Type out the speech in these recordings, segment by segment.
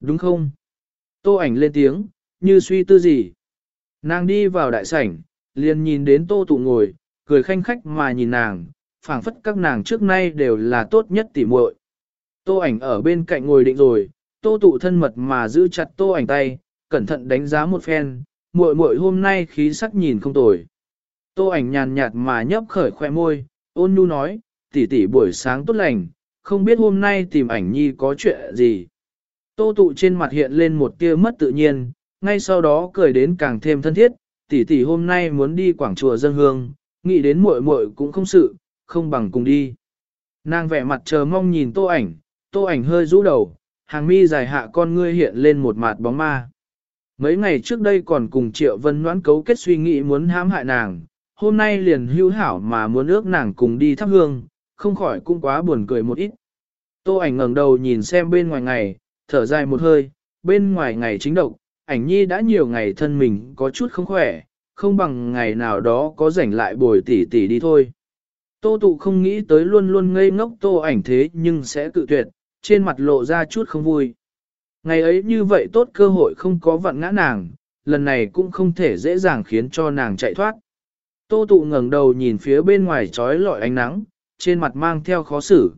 Đúng không? Tô ảnh lên tiếng, như suy tư gì. Nàng đi vào đại sảnh, liền nhìn đến tô tụ ngồi, cười khanh khách mà nhìn nàng, phảng phất các nàng trước nay đều là tốt nhất tỉ muội. Tô ảnh ở bên cạnh ngồi định rồi, tô tụ thân mật mà giữ chặt tô ảnh tay, cẩn thận đánh giá một phen, muội muội hôm nay khí sắc nhìn không tồi. Tô ảnh nhàn nhạt mà nhấp khởi khoe môi, ôn nhu nói, tỷ tỷ buổi sáng tốt lành, không biết hôm nay tìm ảnh nhi có chuyện gì. Tô tụ trên mặt hiện lên một tia mất tự nhiên, ngay sau đó cười đến càng thêm thân thiết, tỷ tỷ hôm nay muốn đi quảng chùa dân hương, nghĩ đến muội muội cũng không sự, không bằng cùng đi. Nàng vẻ mặt chờ mong nhìn tô ảnh, tô ảnh hơi rũ đầu, hàng mi dài hạ con ngươi hiện lên một mặt bóng ma. Mấy ngày trước đây còn cùng Triệu Vân Noãn cấu kết suy nghĩ muốn hãm hại nàng, hôm nay liền hữu hảo mà muốn ước nàng cùng đi thắp hương, không khỏi cũng quá buồn cười một ít. Tô ảnh ngẩng đầu nhìn xem bên ngoài ngày, thở dài một hơi, bên ngoài ngày chính độc, ảnh nhi đã nhiều ngày thân mình có chút không khỏe, không bằng ngày nào đó có rảnh lại bồi tỉ tỉ đi thôi. Tô tụ không nghĩ tới luôn luôn ngây ngốc tô ảnh thế nhưng sẽ cự tuyệt, trên mặt lộ ra chút không vui. Ngày ấy như vậy tốt cơ hội không có vặn ngã nàng, lần này cũng không thể dễ dàng khiến cho nàng chạy thoát. Tô tụ ngẩng đầu nhìn phía bên ngoài trói lọi ánh nắng, trên mặt mang theo khó xử.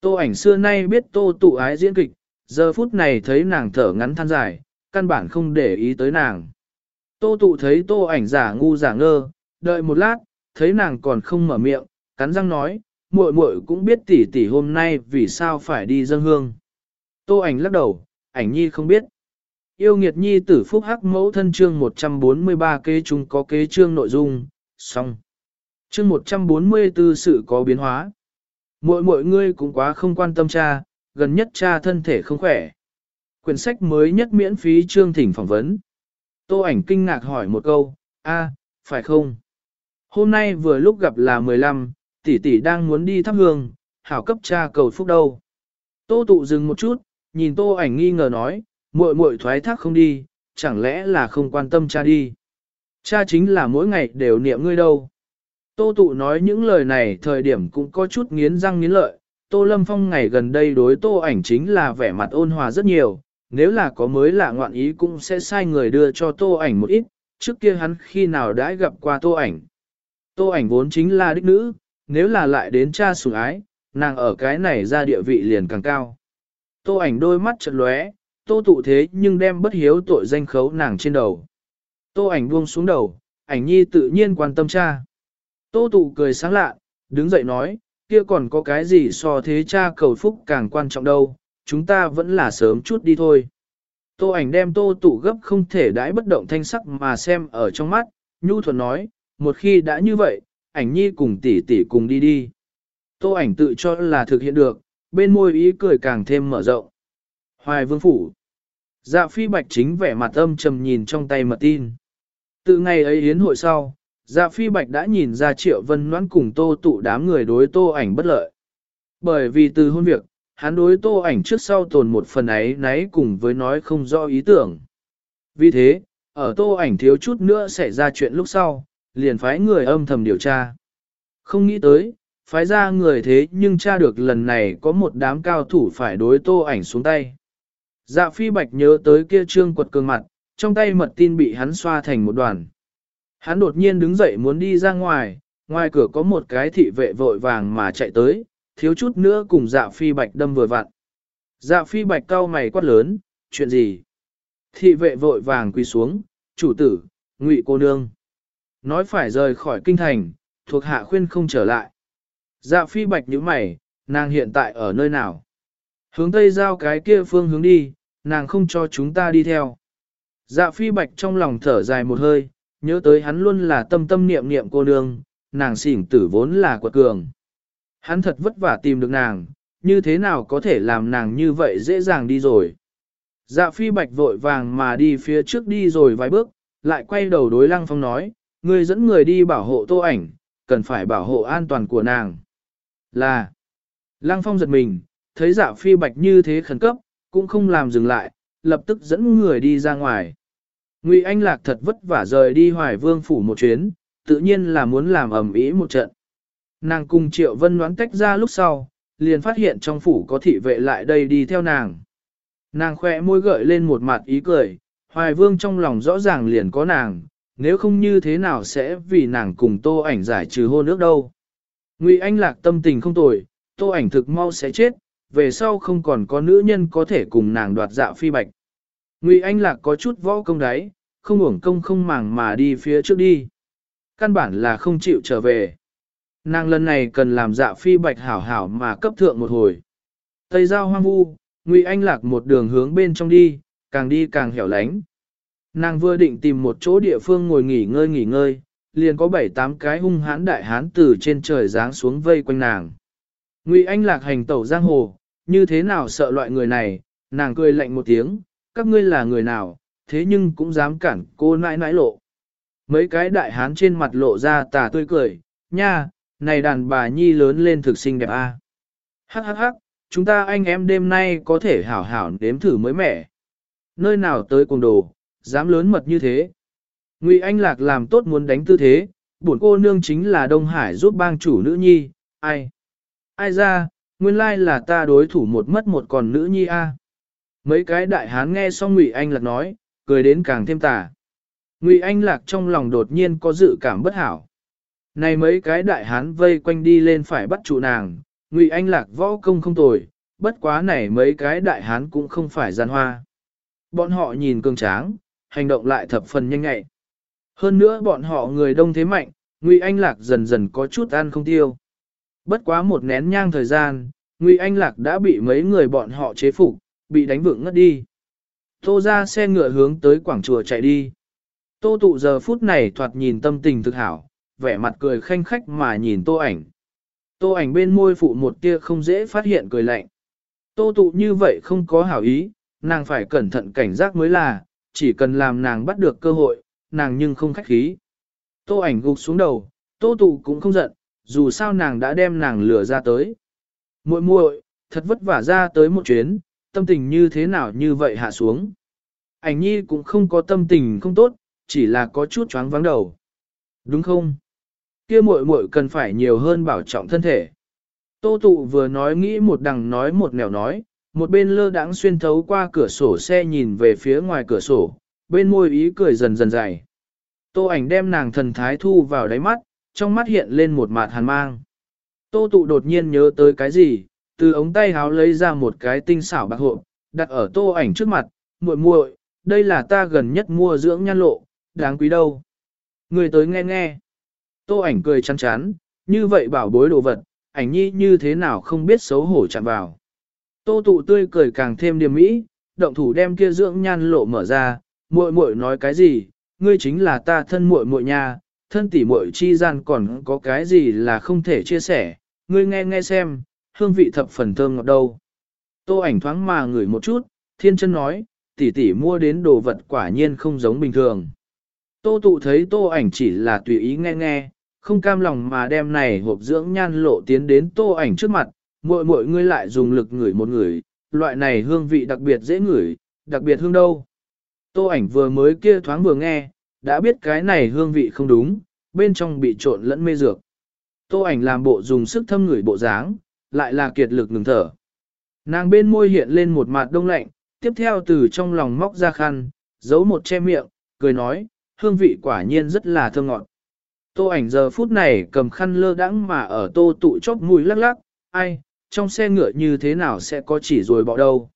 Tô ảnh xưa nay biết tô tụ ái diễn kịch, giờ phút này thấy nàng thở ngắn than dài, căn bản không để ý tới nàng. Tô tụ thấy tô ảnh giả ngu giả ngơ, đợi một lát, thấy nàng còn không mở miệng, cắn răng nói, muội muội cũng biết tỷ tỷ hôm nay vì sao phải đi dâng hương. Tô ảnh lắc đầu, ảnh nhi không biết. Yêu nghiệt nhi tử phúc hắc mẫu thân chương 143 kế chúng có kế chương nội dung, xong. Chương 144 sự có biến hóa. muội muội ngươi cũng quá không quan tâm cha, gần nhất cha thân thể không khỏe. Quyển sách mới nhất miễn phí chương thỉnh phỏng vấn. Tô ảnh kinh ngạc hỏi một câu, a, phải không? Hôm nay vừa lúc gặp là 15, tỷ tỷ đang muốn đi thắp hương, hảo cấp cha cầu phúc đâu. Tô tụ dừng một chút, nhìn tô ảnh nghi ngờ nói, muội muội thoái thác không đi, chẳng lẽ là không quan tâm cha đi. Cha chính là mỗi ngày đều niệm ngươi đâu. Tô tụ nói những lời này thời điểm cũng có chút nghiến răng nghiến lợi, Tô Lâm Phong ngày gần đây đối tô ảnh chính là vẻ mặt ôn hòa rất nhiều, nếu là có mới lạ ngoạn ý cũng sẽ sai người đưa cho tô ảnh một ít, trước kia hắn khi nào đã gặp qua tô ảnh. Tô ảnh vốn chính là đích nữ, nếu là lại đến cha sủng ái, nàng ở cái này ra địa vị liền càng cao. Tô ảnh đôi mắt chợt lóe, tô tụ thế nhưng đem bất hiếu tội danh khấu nàng trên đầu. Tô ảnh buông xuống đầu, ảnh nhi tự nhiên quan tâm cha. Tô tụ cười sáng lạ, đứng dậy nói, kia còn có cái gì so thế cha cầu phúc càng quan trọng đâu, chúng ta vẫn là sớm chút đi thôi. Tô ảnh đem tô tụ gấp không thể đãi bất động thanh sắc mà xem ở trong mắt, nhu thuận nói, một khi đã như vậy, ảnh nhi cùng tỷ tỷ cùng đi đi. Tô ảnh tự cho là thực hiện được, bên môi ý cười càng thêm mở rộng. Hoài vương phủ. Dạ phi bạch chính vẻ mặt âm trầm nhìn trong tay mật tin. Từ ngày ấy hiến hội sau, dạ phi bạch đã nhìn ra triệu vân noãn cùng tô tụ đám người đối tô ảnh bất lợi. Bởi vì từ hôn việc, hắn đối tô ảnh trước sau tồn một phần ấy nấy cùng với nói không rõ ý tưởng. Vì thế, ở tô ảnh thiếu chút nữa xảy ra chuyện lúc sau, liền phái người âm thầm điều tra. Không nghĩ tới, phái ra người thế nhưng tra được lần này có một đám cao thủ phải đối tô ảnh xuống tay. Dạ phi bạch nhớ tới kia trương quật cường mặt, trong tay mật tin bị hắn xoa thành một đoàn. Hắn đột nhiên đứng dậy muốn đi ra ngoài, ngoài cửa có một cái thị vệ vội vàng mà chạy tới, thiếu chút nữa cùng dạ phi bạch đâm vừa vặn. Dạ phi bạch cau mày quát lớn, chuyện gì? Thị vệ vội vàng quỳ xuống, chủ tử, ngụy cô nương. Nói phải rời khỏi kinh thành, thuộc hạ khuyên không trở lại. Dạ phi bạch nhíu mày, nàng hiện tại ở nơi nào? Hướng tây giao cái kia phương hướng đi, nàng không cho chúng ta đi theo. Dạ phi bạch trong lòng thở dài một hơi, nhớ tới hắn luôn là tâm tâm niệm niệm cô nương, nàng xỉn tử vốn là quật cường. Hắn thật vất vả tìm được nàng, như thế nào có thể làm nàng như vậy dễ dàng đi rồi. Dạ phi bạch vội vàng mà đi phía trước đi rồi vài bước, lại quay đầu đối lăng phong nói, người dẫn người đi bảo hộ tô ảnh, cần phải bảo hộ an toàn của nàng. Là, lăng phong giật mình, thấy dạ phi bạch như thế khẩn cấp, cũng không làm dừng lại, lập tức dẫn người đi ra ngoài. Ngụy Anh Lạc thật vất vả rời đi hoài vương phủ một chuyến, tự nhiên là muốn làm ẩm ý một trận. Nàng cùng Triệu Vân đoán tách ra lúc sau, liền phát hiện trong phủ có thị vệ lại đây đi theo nàng. Nàng khỏe môi gợi lên một mặt ý cười, hoài vương trong lòng rõ ràng liền có nàng, nếu không như thế nào sẽ vì nàng cùng tô ảnh giải trừ hôn ước đâu. Ngụy Anh Lạc tâm tình không tồi, tô ảnh thực mau sẽ chết, về sau không còn có nữ nhân có thể cùng nàng đoạt dạ phi bạch. Ngụy Anh Lạc có chút võ công đấy, không uổng công không màng mà đi phía trước đi. Căn bản là không chịu trở về. Nàng lần này cần làm dạ phi bạch hảo hảo mà cấp thượng một hồi. Tây giao hoang vu, Ngụy Anh Lạc một đường hướng bên trong đi, càng đi càng hẻo lánh. Nàng vừa định tìm một chỗ địa phương ngồi nghỉ ngơi nghỉ ngơi, liền có bảy tám cái hung hãn đại hán từ trên trời giáng xuống vây quanh nàng. Ngụy Anh Lạc hành tẩu giang hồ, như thế nào sợ loại người này, nàng cười lạnh một tiếng, các ngươi là người nào, thế nhưng cũng dám cản cô nãi nãi lộ. Mấy cái đại hán trên mặt lộ ra tà tươi cười, nha, này đàn bà nhi lớn lên thực xinh đẹp a. À. Hắc hắc hắc, chúng ta anh em đêm nay có thể hảo hảo đếm thử mới mẻ. Nơi nào tới cùng đồ, dám lớn mật như thế. Ngụy Anh Lạc làm tốt muốn đánh tư thế, bổn cô nương chính là Đông Hải giúp bang chủ nữ nhi, ai? Ai ra, nguyên lai là ta đối thủ một mất một còn nữ nhi a. Mấy cái đại hán nghe xong Ngụy Anh Lạc nói, cười đến càng thêm tà. Ngụy Anh Lạc trong lòng đột nhiên có dự cảm bất hảo. Này mấy cái đại hán vây quanh đi lên phải bắt trụ nàng, Ngụy Anh Lạc võ công không tồi, bất quá này mấy cái đại hán cũng không phải gian hoa. Bọn họ nhìn cường tráng, hành động lại thập phần nhanh nhạy. Hơn nữa bọn họ người đông thế mạnh, Ngụy Anh Lạc dần dần có chút ăn không tiêu. Bất quá một nén nhang thời gian, Ngụy Anh Lạc đã bị mấy người bọn họ chế phục, bị đánh vượng ngất đi. Tô ra xe ngựa hướng tới quảng chùa chạy đi. Tô tụ giờ phút này thoạt nhìn tâm tình thực hảo, vẻ mặt cười khanh khách mà nhìn tô ảnh. Tô ảnh bên môi phụ một tia không dễ phát hiện cười lạnh. Tô tụ như vậy không có hảo ý, nàng phải cẩn thận cảnh giác mới là, chỉ cần làm nàng bắt được cơ hội, nàng nhưng không khách khí. Tô ảnh gục xuống đầu, tô tụ cũng không giận, dù sao nàng đã đem nàng lừa ra tới. muội muội, thật vất vả ra tới một chuyến, tâm tình như thế nào như vậy hạ xuống. Ảnh nhi cũng không có tâm tình không tốt, chỉ là có chút choáng vắng đầu. Đúng không? Kia muội muội cần phải nhiều hơn bảo trọng thân thể. Tô tụ vừa nói nghĩ một đằng nói một nẻo nói, một bên lơ đãng xuyên thấu qua cửa sổ xe nhìn về phía ngoài cửa sổ, bên môi ý cười dần dần dày. Tô ảnh đem nàng thần thái thu vào đáy mắt, trong mắt hiện lên một mặt hàn mang. Tô tụ đột nhiên nhớ tới cái gì, từ ống tay háo lấy ra một cái tinh xảo bạc hộp, đặt ở tô ảnh trước mặt, muội muội, đây là ta gần nhất mua dưỡng nhan lộ, đáng quý đâu. Người tới nghe nghe. Tô ảnh cười chán chán, như vậy bảo bối đồ vật, ảnh nhi như thế nào không biết xấu hổ chạm vào. Tô tụ tươi cười càng thêm điềm mỹ, động thủ đem kia dưỡng nhan lộ mở ra, muội muội nói cái gì, ngươi chính là ta thân muội muội nha, thân tỷ muội chi gian còn có cái gì là không thể chia sẻ, ngươi nghe nghe xem, hương vị thập phần thơm ngọt đâu. Tô ảnh thoáng mà ngửi một chút, thiên chân nói, tỷ tỷ mua đến đồ vật quả nhiên không giống bình thường. Tô tụ thấy tô ảnh chỉ là tùy ý nghe nghe, không cam lòng mà đem này hộp dưỡng nhan lộ tiến đến tô ảnh trước mặt, muội muội ngươi lại dùng lực ngửi một người, loại này hương vị đặc biệt dễ ngửi, đặc biệt hương đâu. Tô ảnh vừa mới kia thoáng vừa nghe, đã biết cái này hương vị không đúng, bên trong bị trộn lẫn mê dược. Tô ảnh làm bộ dùng sức thâm ngửi bộ dáng, lại là kiệt lực ngừng thở. Nàng bên môi hiện lên một mặt đông lạnh, tiếp theo từ trong lòng móc ra khăn, giấu một che miệng, cười nói, hương vị quả nhiên rất là thơm ngọt. Tô ảnh giờ phút này cầm khăn lơ đãng mà ở tô tụ chóp mũi lắc lắc, ai, trong xe ngựa như thế nào sẽ có chỉ rồi bỏ đâu.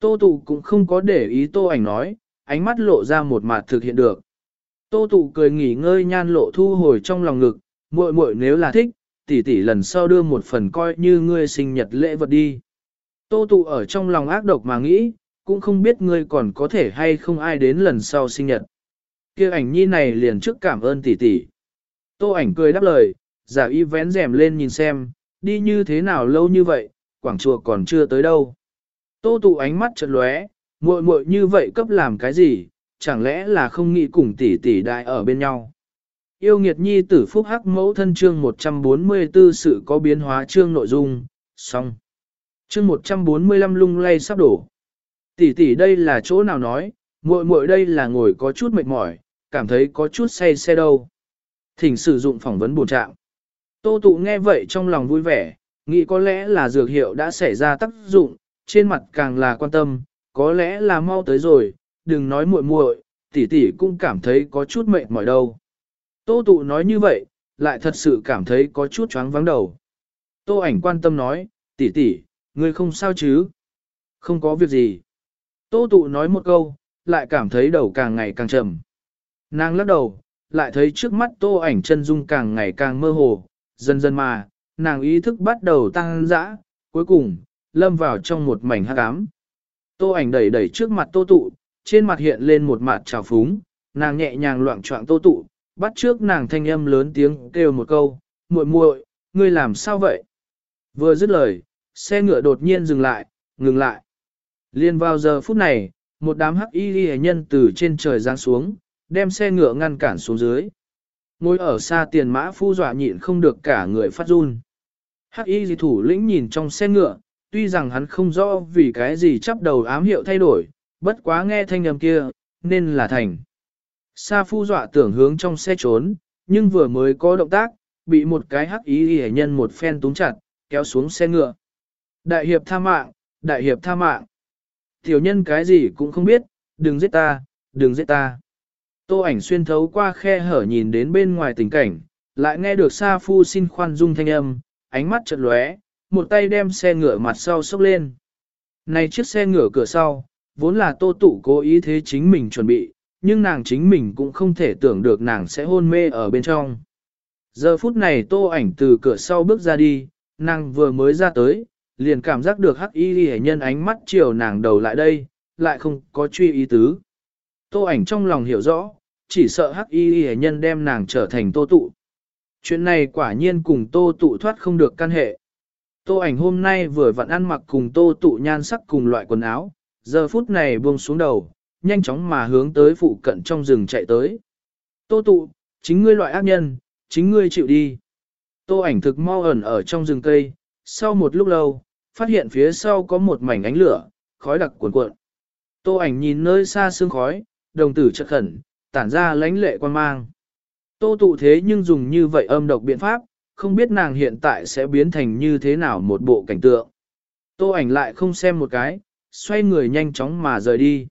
Tô tụ cũng không có để ý tô ảnh nói, ánh mắt lộ ra một mặt thực hiện được. Tô tụ cười nghỉ ngơi nhan lộ thu hồi trong lòng ngực, muội muội nếu là thích, tỷ tỷ lần sau đưa một phần coi như ngươi sinh nhật lễ vật đi. Tô tụ ở trong lòng ác độc mà nghĩ, cũng không biết ngươi còn có thể hay không ai đến lần sau sinh nhật. kia ảnh nhi này liền trước cảm ơn tỷ tỷ. Tô ảnh cười đáp lời, giả y vén rèm lên nhìn xem, đi như thế nào lâu như vậy, quảng chùa còn chưa tới đâu. Tô tụ ánh mắt chợt lóe, muội muội như vậy cấp làm cái gì, chẳng lẽ là không nghĩ cùng tỷ tỷ đại ở bên nhau. Yêu nghiệt nhi tử phúc hắc mẫu thân chương 144 sự có biến hóa chương nội dung, xong. Chương 145 lung lay sắp đổ. Tỷ tỷ đây là chỗ nào nói, muội muội đây là ngồi có chút mệt mỏi, cảm thấy có chút say xe đâu. Thỉnh sử dụng phỏng vấn bổ trạng. Tô tụ nghe vậy trong lòng vui vẻ, nghĩ có lẽ là dược hiệu đã xảy ra tác dụng, trên mặt càng là quan tâm, có lẽ là mau tới rồi, đừng nói muội muội, tỷ tỷ cũng cảm thấy có chút mệt mỏi đâu. Tô tụ nói như vậy, lại thật sự cảm thấy có chút choáng vắng đầu. Tô ảnh quan tâm nói, tỷ tỷ, ngươi không sao chứ? Không có việc gì. Tô tụ nói một câu, lại cảm thấy đầu càng ngày càng trầm. Nàng lắc đầu, lại thấy trước mắt tô ảnh chân dung càng ngày càng mơ hồ, dần dần mà, nàng ý thức bắt đầu tăng dã, cuối cùng, lâm vào trong một mảnh hắc ám. Tô ảnh đẩy đẩy trước mặt tô tụ, trên mặt hiện lên một mặt trào phúng, nàng nhẹ nhàng loạn choạng tô tụ, bắt trước nàng thanh âm lớn tiếng kêu một câu, muội muội, ngươi làm sao vậy? Vừa dứt lời, xe ngựa đột nhiên dừng lại, ngừng lại. Liên vào giờ phút này, một đám hắc y ghi nhân từ trên trời giáng xuống, đem xe ngựa ngăn cản xuống dưới. Ngồi ở xa tiền mã phu dọa nhịn không được cả người phát run. Hắc y thủ lĩnh nhìn trong xe ngựa, tuy rằng hắn không rõ vì cái gì chắp đầu ám hiệu thay đổi, bất quá nghe thanh âm kia, nên là thành. Sa phu dọa tưởng hướng trong xe trốn, nhưng vừa mới có động tác, bị một cái hắc ý hề nhân một phen túng chặt, kéo xuống xe ngựa. Đại hiệp tha mạng, đại hiệp tha mạng. Tiểu nhân cái gì cũng không biết, đừng giết ta, đừng giết ta. Tô ảnh xuyên thấu qua khe hở nhìn đến bên ngoài tình cảnh, lại nghe được Sa Phu xin khoan dung thanh âm, ánh mắt chợt lóe, một tay đem xe ngựa mặt sau sốc lên. Này chiếc xe ngựa cửa sau, vốn là Tô Tụ cố ý thế chính mình chuẩn bị, nhưng nàng chính mình cũng không thể tưởng được nàng sẽ hôn mê ở bên trong. Giờ phút này Tô ảnh từ cửa sau bước ra đi, nàng vừa mới ra tới, liền cảm giác được hắc y hệ nhân ánh mắt chiều nàng đầu lại đây, lại không có truy ý tứ. Tô ảnh trong lòng hiểu rõ, chỉ sợ hắc y hệ nhân đem nàng trở thành tô tụ. Chuyện này quả nhiên cùng tô tụ thoát không được căn hệ. Tô ảnh hôm nay vừa vặn ăn mặc cùng tô tụ nhan sắc cùng loại quần áo, giờ phút này buông xuống đầu, nhanh chóng mà hướng tới phụ cận trong rừng chạy tới. Tô tụ, chính ngươi loại ác nhân, chính ngươi chịu đi. Tô ảnh thực mau ẩn ở trong rừng cây, sau một lúc lâu, phát hiện phía sau có một mảnh ánh lửa, khói đặc cuồn cuộn. Tô ảnh nhìn nơi xa sương khói, đồng tử chợt khẩn, tản ra lãnh lệ quan mang. Tô tụ thế nhưng dùng như vậy âm độc biện pháp, không biết nàng hiện tại sẽ biến thành như thế nào một bộ cảnh tượng. Tô ảnh lại không xem một cái, xoay người nhanh chóng mà rời đi.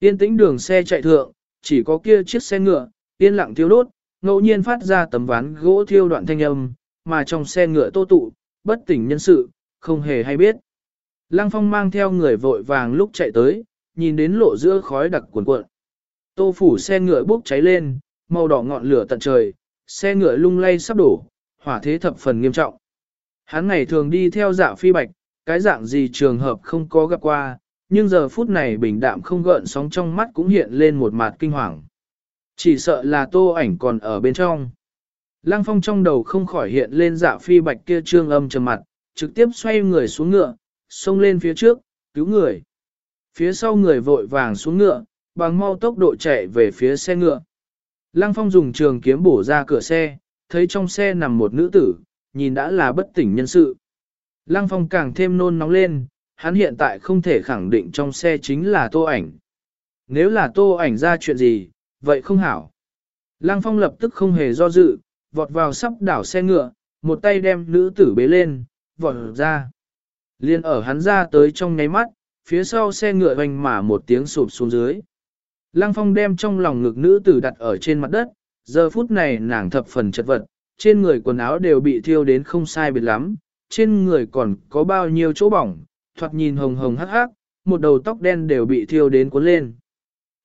Yên tĩnh đường xe chạy thượng, chỉ có kia chiếc xe ngựa, yên lặng thiêu đốt, ngẫu nhiên phát ra tấm ván gỗ thiêu đoạn thanh âm, mà trong xe ngựa tô tụ, bất tỉnh nhân sự, không hề hay biết. Lăng phong mang theo người vội vàng lúc chạy tới, nhìn đến lộ giữa khói đặc cuồn cuộn. Tô phủ xe ngựa bốc cháy lên, màu đỏ ngọn lửa tận trời, xe ngựa lung lay sắp đổ, hỏa thế thập phần nghiêm trọng. Hắn ngày thường đi theo Dạ phi bạch, cái dạng gì trường hợp không có gặp qua, nhưng giờ phút này bình đạm không gợn sóng trong mắt cũng hiện lên một mặt kinh hoàng. Chỉ sợ là tô ảnh còn ở bên trong. Lăng phong trong đầu không khỏi hiện lên dạ phi bạch kia trương âm trầm mặt, trực tiếp xoay người xuống ngựa, xông lên phía trước, cứu người. Phía sau người vội vàng xuống ngựa, bằng mau tốc độ chạy về phía xe ngựa. Lăng phong dùng trường kiếm bổ ra cửa xe, thấy trong xe nằm một nữ tử, nhìn đã là bất tỉnh nhân sự. Lăng phong càng thêm nôn nóng lên, hắn hiện tại không thể khẳng định trong xe chính là tô ảnh. Nếu là tô ảnh ra chuyện gì, vậy không hảo. Lăng phong lập tức không hề do dự, vọt vào sắp đảo xe ngựa, một tay đem nữ tử bế lên, vọt ra. Liên ở hắn ra tới trong nháy mắt, phía sau xe ngựa hoành mà một tiếng sụp xuống dưới. Lăng phong đem trong lòng ngực nữ tử đặt ở trên mặt đất, giờ phút này nàng thập phần chật vật, trên người quần áo đều bị thiêu đến không sai biệt lắm, trên người còn có bao nhiêu chỗ bỏng, thoạt nhìn hồng hồng hắc hắc, một đầu tóc đen đều bị thiêu đến cuốn lên.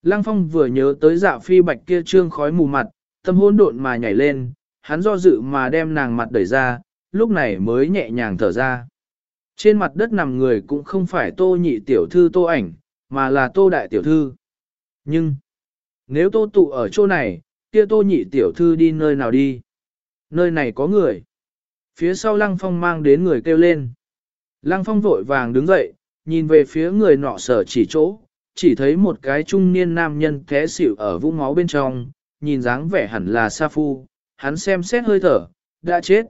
Lăng phong vừa nhớ tới dạ phi bạch kia trương khói mù mặt, tâm hỗn độn mà nhảy lên, hắn do dự mà đem nàng mặt đẩy ra, lúc này mới nhẹ nhàng thở ra. Trên mặt đất nằm người cũng không phải tô nhị tiểu thư tô ảnh, mà là tô đại tiểu thư. Nhưng, nếu tô tụ ở chỗ này, kia tô nhị tiểu thư đi nơi nào đi? Nơi này có người. Phía sau lăng phong mang đến người kêu lên. Lăng phong vội vàng đứng dậy, nhìn về phía người nọ sở chỉ chỗ, chỉ thấy một cái trung niên nam nhân té xỉu ở vũng máu bên trong, nhìn dáng vẻ hẳn là Sa Phu, hắn xem xét hơi thở, đã chết.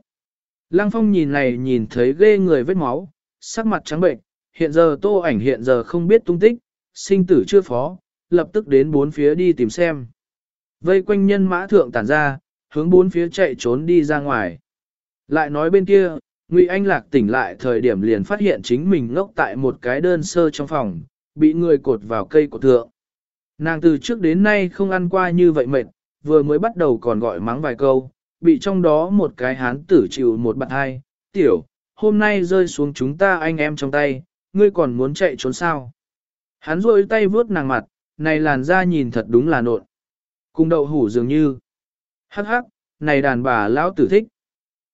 Lăng phong nhìn này nhìn thấy ghê người vết máu, sắc mặt trắng bệnh, hiện giờ tô ảnh hiện giờ không biết tung tích, sinh tử chưa phó, lập tức đến bốn phía đi tìm xem. Vây quanh nhân mã thượng tản ra, hướng bốn phía chạy trốn đi ra ngoài. Lại nói bên kia, Ngụy Anh Lạc tỉnh lại thời điểm liền phát hiện chính mình ngốc tại một cái đơn sơ trong phòng, bị người cột vào cây cột thượng. Nàng từ trước đến nay không ăn qua như vậy mệt, vừa mới bắt đầu còn gọi mắng vài câu, bị trong đó một cái hán tử chịu một bạn hai, tiểu, hôm nay rơi xuống chúng ta anh em trong tay, ngươi còn muốn chạy trốn sao. Hắn rôi tay vướt nàng mặt, này làn da nhìn thật đúng là nộn. Cùng đậu hủ dường như. Hắc hắc, này đàn bà lão tử thích.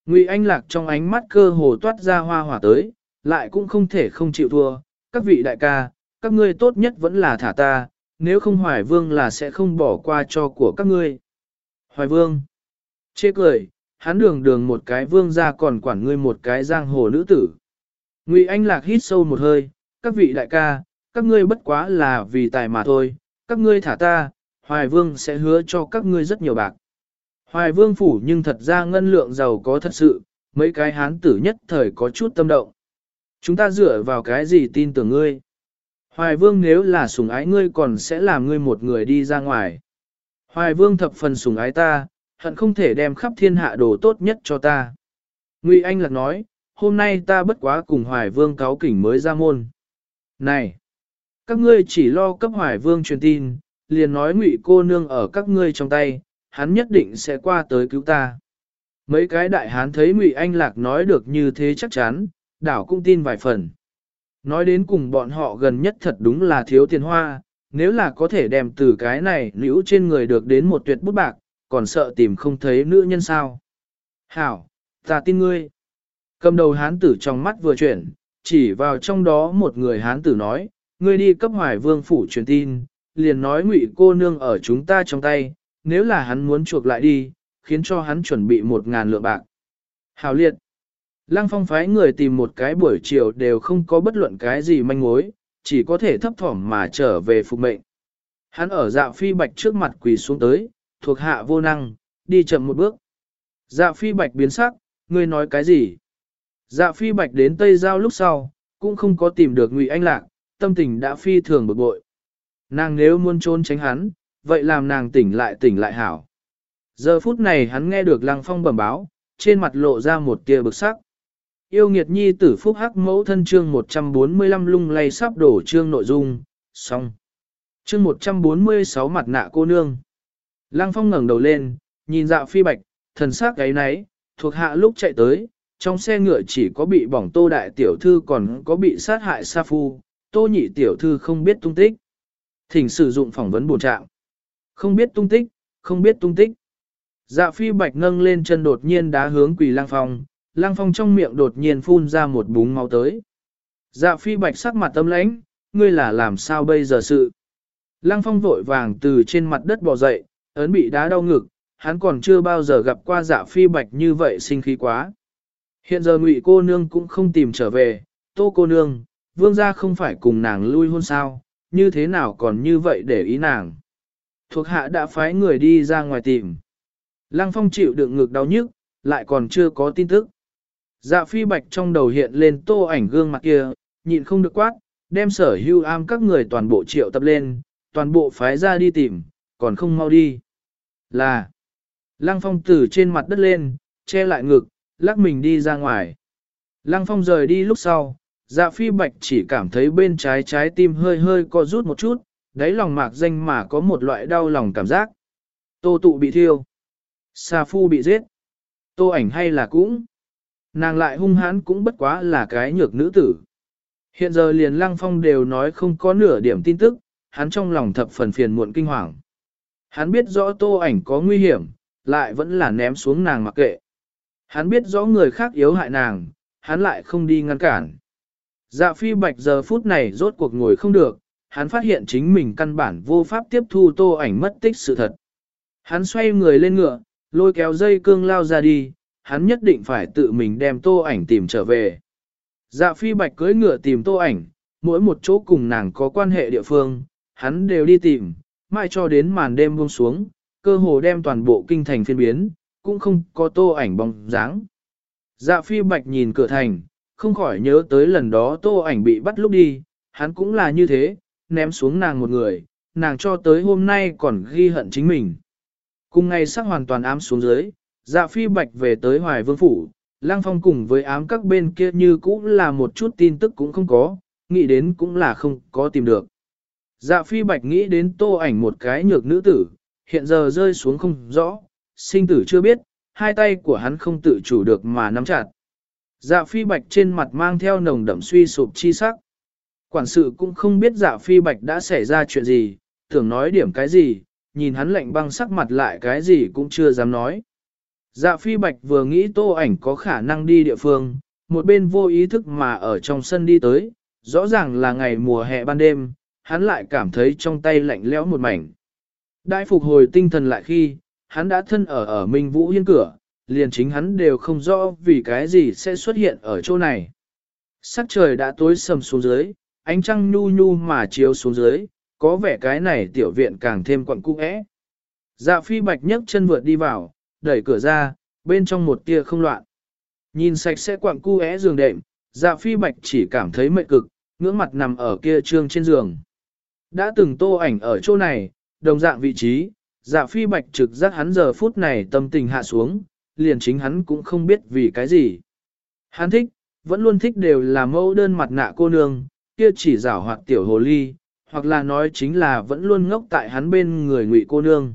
Ngụy Anh Lạc trong ánh mắt cơ hồ toát ra hoa hỏa tới, lại cũng không thể không chịu thua. Các vị đại ca, các ngươi tốt nhất vẫn là thả ta, nếu không Hoài Vương là sẽ không bỏ qua cho của các ngươi. Hoài Vương. Chê cười, hắn đường đường một cái vương ra còn quản ngươi một cái giang hồ nữ tử. Ngụy Anh Lạc hít sâu một hơi, các vị đại ca, các ngươi bất quá là vì tài mà thôi, các ngươi thả ta, Hoài Vương sẽ hứa cho các ngươi rất nhiều bạc. Hoài Vương phủ nhưng thật ra ngân lượng giàu có thật sự, mấy cái hán tử nhất thời có chút tâm động. Chúng ta dựa vào cái gì tin tưởng ngươi? Hoài Vương nếu là sủng ái ngươi còn sẽ làm ngươi một người đi ra ngoài. Hoài Vương thập phần sủng ái ta, hận không thể đem khắp thiên hạ đồ tốt nhất cho ta. Ngụy Anh Lạc nói, hôm nay ta bất quá cùng Hoài Vương cáo kỉnh mới ra môn. Này! Các ngươi chỉ lo cấp Hoài Vương truyền tin, liền nói Ngụy cô nương ở các ngươi trong tay, hắn nhất định sẽ qua tới cứu ta. Mấy cái đại hán thấy Ngụy Anh Lạc nói được như thế chắc chắn, đảo cũng tin vài phần. Nói đến cùng bọn họ gần nhất thật đúng là thiếu tiền hoa, nếu là có thể đem từ cái này nữ trên người được đến một tuyệt bút bạc, còn sợ tìm không thấy nữ nhân sao. Hảo, ta tin ngươi. Cầm đầu hán tử trong mắt vừa chuyển, chỉ vào trong đó một người hán tử nói, ngươi đi cấp hoài vương phủ truyền tin, liền nói ngụy cô nương ở chúng ta trong tay, nếu là hắn muốn chuộc lại đi, khiến cho hắn chuẩn bị một ngàn lượng bạc. Hảo liệt. Lăng phong phái người tìm một cái buổi chiều đều không có bất luận cái gì manh mối, chỉ có thể thấp thỏm mà trở về phục mệnh. Hắn ở dạ phi bạch trước mặt quỳ xuống tới, thuộc hạ vô năng, đi chậm một bước. Dạ phi bạch biến sắc, ngươi nói cái gì? Dạ phi bạch đến Tây Giao lúc sau, cũng không có tìm được Ngụy Anh Lạc, tâm tình đã phi thường bực bội. Nàng nếu muốn trốn tránh hắn, vậy làm nàng tỉnh lại tỉnh lại hảo. Giờ phút này hắn nghe được Lăng Phong bẩm báo, trên mặt lộ ra một tia bực sắc. Yêu nghiệt nhi tử phúc hắc mẫu thân chương 145 lung lay sắp đổ chương nội dung, xong. Chương 146 mặt nạ cô nương. Lăng Phong ngẩng đầu lên, nhìn dạo phi bạch, thần sắc gáy náy, thuộc hạ lúc chạy tới, trong xe ngựa chỉ có bị bỏng tô đại tiểu thư còn có bị sát hại sa phu, tô nhị tiểu thư không biết tung tích. Thỉnh sử dụng phỏng vấn bổ trạng. Không biết tung tích, không biết tung tích. Dạ phi bạch nâng lên chân đột nhiên đá hướng quỳ lang phong, lang phong trong miệng đột nhiên phun ra một búng máu tới. Dạ phi bạch sắc mặt tâm lãnh, ngươi là làm sao bây giờ sự. Lang phong vội vàng từ trên mặt đất bò dậy, ấn bị đá đau ngực, hắn còn chưa bao giờ gặp qua dạ phi bạch như vậy sinh khí quá. Hiện giờ ngụy cô nương cũng không tìm trở về, tô cô nương, vương gia không phải cùng nàng lui hôn sao, như thế nào còn như vậy để ý nàng. Thuộc hạ đã phái người đi ra ngoài tìm. Lăng phong chịu đựng ngực đau nhức, lại còn chưa có tin tức. Dạ phi bạch trong đầu hiện lên tô ảnh gương mặt kia, nhịn không được quát, đem sở hưu am các người toàn bộ triệu tập lên, toàn bộ phái ra đi tìm, còn không mau đi. Là, lăng phong từ trên mặt đất lên, che lại ngực, lắc mình đi ra ngoài. Lăng phong rời đi lúc sau, dạ phi bạch chỉ cảm thấy bên trái trái tim hơi hơi co rút một chút, đáy lòng mạc danh mà có một loại đau lòng cảm giác. Tô tụ bị thiêu. Sa phu bị giết. Tô ảnh hay là cũng. Nàng lại hung hãn cũng bất quá là cái nhược nữ tử. Hiện giờ liền lăng phong đều nói không có nửa điểm tin tức, hắn trong lòng thập phần phiền muộn kinh hoàng. Hắn biết rõ tô ảnh có nguy hiểm, lại vẫn là ném xuống nàng mặc kệ. Hắn biết rõ người khác yếu hại nàng, hắn lại không đi ngăn cản. Dạ phi bạch giờ phút này rốt cuộc ngồi không được, hắn phát hiện chính mình căn bản vô pháp tiếp thu tô ảnh mất tích sự thật. Hắn xoay người lên ngựa, lôi kéo dây cương lao ra đi, hắn nhất định phải tự mình đem tô ảnh tìm trở về. Dạ phi bạch cưỡi ngựa tìm tô ảnh, mỗi một chỗ cùng nàng có quan hệ địa phương, hắn đều đi tìm, mãi cho đến màn đêm buông xuống, cơ hồ đem toàn bộ kinh thành phiên biến, cũng không có tô ảnh bóng dáng. Dạ phi bạch nhìn cửa thành, không khỏi nhớ tới lần đó tô ảnh bị bắt lúc đi, hắn cũng là như thế, ném xuống nàng một người, nàng cho tới hôm nay còn ghi hận chính mình. Cùng ngày sắc hoàn toàn ám xuống dưới, dạ phi bạch về tới hoài vương phủ, lang phong cùng với ám các bên kia như cũ là một chút tin tức cũng không có, nghĩ đến cũng là không có tìm được. Dạ phi bạch nghĩ đến tô ảnh một cái nhược nữ tử, hiện giờ rơi xuống không rõ, sinh tử chưa biết, hai tay của hắn không tự chủ được mà nắm chặt. Dạ phi bạch trên mặt mang theo nồng đậm suy sụp chi sắc. Quản sự cũng không biết dạ phi bạch đã xảy ra chuyện gì, tưởng nói điểm cái gì, nhìn hắn lạnh băng sắc mặt lại cái gì cũng chưa dám nói. Dạ phi bạch vừa nghĩ tô ảnh có khả năng đi địa phương, một bên vô ý thức mà ở trong sân đi tới, rõ ràng là ngày mùa hè ban đêm, hắn lại cảm thấy trong tay lạnh lẽo một mảnh. Đại phục hồi tinh thần lại khi, hắn đã thân ở ở Minh Vũ Hiên cửa, liền chính hắn đều không rõ vì cái gì sẽ xuất hiện ở chỗ này. Sắc trời đã tối sầm xuống dưới, ánh trăng nhu nhu mà chiếu xuống dưới, có vẻ cái này tiểu viện càng thêm quặn cung ẽ. Dạ phi bạch nhấc chân vượt đi vào, đẩy cửa ra, bên trong một tia không loạn. Nhìn sạch sẽ quặng cu é giường đệm, dạ phi bạch chỉ cảm thấy mệt cực, ngưỡng mặt nằm ở kia trương trên giường. Đã từng tô ảnh ở chỗ này, đồng dạng vị trí, dạ phi bạch trực giác hắn giờ phút này tâm tình hạ xuống, liền chính hắn cũng không biết vì cái gì. Hắn thích, vẫn luôn thích đều là mẫu đơn mặt nạ cô nương, kia chỉ rảo hoạt tiểu hồ ly, hoặc là nói chính là vẫn luôn ngốc tại hắn bên người ngụy cô nương.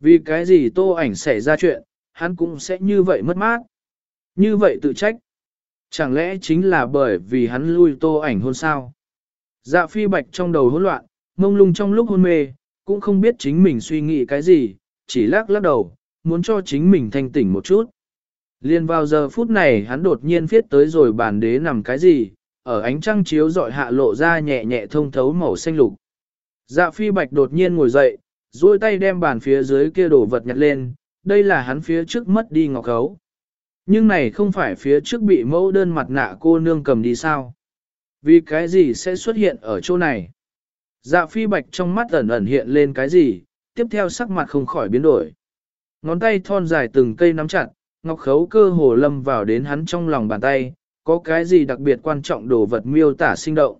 Vì cái gì tô ảnh xảy ra chuyện, hắn cũng sẽ như vậy mất mát. Như vậy tự trách. Chẳng lẽ chính là bởi vì hắn lui tô ảnh hôn sao? Dạ phi bạch trong đầu hỗn loạn, mông lung trong lúc hôn mê, cũng không biết chính mình suy nghĩ cái gì, chỉ lắc lắc đầu, muốn cho chính mình thanh tỉnh một chút. Liên vào giờ phút này hắn đột nhiên viết tới rồi bàn đế nằm cái gì, ở ánh trăng chiếu dọi hạ lộ ra nhẹ nhẹ thông thấu màu xanh lục. Dạ phi bạch đột nhiên ngồi dậy, duỗi tay đem bàn phía dưới kia đổ vật nhặt lên, đây là hắn phía trước mất đi ngọc khấu. Nhưng này không phải phía trước bị mẫu đơn mặt nạ cô nương cầm đi sao? Vì cái gì sẽ xuất hiện ở chỗ này? Dạ phi bạch trong mắt ẩn ẩn hiện lên cái gì, tiếp theo sắc mặt không khỏi biến đổi. Ngón tay thon dài từng cây nắm chặt, ngọc khấu cơ hồ lâm vào đến hắn trong lòng bàn tay, có cái gì đặc biệt quan trọng đồ vật miêu tả sinh động.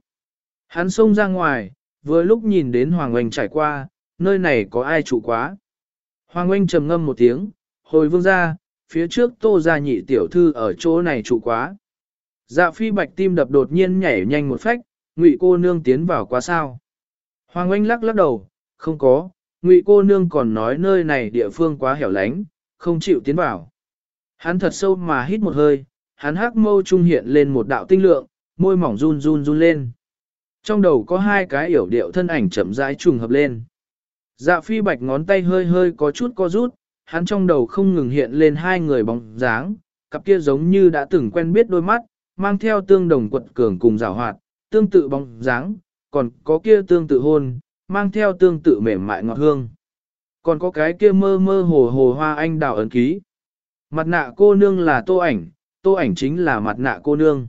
Hắn xông ra ngoài, vừa lúc nhìn đến Hoàng Oanh trải qua, nơi này có ai trụ quá. Hoàng Oanh trầm ngâm một tiếng, hồi vương ra, phía trước tô ra nhị tiểu thư ở chỗ này trụ quá. Dạ phi bạch tim đập đột nhiên nhảy nhanh một phách, ngụy cô nương tiến vào quá sao. Hoàng Oanh lắc lắc đầu, không có, ngụy cô nương còn nói nơi này địa phương quá hẻo lánh, không chịu tiến vào. Hắn thật sâu mà hít một hơi, hắn hắc mâu trung hiện lên một đạo tinh lượng, môi mỏng run run run lên. Trong đầu có hai cái yểu điệu thân ảnh chậm rãi trùng hợp lên. Dạ phi bạch ngón tay hơi hơi có chút co rút, hắn trong đầu không ngừng hiện lên hai người bóng dáng, cặp kia giống như đã từng quen biết đôi mắt, mang theo tương đồng quật cường cùng rào hoạt, tương tự bóng dáng, còn có kia tương tự hôn, mang theo tương tự mềm mại ngọt hương. Còn có cái kia mơ mơ hồ hồ hoa anh đào ấn ký. Mặt nạ cô nương là tô ảnh, tô ảnh chính là mặt nạ cô nương.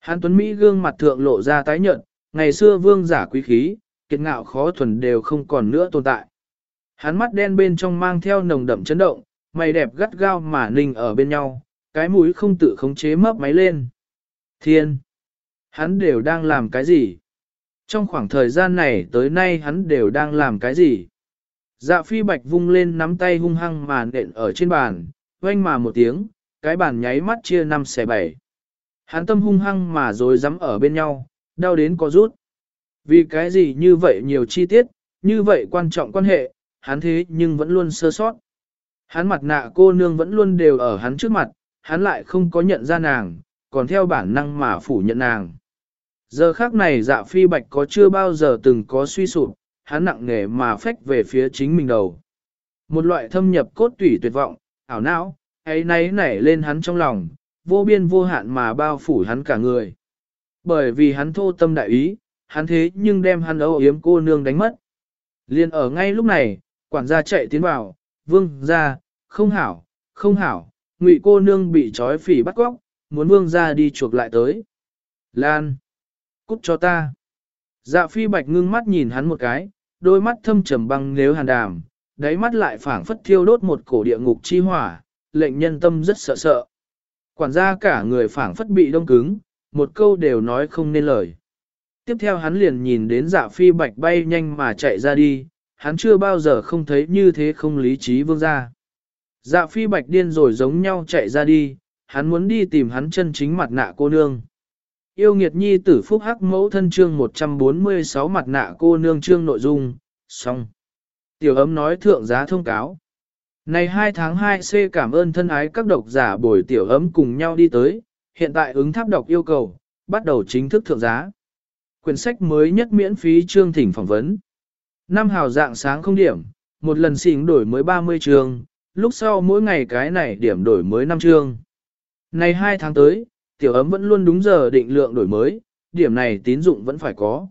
Hán Tuấn Mỹ gương mặt thượng lộ ra tái nhợt, ngày xưa vương giả quý khí, kiệt ngạo khó thuần đều không còn nữa tồn tại. Hắn mắt đen bên trong mang theo nồng đậm chấn động, mày đẹp gắt gao mà ninh ở bên nhau, cái mũi không tự khống chế mấp máy lên. Thiên! Hắn đều đang làm cái gì? Trong khoảng thời gian này tới nay hắn đều đang làm cái gì? Dạ phi bạch vung lên nắm tay hung hăng mà nện ở trên bàn, oanh mà một tiếng, cái bàn nháy mắt chia năm xẻ bảy. Hắn tâm hung hăng mà rồi dám ở bên nhau, đau đến có rút. Vì cái gì như vậy nhiều chi tiết, như vậy quan trọng quan hệ, hắn thế nhưng vẫn luôn sơ sót. Hắn mặt nạ cô nương vẫn luôn đều ở hắn trước mặt, hắn lại không có nhận ra nàng, còn theo bản năng mà phủ nhận nàng. Giờ khác này dạ phi bạch có chưa bao giờ từng có suy sụp, hắn nặng nề mà phách về phía chính mình đầu. Một loại thâm nhập cốt tủy tuyệt vọng, ảo não, ấy náy nảy lên hắn trong lòng, vô biên vô hạn mà bao phủ hắn cả người. Bởi vì hắn thô tâm đại ý, hắn thế nhưng đem hắn âu yếm cô nương đánh mất. Liên ở ngay lúc này, quản gia chạy tiến vào, vương ra, không hảo, không hảo, ngụy cô nương bị trói phỉ bắt cóc, muốn vương ra đi chuộc lại tới. Lan, cút cho ta. Dạ phi bạch ngưng mắt nhìn hắn một cái, đôi mắt thâm trầm băng nếu hàn đàm, đáy mắt lại phảng phất thiêu đốt một cổ địa ngục chi hỏa, lệnh nhân tâm rất sợ sợ. Quản gia cả người phảng phất bị đông cứng, một câu đều nói không nên lời. Tiếp theo hắn liền nhìn đến dạ phi bạch bay nhanh mà chạy ra đi, hắn chưa bao giờ không thấy như thế không lý trí vương gia. Dạ phi bạch điên rồi giống nhau chạy ra đi, hắn muốn đi tìm hắn chân chính mặt nạ cô nương. yêu nghiệt nhi tử phúc hắc mẫu thân chương 146 mặt nạ cô nương chương nội dung, xong. Tiểu ấm nói thượng giá thông cáo. Này 2 tháng 2C cảm ơn thân ái các độc giả buổi tiểu ấm cùng nhau đi tới, hiện tại ứng tháp đọc yêu cầu, bắt đầu chính thức thượng giá. Quyển sách mới nhất miễn phí chương thỉnh phỏng vấn. Năm hào dạng sáng không điểm, một lần xỉn đổi mới 30 chương, lúc sau mỗi ngày cái này điểm đổi mới 5 chương. Này 2 tháng tới, tiểu ấm vẫn luôn đúng giờ định lượng đổi mới, điểm này tín dụng vẫn phải có.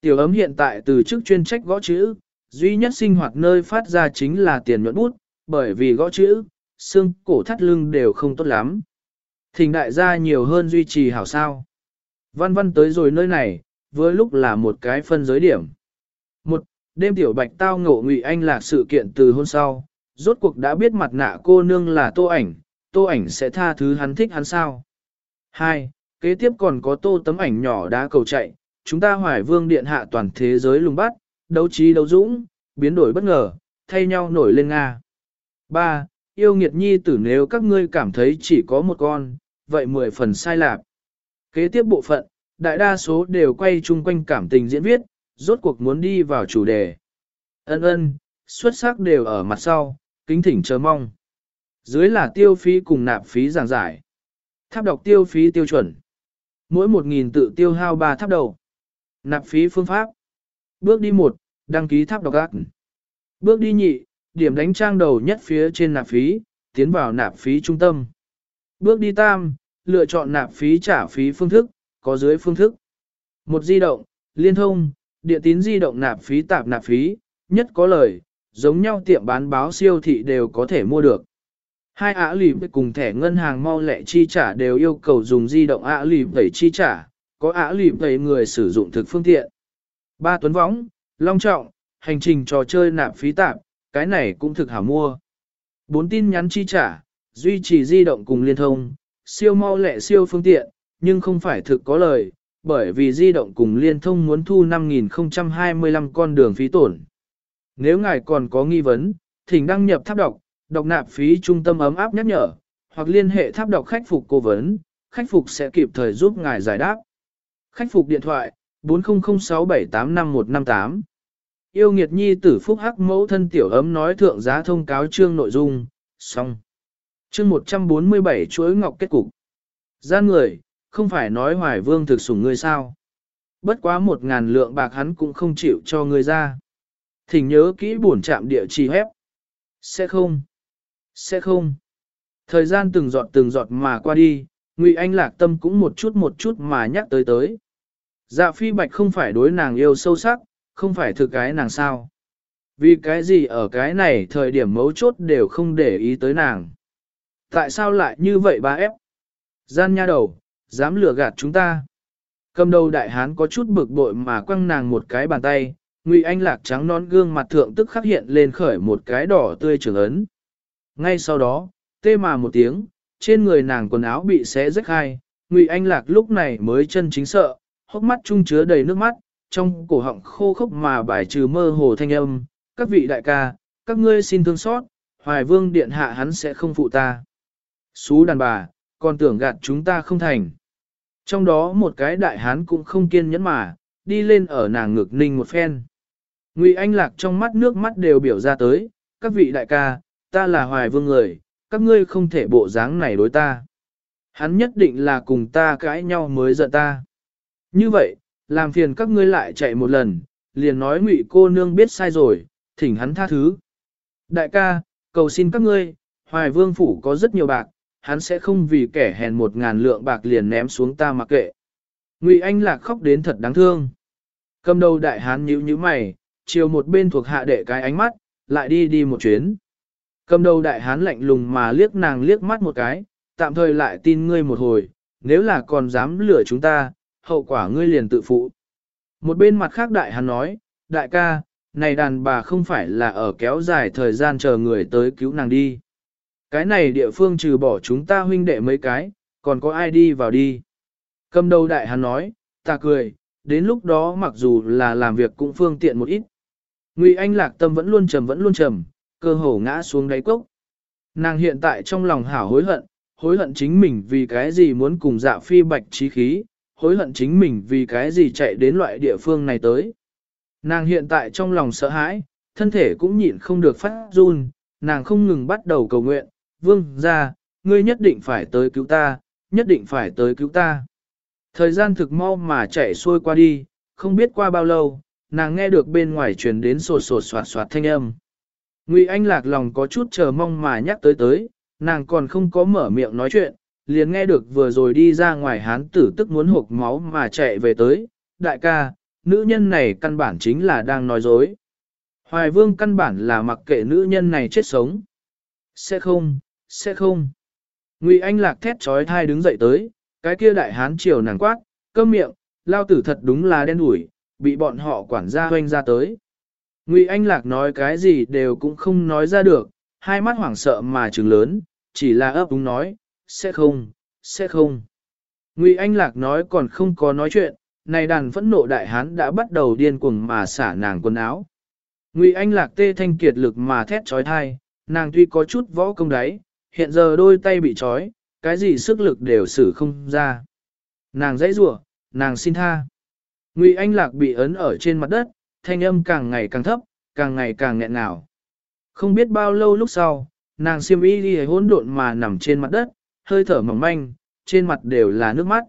Tiểu ấm hiện tại từ chức chuyên trách gõ chữ, duy nhất sinh hoạt nơi phát ra chính là tiền nhuận bút, bởi vì gõ chữ, xương, cổ thắt lưng đều không tốt lắm. Thỉnh đại gia nhiều hơn duy trì hảo sao. Văn văn tới rồi nơi này, với lúc là một cái phân giới điểm. Một, đêm tiểu bạch tao ngộ ngụy anh là sự kiện từ hôn sau, rốt cuộc đã biết mặt nạ cô nương là tô ảnh, tô ảnh sẽ tha thứ hắn thích hắn sao. Hai, kế tiếp còn có tô tấm ảnh nhỏ đá cầu chạy, chúng ta hoài vương điện hạ toàn thế giới lùng bắt, đấu trí đấu dũng, biến đổi bất ngờ, thay nhau nổi lên Nga. 3. Yêu nghiệt nhi tử nếu các ngươi cảm thấy chỉ có một con, vậy mười phần sai lạc. Kế tiếp bộ phận, đại đa số đều quay chung quanh cảm tình diễn viết, rốt cuộc muốn đi vào chủ đề. Ân ân, xuất sắc đều ở mặt sau, kính thỉnh chờ mong. Dưới là tiêu phí cùng nạp phí giảng giải. Tháp đọc tiêu phí tiêu chuẩn. Mỗi 1.000 tự tiêu hao 3 tháp đầu. Nạp phí phương pháp. Bước đi 1, đăng ký tháp đọc ác. Bước đi nhị, điểm đánh trang đầu nhất phía trên nạp phí, tiến vào nạp phí trung tâm. Bước đi tam, lựa chọn nạp phí trả phí phương thức, có dưới phương thức. Một di động, liên thông, điện tín di động nạp phí tạp nạp phí, nhất có lời, giống nhau tiệm bán báo siêu thị đều có thể mua được. Hai ả lì cùng thẻ ngân hàng mau lẹ chi trả đều yêu cầu dùng di động ả lì đẩy chi trả, có ả lì đẩy người sử dụng thực phương tiện. Ba tuấn võng, long trọng, hành trình trò chơi nạp phí tạp, cái này cũng thực hảo mua. Bốn tin nhắn chi trả, duy trì di động cùng liên thông, siêu mau lẹ siêu phương tiện, nhưng không phải thực có lời, bởi vì di động cùng liên thông muốn thu 5.025 con đường phí tổn. Nếu ngài còn có nghi vấn, thỉnh đăng nhập tháp đọc, đọc nạp phí trung tâm ấm áp nhắc nhở, hoặc liên hệ tháp đọc khách phục cố vấn, khách phục sẽ kịp thời giúp ngài giải đáp. Khách phục điện thoại 4006785158 Yêu nghiệt nhi tử phúc hắc mẫu thân tiểu ấm nói thượng giá thông cáo chương nội dung, xong. Chương 147 chuỗi ngọc kết cục. Gian người, không phải nói hoài vương thực sủng ngươi sao. Bất quá một ngàn lượng bạc hắn cũng không chịu cho ngươi ra. Thỉnh nhớ kỹ buồn chạm địa chỉ hép. Sẽ không. Sẽ không. Thời gian từng giọt từng giọt mà qua đi, Ngụy Anh lạc tâm cũng một chút một chút mà nhắc tới tới. Dạ phi bạch không phải đối nàng yêu sâu sắc, không phải thực cái nàng sao. Vì cái gì ở cái này thời điểm mấu chốt đều không để ý tới nàng. Tại sao lại như vậy ba ép? Gian nha đầu, dám lừa gạt chúng ta. Cầm đầu đại hán có chút bực bội mà quăng nàng một cái bàn tay, Ngụy Anh lạc trắng non gương mặt thượng tức khắc hiện lên khởi một cái đỏ tươi trường ấn. Ngay sau đó, tê mà một tiếng, trên người nàng quần áo bị xé rách hai, Ngụy Anh lạc lúc này mới chân chính sợ, hốc mắt trung chứa đầy nước mắt, trong cổ họng khô khốc mà bài trừ mơ hồ thanh âm, các vị đại ca, các ngươi xin thương xót, hoài vương điện hạ hắn sẽ không phụ ta. Xú đàn bà, còn tưởng gạt chúng ta không thành. Trong đó một cái đại hán cũng không kiên nhẫn mà, đi lên ở nàng ngực ninh một phen. Ngụy Anh Lạc trong mắt nước mắt đều biểu ra tới, các vị đại ca, ta là hoài vương người, các ngươi không thể bộ dáng này đối ta. Hắn nhất định là cùng ta cãi nhau mới giận ta. Như vậy, làm phiền các ngươi lại chạy một lần, liền nói ngụy cô nương biết sai rồi, thỉnh hắn tha thứ. Đại ca, cầu xin các ngươi, hoài vương phủ có rất nhiều bạc, hắn sẽ không vì kẻ hèn một ngàn lượng bạc liền ném xuống ta mặc kệ. Ngụy Anh Lạc khóc đến thật đáng thương. Cầm đầu đại hán nhíu nhíu mày, chiều một bên thuộc hạ đệ cái ánh mắt, lại đi đi một chuyến. Cầm đầu đại hán lạnh lùng mà liếc nàng liếc mắt một cái, tạm thời lại tin ngươi một hồi, nếu là còn dám lừa chúng ta, hậu quả ngươi liền tự phụ. Một bên mặt khác đại hắn nói, đại ca, này đàn bà không phải là ở kéo dài thời gian chờ người tới cứu nàng đi. Cái này địa phương trừ bỏ chúng ta huynh đệ mấy cái, còn có ai đi vào đi. Cầm đầu đại hắn nói, ta cười, đến lúc đó mặc dù là làm việc cũng phương tiện một ít. Ngụy Anh lạc tâm vẫn luôn trầm vẫn luôn trầm, cơ hồ ngã xuống đáy cốc. Nàng hiện tại trong lòng hảo hối hận, hối hận chính mình vì cái gì muốn cùng dạ phi bạch trí khí, hối hận chính mình vì cái gì chạy đến loại địa phương này tới. Nàng hiện tại trong lòng sợ hãi, thân thể cũng nhịn không được phát run, nàng không ngừng bắt đầu cầu nguyện, vương ra, ngươi nhất định phải tới cứu ta, nhất định phải tới cứu ta. Thời gian thực mau mà chạy xuôi qua đi, không biết qua bao lâu, nàng nghe được bên ngoài truyền đến sột sột soạt soạt thanh âm. Ngụy Anh lạc lòng có chút chờ mong mà nhắc tới tới, nàng còn không có mở miệng nói chuyện, liền nghe được vừa rồi đi ra ngoài hán tử tức muốn hộp máu mà chạy về tới, đại ca, nữ nhân này căn bản chính là đang nói dối. Hoài vương căn bản là mặc kệ nữ nhân này chết sống. Sẽ không, sẽ không. Ngụy Anh lạc thét trói thai đứng dậy tới, cái kia đại hán triều nàng quát, cơm miệng, lao tử thật đúng là đen đủi, bị bọn họ quản gia hoanh ra tới. Ngụy Anh lạc nói cái gì đều cũng không nói ra được, hai mắt hoảng sợ mà trừng lớn, chỉ là ấp úng nói, sẽ không, sẽ không. Ngụy Anh lạc nói còn không có nói chuyện, này đàn phẫn nộ đại hán đã bắt đầu điên cuồng mà xả nàng quần áo. Ngụy Anh lạc tê thanh kiệt lực mà thét trói thai, nàng tuy có chút võ công đáy, hiện giờ đôi tay bị trói, cái gì sức lực đều xử không ra. Nàng dãy rủa, nàng xin tha. Ngụy Anh lạc bị ấn ở trên mặt đất, thanh âm càng ngày càng thấp, càng ngày càng nghẹn ngào. Không biết bao lâu lúc sau, nàng siêm y đi hỗn độn mà nằm trên mặt đất, hơi thở mỏng manh, trên mặt đều là nước mắt.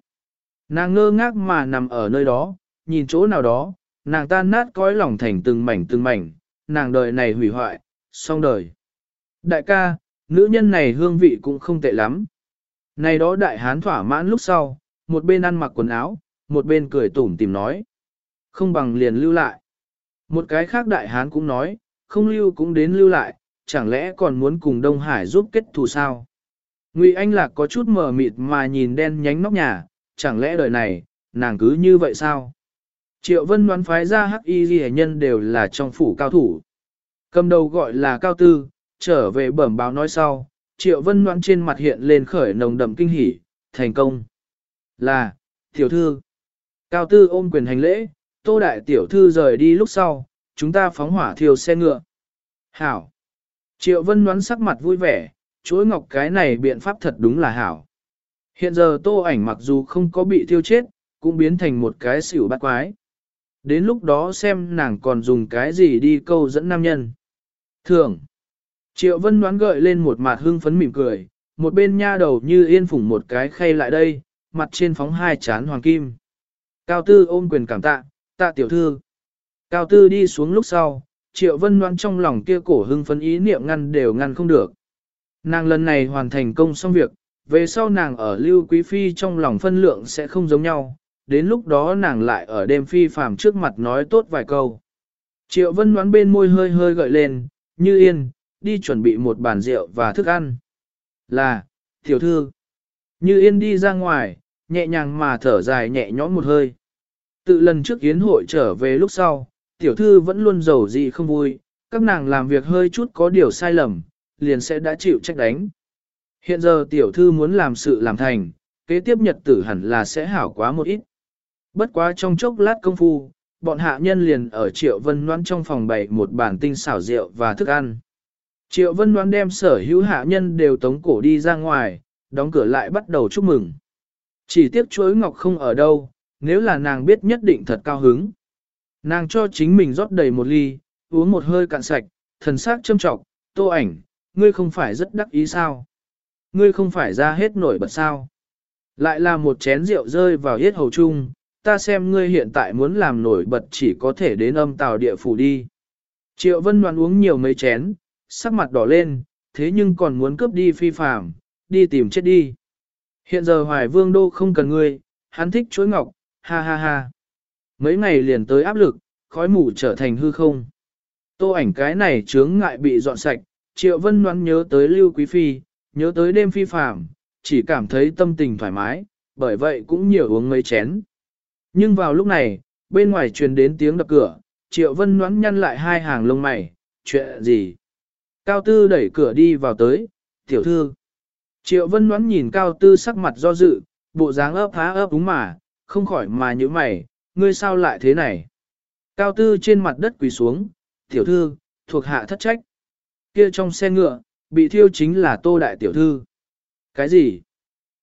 Nàng ngơ ngác mà nằm ở nơi đó, nhìn chỗ nào đó, nàng tan nát cõi lòng thành từng mảnh từng mảnh, nàng đời này hủy hoại, xong đời. Đại ca, nữ nhân này hương vị cũng không tệ lắm. Này đó đại hán thỏa mãn lúc sau, một bên ăn mặc quần áo, một bên cười tủm tìm nói. Không bằng liền lưu lại. Một cái khác đại hán cũng nói, không lưu cũng đến lưu lại, chẳng lẽ còn muốn cùng Đông Hải giúp kết thù sao? Ngụy Anh Lạc có chút mờ mịt mà nhìn đen nhánh nóc nhà, chẳng lẽ đời này, nàng cứ như vậy sao? Triệu Vân đoán phái ra hắc y ghi nhân đều là trong phủ cao thủ. Cầm đầu gọi là cao tư, trở về bẩm báo nói sau, Triệu Vân đoán trên mặt hiện lên khởi nồng đậm kinh hỉ, thành công. Là, tiểu thư. Cao tư ôm quyền hành lễ, tô đại tiểu thư rời đi lúc sau, chúng ta phóng hỏa thiêu xe ngựa. Hảo. Triệu Vân đoán sắc mặt vui vẻ, chuỗi ngọc cái này biện pháp thật đúng là hảo. Hiện giờ tô ảnh mặc dù không có bị thiêu chết, cũng biến thành một cái xỉu bát quái. Đến lúc đó xem nàng còn dùng cái gì đi câu dẫn nam nhân. Thường. Triệu Vân đoán gợi lên một mặt hưng phấn mỉm cười, một bên nha đầu như yên phủng một cái khay lại đây, mặt trên phóng hai chán hoàng kim. Cao Tư ôm quyền cảm tạ, tạ tiểu thư. Cao Tư đi xuống lúc sau, Triệu Vân đoán trong lòng kia cổ hưng phấn ý niệm ngăn đều ngăn không được. Nàng lần này hoàn thành công xong việc, về sau nàng ở Lưu Quý Phi trong lòng phân lượng sẽ không giống nhau, đến lúc đó nàng lại ở đêm phi phàm trước mặt nói tốt vài câu. Triệu Vân đoán bên môi hơi hơi gợi lên, như yên, đi chuẩn bị một bàn rượu và thức ăn. Là, tiểu thư. Như yên đi ra ngoài, nhẹ nhàng mà thở dài nhẹ nhõm một hơi. Tự lần trước yến hội trở về lúc sau, tiểu thư vẫn luôn giàu gì không vui, các nàng làm việc hơi chút có điều sai lầm, liền sẽ đã chịu trách đánh. Hiện giờ tiểu thư muốn làm sự làm thành, kế tiếp nhật tử hẳn là sẽ hảo quá một ít. Bất quá trong chốc lát công phu, bọn hạ nhân liền ở Triệu Vân Loan trong phòng bày một bàn tinh xảo rượu và thức ăn. Triệu Vân Loan đem sở hữu hạ nhân đều tống cổ đi ra ngoài, đóng cửa lại bắt đầu chúc mừng. Chỉ tiếc chuối ngọc không ở đâu, nếu là nàng biết nhất định thật cao hứng. Nàng cho chính mình rót đầy một ly, uống một hơi cạn sạch, thần sắc châm trọng, tô ảnh, ngươi không phải rất đắc ý sao? Ngươi không phải ra hết nổi bật sao? Lại là một chén rượu rơi vào hết hầu chung, ta xem ngươi hiện tại muốn làm nổi bật chỉ có thể đến âm tàu địa phủ đi. Triệu Vân Đoàn uống nhiều mấy chén, sắc mặt đỏ lên, thế nhưng còn muốn cướp đi phi phàm, đi tìm chết đi. Hiện giờ Hoài Vương Đô không cần ngươi, hắn thích chuối ngọc, ha ha ha. Mấy ngày liền tới áp lực, khói mù trở thành hư không. Tô ảnh cái này chướng ngại bị dọn sạch, Triệu Vân Loan nhớ tới Lưu Quý Phi, nhớ tới đêm phi phạm, chỉ cảm thấy tâm tình thoải mái, bởi vậy cũng nhiều uống mấy chén. Nhưng vào lúc này, bên ngoài truyền đến tiếng đập cửa, Triệu Vân Loan nhăn lại hai hàng lông mày, chuyện gì? Cao Tư đẩy cửa đi vào tới, tiểu thư. Triệu Vân Loan nhìn Cao Tư sắc mặt do dự, bộ dáng ấp há ấp đúng mà, không khỏi mà như mày, ngươi sao lại thế này? Cao Tư trên mặt đất quỳ xuống, tiểu thư, thuộc hạ thất trách. Kia trong xe ngựa, bị thiêu chính là Tô Đại Tiểu Thư. Cái gì?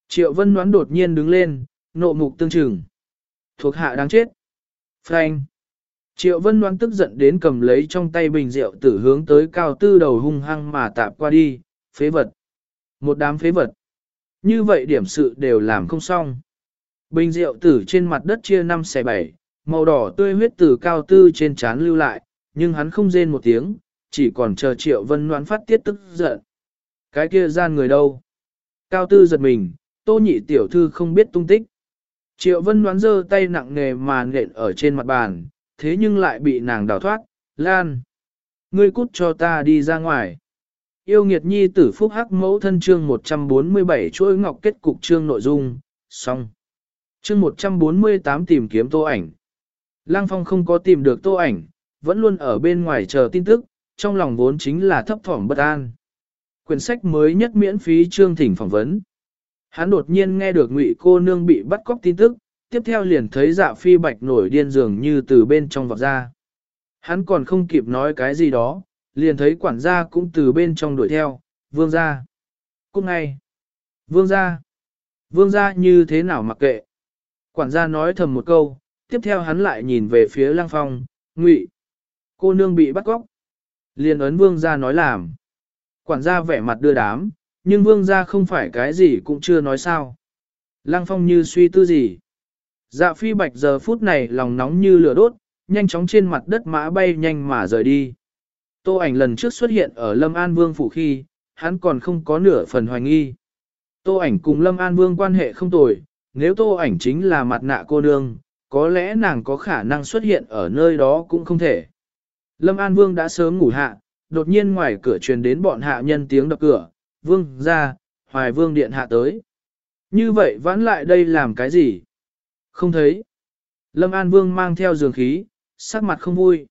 Triệu Vân Ngoãn đột nhiên đứng lên, nộ mục tương trừng. Thuộc hạ đáng chết. Frank. Triệu Vân đoán tức giận đến cầm lấy trong tay bình rượu tử hướng tới cao tư đầu hung hăng mà tạp qua đi, phế vật. Một đám phế vật. Như vậy điểm sự đều làm không xong. Bình rượu tử trên mặt đất chia 5 xe 7, màu đỏ tươi huyết từ cao tư trên trán lưu lại, nhưng hắn không rên một tiếng, chỉ còn chờ Triệu Vân Loan phát tiết tức giận. Cái kia gian người đâu? Cao tư giật mình, tô nhị tiểu thư không biết tung tích. Triệu Vân Loan giơ tay nặng nề mà nện ở trên mặt bàn, thế nhưng lại bị nàng đào thoát, Lan. Ngươi cút cho ta đi ra ngoài. Yêu nghiệt nhi tử phúc hắc mẫu thân chương 147 chuỗi ngọc kết cục chương nội dung, xong. Chương 148 tìm kiếm tô ảnh. Lăng Phong không có tìm được tô ảnh, vẫn luôn ở bên ngoài chờ tin tức, trong lòng vốn chính là thấp thỏm bất an. Quyển sách mới nhất miễn phí chương thỉnh phỏng vấn. Hắn đột nhiên nghe được ngụy cô nương bị bắt cóc tin tức, tiếp theo liền thấy dạ phi bạch nổi điên dường như từ bên trong vọt ra. Hắn còn không kịp nói cái gì đó, liền thấy quản gia cũng từ bên trong đuổi theo, vương gia. Cúc ngay. Vương gia. Vương gia như thế nào mặc kệ. Quản gia nói thầm một câu, tiếp theo hắn lại nhìn về phía lăng phong, ngụy. Cô nương bị bắt cóc. Liền ấn vương gia nói làm. Quản gia vẻ mặt đưa đám, nhưng vương gia không phải cái gì cũng chưa nói sao. Lăng phong như suy tư gì. Dạ phi bạch giờ phút này lòng nóng như lửa đốt, nhanh chóng trên mặt đất mã bay nhanh mà rời đi. Tô ảnh lần trước xuất hiện ở Lâm An Vương phủ khi, hắn còn không có nửa phần hoài nghi. Tô ảnh cùng Lâm An Vương quan hệ không tồi, nếu tô ảnh chính là mặt nạ cô nương, có lẽ nàng có khả năng xuất hiện ở nơi đó cũng không thể. Lâm An Vương đã sớm ngủ hạ, đột nhiên ngoài cửa truyền đến bọn hạ nhân tiếng đập cửa, vương ra, hoài vương điện hạ tới. Như vậy vãn lại đây làm cái gì? Không thấy. Lâm An Vương mang theo dường khí, sắc mặt không vui.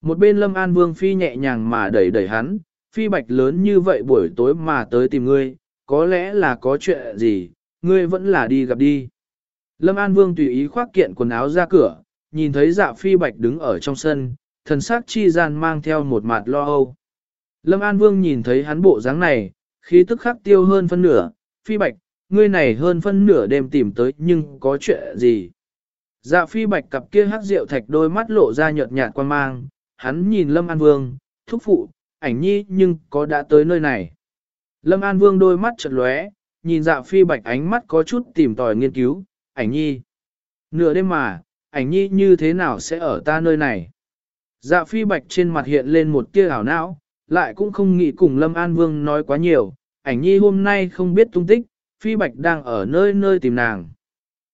Một bên Lâm An Vương phi nhẹ nhàng mà đẩy đẩy hắn, phi bạch lớn như vậy buổi tối mà tới tìm ngươi, có lẽ là có chuyện gì, ngươi vẫn là đi gặp đi. Lâm An Vương tùy ý khoác kiện quần áo ra cửa, nhìn thấy dạ phi bạch đứng ở trong sân, thần sắc chi gian mang theo một mặt lo âu. Lâm An Vương nhìn thấy hắn bộ dáng này, khí tức khắc tiêu hơn phân nửa, phi bạch, ngươi này hơn phân nửa đêm tìm tới nhưng có chuyện gì? Dạ phi bạch cặp kia hắc rượu thạch đôi mắt lộ ra nhợt nhạt quan mang, hắn nhìn Lâm An Vương, thúc phụ, ảnh nhi nhưng có đã tới nơi này. Lâm An Vương đôi mắt chợt lóe, nhìn dạ phi bạch ánh mắt có chút tìm tòi nghiên cứu, ảnh nhi. Nửa đêm mà, ảnh nhi như thế nào sẽ ở ta nơi này? Dạ phi bạch trên mặt hiện lên một tia ảo não, lại cũng không nghĩ cùng Lâm An Vương nói quá nhiều, ảnh nhi hôm nay không biết tung tích, phi bạch đang ở nơi nơi tìm nàng.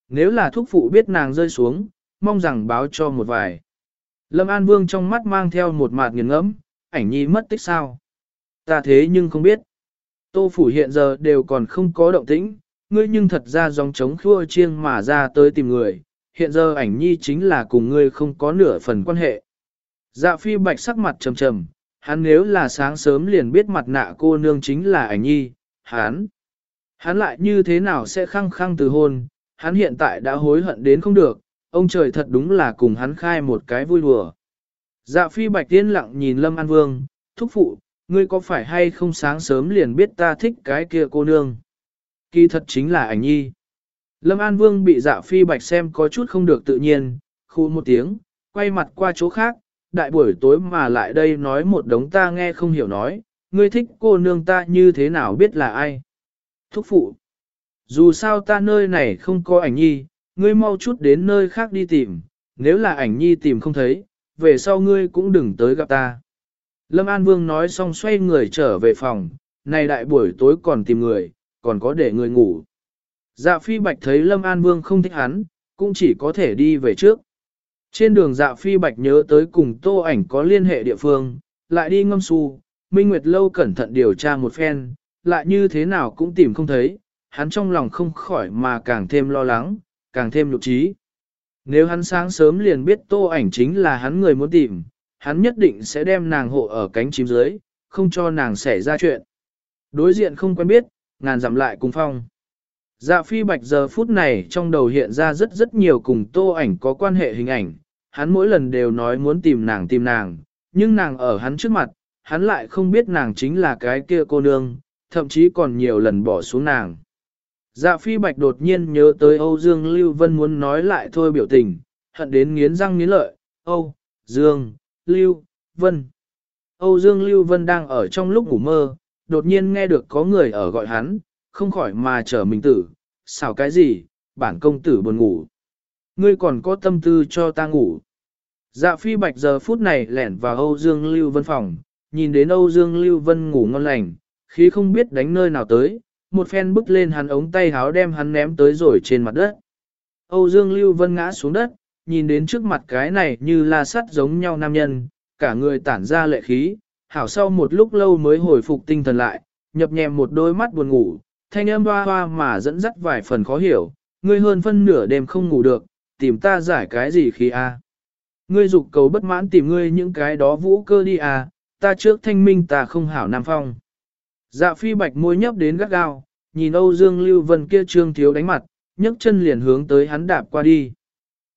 Nếu là thúc phụ biết nàng rơi xuống, mong rằng báo cho một vài. Lâm An Vương trong mắt mang theo một mạt nghiền ngẫm, ảnh nhi mất tích sao? Ta thế nhưng không biết. Tô phủ hiện giờ đều còn không có động tĩnh, ngươi nhưng thật ra dòng chống khua chiêng mà ra tới tìm người, hiện giờ ảnh nhi chính là cùng ngươi không có nửa phần quan hệ. Dạ phi bạch sắc mặt trầm trầm, hắn nếu là sáng sớm liền biết mặt nạ cô nương chính là ảnh nhi, hắn. Hắn lại như thế nào sẽ khăng khăng từ hôn, hắn hiện tại đã hối hận đến không được, ông trời thật đúng là cùng hắn khai một cái vui đùa. Dạ phi bạch tiên lặng nhìn Lâm An Vương, thúc phụ, ngươi có phải hay không sáng sớm liền biết ta thích cái kia cô nương? Kỳ thật chính là ảnh nhi. Lâm An Vương bị dạ phi bạch xem có chút không được tự nhiên, khu một tiếng, quay mặt qua chỗ khác, đại buổi tối mà lại đây nói một đống ta nghe không hiểu nói, ngươi thích cô nương ta như thế nào biết là ai? Thúc phụ. Dù sao ta nơi này không có ảnh nhi, ngươi mau chút đến nơi khác đi tìm, nếu là ảnh nhi tìm không thấy, về sau ngươi cũng đừng tới gặp ta. Lâm An Vương nói xong xoay người trở về phòng, này đại buổi tối còn tìm người, còn có để người ngủ. Dạ phi bạch thấy Lâm An Vương không thích hắn, cũng chỉ có thể đi về trước. Trên đường dạ phi bạch nhớ tới cùng tô ảnh có liên hệ địa phương, lại đi ngâm su, Minh Nguyệt Lâu cẩn thận điều tra một phen, lại như thế nào cũng tìm không thấy, hắn trong lòng không khỏi mà càng thêm lo lắng, càng thêm lục trí. Nếu hắn sáng sớm liền biết tô ảnh chính là hắn người muốn tìm, hắn nhất định sẽ đem nàng hộ ở cánh chim dưới, không cho nàng xảy ra chuyện. Đối diện không quen biết, ngàn dặm lại cùng phong. Dạ phi bạch giờ phút này trong đầu hiện ra rất rất nhiều cùng tô ảnh có quan hệ hình ảnh, hắn mỗi lần đều nói muốn tìm nàng tìm nàng, nhưng nàng ở hắn trước mặt, hắn lại không biết nàng chính là cái kia cô nương, thậm chí còn nhiều lần bỏ xuống nàng. Dạ phi bạch đột nhiên nhớ tới Âu Dương Lưu Vân muốn nói lại thôi biểu tình, hận đến nghiến răng nghiến lợi, Âu, Dương, Lưu, Vân. Âu Dương Lưu Vân đang ở trong lúc ngủ mơ, đột nhiên nghe được có người ở gọi hắn, không khỏi mà trở mình tử, xảo cái gì, bản công tử buồn ngủ. Ngươi còn có tâm tư cho ta ngủ. Dạ phi bạch giờ phút này lẻn vào Âu Dương Lưu Vân phòng, nhìn đến Âu Dương Lưu Vân ngủ ngon lành, khí không biết đánh nơi nào tới, một phen bứt lên hắn ống tay háo đem hắn ném tới rồi trên mặt đất. Âu Dương Lưu Vân ngã xuống đất, nhìn đến trước mặt cái này như la sắt giống nhau nam nhân, cả người tản ra lệ khí, hảo sau một lúc lâu mới hồi phục tinh thần lại, nhập nhèm một đôi mắt buồn ngủ, thanh âm hoa hoa mà dẫn dắt vài phần khó hiểu, ngươi hơn phân nửa đêm không ngủ được, tìm ta giải cái gì khi a? Ngươi dục cầu bất mãn tìm ngươi những cái đó vũ cơ đi à, ta trước thanh minh ta không hảo nam phong. Dạ phi bạch môi nhấp đến gắt gao, nhìn Âu Dương Lưu Vân kia trương thiếu đánh mặt, nhấc chân liền hướng tới hắn đạp qua đi.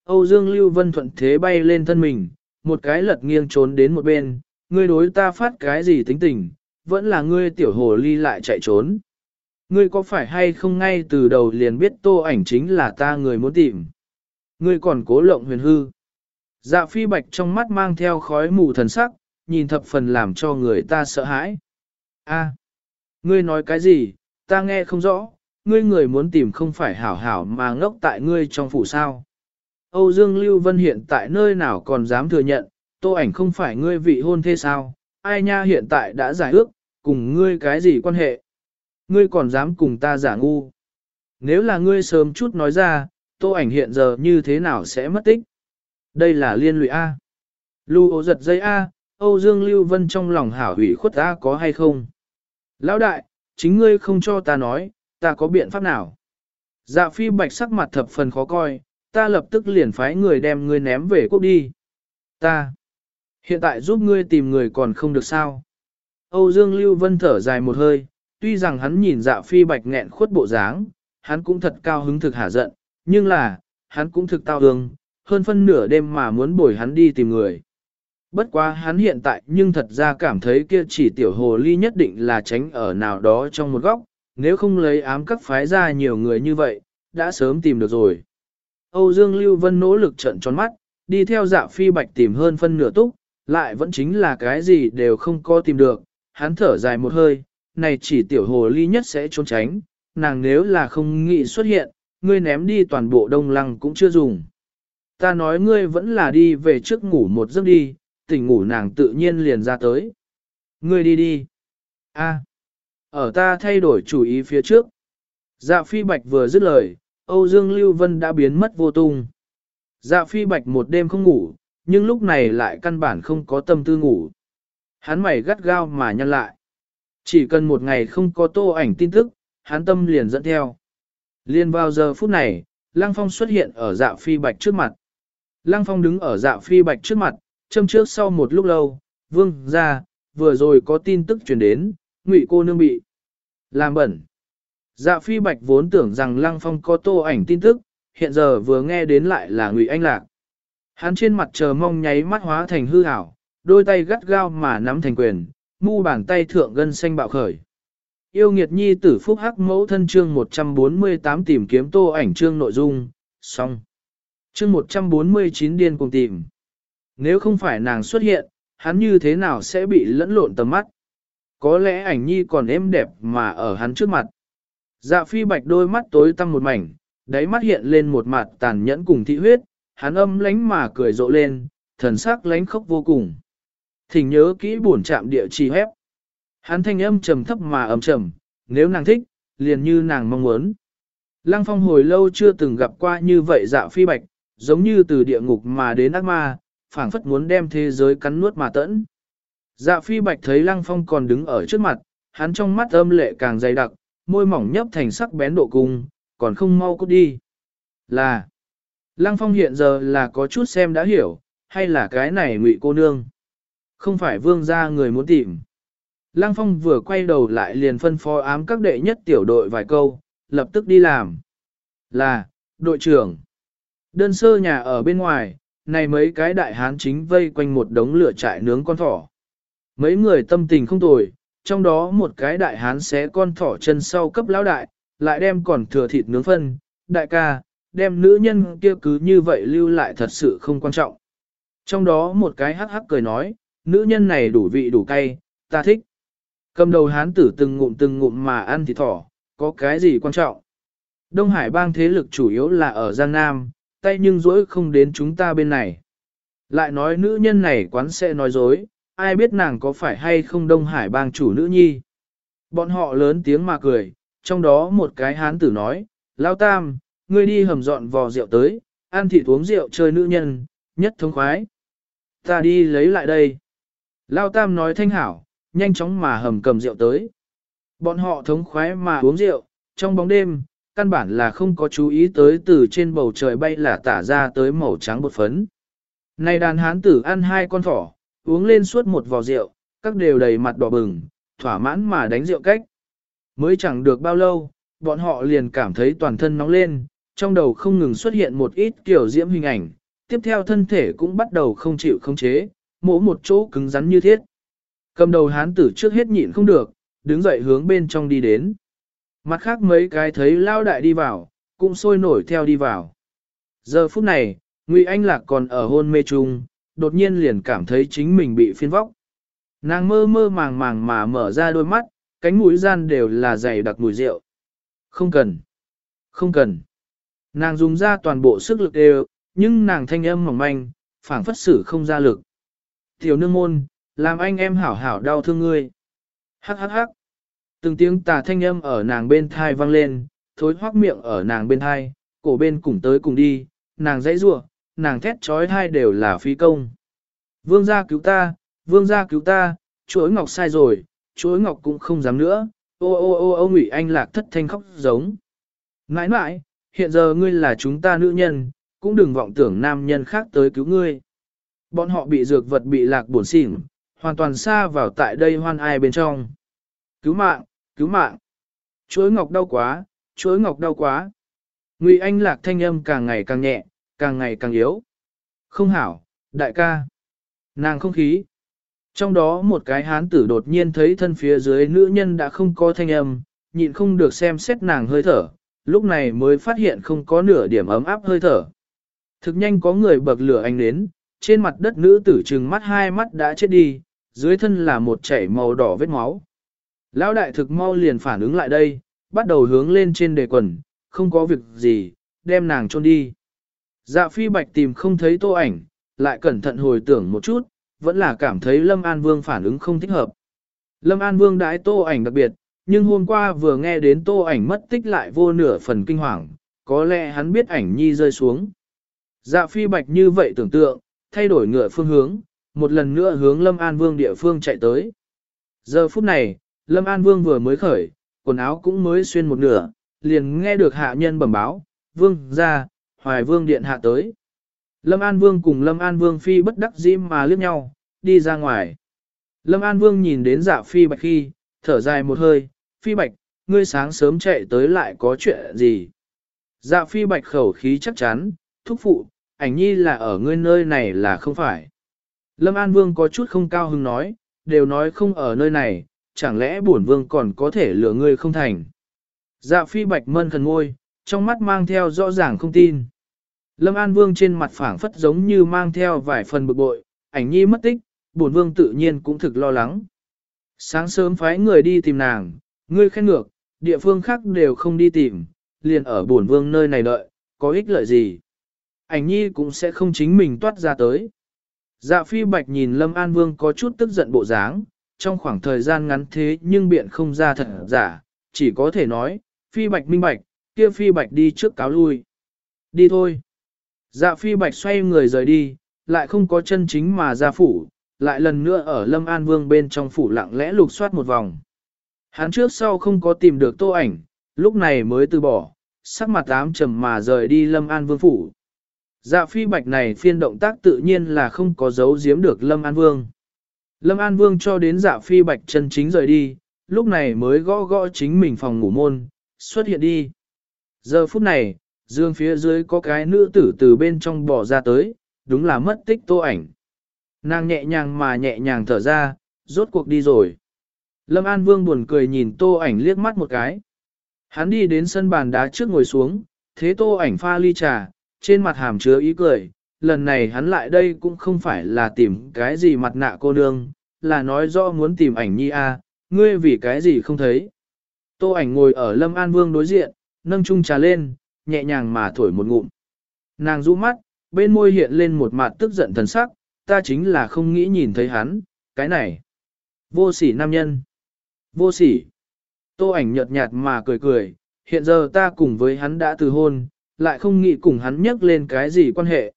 Âu Dương Lưu Vân thuận thế bay lên thân mình, một cái lật nghiêng trốn đến một bên, ngươi đối ta phát cái gì tính tình, vẫn là ngươi tiểu hồ ly lại chạy trốn. Ngươi có phải hay không ngay từ đầu liền biết tô ảnh chính là ta người muốn tìm. Ngươi còn cố lộng huyền hư. Dạ phi bạch trong mắt mang theo khói mù thần sắc, nhìn thập phần làm cho người ta sợ hãi. A, ngươi nói cái gì, ta nghe không rõ, ngươi người muốn tìm không phải hảo hảo mà ngốc tại ngươi trong phủ sao. Âu Dương Lưu Vân hiện tại nơi nào còn dám thừa nhận, tô ảnh không phải ngươi vị hôn thế sao, ai nha hiện tại đã giải ước, cùng ngươi cái gì quan hệ. Ngươi còn dám cùng ta giả ngu. Nếu là ngươi sớm chút nói ra, tô ảnh hiện giờ như thế nào sẽ mất tích. Đây là liên lụy A. Lưu ố giật dây A, Âu Dương Lưu Vân trong lòng hảo hủy khuất A có hay không? Lão đại, chính ngươi không cho ta nói, ta có biện pháp nào? Dạ phi bạch sắc mặt thập phần khó coi, ta lập tức liền phái người đem ngươi ném về quốc đi. Ta, hiện tại giúp ngươi tìm người còn không được sao. Âu Dương Lưu Vân thở dài một hơi, tuy rằng hắn nhìn dạ phi bạch nghẹn khuất bộ dáng, hắn cũng thật cao hứng thực hả giận, nhưng là, hắn cũng thực tao hương, hơn phân nửa đêm mà muốn bồi hắn đi tìm người. Bất quá hắn hiện tại nhưng thật ra cảm thấy kia chỉ tiểu hồ ly nhất định là tránh ở nào đó trong một góc, nếu không lấy ám các phái ra nhiều người như vậy, đã sớm tìm được rồi. Âu Dương Lưu Vân nỗ lực trận tròn mắt, đi theo dạ phi bạch tìm hơn phân nửa túc, lại vẫn chính là cái gì đều không có tìm được, hắn thở dài một hơi, này chỉ tiểu hồ ly nhất sẽ trốn tránh, nàng nếu là không nghĩ xuất hiện, ngươi ném đi toàn bộ đông lăng cũng chưa dùng. Ta nói ngươi vẫn là đi về trước ngủ một giấc đi, tỉnh ngủ nàng tự nhiên liền ra tới. Ngươi đi đi. A, ở ta thay đổi chủ ý phía trước. Dạ phi bạch vừa dứt lời, Âu Dương Lưu Vân đã biến mất vô tung. Dạ phi bạch một đêm không ngủ, nhưng lúc này lại căn bản không có tâm tư ngủ. Hắn mày gắt gao mà nhăn lại. Chỉ cần một ngày không có tô ảnh tin tức, hắn tâm liền dẫn theo. Liên vào giờ phút này, Lăng Phong xuất hiện ở dạ phi bạch trước mặt. Lăng Phong đứng ở dạ phi bạch trước mặt, châm trước sau một lúc lâu, vương ra, vừa rồi có tin tức truyền đến, ngụy cô nương bị làm bẩn. Dạ phi bạch vốn tưởng rằng Lăng Phong có tô ảnh tin tức, hiện giờ vừa nghe đến lại là ngụy anh lạc. Hắn trên mặt chờ mong nháy mắt hóa thành hư ảo, đôi tay gắt gao mà nắm thành quyền, mu bàn tay thượng gân xanh bạo khởi. Yêu nghiệt nhi tử phúc hắc mẫu thân chương 148 tìm kiếm tô ảnh chương nội dung, xong. Chương 149 điên cùng tìm. Nếu không phải nàng xuất hiện, hắn như thế nào sẽ bị lẫn lộn tầm mắt? Có lẽ ảnh nhi còn êm đẹp mà ở hắn trước mặt. Dạ phi bạch đôi mắt tối tăm một mảnh, đáy mắt hiện lên một mặt tàn nhẫn cùng thị huyết, hắn âm lánh mà cười rộ lên, thần sắc lánh khóc vô cùng. Thỉnh nhớ kỹ buồn chạm địa chỉ hép. Hắn thanh âm trầm thấp mà ấm trầm, nếu nàng thích, liền như nàng mong muốn. Lăng phong hồi lâu chưa từng gặp qua như vậy dạ phi bạch, giống như từ địa ngục mà đến ác ma, phảng phất muốn đem thế giới cắn nuốt mà tẫn. Dạ phi bạch thấy lăng phong còn đứng ở trước mặt, hắn trong mắt âm lệ càng dày đặc, môi mỏng nhấp thành sắc bén độ cung, còn không mau cút đi. Là, lăng phong hiện giờ là có chút xem đã hiểu, hay là cái này ngụy cô nương. Không phải vương gia người muốn tìm. Lăng phong vừa quay đầu lại liền phân phó ám các đệ nhất tiểu đội vài câu, lập tức đi làm. Là, đội trưởng. Đơn sơ nhà ở bên ngoài, này mấy cái đại hán chính vây quanh một đống lửa trại nướng con thỏ. Mấy người tâm tình không tồi, trong đó một cái đại hán xé con thỏ chân sau cấp lão đại, lại đem còn thừa thịt nướng phân, đại ca, đem nữ nhân kia cứ như vậy lưu lại thật sự không quan trọng. Trong đó một cái hắc hắc cười nói, nữ nhân này đủ vị đủ cay, ta thích. Cầm đầu hán tử từng ngụm từng ngụm mà ăn thịt thỏ, có cái gì quan trọng. Đông Hải bang thế lực chủ yếu là ở Giang Nam, tay nhưng dối không đến chúng ta bên này. Lại nói nữ nhân này quán sẽ nói dối, ai biết nàng có phải hay không Đông Hải bang chủ nữ nhi. Bọn họ lớn tiếng mà cười, trong đó một cái hán tử nói, Lao Tam, ngươi đi hầm dọn vò rượu tới, ăn thịt uống rượu chơi nữ nhân, nhất thống khoái. Ta đi lấy lại đây. Lao Tam nói thanh hảo, nhanh chóng mà hầm cầm rượu tới. Bọn họ thống khoái mà uống rượu, trong bóng đêm, căn bản là không có chú ý tới từ trên bầu trời bay là tả ra tới màu trắng bột phấn. Này đàn hán tử ăn hai con thỏ, uống lên suốt một vò rượu, các đều đầy mặt đỏ bừng, thỏa mãn mà đánh rượu cách. Mới chẳng được bao lâu, bọn họ liền cảm thấy toàn thân nóng lên, trong đầu không ngừng xuất hiện một ít kiểu diễm hình ảnh, tiếp theo thân thể cũng bắt đầu không chịu không chế, mỗ một chỗ cứng rắn như thiết. Cầm đầu hán tử trước hết nhịn không được, đứng dậy hướng bên trong đi đến. Mặt khác mấy cái thấy lao đại đi vào, cũng sôi nổi theo đi vào. Giờ phút này, Ngụy Anh Lạc còn ở hôn mê chung, đột nhiên liền cảm thấy chính mình bị phiên vóc. Nàng mơ mơ màng màng mà mở ra đôi mắt, cánh mũi gian đều là dày đặc mùi rượu. Không cần. Không cần. Nàng dùng ra toàn bộ sức lực đều, nhưng nàng thanh âm mỏng manh, phảng phất sử không ra lực. Tiểu nương môn, làm anh em hảo hảo đau thương ngươi. Hắc hắc hắc. Từng tiếng tà thanh âm ở nàng bên thai vang lên, thối hoác miệng ở nàng bên thai, cổ bên cùng tới cùng đi, nàng dãy rủa, nàng thét trói thai đều là phi công. Vương gia cứu ta, vương gia cứu ta, chuỗi ngọc sai rồi, chuỗi ngọc cũng không dám nữa, ô ô ô ô ngụy anh lạc thất thanh khóc giống. Nãi nãi, hiện giờ ngươi là chúng ta nữ nhân, cũng đừng vọng tưởng nam nhân khác tới cứu ngươi. Bọn họ bị dược vật bị lạc buồn xỉn, hoàn toàn xa vào tại đây hoan ai bên trong. Cứu mạng, cứu mạng. Chuối ngọc đau quá, chuối ngọc đau quá. Ngụy Anh lạc thanh âm càng ngày càng nhẹ, càng ngày càng yếu. Không hảo, đại ca. Nàng không khí. Trong đó một cái hán tử đột nhiên thấy thân phía dưới nữ nhân đã không có thanh âm, nhịn không được xem xét nàng hơi thở, lúc này mới phát hiện không có nửa điểm ấm áp hơi thở. Thực nhanh có người bậc lửa anh đến, trên mặt đất nữ tử trừng mắt hai mắt đã chết đi, dưới thân là một chảy màu đỏ vết máu. Lão đại thực mau liền phản ứng lại đây, bắt đầu hướng lên trên đề quần, không có việc gì, đem nàng trôn đi. Dạ phi bạch tìm không thấy tô ảnh, lại cẩn thận hồi tưởng một chút, vẫn là cảm thấy Lâm An Vương phản ứng không thích hợp. Lâm An Vương đãi tô ảnh đặc biệt, nhưng hôm qua vừa nghe đến tô ảnh mất tích lại vô nửa phần kinh hoàng, có lẽ hắn biết ảnh nhi rơi xuống. Dạ phi bạch như vậy tưởng tượng, thay đổi ngựa phương hướng, một lần nữa hướng Lâm An Vương địa phương chạy tới. Giờ phút này, Lâm An Vương vừa mới khởi, quần áo cũng mới xuyên một nửa, liền nghe được hạ nhân bẩm báo, Vương ra, Hoài Vương điện hạ tới. Lâm An Vương cùng Lâm An Vương Phi bất đắc dĩ mà liếc nhau, đi ra ngoài. Lâm An Vương nhìn đến dạ Phi Bạch khi, thở dài một hơi, Phi Bạch, ngươi sáng sớm chạy tới lại có chuyện gì? Dạ Phi Bạch khẩu khí chắc chắn, thúc phụ, ảnh nhi là ở ngươi nơi này là không phải. Lâm An Vương có chút không cao hứng nói, đều nói không ở nơi này, chẳng lẽ bổn vương còn có thể lừa ngươi không thành. Dạ Phi Bạch mân khẩn ngôi, trong mắt mang theo rõ ràng không tin. Lâm An Vương trên mặt phảng phất giống như mang theo vài phần bực bội, ảnh nhi mất tích, bổn vương tự nhiên cũng thực lo lắng. Sáng sớm phái người đi tìm nàng, ngươi khen ngược, địa phương khác đều không đi tìm, liền ở bổn vương nơi này đợi, có ích lợi gì. Ảnh nhi cũng sẽ không chính mình toát ra tới. Dạ phi bạch nhìn Lâm An Vương có chút tức giận bộ dáng, trong khoảng thời gian ngắn thế nhưng biện không ra thật giả, chỉ có thể nói, phi bạch minh bạch, kia phi bạch đi trước cáo lui. Đi thôi. Dạ phi bạch xoay người rời đi, lại không có chân chính mà ra phủ, lại lần nữa ở Lâm An Vương bên trong phủ lặng lẽ lục soát một vòng. Hắn trước sau không có tìm được tô ảnh, lúc này mới từ bỏ, sắc mặt ám trầm mà rời đi Lâm An Vương phủ. Dạ phi bạch này phiên động tác tự nhiên là không có giấu giếm được Lâm An Vương. Lâm An Vương cho đến dạ phi bạch chân chính rời đi, lúc này mới gõ gõ chính mình phòng ngủ môn, xuất hiện đi. Giờ phút này, dương phía dưới có cái nữ tử từ bên trong bỏ ra tới, đúng là mất tích tô ảnh. Nàng nhẹ nhàng mà nhẹ nhàng thở ra, rốt cuộc đi rồi. Lâm An Vương buồn cười nhìn tô ảnh liếc mắt một cái. Hắn đi đến sân bàn đá trước ngồi xuống, thế tô ảnh pha ly trà, trên mặt hàm chứa ý cười, lần này hắn lại đây cũng không phải là tìm cái gì mặt nạ cô nương, là nói rõ muốn tìm ảnh nhi a, ngươi vì cái gì không thấy. Tô ảnh ngồi ở Lâm An Vương đối diện, nâng chung trà lên, nhẹ nhàng mà thổi một ngụm. Nàng rũ mắt, bên môi hiện lên một mặt tức giận thần sắc, ta chính là không nghĩ nhìn thấy hắn, cái này. Vô sỉ nam nhân. Vô sỉ. Tô ảnh nhợt nhạt mà cười cười, hiện giờ ta cùng với hắn đã từ hôn, lại không nghĩ cùng hắn nhắc lên cái gì quan hệ.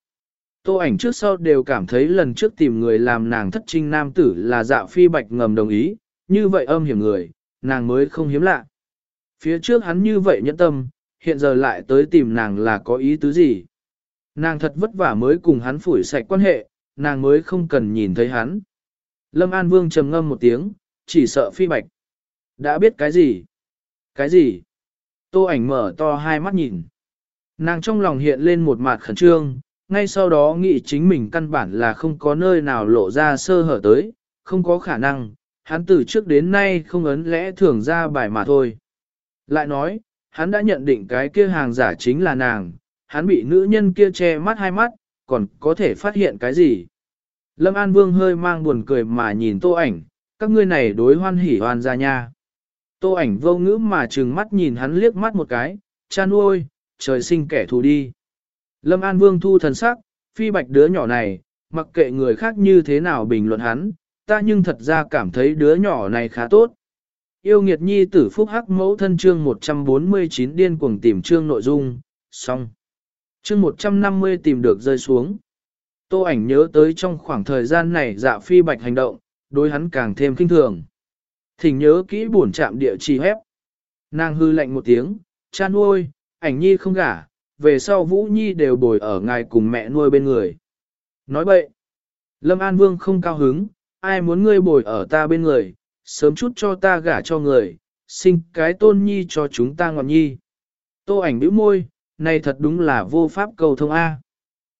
Tô ảnh trước sau đều cảm thấy lần trước tìm người làm nàng thất trinh nam tử là dạ phi bạch ngầm đồng ý, như vậy âm hiểm người, nàng mới không hiếm lạ. Phía trước hắn như vậy nhẫn tâm, hiện giờ lại tới tìm nàng là có ý tứ gì. Nàng thật vất vả mới cùng hắn phủi sạch quan hệ, nàng mới không cần nhìn thấy hắn. Lâm An Vương trầm ngâm một tiếng, chỉ sợ phi bạch. Đã biết cái gì? Cái gì? Tô ảnh mở to hai mắt nhìn. Nàng trong lòng hiện lên một mặt khẩn trương, ngay sau đó nghĩ chính mình căn bản là không có nơi nào lộ ra sơ hở tới, không có khả năng, hắn từ trước đến nay không ấn lẽ thường ra bài mà thôi. Lại nói, hắn đã nhận định cái kia hàng giả chính là nàng, hắn bị nữ nhân kia che mắt hai mắt, còn có thể phát hiện cái gì. Lâm An Vương hơi mang buồn cười mà nhìn tô ảnh, các ngươi này đối hoan hỉ hoan ra nha. Tô ảnh vô ngữ mà trừng mắt nhìn hắn liếc mắt một cái, cha nuôi, trời sinh kẻ thù đi. Lâm An Vương thu thần sắc, phi bạch đứa nhỏ này, mặc kệ người khác như thế nào bình luận hắn, ta nhưng thật ra cảm thấy đứa nhỏ này khá tốt. Yêu nghiệt nhi tử phúc hắc mẫu thân chương 149 điên cuồng tìm chương nội dung, xong. Chương 150 tìm được rơi xuống. Tô ảnh nhớ tới trong khoảng thời gian này dạ phi bạch hành động, đối hắn càng thêm kinh thường. Thỉnh nhớ kỹ buồn chạm địa chỉ hép. Nàng hư lạnh một tiếng, cha nuôi, ảnh nhi không gả, về sau Vũ Nhi đều bồi ở ngài cùng mẹ nuôi bên người. Nói vậy Lâm An Vương không cao hứng, ai muốn ngươi bồi ở ta bên người, sớm chút cho ta gả cho người, sinh cái tôn nhi cho chúng ta ngọn nhi. Tô ảnh bĩu môi, này thật đúng là vô pháp cầu thông A.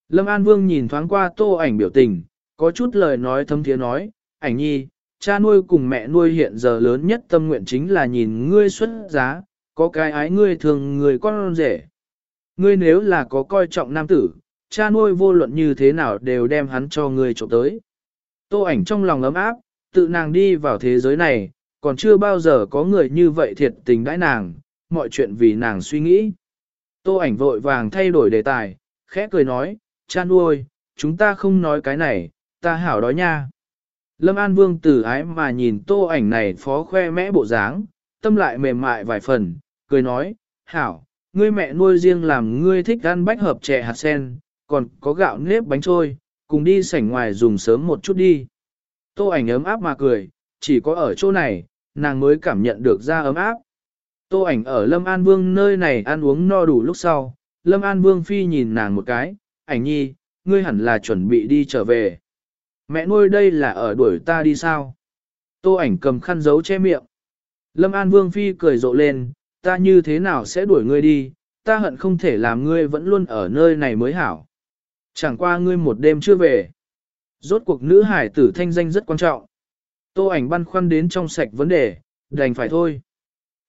Lâm An Vương nhìn thoáng qua tô ảnh biểu tình, có chút lời nói thâm thiế nói, ảnh nhi, cha nuôi cùng mẹ nuôi hiện giờ lớn nhất tâm nguyện chính là nhìn ngươi xuất giá, có cái ái ngươi thường người con rể. Ngươi nếu là có coi trọng nam tử, cha nuôi vô luận như thế nào đều đem hắn cho ngươi trộm tới. Tô ảnh trong lòng ấm áp, tự nàng đi vào thế giới này, còn chưa bao giờ có người như vậy thiệt tình đãi nàng, mọi chuyện vì nàng suy nghĩ. Tô ảnh vội vàng thay đổi đề tài, khẽ cười nói, cha nuôi, chúng ta không nói cái này, ta hảo đói nha. Lâm An Vương tử ái mà nhìn tô ảnh này phó khoe mẽ bộ dáng, tâm lại mềm mại vài phần, cười nói, hảo, ngươi mẹ nuôi riêng làm ngươi thích ăn bách hợp chè hạt sen, còn có gạo nếp bánh trôi, cùng đi sảnh ngoài dùng sớm một chút đi. Tô ảnh ấm áp mà cười, chỉ có ở chỗ này, nàng mới cảm nhận được ra ấm áp. Tô ảnh ở Lâm An Vương nơi này ăn uống no đủ lúc sau, Lâm An Vương phi nhìn nàng một cái, ảnh nhi, ngươi hẳn là chuẩn bị đi trở về. Mẹ nuôi đây là ở đuổi ta đi sao? Tô ảnh cầm khăn giấu che miệng. Lâm An Vương phi cười rộ lên, ta như thế nào sẽ đuổi ngươi đi, ta hận không thể làm ngươi vẫn luôn ở nơi này mới hảo. Chẳng qua ngươi một đêm chưa về. Rốt cuộc nữ hải tử thanh danh rất quan trọng. Tô ảnh băn khoăn đến trong sạch vấn đề, đành phải thôi.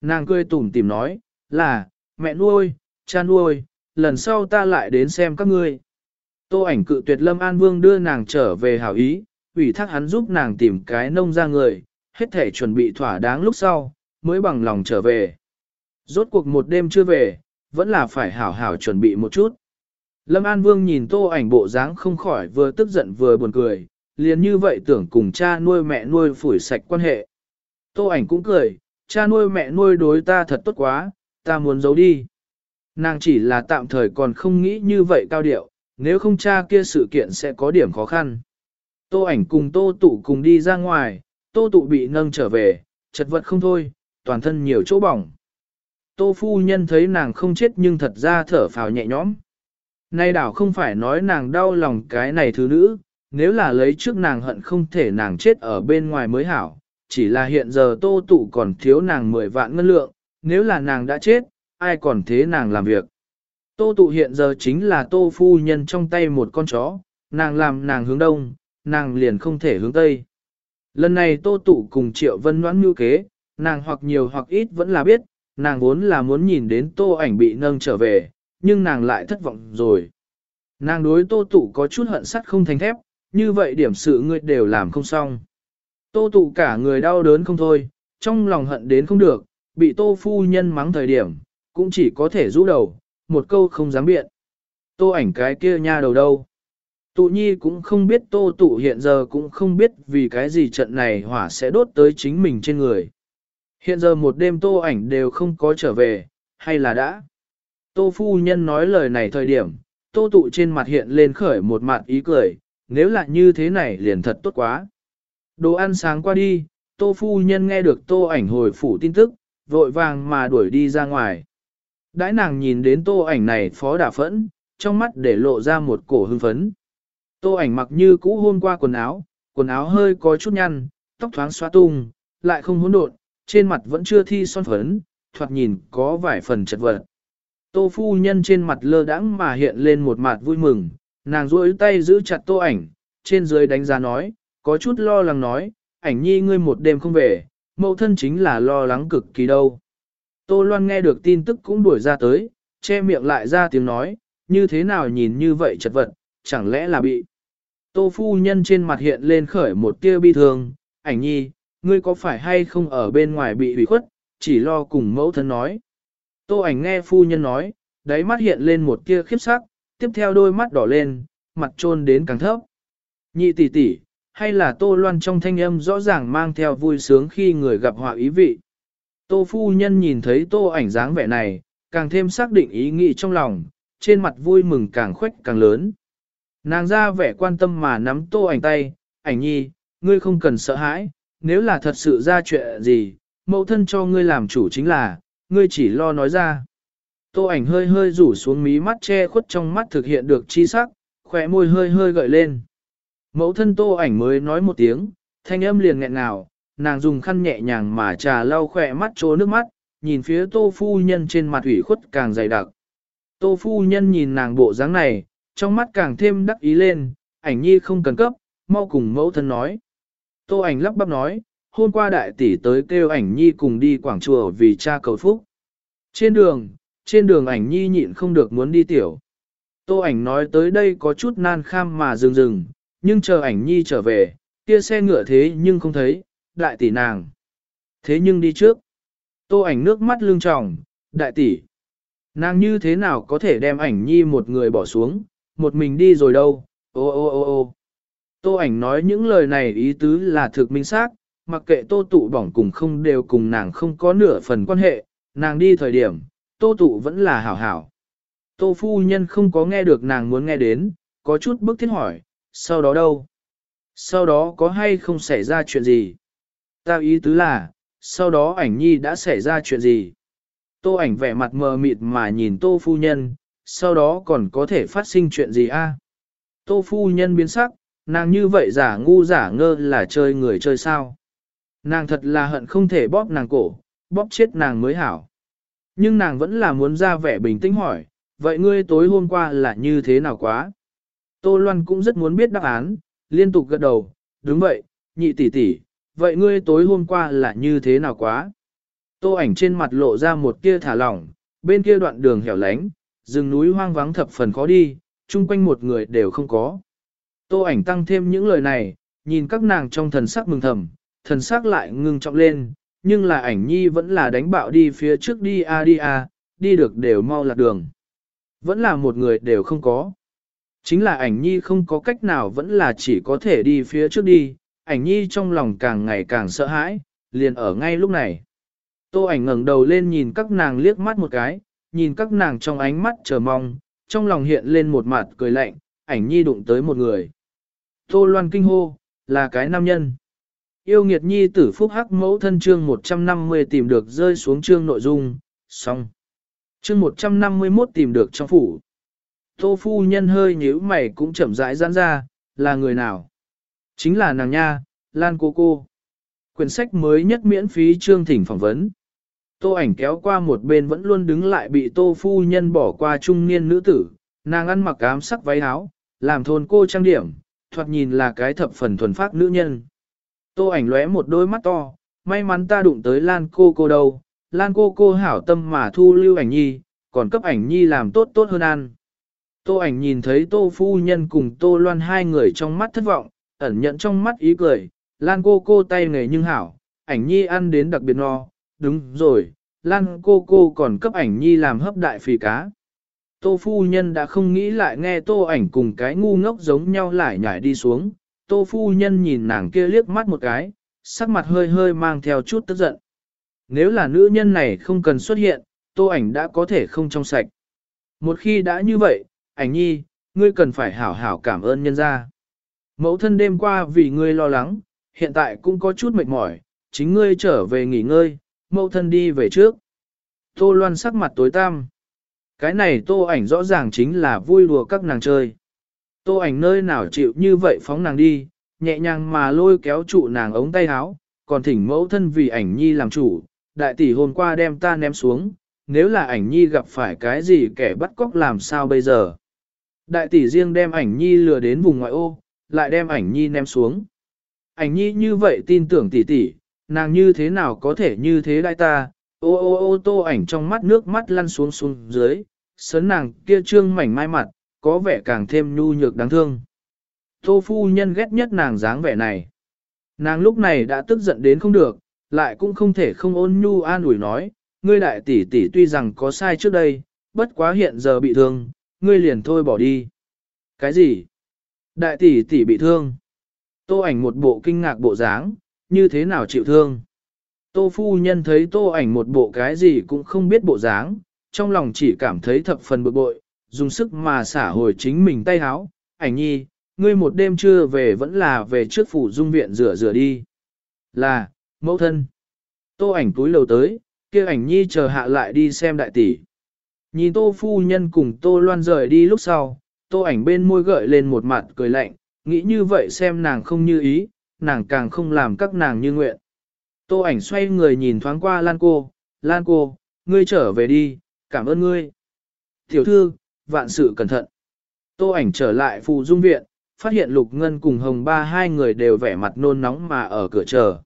Nàng cười tủm tỉm nói, là, mẹ nuôi, cha nuôi, lần sau ta lại đến xem các ngươi. Tô ảnh cự tuyệt Lâm An Vương đưa nàng trở về hảo ý, ủy thác hắn giúp nàng tìm cái nông ra người, hết thể chuẩn bị thỏa đáng lúc sau, mới bằng lòng trở về. Rốt cuộc một đêm chưa về, vẫn là phải hảo hảo chuẩn bị một chút. Lâm An Vương nhìn tô ảnh bộ dáng không khỏi vừa tức giận vừa buồn cười, liền như vậy tưởng cùng cha nuôi mẹ nuôi phủi sạch quan hệ. Tô ảnh cũng cười, cha nuôi mẹ nuôi đối ta thật tốt quá, ta muốn giấu đi. Nàng chỉ là tạm thời còn không nghĩ như vậy cao điệu, nếu không cha kia sự kiện sẽ có điểm khó khăn. Tô ảnh cùng tô tụ cùng đi ra ngoài, tô tụ bị nâng trở về, chật vật không thôi, toàn thân nhiều chỗ bỏng. Tô phu nhân thấy nàng không chết nhưng thật ra thở phào nhẹ nhõm. Nay đảo không phải nói nàng đau lòng cái này thứ nữ, nếu là lấy trước nàng hận không thể nàng chết ở bên ngoài mới hảo, chỉ là hiện giờ tô tụ còn thiếu nàng 10 vạn ngân lượng, nếu là nàng đã chết, ai còn thế nàng làm việc. Tô tụ hiện giờ chính là tô phu nhân trong tay một con chó, nàng làm nàng hướng đông, nàng liền không thể hướng tây. Lần này tô tụ cùng triệu vân noãn mưu kế, nàng hoặc nhiều hoặc ít vẫn là biết, nàng vốn là muốn nhìn đến tô ảnh bị nâng trở về, nhưng nàng lại thất vọng rồi. Nàng đối tô tụ có chút hận sắt không thành thép, như vậy điểm sự ngươi đều làm không xong. Tô tụ cả người đau đớn không thôi, trong lòng hận đến không được, bị tô phu nhân mắng thời điểm, cũng chỉ có thể rũ đầu, một câu không dám biện. Tô ảnh cái kia nha đầu đâu. Tụ nhi cũng không biết tô tụ hiện giờ cũng không biết vì cái gì trận này hỏa sẽ đốt tới chính mình trên người. Hiện giờ một đêm tô ảnh đều không có trở về, hay là đã. Tô phu nhân nói lời này thời điểm, tô tụ trên mặt hiện lên khởi một mặt ý cười, nếu là như thế này liền thật tốt quá. Đồ ăn sáng qua đi, tô phu nhân nghe được tô ảnh hồi phủ tin tức, vội vàng mà đuổi đi ra ngoài. Đãi nàng nhìn đến tô ảnh này phó đả phẫn, trong mắt để lộ ra một cổ hưng phấn. Tô ảnh mặc như cũ hôm qua quần áo, quần áo hơi có chút nhăn, tóc thoáng xóa tung, lại không hỗn độn, trên mặt vẫn chưa thi son phấn, thoạt nhìn có vài phần chật vật. Tô phu nhân trên mặt lơ đãng mà hiện lên một mặt vui mừng, nàng duỗi tay giữ chặt tô ảnh, trên dưới đánh giá nói, có chút lo lắng nói, ảnh nhi ngươi một đêm không về, mẫu thân chính là lo lắng cực kỳ đâu. Tô Loan nghe được tin tức cũng đuổi ra tới, che miệng lại ra tiếng nói, như thế nào nhìn như vậy chật vật, chẳng lẽ là bị. Tô phu nhân trên mặt hiện lên khởi một tia bi thương, ảnh nhi, ngươi có phải hay không ở bên ngoài bị hủy khuất, chỉ lo cùng mẫu thân nói. Tô ảnh nghe phu nhân nói, đáy mắt hiện lên một tia khiếp sắc, tiếp theo đôi mắt đỏ lên, mặt trôn đến càng thấp. Nhị tỷ tỷ, hay là Tô Loan trong thanh âm rõ ràng mang theo vui sướng khi người gặp họa ý vị. Tô phu nhân nhìn thấy Tô ảnh dáng vẻ này, càng thêm xác định ý nghĩ trong lòng, trên mặt vui mừng càng khuếch càng lớn. Nàng ra vẻ quan tâm mà nắm Tô ảnh tay, ảnh nhi, ngươi không cần sợ hãi, nếu là thật sự ra chuyện gì, mẫu thân cho ngươi làm chủ chính là, ngươi chỉ lo nói ra. Tô ảnh hơi hơi rủ xuống mí mắt che khuất trong mắt thực hiện được chi sắc, khóe môi hơi hơi gợi lên. Mẫu thân tô ảnh mới nói một tiếng, thanh âm liền nghẹn ngào, nàng dùng khăn nhẹ nhàng mà trà lau khóe mắt trố nước mắt, nhìn phía tô phu nhân trên mặt ủy khuất càng dày đặc. Tô phu nhân nhìn nàng bộ dáng này, trong mắt càng thêm đắc ý lên, ảnh nhi không cần cấp, mau cùng mẫu thân nói. Tô ảnh lắp bắp nói, hôm qua đại tỷ tới kêu ảnh nhi cùng đi quảng chùa vì cha cầu phúc. Trên đường, trên đường ảnh nhi nhịn không được muốn đi tiểu. Tô ảnh nói tới đây có chút nan kham mà dừng dừng, nhưng chờ ảnh nhi trở về, kia xe ngựa thế nhưng không thấy, đại tỷ nàng. Thế nhưng đi trước. Tô ảnh nước mắt lưng tròng, đại tỷ. Nàng như thế nào có thể đem ảnh nhi một người bỏ xuống, một mình đi rồi đâu, ô ô ô ô. Tô ảnh nói những lời này ý tứ là thực minh xác, mặc kệ tô tụ bỏng cùng không đều cùng nàng không có nửa phần quan hệ, nàng đi thời điểm, tô tụ vẫn là hảo hảo. Tô phu nhân không có nghe được nàng muốn nghe đến, có chút bức thiết hỏi, sau đó đâu? Sau đó có hay không xảy ra chuyện gì? Ta ý tứ là, sau đó ảnh nhi đã xảy ra chuyện gì? Tô ảnh vẻ mặt mờ mịt mà nhìn tô phu nhân, sau đó còn có thể phát sinh chuyện gì a? Tô phu nhân biến sắc, nàng như vậy giả ngu giả ngơ là chơi người chơi sao? Nàng thật là hận không thể bóp nàng cổ, bóp chết nàng mới hảo. Nhưng nàng vẫn là muốn ra vẻ bình tĩnh hỏi, vậy ngươi tối hôm qua là như thế nào quá? Tô Loan cũng rất muốn biết đáp án, liên tục gật đầu, đúng vậy, nhị tỷ tỷ, vậy ngươi tối hôm qua là như thế nào quá? Tô ảnh trên mặt lộ ra một kia thả lỏng, bên kia đoạn đường hẻo lánh, rừng núi hoang vắng thập phần khó đi, chung quanh một người đều không có. Tô ảnh tăng thêm những lời này, nhìn các nàng trong thần sắc mừng thầm, thần sắc lại ngưng trọng lên, nhưng là ảnh nhi vẫn là đánh bạo đi phía trước đi a đi a, đi được đều mau lạc đường. Vẫn là một người đều không có. Chính là ảnh nhi không có cách nào vẫn là chỉ có thể đi phía trước đi, ảnh nhi trong lòng càng ngày càng sợ hãi, liền ở ngay lúc này. Tô ảnh ngẩng đầu lên nhìn các nàng liếc mắt một cái, nhìn các nàng trong ánh mắt chờ mong, trong lòng hiện lên một mặt cười lạnh, ảnh nhi đụng tới một người. Tô loan kinh hô, là cái nam nhân. Yêu nghiệt nhi tử phúc hắc mẫu thân chương 150 tìm được rơi xuống chương nội dung, xong. Chương 151 tìm được trong phủ. Tô phu nhân hơi nhíu mày cũng chậm rãi giãn ra, là người nào? Chính là nàng nha, Lan cô cô. Quyển sách mới nhất miễn phí chương thỉnh phỏng vấn. Tô ảnh kéo qua một bên vẫn luôn đứng lại bị tô phu nhân bỏ qua trung niên nữ tử, nàng ăn mặc ám sắc váy áo, làm thôn cô trang điểm, thoạt nhìn là cái thập phần thuần phát nữ nhân. Tô ảnh lóe một đôi mắt to, may mắn ta đụng tới Lan cô cô đâu, Lan cô cô hảo tâm mà thu lưu ảnh nhi, còn cấp ảnh nhi làm tốt tốt hơn ăn. Tô ảnh nhìn thấy tô phu nhân cùng tô loan hai người trong mắt thất vọng, ẩn nhận trong mắt ý cười, Lan cô cô tay nghề nhưng hảo, ảnh nhi ăn đến đặc biệt no, đúng rồi, Lan cô cô còn cấp ảnh nhi làm hấp đại phì cá. Tô phu nhân đã không nghĩ lại nghe tô ảnh cùng cái ngu ngốc giống nhau lại nhảy đi xuống, tô phu nhân nhìn nàng kia liếc mắt một cái, sắc mặt hơi hơi mang theo chút tức giận. Nếu là nữ nhân này không cần xuất hiện, tô ảnh đã có thể không trong sạch. Một khi đã như vậy, ảnh nhi, ngươi cần phải hảo hảo cảm ơn nhân gia. Mẫu thân đêm qua vì ngươi lo lắng, hiện tại cũng có chút mệt mỏi, chính ngươi trở về nghỉ ngơi, mẫu thân đi về trước. Tô loan sắc mặt tối tăm. Cái này tô ảnh rõ ràng chính là vui đùa các nàng chơi. Tô ảnh nơi nào chịu như vậy phóng nàng đi, nhẹ nhàng mà lôi kéo trụ nàng ống tay áo, còn thỉnh mẫu thân vì ảnh nhi làm chủ, đại tỷ hôm qua đem ta ném xuống, nếu là ảnh nhi gặp phải cái gì kẻ bắt cóc làm sao bây giờ. Đại tỷ riêng đem ảnh nhi lừa đến vùng ngoại ô, lại đem ảnh nhi ném xuống. Ảnh nhi như vậy tin tưởng tỷ tỷ, nàng như thế nào có thể như thế đại ta, ô ô ô tô ảnh trong mắt nước mắt lăn xuống xuống dưới, sớn nàng kia trương mảnh mai mặt, có vẻ càng thêm nhu nhược đáng thương. Tô phu nhân ghét nhất nàng dáng vẻ này. Nàng lúc này đã tức giận đến không được, lại cũng không thể không ôn nhu an ủi nói, ngươi đại tỷ tỷ tuy rằng có sai trước đây, bất quá hiện giờ bị thương, ngươi liền thôi bỏ đi. Cái gì? Đại tỷ tỷ bị thương. Tô ảnh một bộ kinh ngạc bộ dáng, như thế nào chịu thương? Tô phu nhân thấy tô ảnh một bộ cái gì cũng không biết bộ dáng, trong lòng chỉ cảm thấy thập phần bực bội, dùng sức mà xả hồi chính mình tay háo, ảnh nhi, ngươi một đêm chưa về vẫn là về trước phủ dung viện rửa rửa đi. Là, mẫu thân. Tô ảnh túi lầu tới, kia ảnh nhi chờ hạ lại đi xem đại tỷ. Nhìn tô phu nhân cùng tô loan rời đi lúc sau, tô ảnh bên môi gợi lên một mặt cười lạnh, nghĩ như vậy xem nàng không như ý, nàng càng không làm các nàng như nguyện. Tô ảnh xoay người nhìn thoáng qua Lan cô, Lan cô, ngươi trở về đi, cảm ơn ngươi. Tiểu thư, vạn sự cẩn thận. Tô ảnh trở lại phù dung viện, phát hiện Lục Ngân cùng Hồng Ba hai người đều vẻ mặt nôn nóng mà ở cửa chờ.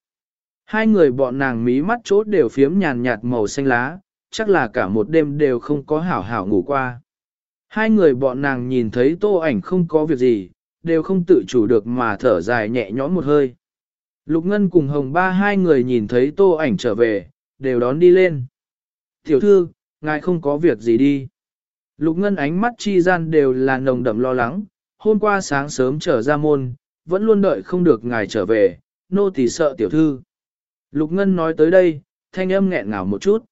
Hai người bọn nàng mí mắt chốt đều phiếm nhàn nhạt màu xanh lá, chắc là cả một đêm đều không có hảo hảo ngủ qua. Hai người bọn nàng nhìn thấy tô ảnh không có việc gì, đều không tự chủ được mà thở dài nhẹ nhõm một hơi. Lục Ngân cùng Hồng Ba hai người nhìn thấy tô ảnh trở về, đều đón đi lên. Tiểu thư, ngài không có việc gì đi. Lục Ngân ánh mắt chi gian đều là nồng đậm lo lắng, hôm qua sáng sớm trở ra môn, vẫn luôn đợi không được ngài trở về, nô tỳ sợ tiểu thư. Lục Ngân nói tới đây, thanh âm nghẹn ngào một chút.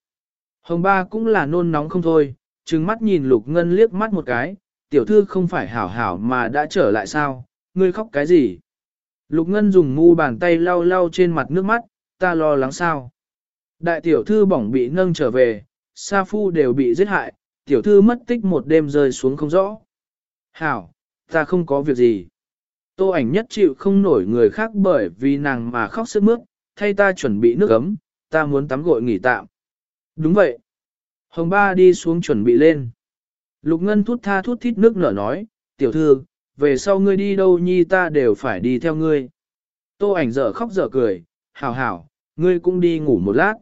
Hồng Ba cũng là nôn nóng không thôi, trừng mắt nhìn Lục Ngân liếc mắt một cái, tiểu thư không phải hảo hảo mà đã trở lại sao, ngươi khóc cái gì? Lục Ngân dùng mu bàn tay lau lau trên mặt nước mắt, ta lo lắng sao? Đại tiểu thư bỏng bị nâng trở về, Sa Phu đều bị giết hại, tiểu thư mất tích một đêm rơi xuống không rõ. Hảo, ta không có việc gì. Tô ảnh nhất chịu không nổi người khác bởi vì nàng mà khóc sướt mướt, thay ta chuẩn bị nước ấm, ta muốn tắm gội nghỉ tạm. Đúng vậy. Hồng ba đi xuống chuẩn bị lên. Lục Ngân thút tha thút thít nước nở nói, tiểu thư, về sau ngươi đi đâu nhi ta đều phải đi theo ngươi. Tô ảnh dở khóc dở cười, hảo hảo, ngươi cũng đi ngủ một lát.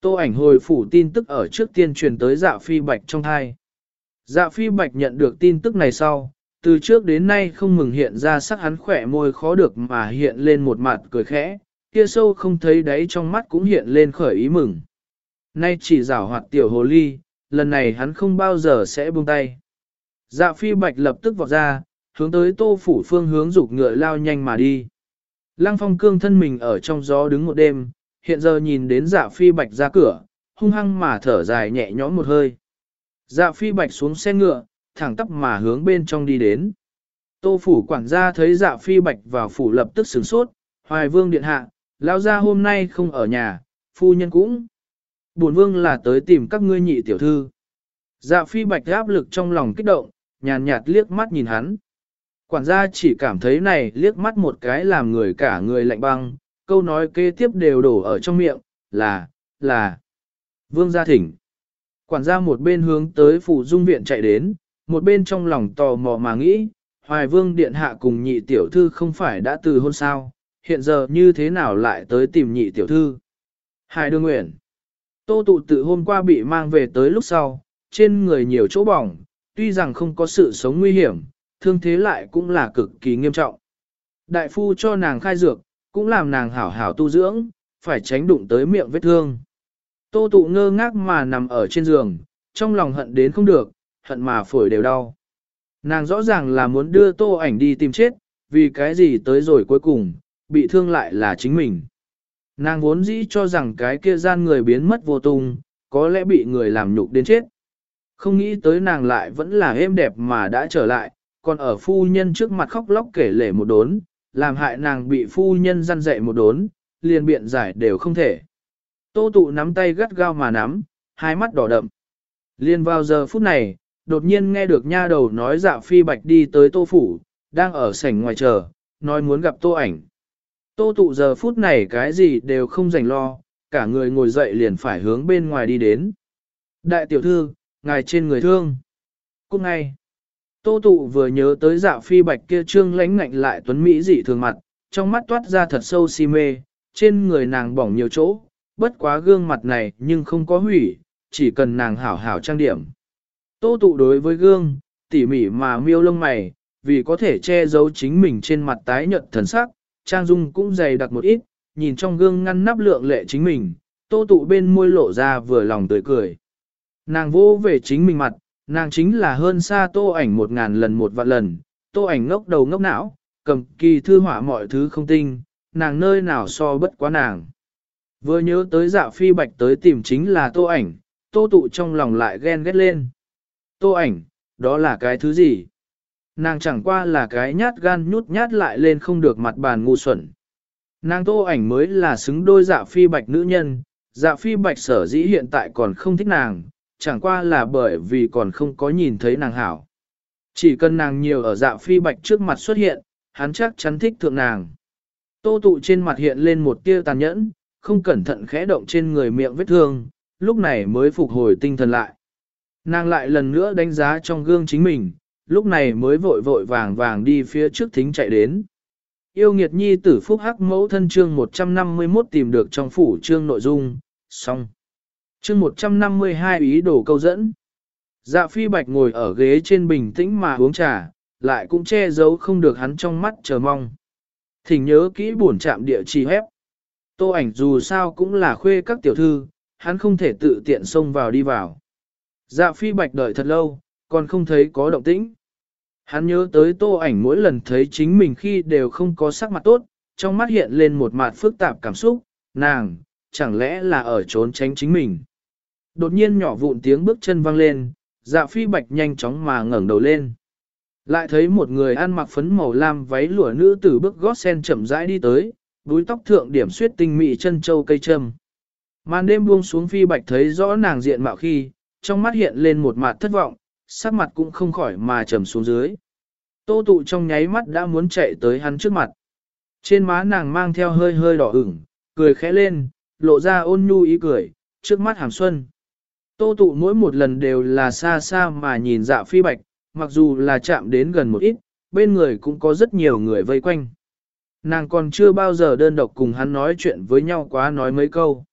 Tô ảnh hồi phủ tin tức ở trước tiên truyền tới dạ phi bạch trong thai. Dạ phi bạch nhận được tin tức này sau, từ trước đến nay không mừng hiện ra sắc hắn khỏe môi khó được mà hiện lên một mặt cười khẽ, kia sâu không thấy đáy trong mắt cũng hiện lên khởi ý mừng. Nay chỉ rảo hoạt tiểu hồ ly, lần này hắn không bao giờ sẽ buông tay. Dạ phi bạch lập tức vọt ra, hướng tới tô phủ phương hướng dục ngựa lao nhanh mà đi. Lăng phong cương thân mình ở trong gió đứng một đêm, hiện giờ nhìn đến dạ phi bạch ra cửa, hung hăng mà thở dài nhẹ nhõm một hơi. Dạ phi bạch xuống xe ngựa, thẳng tắp mà hướng bên trong đi đến. Tô phủ quản gia thấy dạ phi bạch vào phủ lập tức sửng sốt, hoài vương điện hạ, lao ra hôm nay không ở nhà, phu nhân cũng. Bổn vương là tới tìm các ngươi nhị tiểu thư. Dạ phi bạch áp lực trong lòng kích động, nhàn nhạt liếc mắt nhìn hắn. Quản gia chỉ cảm thấy này liếc mắt một cái làm người cả người lạnh băng, câu nói kế tiếp đều đổ ở trong miệng, là, là, vương gia thỉnh. Quản gia một bên hướng tới phủ dung viện chạy đến, một bên trong lòng tò mò mà nghĩ, hoài vương điện hạ cùng nhị tiểu thư không phải đã từ hôn sao, hiện giờ như thế nào lại tới tìm nhị tiểu thư. Hai đương nguyện. Tô tụ tự hôm qua bị mang về tới lúc sau, trên người nhiều chỗ bỏng, tuy rằng không có sự sống nguy hiểm, thương thế lại cũng là cực kỳ nghiêm trọng. Đại phu cho nàng khai dược, cũng làm nàng hảo hảo tu dưỡng, phải tránh đụng tới miệng vết thương. Tô tụ ngơ ngác mà nằm ở trên giường, trong lòng hận đến không được, hận mà phổi đều đau. Nàng rõ ràng là muốn đưa tô ảnh đi tìm chết, vì cái gì tới rồi cuối cùng, bị thương lại là chính mình. Nàng vốn dĩ cho rằng cái kia gian người biến mất vô tung, có lẽ bị người làm nhục đến chết. Không nghĩ tới nàng lại vẫn là êm đẹp mà đã trở lại, còn ở phu nhân trước mặt khóc lóc kể lể một đốn, làm hại nàng bị phu nhân răn dạy một đốn, liền biện giải đều không thể. Tô tụ nắm tay gắt gao mà nắm, hai mắt đỏ đậm. liền vào giờ phút này, đột nhiên nghe được nha đầu nói dạ phi bạch đi tới tô phủ, đang ở sảnh ngoài chờ, nói muốn gặp tô ảnh. Tô tụ giờ phút này cái gì đều không dành lo, cả người ngồi dậy liền phải hướng bên ngoài đi đến. Đại tiểu thư, ngài trên người thương. Cũng ngay, tô tụ vừa nhớ tới dạ phi bạch kia trương lánh ngạnh lại tuấn Mỹ dị thường mặt, trong mắt toát ra thật sâu si mê, trên người nàng bỏng nhiều chỗ, bất quá gương mặt này nhưng không có hủy, chỉ cần nàng hảo hảo trang điểm. Tô tụ đối với gương, tỉ mỉ mà miêu lông mày, vì có thể che giấu chính mình trên mặt tái nhợt thần sắc, trang dung cũng dày đặc một ít, nhìn trong gương ngăn nắp lượng lệ chính mình, tô tụ bên môi lộ ra vừa lòng tươi cười. Nàng vô về chính mình mặt, nàng chính là hơn xa tô ảnh một ngàn lần một vạn lần, tô ảnh ngốc đầu ngốc não, cầm kỳ thư họa mọi thứ không tinh, nàng nơi nào so bất quá nàng. Vừa nhớ tới dạ phi bạch tới tìm chính là tô ảnh, tô tụ trong lòng lại ghen ghét lên. Tô ảnh, đó là cái thứ gì? Nàng chẳng qua là cái nhát gan nhút nhát lại lên không được mặt bàn ngu xuẩn. Nàng tô ảnh mới là xứng đôi dạ phi bạch nữ nhân, dạ phi bạch sở dĩ hiện tại còn không thích nàng, chẳng qua là bởi vì còn không có nhìn thấy nàng hảo. Chỉ cần nàng nhiều ở dạ phi bạch trước mặt xuất hiện, hắn chắc chắn thích thượng nàng. Tô tụ trên mặt hiện lên một tia tàn nhẫn, không cẩn thận khẽ động trên người miệng vết thương, lúc này mới phục hồi tinh thần lại. Nàng lại lần nữa đánh giá trong gương chính mình, lúc này mới vội vội vàng vàng đi phía trước thính chạy đến. Yêu nghiệt nhi tử phúc hắc mẫu thân chương 151 tìm được trong phủ chương nội dung, xong. Chương 152 ý đồ câu dẫn. Dạ phi bạch ngồi ở ghế trên bình tĩnh mà uống trà, lại cũng che giấu không được hắn trong mắt chờ mong. Thỉnh nhớ kỹ buồn chạm địa chỉ hép. Tô ảnh dù sao cũng là khuê các tiểu thư, hắn không thể tự tiện xông vào đi vào. Dạ phi bạch đợi thật lâu, còn không thấy có động tĩnh. Hắn nhớ tới tô ảnh mỗi lần thấy chính mình khi đều không có sắc mặt tốt, trong mắt hiện lên một mặt phức tạp cảm xúc, nàng, chẳng lẽ là ở trốn tránh chính mình. Đột nhiên nhỏ vụn tiếng bước chân vang lên, dạ phi bạch nhanh chóng mà ngẩng đầu lên. Lại thấy một người ăn mặc phấn màu lam váy lụa nữ tử bước gót sen chậm rãi đi tới, đuôi tóc thượng điểm suyết tinh mị chân châu cây trâm. Màn đêm buông xuống phi bạch thấy rõ nàng diện mạo khi, trong mắt hiện lên một mặt thất vọng, sắc mặt cũng không khỏi mà trầm xuống dưới. Tô tụ trong nháy mắt đã muốn chạy tới hắn trước mặt. Trên má nàng mang theo hơi hơi đỏ ửng, cười khẽ lên, lộ ra ôn nhu ý cười, trước mắt hàm xuân. Tô tụ mỗi một lần đều là xa xa mà nhìn dạ phi bạch, mặc dù là chạm đến gần một ít, bên người cũng có rất nhiều người vây quanh. Nàng còn chưa bao giờ đơn độc cùng hắn nói chuyện với nhau quá nói mấy câu.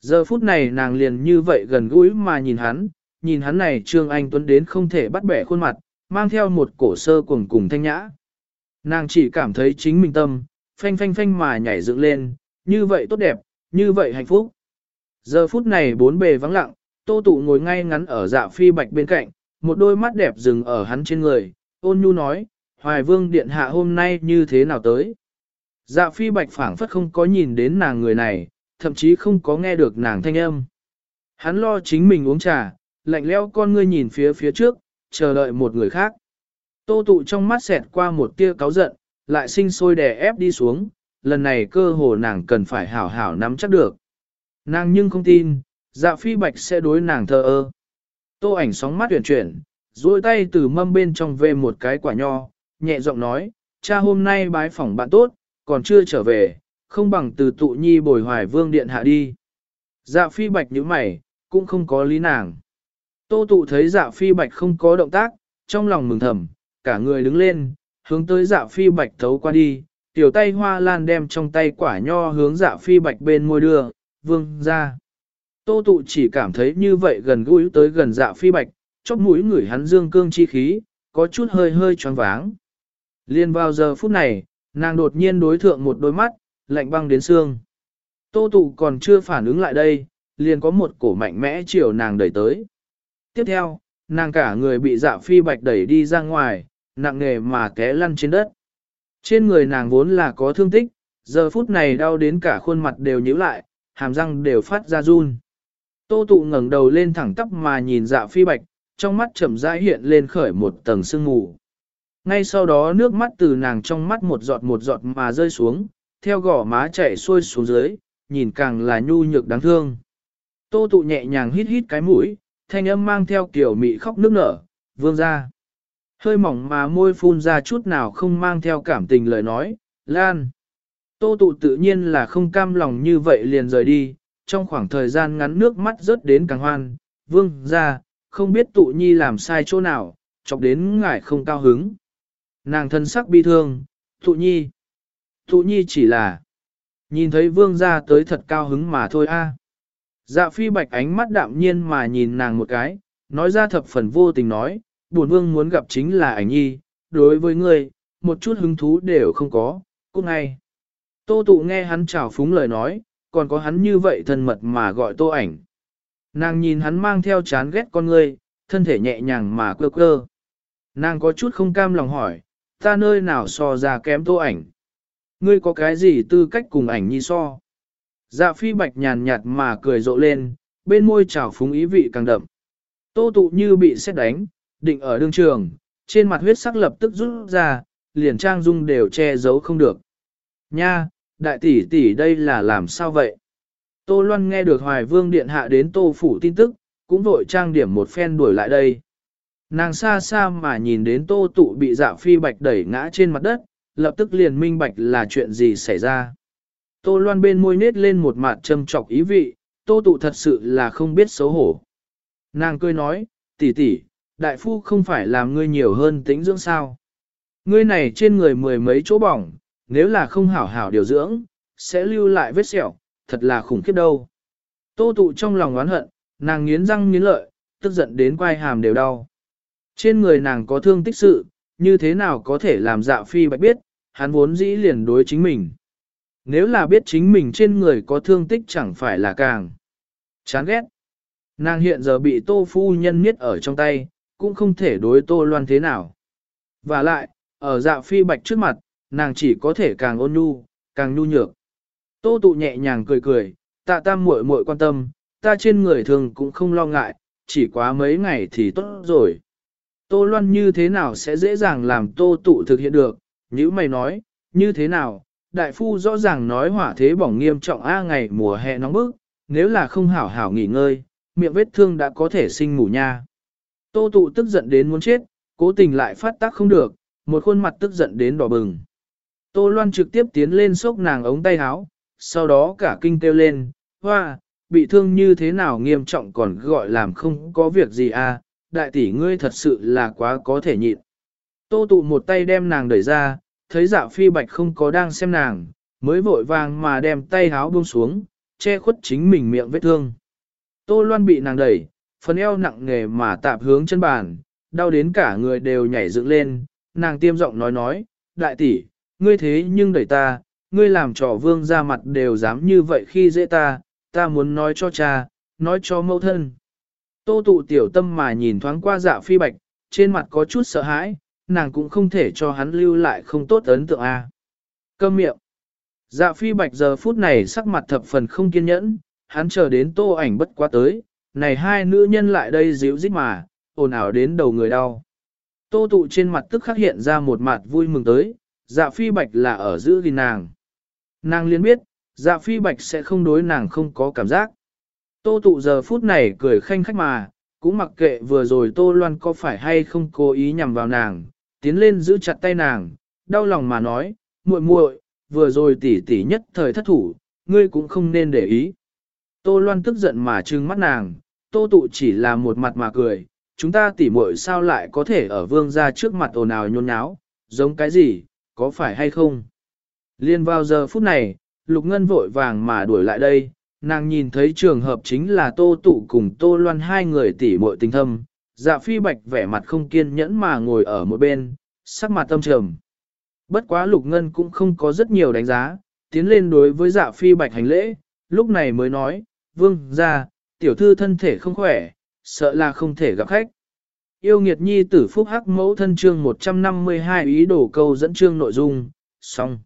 Giờ phút này nàng liền như vậy gần gũi mà nhìn hắn, nhìn hắn này Trương Anh Tuấn đến không thể bắt bẻ khuôn mặt, mang theo một cổ sơ cuồng cùng thanh nhã. Nàng chỉ cảm thấy chính mình tâm, phanh phanh phanh mà nhảy dựng lên, như vậy tốt đẹp, như vậy hạnh phúc. Giờ phút này bốn bề vắng lặng, tô tụ ngồi ngay ngắn ở dạ phi bạch bên cạnh, một đôi mắt đẹp dừng ở hắn trên người, ôn nhu nói, Hoài Vương Điện Hạ hôm nay như thế nào tới. Dạ phi bạch phảng phất không có nhìn đến nàng người này, thậm chí không có nghe được nàng thanh âm. Hắn lo chính mình uống trà, lạnh leo con ngươi nhìn phía phía trước, chờ đợi một người khác. Tô tụ trong mắt xẹt qua một tia cáu giận, lại sinh sôi đè ép đi xuống, lần này cơ hồ nàng cần phải hảo hảo nắm chắc được. Nàng nhưng không tin, dạ phi bạch sẽ đối nàng thờ ơ. Tô ảnh sóng mắt chuyển chuyển, duỗi tay từ mâm bên trong về một cái quả nho, nhẹ giọng nói, cha hôm nay bái phỏng bạn tốt, còn chưa trở về, không bằng từ tụ nhi bồi hoài vương điện hạ đi. Dạ phi bạch như mày, cũng không có lý nàng. Tô tụ thấy dạ phi bạch không có động tác, trong lòng mừng thầm, cả người đứng lên, hướng tới dạ phi bạch thấu qua đi, tiểu tay hoa lan đem trong tay quả nho hướng dạ phi bạch bên môi đưa, vương ra. Tô tụ chỉ cảm thấy như vậy gần gũi tới gần dạ phi bạch, chóp mũi người hắn dương cương chi khí, có chút hơi hơi choáng váng. Liên vào giờ phút này, nàng đột nhiên đối thượng một đôi mắt, lạnh băng đến xương. Tô tụ còn chưa phản ứng lại đây, liền có một cổ mạnh mẽ chiều nàng đẩy tới. Tiếp theo, nàng cả người bị dạ phi bạch đẩy đi ra ngoài, nặng nề mà té lăn trên đất. Trên người nàng vốn là có thương tích, giờ phút này đau đến cả khuôn mặt đều nhíu lại, hàm răng đều phát ra run. Tô tụ ngẩng đầu lên thẳng tắp mà nhìn dạ phi bạch, trong mắt chậm rãi hiện lên khởi một tầng sương mù. Ngay sau đó nước mắt từ nàng trong mắt một giọt một giọt mà rơi xuống, theo gò má chảy xuôi xuống dưới, nhìn càng là nhu nhược đáng thương. Tô tụ nhẹ nhàng hít hít cái mũi, thanh âm mang theo kiểu mị khóc nước nở, vương ra. Hơi mỏng mà môi phun ra chút nào không mang theo cảm tình lời nói, Lan. Tô tụ tự nhiên là không cam lòng như vậy liền rời đi, trong khoảng thời gian ngắn nước mắt rớt đến càng hoan, vương ra, không biết tụ nhi làm sai chỗ nào, chọc đến ngại không cao hứng. Nàng thân sắc bi thương, tụ nhi. Tụ nhi chỉ là, nhìn thấy vương ra tới thật cao hứng mà thôi a. Dạ phi bạch ánh mắt đạm nhiên mà nhìn nàng một cái, nói ra thập phần vô tình nói, buồn vương muốn gặp chính là ảnh nhi, đối với ngươi, một chút hứng thú đều không có, cũng ngay. Tô tụ nghe hắn trào phúng lời nói, còn có hắn như vậy thân mật mà gọi tô ảnh. Nàng nhìn hắn mang theo chán ghét con ngươi, thân thể nhẹ nhàng mà quơ quơ. Nàng có chút không cam lòng hỏi, ta nơi nào so ra kém tô ảnh. Ngươi có cái gì tư cách cùng ảnh nhi so? Dạ phi bạch nhàn nhạt mà cười rộ lên, bên môi trào phúng ý vị càng đậm. Tô tụ như bị xét đánh, định ở đương trường, trên mặt huyết sắc lập tức rút ra, liền trang dung đều che giấu không được. Nha, đại tỷ tỷ đây là làm sao vậy? Tô Loan nghe được Hoài Vương Điện Hạ đến Tô Phủ tin tức, cũng vội trang điểm một phen đuổi lại đây. Nàng xa xa mà nhìn đến Tô Tụ bị dạ phi bạch đẩy ngã trên mặt đất, lập tức liền minh bạch là chuyện gì xảy ra. Tô Loan bên môi nết lên một mặt châm trọc ý vị, Tô Tụ thật sự là không biết xấu hổ. Nàng cười nói, tỷ tỷ, đại phu không phải làm ngươi nhiều hơn tính dưỡng sao. Ngươi này trên người mười mấy chỗ bỏng, nếu là không hảo hảo điều dưỡng, sẽ lưu lại vết sẹo, thật là khủng khiếp đâu. Tô tụ trong lòng oán hận, nàng nghiến răng nghiến lợi, tức giận đến quai hàm đều đau. Trên người nàng có thương tích sự, như thế nào có thể làm dạ phi bạch biết, hắn vốn dĩ liền đối chính mình. Nếu là biết chính mình trên người có thương tích chẳng phải là càng chán ghét. Nàng hiện giờ bị tô phu nhân miết ở trong tay, cũng không thể đối tô loan thế nào. Và lại, ở dạ phi bạch trước mặt, nàng chỉ có thể càng ôn nhu, càng nhu nhược. Tô tụ nhẹ nhàng cười cười, tạ tam muội muội quan tâm, ta trên người thường cũng không lo ngại, chỉ quá mấy ngày thì tốt rồi. Tô loan như thế nào sẽ dễ dàng làm tô tụ thực hiện được, như mày nói, như thế nào, đại phu rõ ràng nói hỏa thế bỏng nghiêm trọng a ngày mùa hè nóng bức, nếu là không hảo hảo nghỉ ngơi, miệng vết thương đã có thể sinh mủ nha. Tô tụ tức giận đến muốn chết, cố tình lại phát tác không được, một khuôn mặt tức giận đến đỏ bừng. Tô Loan trực tiếp tiến lên xốc nàng ống tay áo, sau đó cả kinh kêu lên, hoa, bị thương như thế nào nghiêm trọng còn gọi làm không có việc gì à, đại tỷ ngươi thật sự là quá có thể nhịn. Tô tụ một tay đem nàng đẩy ra, thấy dạ phi bạch không có đang xem nàng, mới vội vàng mà đem tay háo buông xuống, che khuất chính mình miệng vết thương. Tô loan bị nàng đẩy, phần eo nặng nghề mà tạp hướng chân bàn, đau đến cả người đều nhảy dựng lên, nàng tiêm giọng nói nói, đại tỷ, ngươi thế nhưng đẩy ta, ngươi làm trò vương ra mặt đều dám như vậy khi dễ ta, ta muốn nói cho cha, nói cho mẫu thân. Tô tụ tiểu tâm mà nhìn thoáng qua dạ phi bạch, trên mặt có chút sợ hãi, nàng cũng không thể cho hắn lưu lại không tốt ấn tượng a. À. Câm miệng. Dạ phi bạch giờ phút này sắc mặt thập phần không kiên nhẫn, hắn chờ đến tô ảnh bất quá tới, này hai nữ nhân lại đây díu dít mà, ồn ào đến đầu người đau. Tô tụ trên mặt tức khắc hiện ra một mặt vui mừng tới, dạ phi bạch là ở giữ gìn nàng. Nàng liền biết, dạ phi bạch sẽ không đối nàng không có cảm giác. Tô tụ giờ phút này cười khanh khách mà, cũng mặc kệ vừa rồi tô loan có phải hay không cố ý nhằm vào nàng, tiến lên giữ chặt tay nàng, đau lòng mà nói, muội muội, vừa rồi tỷ tỷ nhất thời thất thủ, ngươi cũng không nên để ý. Tô loan tức giận mà trừng mắt nàng, tô tụ chỉ là một mặt mà cười, chúng ta tỷ muội sao lại có thể ở vương gia trước mặt ồn ào nhôn nháo, giống cái gì, có phải hay không? Liên vào giờ phút này, Lục Ngân vội vàng mà đuổi lại đây, nàng nhìn thấy trường hợp chính là tô tụ cùng tô loan hai người tỉ muội tình thâm, dạ phi bạch vẻ mặt không kiên nhẫn mà ngồi ở một bên, sắc mặt tâm trầm. Bất quá lục ngân cũng không có rất nhiều đánh giá, tiến lên đối với dạ phi bạch hành lễ, lúc này mới nói, vương ra, tiểu thư thân thể không khỏe, sợ là không thể gặp khách. Yêu nghiệt nhi tử phúc hắc mẫu thân chương 152 ý đồ câu dẫn chương nội dung, xong.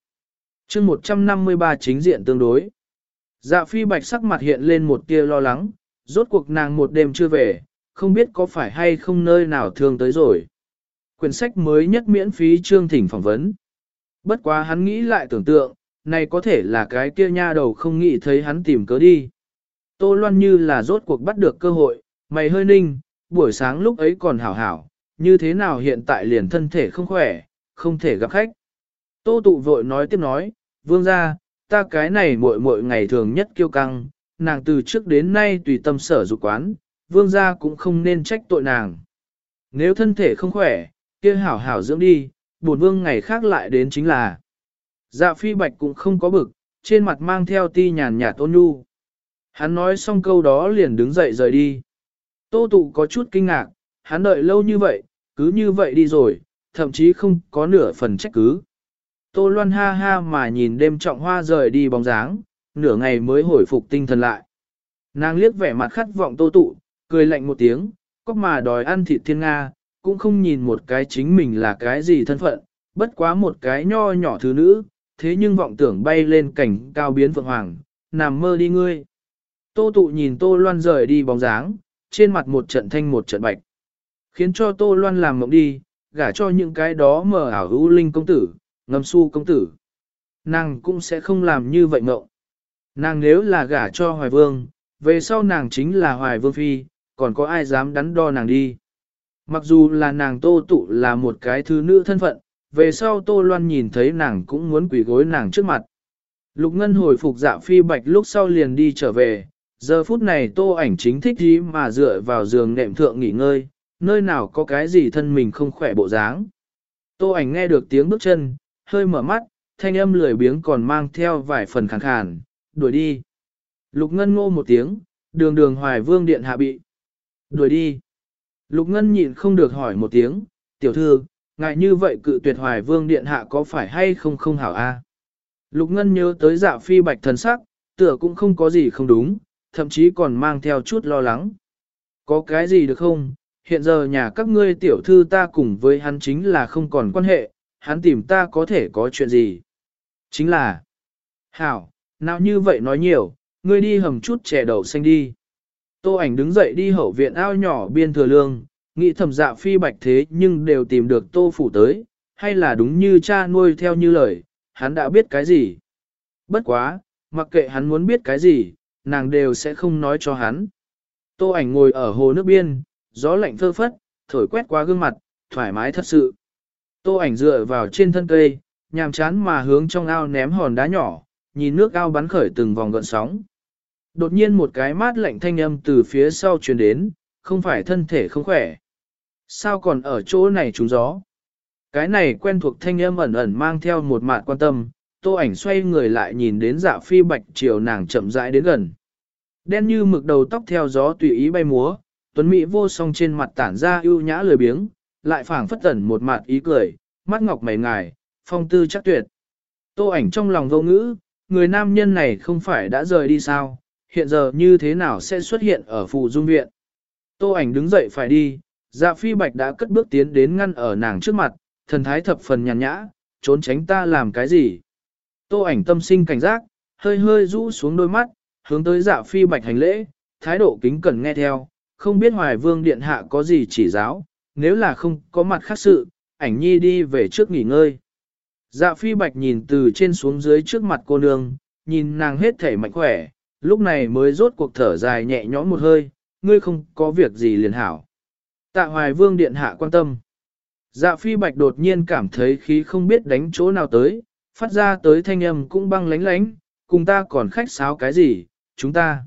Chương 153 chính diện tương đối. Dạ phi bạch sắc mặt hiện lên một tia lo lắng, rốt cuộc nàng một đêm chưa về, không biết có phải hay không nơi nào thương tới rồi. Quyển sách mới nhất miễn phí chương thỉnh phỏng vấn. Bất quá hắn nghĩ lại tưởng tượng, này có thể là cái kia nha đầu không nghĩ thấy hắn tìm cớ đi. Tô Loan như là rốt cuộc bắt được cơ hội, mày hơi ninh, buổi sáng lúc ấy còn hảo hảo, như thế nào hiện tại liền thân thể không khỏe, không thể gặp khách. Tô tụ vội nói tiếp nói, vương ra, ta cái này muội muội ngày thường nhất kiêu căng, nàng từ trước đến nay tùy tâm sở dục quán, vương gia cũng không nên trách tội nàng. Nếu thân thể không khỏe, kia hảo hảo dưỡng đi, buồn vương ngày khác lại đến chính là. Dạ phi bạch cũng không có bực, trên mặt mang theo ti nhàn nhạt ôn nhu. Hắn nói xong câu đó liền đứng dậy rời đi. Tô tụ có chút kinh ngạc, hắn đợi lâu như vậy, cứ như vậy đi rồi, thậm chí không có nửa phần trách cứ. Tô loan ha ha mà nhìn đêm trọng hoa rời đi bóng dáng, nửa ngày mới hồi phục tinh thần lại. Nàng liếc vẻ mặt khát vọng tô tụ, cười lạnh một tiếng, có mà đòi ăn thịt thiên Nga, cũng không nhìn một cái chính mình là cái gì thân phận, bất quá một cái nho nhỏ thứ nữ, thế nhưng vọng tưởng bay lên cảnh cao biến phượng hoàng, nằm mơ đi ngươi. Tô tụ nhìn tô loan rời đi bóng dáng, trên mặt một trận thanh một trận bạch. Khiến cho tô loan làm mộng đi, gả cho những cái đó mờ ảo hữu linh công tử, ngâm su công tử. Nàng cũng sẽ không làm như vậy mộng. Nàng nếu là gả cho hoài vương, về sau nàng chính là hoài vương phi, còn có ai dám đắn đo nàng đi. Mặc dù là nàng tô tụ là một cái thứ nữ thân phận, về sau tô loan nhìn thấy nàng cũng muốn quỷ gối nàng trước mặt. Lục Ngân hồi phục dạ phi bạch lúc sau liền đi trở về, giờ phút này tô ảnh chính thích gì mà dựa vào giường nệm thượng nghỉ ngơi, nơi nào có cái gì thân mình không khỏe bộ dáng. Tô ảnh nghe được tiếng bước chân, hơi mở mắt, thanh âm lười biếng còn mang theo vài phần khàn khàn, đuổi đi. Lục Ngân ngô một tiếng, đường đường hoài vương điện hạ bị. Đuổi đi. Lục Ngân nhịn không được hỏi một tiếng, tiểu thư, ngại như vậy cự tuyệt hoài vương điện hạ có phải hay không không hảo a? Lục Ngân nhớ tới dạ phi bạch thần sắc, tựa cũng không có gì không đúng, thậm chí còn mang theo chút lo lắng. Có cái gì được không? Hiện giờ nhà các ngươi tiểu thư ta cùng với hắn chính là không còn quan hệ, hắn tìm ta có thể có chuyện gì? Chính là, hảo, nào như vậy nói nhiều, ngươi đi hầm chút chè đậu xanh đi. Tô ảnh đứng dậy đi hậu viện ao nhỏ biên thừa lương, nghĩ thầm dạ phi bạch thế nhưng đều tìm được tô phủ tới, hay là đúng như cha nuôi theo như lời, hắn đã biết cái gì. Bất quá, mặc kệ hắn muốn biết cái gì, nàng đều sẽ không nói cho hắn. Tô ảnh ngồi ở hồ nước biên, gió lạnh phơ phất, thổi quét qua gương mặt, thoải mái thật sự. Tô ảnh dựa vào trên thân cây, nhàm chán mà hướng trong ao ném hòn đá nhỏ, nhìn nước ao bắn khởi từng vòng gợn sóng. Đột nhiên một cái mát lạnh thanh âm từ phía sau truyền đến, không phải thân thể không khỏe. Sao còn ở chỗ này trúng gió? Cái này quen thuộc thanh âm ẩn ẩn mang theo một mạt quan tâm, tô ảnh xoay người lại nhìn đến dạ phi bạch chiều nàng chậm rãi đến gần. Đen như mực đầu tóc theo gió tùy ý bay múa, tuấn mỹ vô song trên mặt tản ra ưu nhã lười biếng, lại phảng phất tẩn một mặt ý cười, mắt ngọc mày ngài, phong tư chắc tuyệt. Tô ảnh trong lòng vô ngữ, người nam nhân này không phải đã rời đi sao, hiện giờ như thế nào sẽ xuất hiện ở phù dung viện. Tô ảnh đứng dậy phải đi, dạ phi bạch đã cất bước tiến đến ngăn ở nàng trước mặt, thần thái thập phần nhàn nhã, trốn tránh ta làm cái gì. Tô ảnh tâm sinh cảnh giác, hơi hơi rũ xuống đôi mắt, hướng tới dạ phi bạch hành lễ, thái độ kính cẩn nghe theo, không biết hoài vương điện hạ có gì chỉ giáo, nếu là không có mặt khác sự, ảnh nhi đi về trước nghỉ ngơi. Dạ phi bạch nhìn từ trên xuống dưới trước mặt cô nương, nhìn nàng hết thể mạnh khỏe, lúc này mới rốt cuộc thở dài nhẹ nhõm một hơi, ngươi không có việc gì liền hảo. Tạ hoài vương điện hạ quan tâm. Dạ phi bạch đột nhiên cảm thấy khí không biết đánh chỗ nào tới, phát ra tới thanh âm cũng băng lánh lánh, cùng ta còn khách sáo cái gì, chúng ta.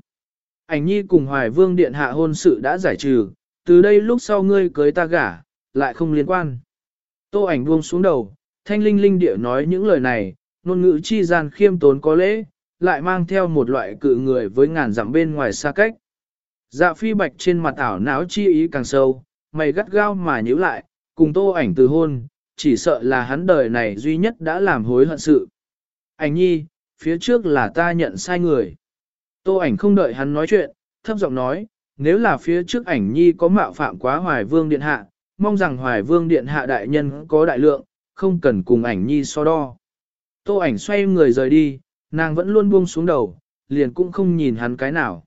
Ảnh nhi cùng hoài vương điện hạ hôn sự đã giải trừ, từ đây lúc sau ngươi cưới ta gả, lại không liên quan. Tô ảnh buông xuống đầu, thanh linh linh địa nói những lời này, ngôn ngữ chi gian khiêm tốn có lễ, lại mang theo một loại cự người với ngàn dặm bên ngoài xa cách. Dạ phi bạch trên mặt ảo não chi ý càng sâu, mày gắt gao mà nhíu lại, cùng tô ảnh từ hôn, chỉ sợ là hắn đời này duy nhất đã làm hối hận sự. Ảnh nhi, phía trước là ta nhận sai người. Tô ảnh không đợi hắn nói chuyện, thấp giọng nói, nếu là phía trước ảnh nhi có mạo phạm quá hoài vương điện hạ, mong rằng hoài vương điện hạ đại nhân có đại lượng, không cần cùng ảnh nhi so đo. Tô ảnh xoay người rời đi, nàng vẫn luôn buông xuống đầu, liền cũng không nhìn hắn cái nào.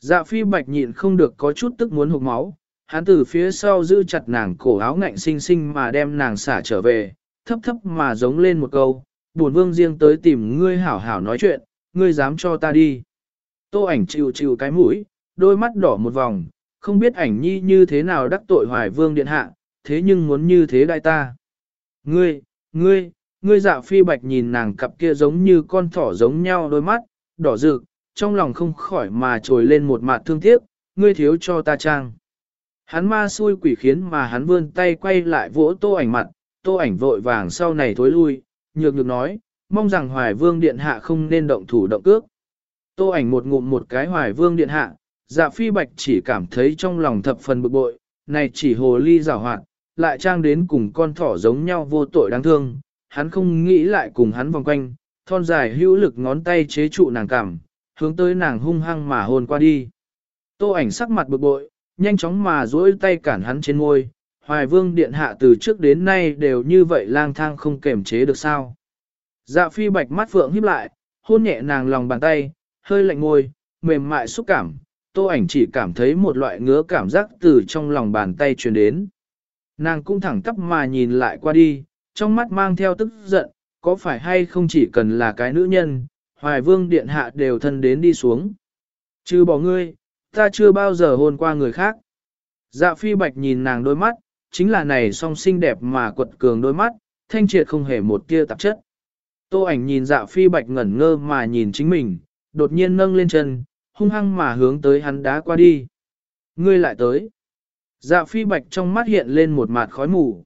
Dạ phi bạch nhịn không được có chút tức muốn hụt máu, hắn từ phía sau giữ chặt nàng cổ áo ngạnh sinh sinh mà đem nàng xả trở về, thấp thấp mà giống lên một câu, buồn vương riêng tới tìm ngươi hảo hảo nói chuyện, ngươi dám cho ta đi. Tô ảnh chịu chịu cái mũi, đôi mắt đỏ một vòng, không biết ảnh nhi như thế nào đắc tội hoài vương điện hạ, thế nhưng muốn như thế đại ta. Ngươi, ngươi, ngươi dạ phi bạch nhìn nàng cặp kia giống như con thỏ giống nhau đôi mắt, đỏ rực, trong lòng không khỏi mà trồi lên một mặt thương tiếc, ngươi thiếu cho ta trang. Hắn ma xui quỷ khiến mà hắn vươn tay quay lại vỗ tô ảnh mặt, tô ảnh vội vàng sau này thối lui, nhược nhược nói, mong rằng hoài vương điện hạ không nên động thủ động cước. Tô ảnh một ngụm một cái hoài vương điện hạ, dạ phi bạch chỉ cảm thấy trong lòng thập phần bực bội, này chỉ hồ ly rào hoạt, lại trang đến cùng con thỏ giống nhau vô tội đáng thương, hắn không nghĩ lại cùng hắn vòng quanh, thon dài hữu lực ngón tay chế trụ nàng cảm, hướng tới nàng hung hăng mà hôn qua đi. Tô ảnh sắc mặt bực bội, nhanh chóng mà duỗi tay cản hắn trên môi, hoài vương điện hạ từ trước đến nay đều như vậy lang thang không kềm chế được sao. Dạ phi bạch mắt phượng híp lại, hôn nhẹ nàng lòng bàn tay, hơi lạnh môi, mềm mại xúc cảm, tô ảnh chỉ cảm thấy một loại ngứa cảm giác từ trong lòng bàn tay truyền đến. Nàng cũng thẳng tắp mà nhìn lại qua đi, trong mắt mang theo tức giận, có phải hay không chỉ cần là cái nữ nhân, hoài vương điện hạ đều thân đến đi xuống. Chứ bỏ ngươi, ta chưa bao giờ hôn qua người khác. Dạ phi bạch nhìn nàng đôi mắt, chính là này song xinh đẹp mà quật cường đôi mắt, thanh triệt không hề một tia tạp chất. Tô ảnh nhìn dạ phi bạch ngẩn ngơ mà nhìn chính mình, đột nhiên nâng lên chân, hung hăng mà hướng tới hắn đá qua đi. Ngươi lại tới. Dạ phi bạch trong mắt hiện lên một mạt khói mù.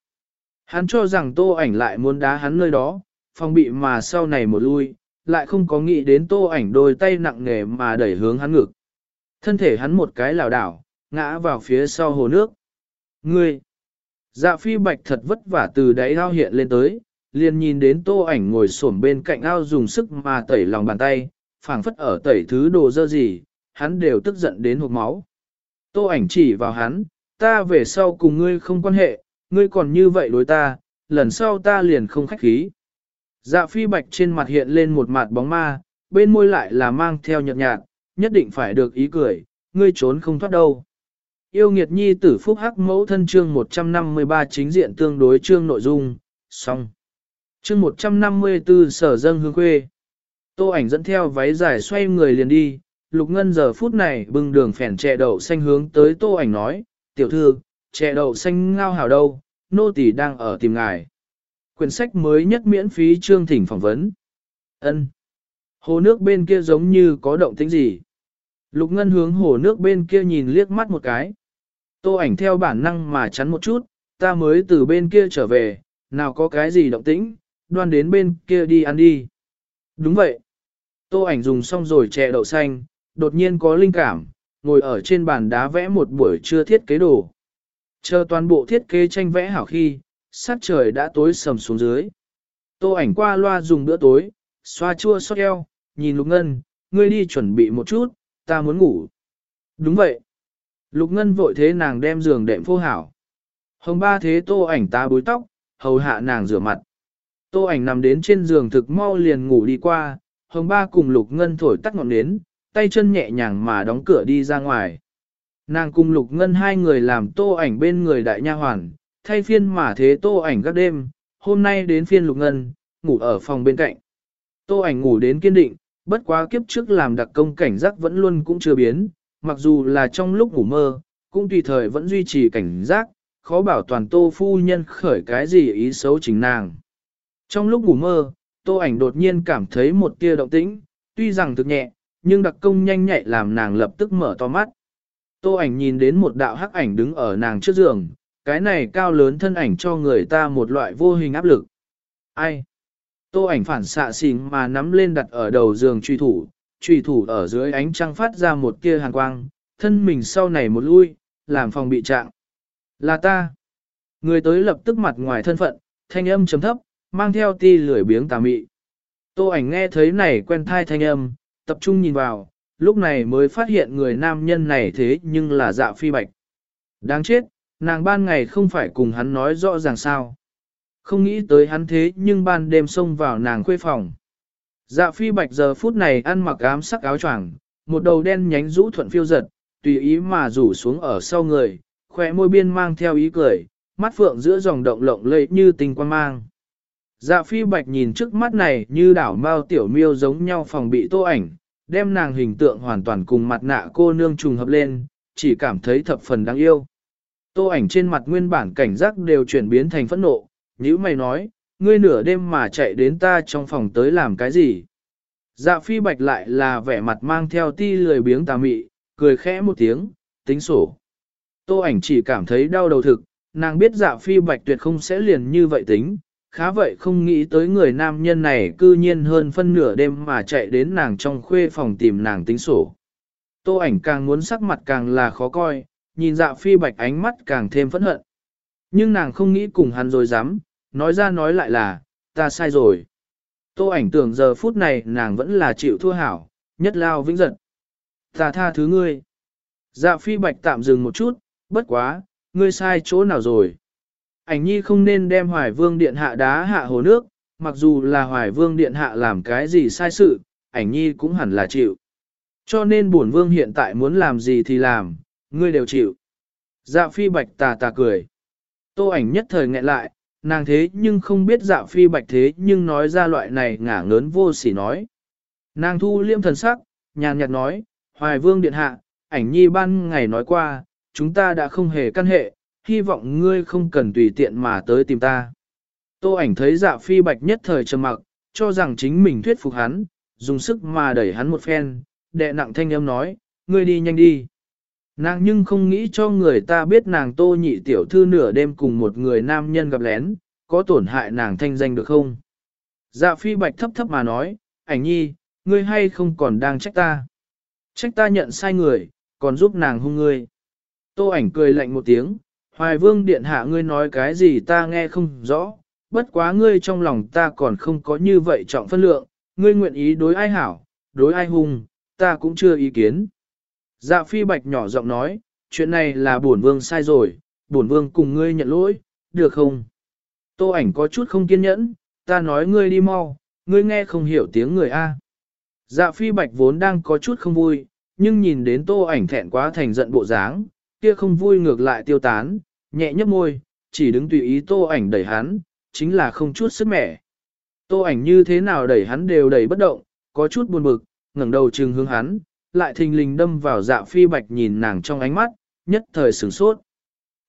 Hắn cho rằng tô ảnh lại muốn đá hắn nơi đó, phòng bị mà sau này một lui, lại không có nghĩ đến tô ảnh đôi tay nặng nề mà đẩy hướng hắn ngực. Thân thể hắn một cái lảo đảo, ngã vào phía sau hồ nước. Ngươi! Dạ phi bạch thật vất vả từ đáy ao hiện lên tới, liền nhìn đến tô ảnh ngồi xổm bên cạnh ao dùng sức mà tẩy lòng bàn tay, phảng phất ở tẩy thứ đồ dơ gì, hắn đều tức giận đến hộp máu. Tô ảnh chỉ vào hắn, ta về sau cùng ngươi không quan hệ, ngươi còn như vậy đối ta, lần sau ta liền không khách khí. Dạ phi bạch trên mặt hiện lên một mặt bóng ma, bên môi lại là mang theo nhợt nhạt, nhất định phải được ý cười, ngươi trốn không thoát đâu. Yêu nghiệt nhi tử phúc hắc mẫu thân chương 153 chính diện tương đối chương nội dung, xong. Chương 154 sở dâng hương quê. Tô ảnh dẫn theo váy dài xoay người liền đi, lục ngân giờ phút này bưng đường phèn chè đậu xanh hướng tới tô ảnh nói, tiểu thư, chè đậu xanh ngao hào đâu, nô tỳ đang ở tìm ngài. Quyển sách mới nhất miễn phí chương thỉnh phỏng vấn. Ân. Hồ nước bên kia giống như có động tĩnh gì. Lục Ngân hướng hồ nước bên kia nhìn liếc mắt một cái. Tô ảnh theo bản năng mà chắn một chút, ta mới từ bên kia trở về, nào có cái gì động tĩnh, đoan đến bên kia đi ăn đi. Đúng vậy. Tô ảnh dùng xong rồi chè đậu xanh, đột nhiên có linh cảm, ngồi ở trên bàn đá vẽ một buổi trưa thiết kế đồ. Chờ toàn bộ thiết kế tranh vẽ hảo khi, sát trời đã tối sầm xuống dưới. Tô ảnh qua loa dùng bữa tối, xoa chua xót eo, nhìn Lục Ngân, ngươi đi chuẩn bị một chút, ta muốn ngủ. Đúng vậy. Lục Ngân vội thế nàng đem giường đệm phô hảo. Hồng ba thế tô ảnh tá búi tóc, hầu hạ nàng rửa mặt. Tô ảnh nằm đến trên giường thực mau liền ngủ đi qua, hồng ba cùng Lục Ngân thổi tắt ngọn nến, tay chân nhẹ nhàng mà đóng cửa đi ra ngoài. Nàng cùng Lục Ngân hai người làm tô ảnh bên người đại nha hoàn, thay phiên mà thế tô ảnh các đêm, hôm nay đến phiên Lục Ngân, ngủ ở phòng bên cạnh. Tô ảnh ngủ đến kiên định, bất quá kiếp trước làm đặc công cảnh giác vẫn luôn cũng chưa biến, mặc dù là trong lúc ngủ mơ, cũng tùy thời vẫn duy trì cảnh giác, khó bảo toàn tô phu nhân khởi cái gì ý xấu chính nàng. Trong lúc ngủ mơ, tô ảnh đột nhiên cảm thấy một tia động tĩnh, tuy rằng thực nhẹ, nhưng đặc công nhanh nhạy làm nàng lập tức mở to mắt. Tô ảnh nhìn đến một đạo hắc ảnh đứng ở nàng trước giường, cái này cao lớn thân ảnh cho người ta một loại vô hình áp lực. Ai? Tô ảnh phản xạ xình mà nắm lên đặt ở đầu giường truy thủ, truy thủ ở dưới ánh trăng phát ra một tia hàn quang, thân mình sau này một lui, làm phòng bị trạng. Là ta. Người tới lập tức mặt ngoài thân phận, thanh âm chấm thấp, mang theo ti lười biếng tà mị. Tô ảnh nghe thấy này quen thai thanh âm, tập trung nhìn vào, lúc này mới phát hiện người nam nhân này thế nhưng là dạ phi bạch. Đáng chết, nàng ban ngày không phải cùng hắn nói rõ ràng sao. Không nghĩ tới hắn thế nhưng ban đêm xông vào nàng khuê phòng. Dạ phi bạch giờ phút này ăn mặc ám sắc áo choàng, một đầu đen nhánh rũ thuận phiêu giật, tùy ý mà rủ xuống ở sau người, khỏe môi biên mang theo ý cười, mắt phượng giữa dòng động lộng lẫy như tình quan mang. Dạ phi bạch nhìn trước mắt này như đảo mao tiểu miêu giống nhau phòng bị tô ảnh, đem nàng hình tượng hoàn toàn cùng mặt nạ cô nương trùng hợp lên, chỉ cảm thấy thập phần đáng yêu. Tô ảnh trên mặt nguyên bản cảnh giác đều chuyển biến thành phẫn nộ, nhữ mày nói, ngươi nửa đêm mà chạy đến ta trong phòng tới làm cái gì? Dạ phi bạch lại là vẻ mặt mang theo ti lười biếng tà mị, cười khẽ một tiếng, tính sổ. Tô ảnh chỉ cảm thấy đau đầu thực, nàng biết dạ phi bạch tuyệt không sẽ liền như vậy tính, khá vậy không nghĩ tới người nam nhân này cư nhiên hơn phân nửa đêm mà chạy đến nàng trong khuê phòng tìm nàng tính sổ. Tô ảnh càng muốn sắc mặt càng là khó coi, nhìn dạ phi bạch ánh mắt càng thêm phẫn hận. Nhưng nàng không nghĩ cùng hắn rồi dám, nói ra nói lại là, ta sai rồi. Tô ảnh tưởng giờ phút này nàng vẫn là chịu thua hảo, nhất lao vĩnh giận. Ta tha thứ ngươi. Dạ phi bạch tạm dừng một chút, bất quá, ngươi sai chỗ nào rồi. Ảnh nhi không nên đem hoài vương điện hạ đá hạ hồ nước, mặc dù là hoài vương điện hạ làm cái gì sai sự, ảnh nhi cũng hẳn là chịu. Cho nên bổn vương hiện tại muốn làm gì thì làm, ngươi đều chịu. Dạ phi bạch tà tà cười. Tô ảnh nhất thời nghẹn lại, nàng thế nhưng không biết dạ phi bạch thế nhưng nói ra loại này ngả ngớn vô sỉ nói. Nàng thu liêm thần sắc, nhàn nhạt nói, hoài vương điện hạ, ảnh nhi ban ngày nói qua, chúng ta đã không hề căn hệ, hy vọng ngươi không cần tùy tiện mà tới tìm ta. Tô ảnh thấy dạ phi bạch nhất thời trầm mặc, cho rằng chính mình thuyết phục hắn, dùng sức mà đẩy hắn một phen, đệ nặng thanh âm nói, ngươi đi nhanh đi. Nàng nhưng không nghĩ cho người ta biết nàng tô nhị tiểu thư nửa đêm cùng một người nam nhân gặp lén, có tổn hại nàng thanh danh được không? Dạ phi bạch thấp thấp mà nói, ảnh nhi, ngươi hay không còn đang trách ta? Trách ta nhận sai người, còn giúp nàng hung ngươi. Tô ảnh cười lạnh một tiếng, hoài vương điện hạ ngươi nói cái gì ta nghe không rõ, bất quá ngươi trong lòng ta còn không có như vậy trọng phân lượng, ngươi nguyện ý đối ai hảo, đối ai hung, ta cũng chưa ý kiến. Dạ phi bạch nhỏ giọng nói, chuyện này là bổn vương sai rồi, bổn vương cùng ngươi nhận lỗi, được không? Tô ảnh có chút không kiên nhẫn, ta nói ngươi đi mau, ngươi nghe không hiểu tiếng người A. Dạ phi bạch vốn đang có chút không vui, nhưng nhìn đến tô ảnh thẹn quá thành giận bộ dáng, kia không vui ngược lại tiêu tán, nhẹ nhấp môi, chỉ đứng tùy ý tô ảnh đẩy hắn, chính là không chút sức mẻ. Tô ảnh như thế nào đẩy hắn đều đẩy bất động, có chút buồn bực, ngẩng đầu trừng hướng hắn, lại thình lình đâm vào dạ phi bạch nhìn nàng trong ánh mắt, nhất thời sửng sốt.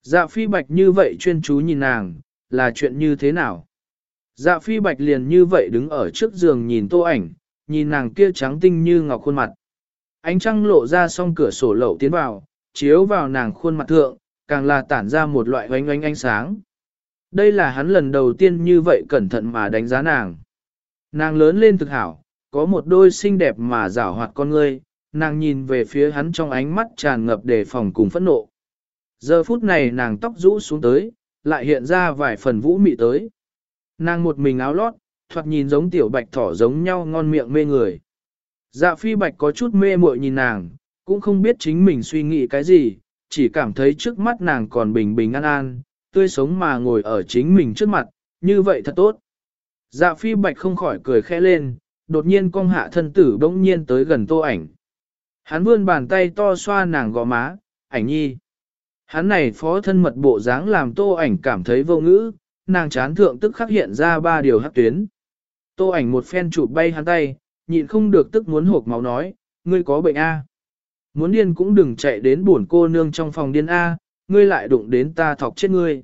Dạ phi bạch như vậy chuyên chú nhìn nàng, là chuyện như thế nào? Dạ phi bạch liền như vậy đứng ở trước giường nhìn tô ảnh, nhìn nàng kia trắng tinh như ngọc khuôn mặt. Ánh trăng lộ ra song cửa sổ lậu tiến vào, chiếu vào nàng khuôn mặt thượng, càng là tản ra một loại oánh oánh ánh sáng. Đây là hắn lần đầu tiên như vậy cẩn thận mà đánh giá nàng. Nàng lớn lên thực hảo, có một đôi xinh đẹp mà rảo hoạt con ngươi, nàng nhìn về phía hắn trong ánh mắt tràn ngập đề phòng cùng phẫn nộ. Giờ phút này nàng tóc rũ xuống tới, lại hiện ra vài phần vũ mị tới. Nàng một mình áo lót, thoạt nhìn giống tiểu bạch thỏ giống nhau ngon miệng mê người. Dạ phi bạch có chút mê muội nhìn nàng, cũng không biết chính mình suy nghĩ cái gì, chỉ cảm thấy trước mắt nàng còn bình bình an an, tươi sống mà ngồi ở chính mình trước mặt, như vậy thật tốt. Dạ phi bạch không khỏi cười khẽ lên, đột nhiên cong hạ thân tử bỗng nhiên tới gần tô ảnh. Hắn vươn bàn tay to xoa nàng gò má, ảnh nhi. Hắn này phó thân mật bộ dáng làm tô ảnh cảm thấy vô ngữ, nàng chán thượng tức khắc hiện ra ba điều hắc tuyến. Tô ảnh một phen chụp bay hắn tay, nhịn không được tức muốn hộp máu nói, ngươi có bệnh A. Muốn điên cũng đừng chạy đến buồn cô nương trong phòng điên A, ngươi lại đụng đến ta thọc chết ngươi.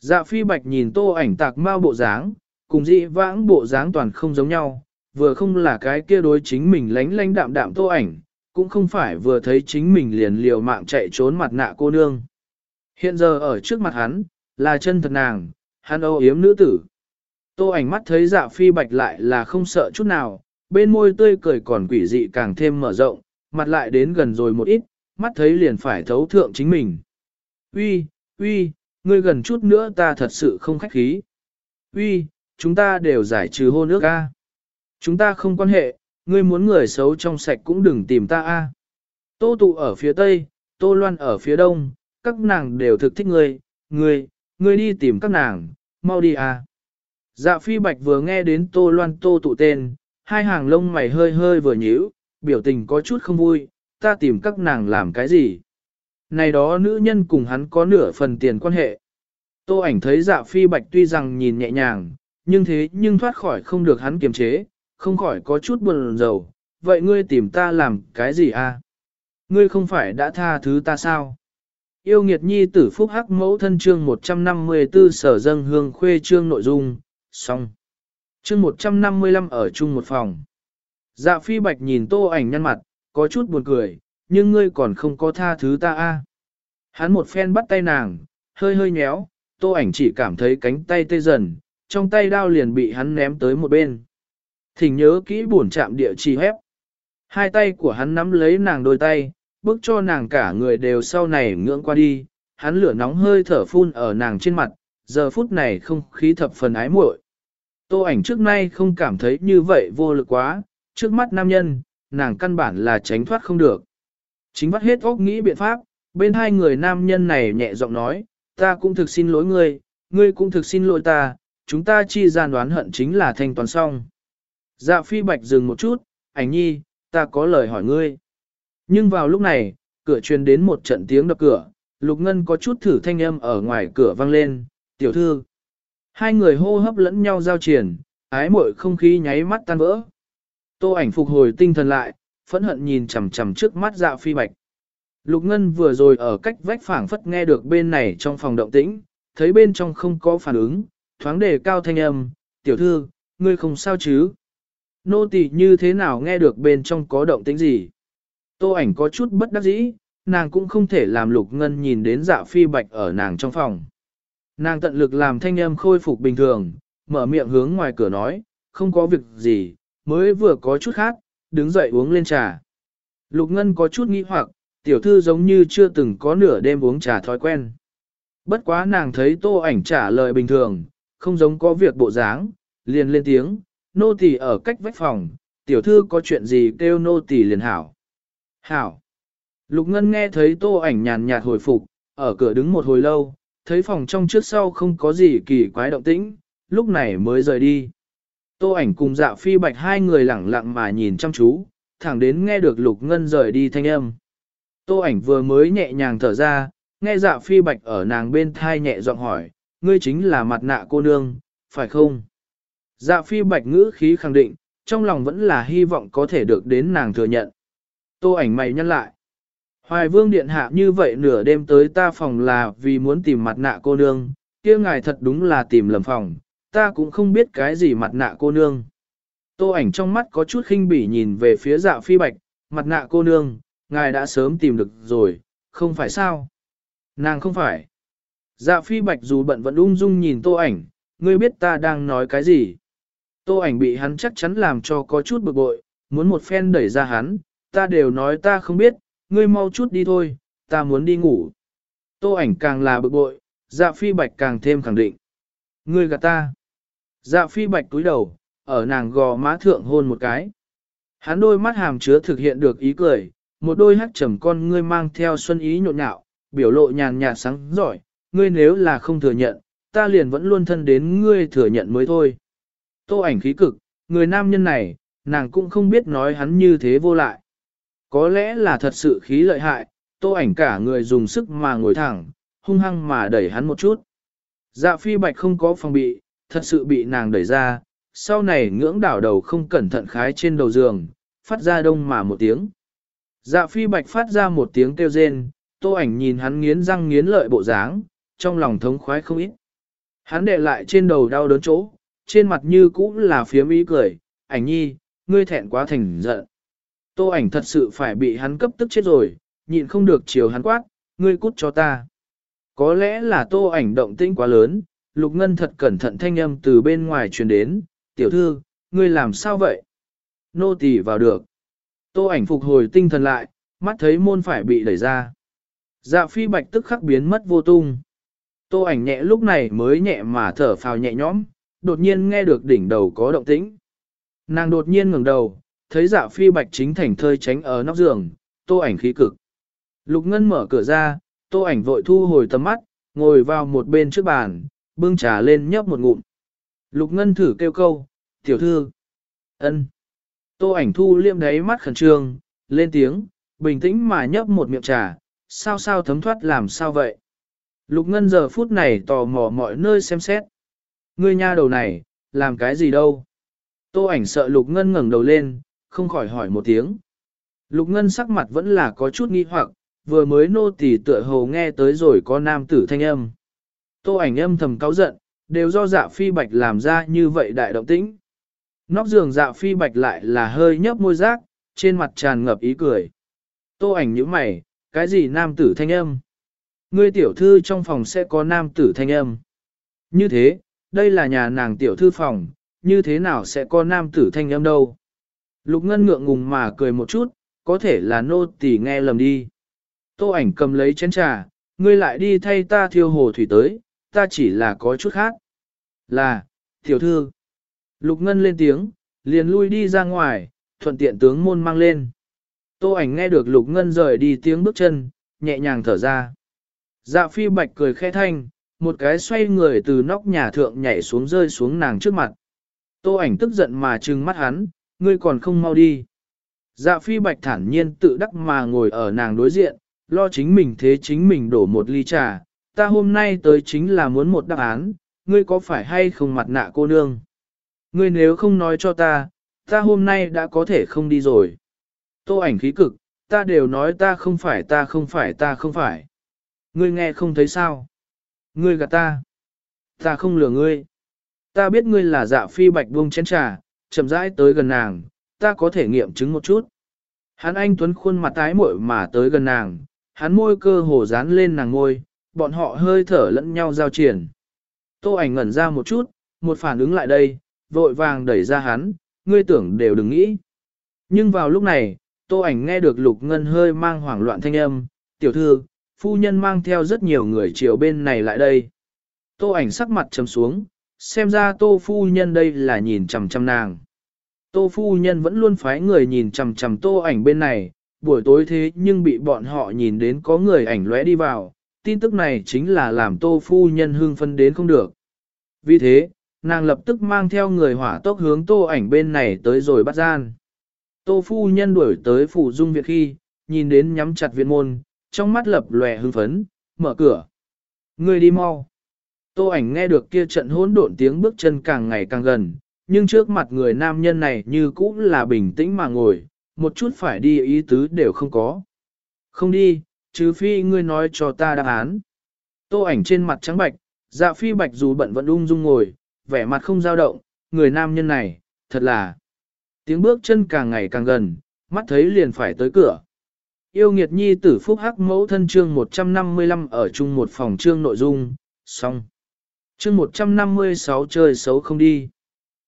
Dạ phi bạch nhìn tô ảnh tạc mau bộ dáng, cùng dị vãng bộ dáng toàn không giống nhau, vừa không là cái kia đối chính mình lánh lánh đạm đạm tô ảnh, cũng không phải vừa thấy chính mình liền liều mạng chạy trốn mặt nạ cô nương. Hiện giờ ở trước mặt hắn, là chân thật nàng, hắn âu yếm nữ tử. Tô ảnh mắt thấy dạ phi bạch lại là không sợ chút nào, bên môi tươi cười còn quỷ dị càng thêm mở rộng, mặt lại đến gần rồi một ít, mắt thấy liền phải thấu thượng chính mình. Uy, uy, ngươi gần chút nữa ta thật sự không khách khí. Uy, chúng ta đều giải trừ hôn ước a. Chúng ta không quan hệ, ngươi muốn người xấu trong sạch cũng đừng tìm ta a. Tô tụ ở phía tây, tô loan ở phía đông, các nàng đều thực thích ngươi, ngươi, ngươi đi tìm các nàng, mau đi a. Dạ phi bạch vừa nghe đến tô loan tô tụ tên, hai hàng lông mày hơi hơi vừa nhíu, biểu tình có chút không vui, ta tìm các nàng làm cái gì. Này đó nữ nhân cùng hắn có nửa phần tiền quan hệ. Tô ảnh thấy dạ phi bạch tuy rằng nhìn nhẹ nhàng, nhưng thế nhưng thoát khỏi không được hắn kiềm chế, không khỏi có chút buồn rầu. Vậy ngươi tìm ta làm cái gì à? Ngươi không phải đã tha thứ ta sao? Yêu nghiệt nhi tử phúc hắc mẫu thân chương 154 sở dâng hương khuê chương nội dung, xong. Chương 155 ở chung một phòng. Dạ phi bạch nhìn tô ảnh nhăn mặt, có chút buồn cười, nhưng ngươi còn không có tha thứ ta a. Hắn một phen bắt tay nàng, hơi hơi nhéo, tô ảnh chỉ cảm thấy cánh tay tê dần, trong tay đao liền bị hắn ném tới một bên. Thỉnh nhớ kỹ buồn chạm địa chỉ hép. Hai tay của hắn nắm lấy nàng đôi tay, bước cho nàng cả người đều sau này ngưỡng qua đi, hắn lửa nóng hơi thở phun ở nàng trên mặt, giờ phút này không khí thập phần ái muội. Tô ảnh trước nay không cảm thấy như vậy vô lực quá, trước mắt nam nhân, nàng căn bản là tránh thoát không được. Chính vắt hết óc nghĩ biện pháp, bên hai người nam nhân này nhẹ giọng nói, ta cũng thực xin lỗi ngươi, ngươi cũng thực xin lỗi ta, chúng ta chi gian đoán hận chính là thanh toán xong. Dạ phi bạch dừng một chút, ảnh nhi, ta có lời hỏi ngươi. Nhưng vào lúc này, cửa truyền đến một trận tiếng đập cửa, Lục Ngân có chút thử thanh âm ở ngoài cửa vang lên, tiểu thư. Hai người hô hấp lẫn nhau giao triển, ái mội không khí nháy mắt tan vỡ. Tô ảnh phục hồi tinh thần lại, phẫn hận nhìn chằm chằm trước mắt dạ phi bạch. Lục Ngân vừa rồi ở cách vách phảng phất nghe được bên này trong phòng động tĩnh, thấy bên trong không có phản ứng, thoáng đề cao thanh âm, tiểu thư, ngươi không sao chứ? Nô tỳ như thế nào nghe được bên trong có động tĩnh gì? Tô ảnh có chút bất đắc dĩ, nàng cũng không thể làm Lục Ngân nhìn đến dạ phi bạch ở nàng trong phòng. Nàng tận lực làm thanh âm khôi phục bình thường, mở miệng hướng ngoài cửa nói, không có việc gì, mới vừa có chút khác, đứng dậy uống lên trà. Lục Ngân có chút nghi hoặc, tiểu thư giống như chưa từng có nửa đêm uống trà thói quen. Bất quá nàng thấy tô ảnh trả lời bình thường, không giống có việc bộ dáng, liền lên tiếng, nô tỳ ở cách vách phòng, tiểu thư có chuyện gì kêu nô tỳ liền hảo. Hảo. Lục Ngân nghe thấy tô ảnh nhàn nhạt hồi phục, ở cửa đứng một hồi lâu, thấy phòng trong trước sau không có gì kỳ quái động tĩnh, lúc này mới rời đi. Tô ảnh cùng dạ phi bạch hai người lẳng lặng mà nhìn chăm chú, thẳng đến nghe được lục ngân rời đi thanh âm. Tô ảnh vừa mới nhẹ nhàng thở ra, nghe dạ phi bạch ở nàng bên thai nhẹ giọng hỏi, ngươi chính là mặt nạ cô nương, phải không? Dạ phi bạch ngữ khí khẳng định, trong lòng vẫn là hy vọng có thể được đến nàng thừa nhận. Tô ảnh mày nhăn lại. Hoài vương điện hạ như vậy nửa đêm tới ta phòng là vì muốn tìm mặt nạ cô nương, kia ngài thật đúng là tìm lầm phòng, ta cũng không biết cái gì mặt nạ cô nương. Tô ảnh trong mắt có chút khinh bỉ nhìn về phía dạ phi bạch, mặt nạ cô nương, ngài đã sớm tìm được rồi, không phải sao? Nàng không phải. Dạ phi bạch dù bận vẫn ung dung nhìn tô ảnh, ngươi biết ta đang nói cái gì? Tô ảnh bị hắn chắc chắn làm cho có chút bực bội, muốn một phen đẩy ra hắn, ta đều nói ta không biết, ngươi mau chút đi thôi, ta muốn đi ngủ. Tô ảnh càng là bực bội, dạ phi bạch càng thêm khẳng định. Ngươi gạt ta. Dạ phi bạch túi đầu, ở nàng gò má thượng hôn một cái. Hắn đôi mắt hàm chứa thực hiện được ý cười, một đôi hắc trầm con ngươi mang theo xuân ý nhộn nhạo, biểu lộ nhàn nhạt sáng giỏi, ngươi nếu là không thừa nhận, ta liền vẫn luôn thân đến ngươi thừa nhận mới thôi. Tô ảnh khí cực, người nam nhân này, nàng cũng không biết nói hắn như thế vô lại. Có lẽ là thật sự khí lợi hại, tô ảnh cả người dùng sức mà ngồi thẳng, hung hăng mà đẩy hắn một chút. Dạ phi bạch không có phòng bị, thật sự bị nàng đẩy ra, sau này ngưỡng đảo đầu không cẩn thận khái trên đầu giường, phát ra đông mà một tiếng. Dạ phi bạch phát ra một tiếng kêu rên, tô ảnh nhìn hắn nghiến răng nghiến lợi bộ dáng, trong lòng thống khoái không ít. Hắn đệ lại trên đầu đau đớn chỗ, trên mặt như cũ là phía mỹ cười, ảnh nhi, ngươi thẹn quá thành giận. Tô ảnh thật sự phải bị hắn cấp tức chết rồi, nhịn không được chiều hắn quát, ngươi cút cho ta. Có lẽ là tô ảnh động tĩnh quá lớn, Lục Ngân thật cẩn thận thanh âm từ bên ngoài truyền đến, tiểu thư, ngươi làm sao vậy? Nô tỳ vào được. Tô ảnh phục hồi tinh thần lại, mắt thấy môn phải bị đẩy ra. Dạ phi bạch tức khắc biến mất vô tung. Tô ảnh nhẹ lúc này mới nhẹ mà thở phào nhẹ nhõm, đột nhiên nghe được đỉnh đầu có động tĩnh. Nàng đột nhiên ngẩng đầu, thấy dạ phi bạch chính thành thơi tránh ở nóc giường, tô ảnh khí cực. Lục Ngân mở cửa ra, tô ảnh vội thu hồi tầm mắt, ngồi vào một bên trước bàn, bưng trà lên nhấp một ngụm. Lục Ngân thử kêu câu, tiểu thư. ân. Tô ảnh thu liêm đáy mắt khẩn trương, lên tiếng, bình tĩnh mà nhấp một miệng trà, sao sao thấm thoát làm sao vậy. Lục Ngân giờ phút này tò mò mọi nơi xem xét. Ngươi nha đầu này, làm cái gì đâu? Tô ảnh sợ Lục Ngân ngẩng đầu lên, không khỏi hỏi một tiếng. Lục Ngân sắc mặt vẫn là có chút nghi hoặc, vừa mới nô tỳ tựa hồ nghe tới rồi có nam tử thanh âm. Tô ảnh âm thầm cáu giận, đều do dạ phi bạch làm ra như vậy đại động tĩnh. Nóc giường dạ phi bạch lại là hơi nhấp môi rác, trên mặt tràn ngập ý cười. Tô ảnh nhíu mày, cái gì nam tử thanh âm? Ngươi tiểu thư trong phòng sẽ có nam tử thanh âm. Như thế, đây là nhà nàng tiểu thư phòng, như thế nào sẽ có nam tử thanh âm đâu? Lục Ngân ngượng ngùng mà cười một chút, có thể là nô tỳ nghe lầm đi. Tô ảnh cầm lấy chén trà, ngươi lại đi thay ta thiêu hồ thủy tới, ta chỉ là có chút khác. Là, tiểu thư. Lục Ngân lên tiếng, liền lui đi ra ngoài, thuận tiện tướng môn mang lên. Tô ảnh nghe được Lục Ngân rời đi tiếng bước chân, nhẹ nhàng thở ra. Dạ phi bạch cười khẽ thanh, một cái xoay người từ nóc nhà thượng nhảy xuống rơi xuống nàng trước mặt. Tô ảnh tức giận mà trừng mắt hắn, ngươi còn không mau đi. Dạ phi bạch thản nhiên tự đắc mà ngồi ở nàng đối diện, lo chính mình thế chính mình đổ một ly trà, ta hôm nay tới chính là muốn một đáp án, ngươi có phải hay không mặt nạ cô nương? Ngươi nếu không nói cho ta, ta hôm nay đã có thể không đi rồi. Tô ảnh khí cực, ta đều nói ta không phải ta không phải ta không phải. Ngươi nghe không thấy sao? Ngươi gạt ta. Ta không lừa ngươi. Ta biết ngươi là dạ phi bạch buông chén trà, chậm rãi tới gần nàng, ta có thể nghiệm chứng một chút. Hắn anh tuấn khuôn mặt tái muội mà tới gần nàng, hắn môi cơ hồ dán lên nàng ngôi, bọn họ hơi thở lẫn nhau giao triển. Tô ảnh ngẩn ra một chút, một phản ứng lại đây, vội vàng đẩy ra hắn, ngươi tưởng đều đừng nghĩ. Nhưng vào lúc này, tô ảnh nghe được lục ngân hơi mang hoảng loạn thanh âm, tiểu thư, phu nhân mang theo rất nhiều người chiều bên này lại đây. Tô ảnh sắc mặt trầm xuống, xem ra tô phu nhân đây là nhìn chằm chằm nàng. Tô phu nhân vẫn luôn phái người nhìn chằm chằm tô ảnh bên này, buổi tối thế nhưng bị bọn họ nhìn đến có người ảnh lóe đi vào, tin tức này chính là làm tô phu nhân hưng phân đến không được. Vì thế, nàng lập tức mang theo người hỏa tốc hướng tô ảnh bên này tới rồi bắt gian. Tô phu nhân đuổi tới phủ dung việc khi, nhìn đến nhắm chặt viện môn, trong mắt lập lòe hưng phấn, mở cửa. Người đi mau. Tô ảnh nghe được kia trận hỗn độn tiếng bước chân càng ngày càng gần, nhưng trước mặt người nam nhân này như cũ là bình tĩnh mà ngồi, một chút phải đi ý tứ đều không có. Không đi, trừ phi ngươi nói cho ta đáp án. Tô ảnh trên mặt trắng bạch, dạ phi bạch dù bận vẫn ung dung ngồi, vẻ mặt không dao động, người nam nhân này, thật là. Tiếng bước chân càng ngày càng gần, mắt thấy liền phải tới cửa. Yêu nghiệt nhi tử phúc hắc mẫu thân chương 155 ở chung một phòng chương nội dung, xong. Chương 156 chơi xấu không đi.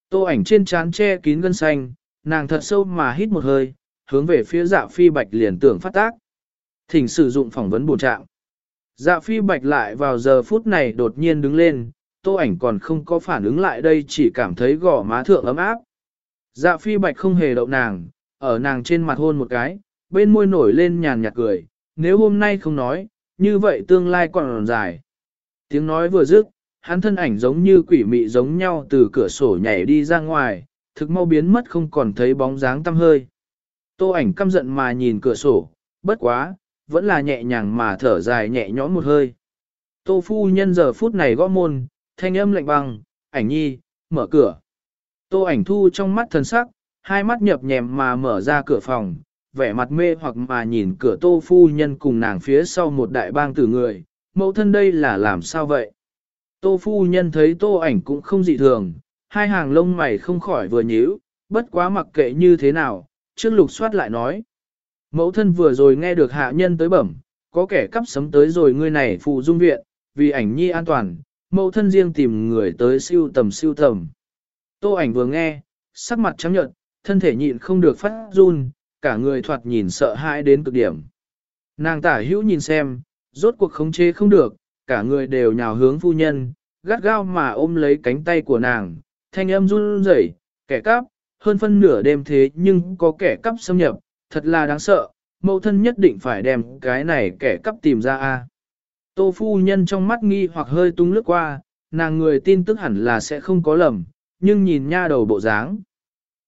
Tô ảnh trên trán che kín gân xanh, nàng thật sâu mà hít một hơi, hướng về phía dạ phi bạch liền tưởng phát tác. Thỉnh sử dụng phỏng vấn bổ trạng. Dạ phi bạch lại vào giờ phút này đột nhiên đứng lên, tô ảnh còn không có phản ứng lại đây chỉ cảm thấy gò má thượng ấm áp. Dạ phi bạch không hề đậu nàng, ở nàng trên mặt hôn một cái, bên môi nổi lên nhàn nhạt cười, nếu hôm nay không nói, như vậy tương lai còn dài. Tiếng nói vừa dứt, hắn thân ảnh giống như quỷ mị giống nhau từ cửa sổ nhảy đi ra ngoài, thực mau biến mất không còn thấy bóng dáng tăm hơi. Tô ảnh căm giận mà nhìn cửa sổ, bất quá, vẫn là nhẹ nhàng mà thở dài nhẹ nhõm một hơi. Tô phu nhân giờ phút này gõ môn, thanh âm lạnh băng, ảnh nhi, mở cửa. Tô ảnh thu trong mắt thần sắc, hai mắt nhập nhèm mà mở ra cửa phòng, vẻ mặt mê hoặc mà nhìn cửa tô phu nhân cùng nàng phía sau một đại bang tử người, mẫu thân đây là làm sao vậy? Tô phu nhân thấy tô ảnh cũng không dị thường, hai hàng lông mày không khỏi vừa nhíu, bất quá mặc kệ như thế nào, trước lục soát lại nói. Mẫu thân vừa rồi nghe được hạ nhân tới bẩm, có kẻ cắp sấm tới rồi ngươi này phụ dung viện, vì ảnh nhi an toàn, mẫu thân riêng tìm người tới siêu tầm siêu tầm. Tô ảnh vừa nghe, sắc mặt trắng nhợt, thân thể nhịn không được phát run, cả người thoạt nhìn sợ hãi đến cực điểm. Nàng tả hữu nhìn xem, rốt cuộc khống chế không được, cả người đều nhào hướng phu nhân, gắt gao mà ôm lấy cánh tay của nàng, thanh âm run rẩy, kẻ cắp, hơn phân nửa đêm thế nhưng có kẻ cắp xâm nhập, thật là đáng sợ, mẫu thân nhất định phải đem cái này kẻ cắp tìm ra a. Tô phu nhân trong mắt nghi hoặc hơi tung lướt qua, nàng người tin tức hẳn là sẽ không có lầm, nhưng nhìn nha đầu bộ dáng.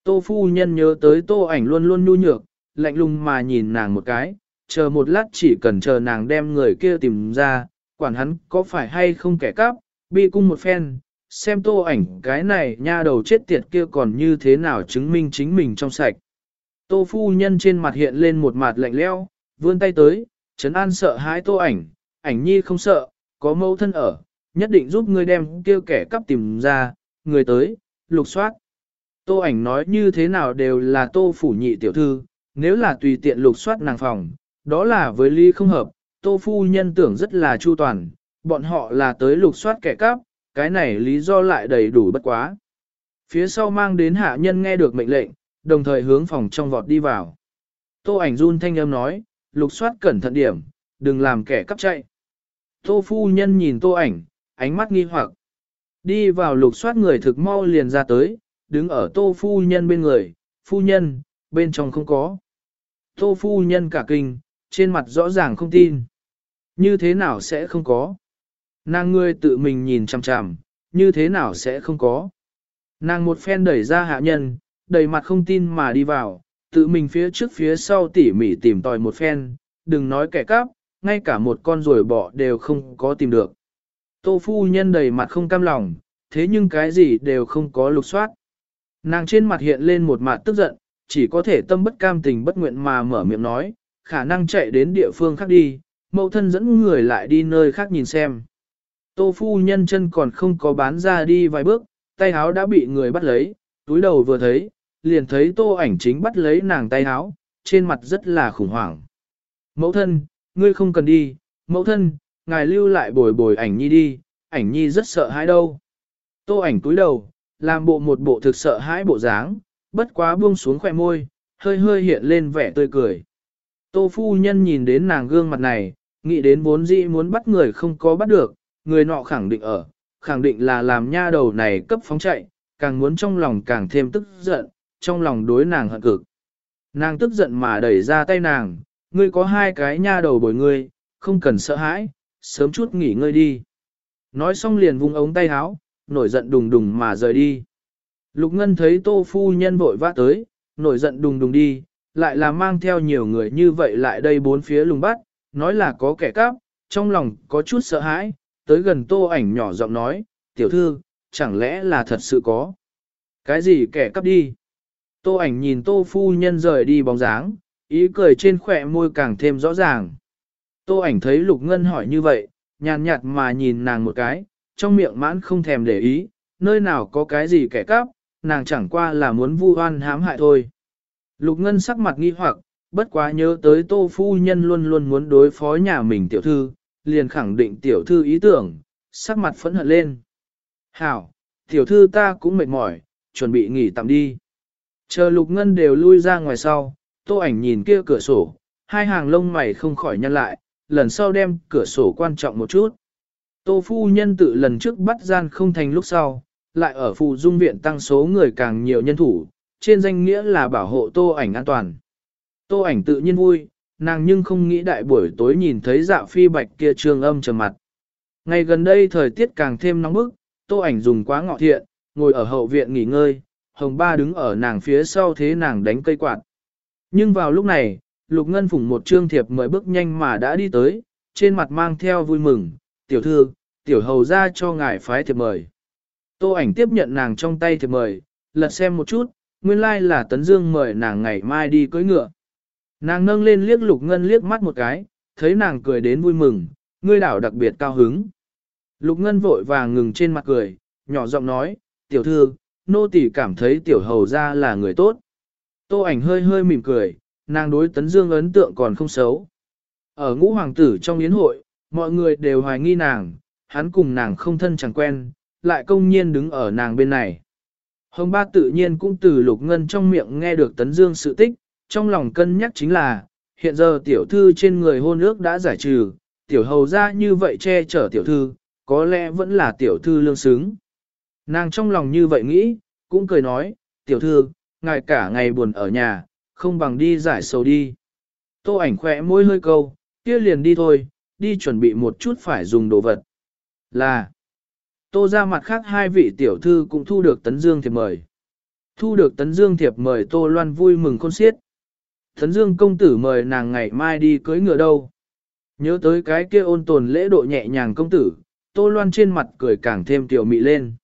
Tô phu nhân nhớ tới tô ảnh luôn luôn nhu nhược, lạnh lùng mà nhìn nàng một cái, chờ một lát chỉ cần chờ nàng đem người kia tìm ra, quản hắn có phải hay không kẻ cắp, bi cung một phen, xem tô ảnh cái này nha đầu chết tiệt kia còn như thế nào chứng minh chính mình trong sạch. Tô phu nhân trên mặt hiện lên một mặt lạnh lẽo, vươn tay tới, trấn an sợ hãi tô ảnh, ảnh nhi không sợ, có mâu thân ở, nhất định giúp ngươi đem kêu kẻ cắp tìm ra, người tới, lục soát. Tô ảnh nói như thế nào đều là tô phủ nhị tiểu thư, nếu là tùy tiện lục soát nàng phòng, đó là với ly không hợp, tô phu nhân tưởng rất là chu toàn, bọn họ là tới lục soát kẻ cắp, cái này lý do lại đầy đủ bất quá. Phía sau mang đến hạ nhân nghe được mệnh lệnh, đồng thời hướng phòng trong vọt đi vào. Tô ảnh run thanh âm nói, lục soát cẩn thận điểm, đừng làm kẻ cắp chạy. Tô phu nhân nhìn tô ảnh, ánh mắt nghi hoặc. Đi vào lục soát người thực mau liền ra tới, đứng ở tô phu nhân bên người, phu nhân, bên trong không có. Tô phu nhân cả kinh, trên mặt rõ ràng không tin. Như thế nào sẽ không có? Nàng ngươi tự mình nhìn chằm chằm, như thế nào sẽ không có? Nàng một phen đẩy ra hạ nhân, đầy mặt không tin mà đi vào, tự mình phía trước phía sau tỉ mỉ tìm tòi một phen, đừng nói kẻ cắp, ngay cả một con ruồi bọ đều không có tìm được. Tô phu nhân đầy mặt không cam lòng, thế nhưng cái gì đều không có lục soát. Nàng trên mặt hiện lên một mặt tức giận, chỉ có thể tâm bất cam tình bất nguyện mà mở miệng nói, khả năng chạy đến địa phương khác đi, mẫu thân dẫn người lại đi nơi khác nhìn xem. Tô phu nhân chân còn không có bán ra đi vài bước, tay háo đã bị người bắt lấy, túi đầu vừa thấy, liền thấy tô ảnh chính bắt lấy nàng tay háo, trên mặt rất là khủng hoảng. Mẫu thân, ngươi không cần đi, mẫu thân, ngài lưu lại bồi bồi ảnh nhi đi, ảnh nhi rất sợ hãi đâu. Tô ảnh túi đầu, làm bộ một bộ thực sợ hãi bộ dáng, bất quá buông xuống khỏe môi, hơi hơi hiện lên vẻ tươi cười. Tô phu nhân nhìn đến nàng gương mặt này, nghĩ đến vốn dĩ muốn bắt người không có bắt được, người nọ khẳng định ở, khẳng định là làm nha đầu này cấp phóng chạy, càng muốn trong lòng càng thêm tức giận, trong lòng đối nàng hận cực. Nàng tức giận mà đẩy ra tay nàng, ngươi có hai cái nha đầu bồi ngươi, không cần sợ hãi, sớm chút nghỉ ngơi đi. Nói xong liền vung ống tay áo, nổi giận đùng đùng mà rời đi. Lục Ngân thấy tô phu nhân vội vã tới, nổi giận đùng đùng đi, lại là mang theo nhiều người như vậy lại đây bốn phía lùng bắt, nói là có kẻ cắp, trong lòng có chút sợ hãi, tới gần tô ảnh nhỏ giọng nói, tiểu thư, chẳng lẽ là thật sự có. Cái gì kẻ cắp đi? Tô ảnh nhìn tô phu nhân rời đi bóng dáng, ý cười trên khỏe môi càng thêm rõ ràng. Tô ảnh thấy lục ngân hỏi như vậy, nhàn nhạt mà nhìn nàng một cái, trong miệng mãn không thèm để ý, nơi nào có cái gì kẻ cắp, nàng chẳng qua là muốn vu oan hãm hại thôi. Lục ngân sắc mặt nghi hoặc, bất quá nhớ tới tô phu nhân luôn luôn muốn đối phó nhà mình tiểu thư, liền khẳng định tiểu thư ý tưởng, sắc mặt phẫn hận lên. Hảo, tiểu thư ta cũng mệt mỏi, chuẩn bị nghỉ tạm đi. Chờ lục ngân đều lui ra ngoài sau, tô ảnh nhìn kia cửa sổ, hai hàng lông mày không khỏi nhăn lại, lần sau đem cửa sổ quan trọng một chút. Tô phu nhân tự lần trước bắt gian không thành lúc sau, lại ở phụ dung viện tăng số người càng nhiều nhân thủ, trên danh nghĩa là bảo hộ tô ảnh an toàn. Tô ảnh tự nhiên vui, nàng nhưng không nghĩ đại buổi tối nhìn thấy dạ phi bạch kia trương âm trầm mặt. Ngày gần đây thời tiết càng thêm nóng bức, tô ảnh dùng quá ngọ thiện, ngồi ở hậu viện nghỉ ngơi, hồng ba đứng ở nàng phía sau thế nàng đánh cây quạt. Nhưng vào lúc này, lục ngân phủng một trương thiệp mời bước nhanh mà đã đi tới, trên mặt mang theo vui mừng, tiểu thư, tiểu hầu ra cho ngài phái thiệp mời. Tô ảnh tiếp nhận nàng trong tay thiệp mời, lật xem một chút, nguyên lai like là Tấn Dương mời nàng ngày mai đi cưỡi ngựa. Nàng nâng lên liếc lục ngân liếc mắt một cái, thấy nàng cười đến vui mừng, ngươi đảo đặc biệt cao hứng. Lục ngân vội vàng ngừng trên mặt cười, nhỏ giọng nói, tiểu thư, nô tỳ cảm thấy tiểu hầu ra là người tốt. Tô ảnh hơi hơi mỉm cười, nàng đối tấn dương ấn tượng còn không xấu. Ở ngũ hoàng tử trong yến hội, mọi người đều hoài nghi nàng, hắn cùng nàng không thân chẳng quen, lại công nhiên đứng ở nàng bên này. Hồng ba tự nhiên cũng từ lục ngân trong miệng nghe được tấn dương sự tích, trong lòng cân nhắc chính là, hiện giờ tiểu thư trên người hôn ước đã giải trừ, tiểu hầu ra như vậy che chở tiểu thư, có lẽ vẫn là tiểu thư lương xứng. Nàng trong lòng như vậy nghĩ, cũng cười nói, tiểu thư, ngài cả ngày buồn ở nhà, không bằng đi giải sầu đi. Tô ảnh khẽ môi hơi câu, kia liền đi thôi, đi chuẩn bị một chút phải dùng đồ vật. Là, tô ra mặt khác hai vị tiểu thư cũng thu được tấn dương thiệp mời. Thu được tấn dương thiệp mời tô loan vui mừng khôn xiết. Tấn dương công tử mời nàng ngày mai đi cưới ngựa đâu. Nhớ tới cái kia ôn tồn lễ độ nhẹ nhàng công tử, tô loan trên mặt cười càng thêm tiểu mị lên.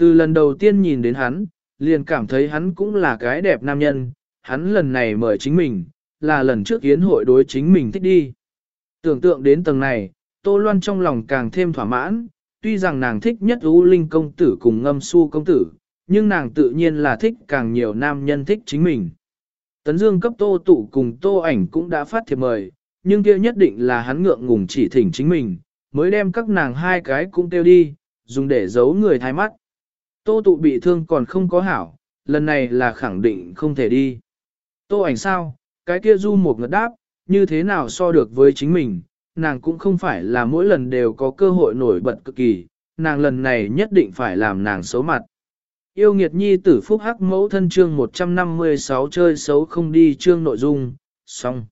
Từ lần đầu tiên nhìn đến hắn, liền cảm thấy hắn cũng là cái đẹp nam nhân, hắn lần này mời chính mình, là lần trước yến hội đối chính mình thích đi. Tưởng tượng đến tầng này, Tô Loan trong lòng càng thêm thỏa mãn, tuy rằng nàng thích nhất U Linh công tử cùng ngâm su công tử, nhưng nàng tự nhiên là thích càng nhiều nam nhân thích chính mình. Tấn Dương cấp Tô Tụ cùng Tô Ảnh cũng đã phát thiệp mời, nhưng kia nhất định là hắn ngượng ngùng chỉ thỉnh chính mình, mới đem các nàng hai cái cũng tiêu đi, dùng để giấu người thay mắt. Tô Tụ bị thương còn không có hảo, lần này là khẳng định không thể đi. Tô Ảnh sao, cái kia du một ngật đáp, như thế nào so được với chính mình, nàng cũng không phải là mỗi lần đều có cơ hội nổi bật cực kỳ, nàng lần này nhất định phải làm nàng xấu mặt. Yêu nghiệt nhi tử phúc hắc mẫu thân chương 156 chơi xấu không đi chương nội dung, xong.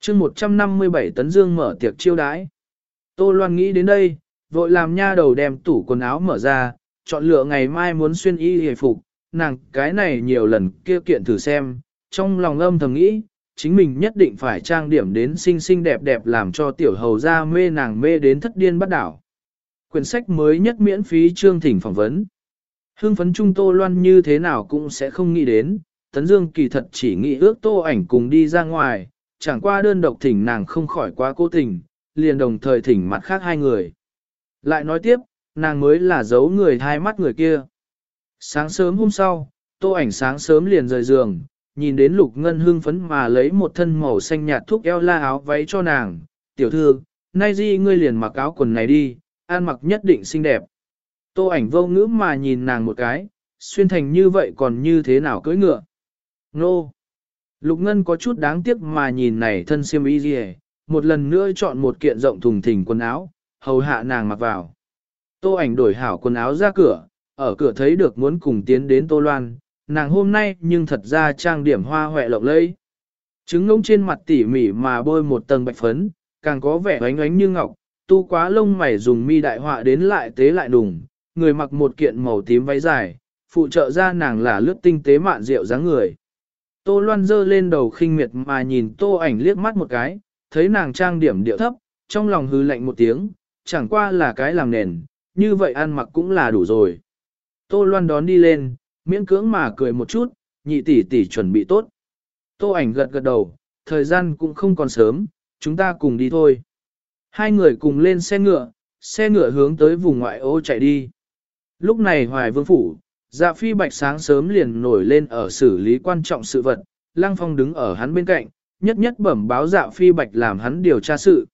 Chương 157 tấn dương mở tiệc chiêu đãi. Tô Loan nghĩ đến đây, vội làm nha đầu đem tủ quần áo mở ra, chọn lựa ngày mai muốn xuyên y hề phục, nàng cái này nhiều lần kia kiện thử xem, trong lòng âm thầm nghĩ, chính mình nhất định phải trang điểm đến xinh xinh đẹp đẹp làm cho tiểu hầu ra mê nàng mê đến thất điên bắt đảo. Quyển sách mới nhất miễn phí chương thỉnh phỏng vấn. Hương phấn trung Tô Loan như thế nào cũng sẽ không nghĩ đến, Tấn Dương kỳ thật chỉ nghĩ ước Tô ảnh cùng đi ra ngoài, chẳng qua đơn độc thỉnh nàng không khỏi quá cố tình, liền đồng thời thỉnh mặt khác hai người. Lại nói tiếp, nàng mới là giấu người hai mắt người kia. Sáng sớm hôm sau, Tô ảnh sáng sớm liền rời giường, nhìn đến lục ngân hương phấn mà lấy một thân màu xanh nhạt thuốc eo la áo váy cho nàng, tiểu thư, nay di ngươi liền mặc áo quần này đi, an mặc nhất định xinh đẹp. Tô ảnh vô ngữ mà nhìn nàng một cái, xuyên thành như vậy còn như thế nào cưỡi ngựa. Nô! Lục ngân có chút đáng tiếc mà nhìn này thân siêm y gì một lần nữa chọn một kiện rộng thùng thình quần áo, hầu hạ nàng mặc vào. Tô ảnh đổi hảo quần áo ra cửa, ở cửa thấy được muốn cùng tiến đến Tô Loan, nàng hôm nay nhưng thật ra trang điểm hoa hoẹ lộng lẫy. Trứng ngỗng trên mặt tỉ mỉ mà bôi một tầng bạch phấn, càng có vẻ ánh ánh như ngọc, tu quá lông mày dùng mi đại họa đến lại tế lại đùng, người mặc một kiện màu tím váy dài, phụ trợ ra nàng là lướt tinh tế mạn rượu dáng người. Tô Loan dơ lên đầu khinh miệt mà nhìn tô ảnh liếc mắt một cái, thấy nàng trang điểm điệu thấp, trong lòng hư lạnh một tiếng, chẳng qua là cái làm nền, như vậy ăn mặc cũng là đủ rồi. Tô Loan đón đi lên, miễn cưỡng mà cười một chút, nhị tỷ tỷ chuẩn bị tốt. Tô ảnh gật gật đầu, thời gian cũng không còn sớm, chúng ta cùng đi thôi. Hai người cùng lên xe ngựa, xe ngựa hướng tới vùng ngoại ô chạy đi. Lúc này Hoài Vương Phủ, dạ phi bạch sáng sớm liền nổi lên ở xử lý quan trọng sự vật, Lăng Phong đứng ở hắn bên cạnh, nhất nhất bẩm báo dạ phi bạch làm hắn điều tra sự.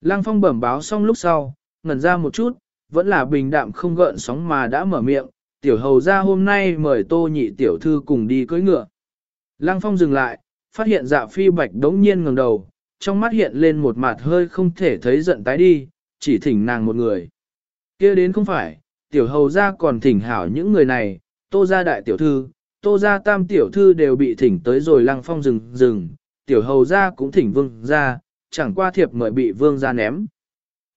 Lăng Phong bẩm báo xong lúc sau, ngẩn ra một chút, vẫn là bình đạm không gợn sóng mà đã mở miệng, tiểu hầu ra hôm nay mời tô nhị tiểu thư cùng đi cưỡi ngựa. Lăng phong dừng lại, phát hiện dạ phi bạch đống nhiên ngẩng đầu, trong mắt hiện lên một mặt hơi không thể thấy giận tái đi, chỉ thỉnh nàng một người. kia đến không phải, tiểu hầu ra còn thỉnh hảo những người này, tô gia đại tiểu thư, tô gia tam tiểu thư đều bị thỉnh tới rồi lăng phong dừng dừng, tiểu hầu ra cũng thỉnh vương ra, chẳng qua thiệp mời bị vương ra ném.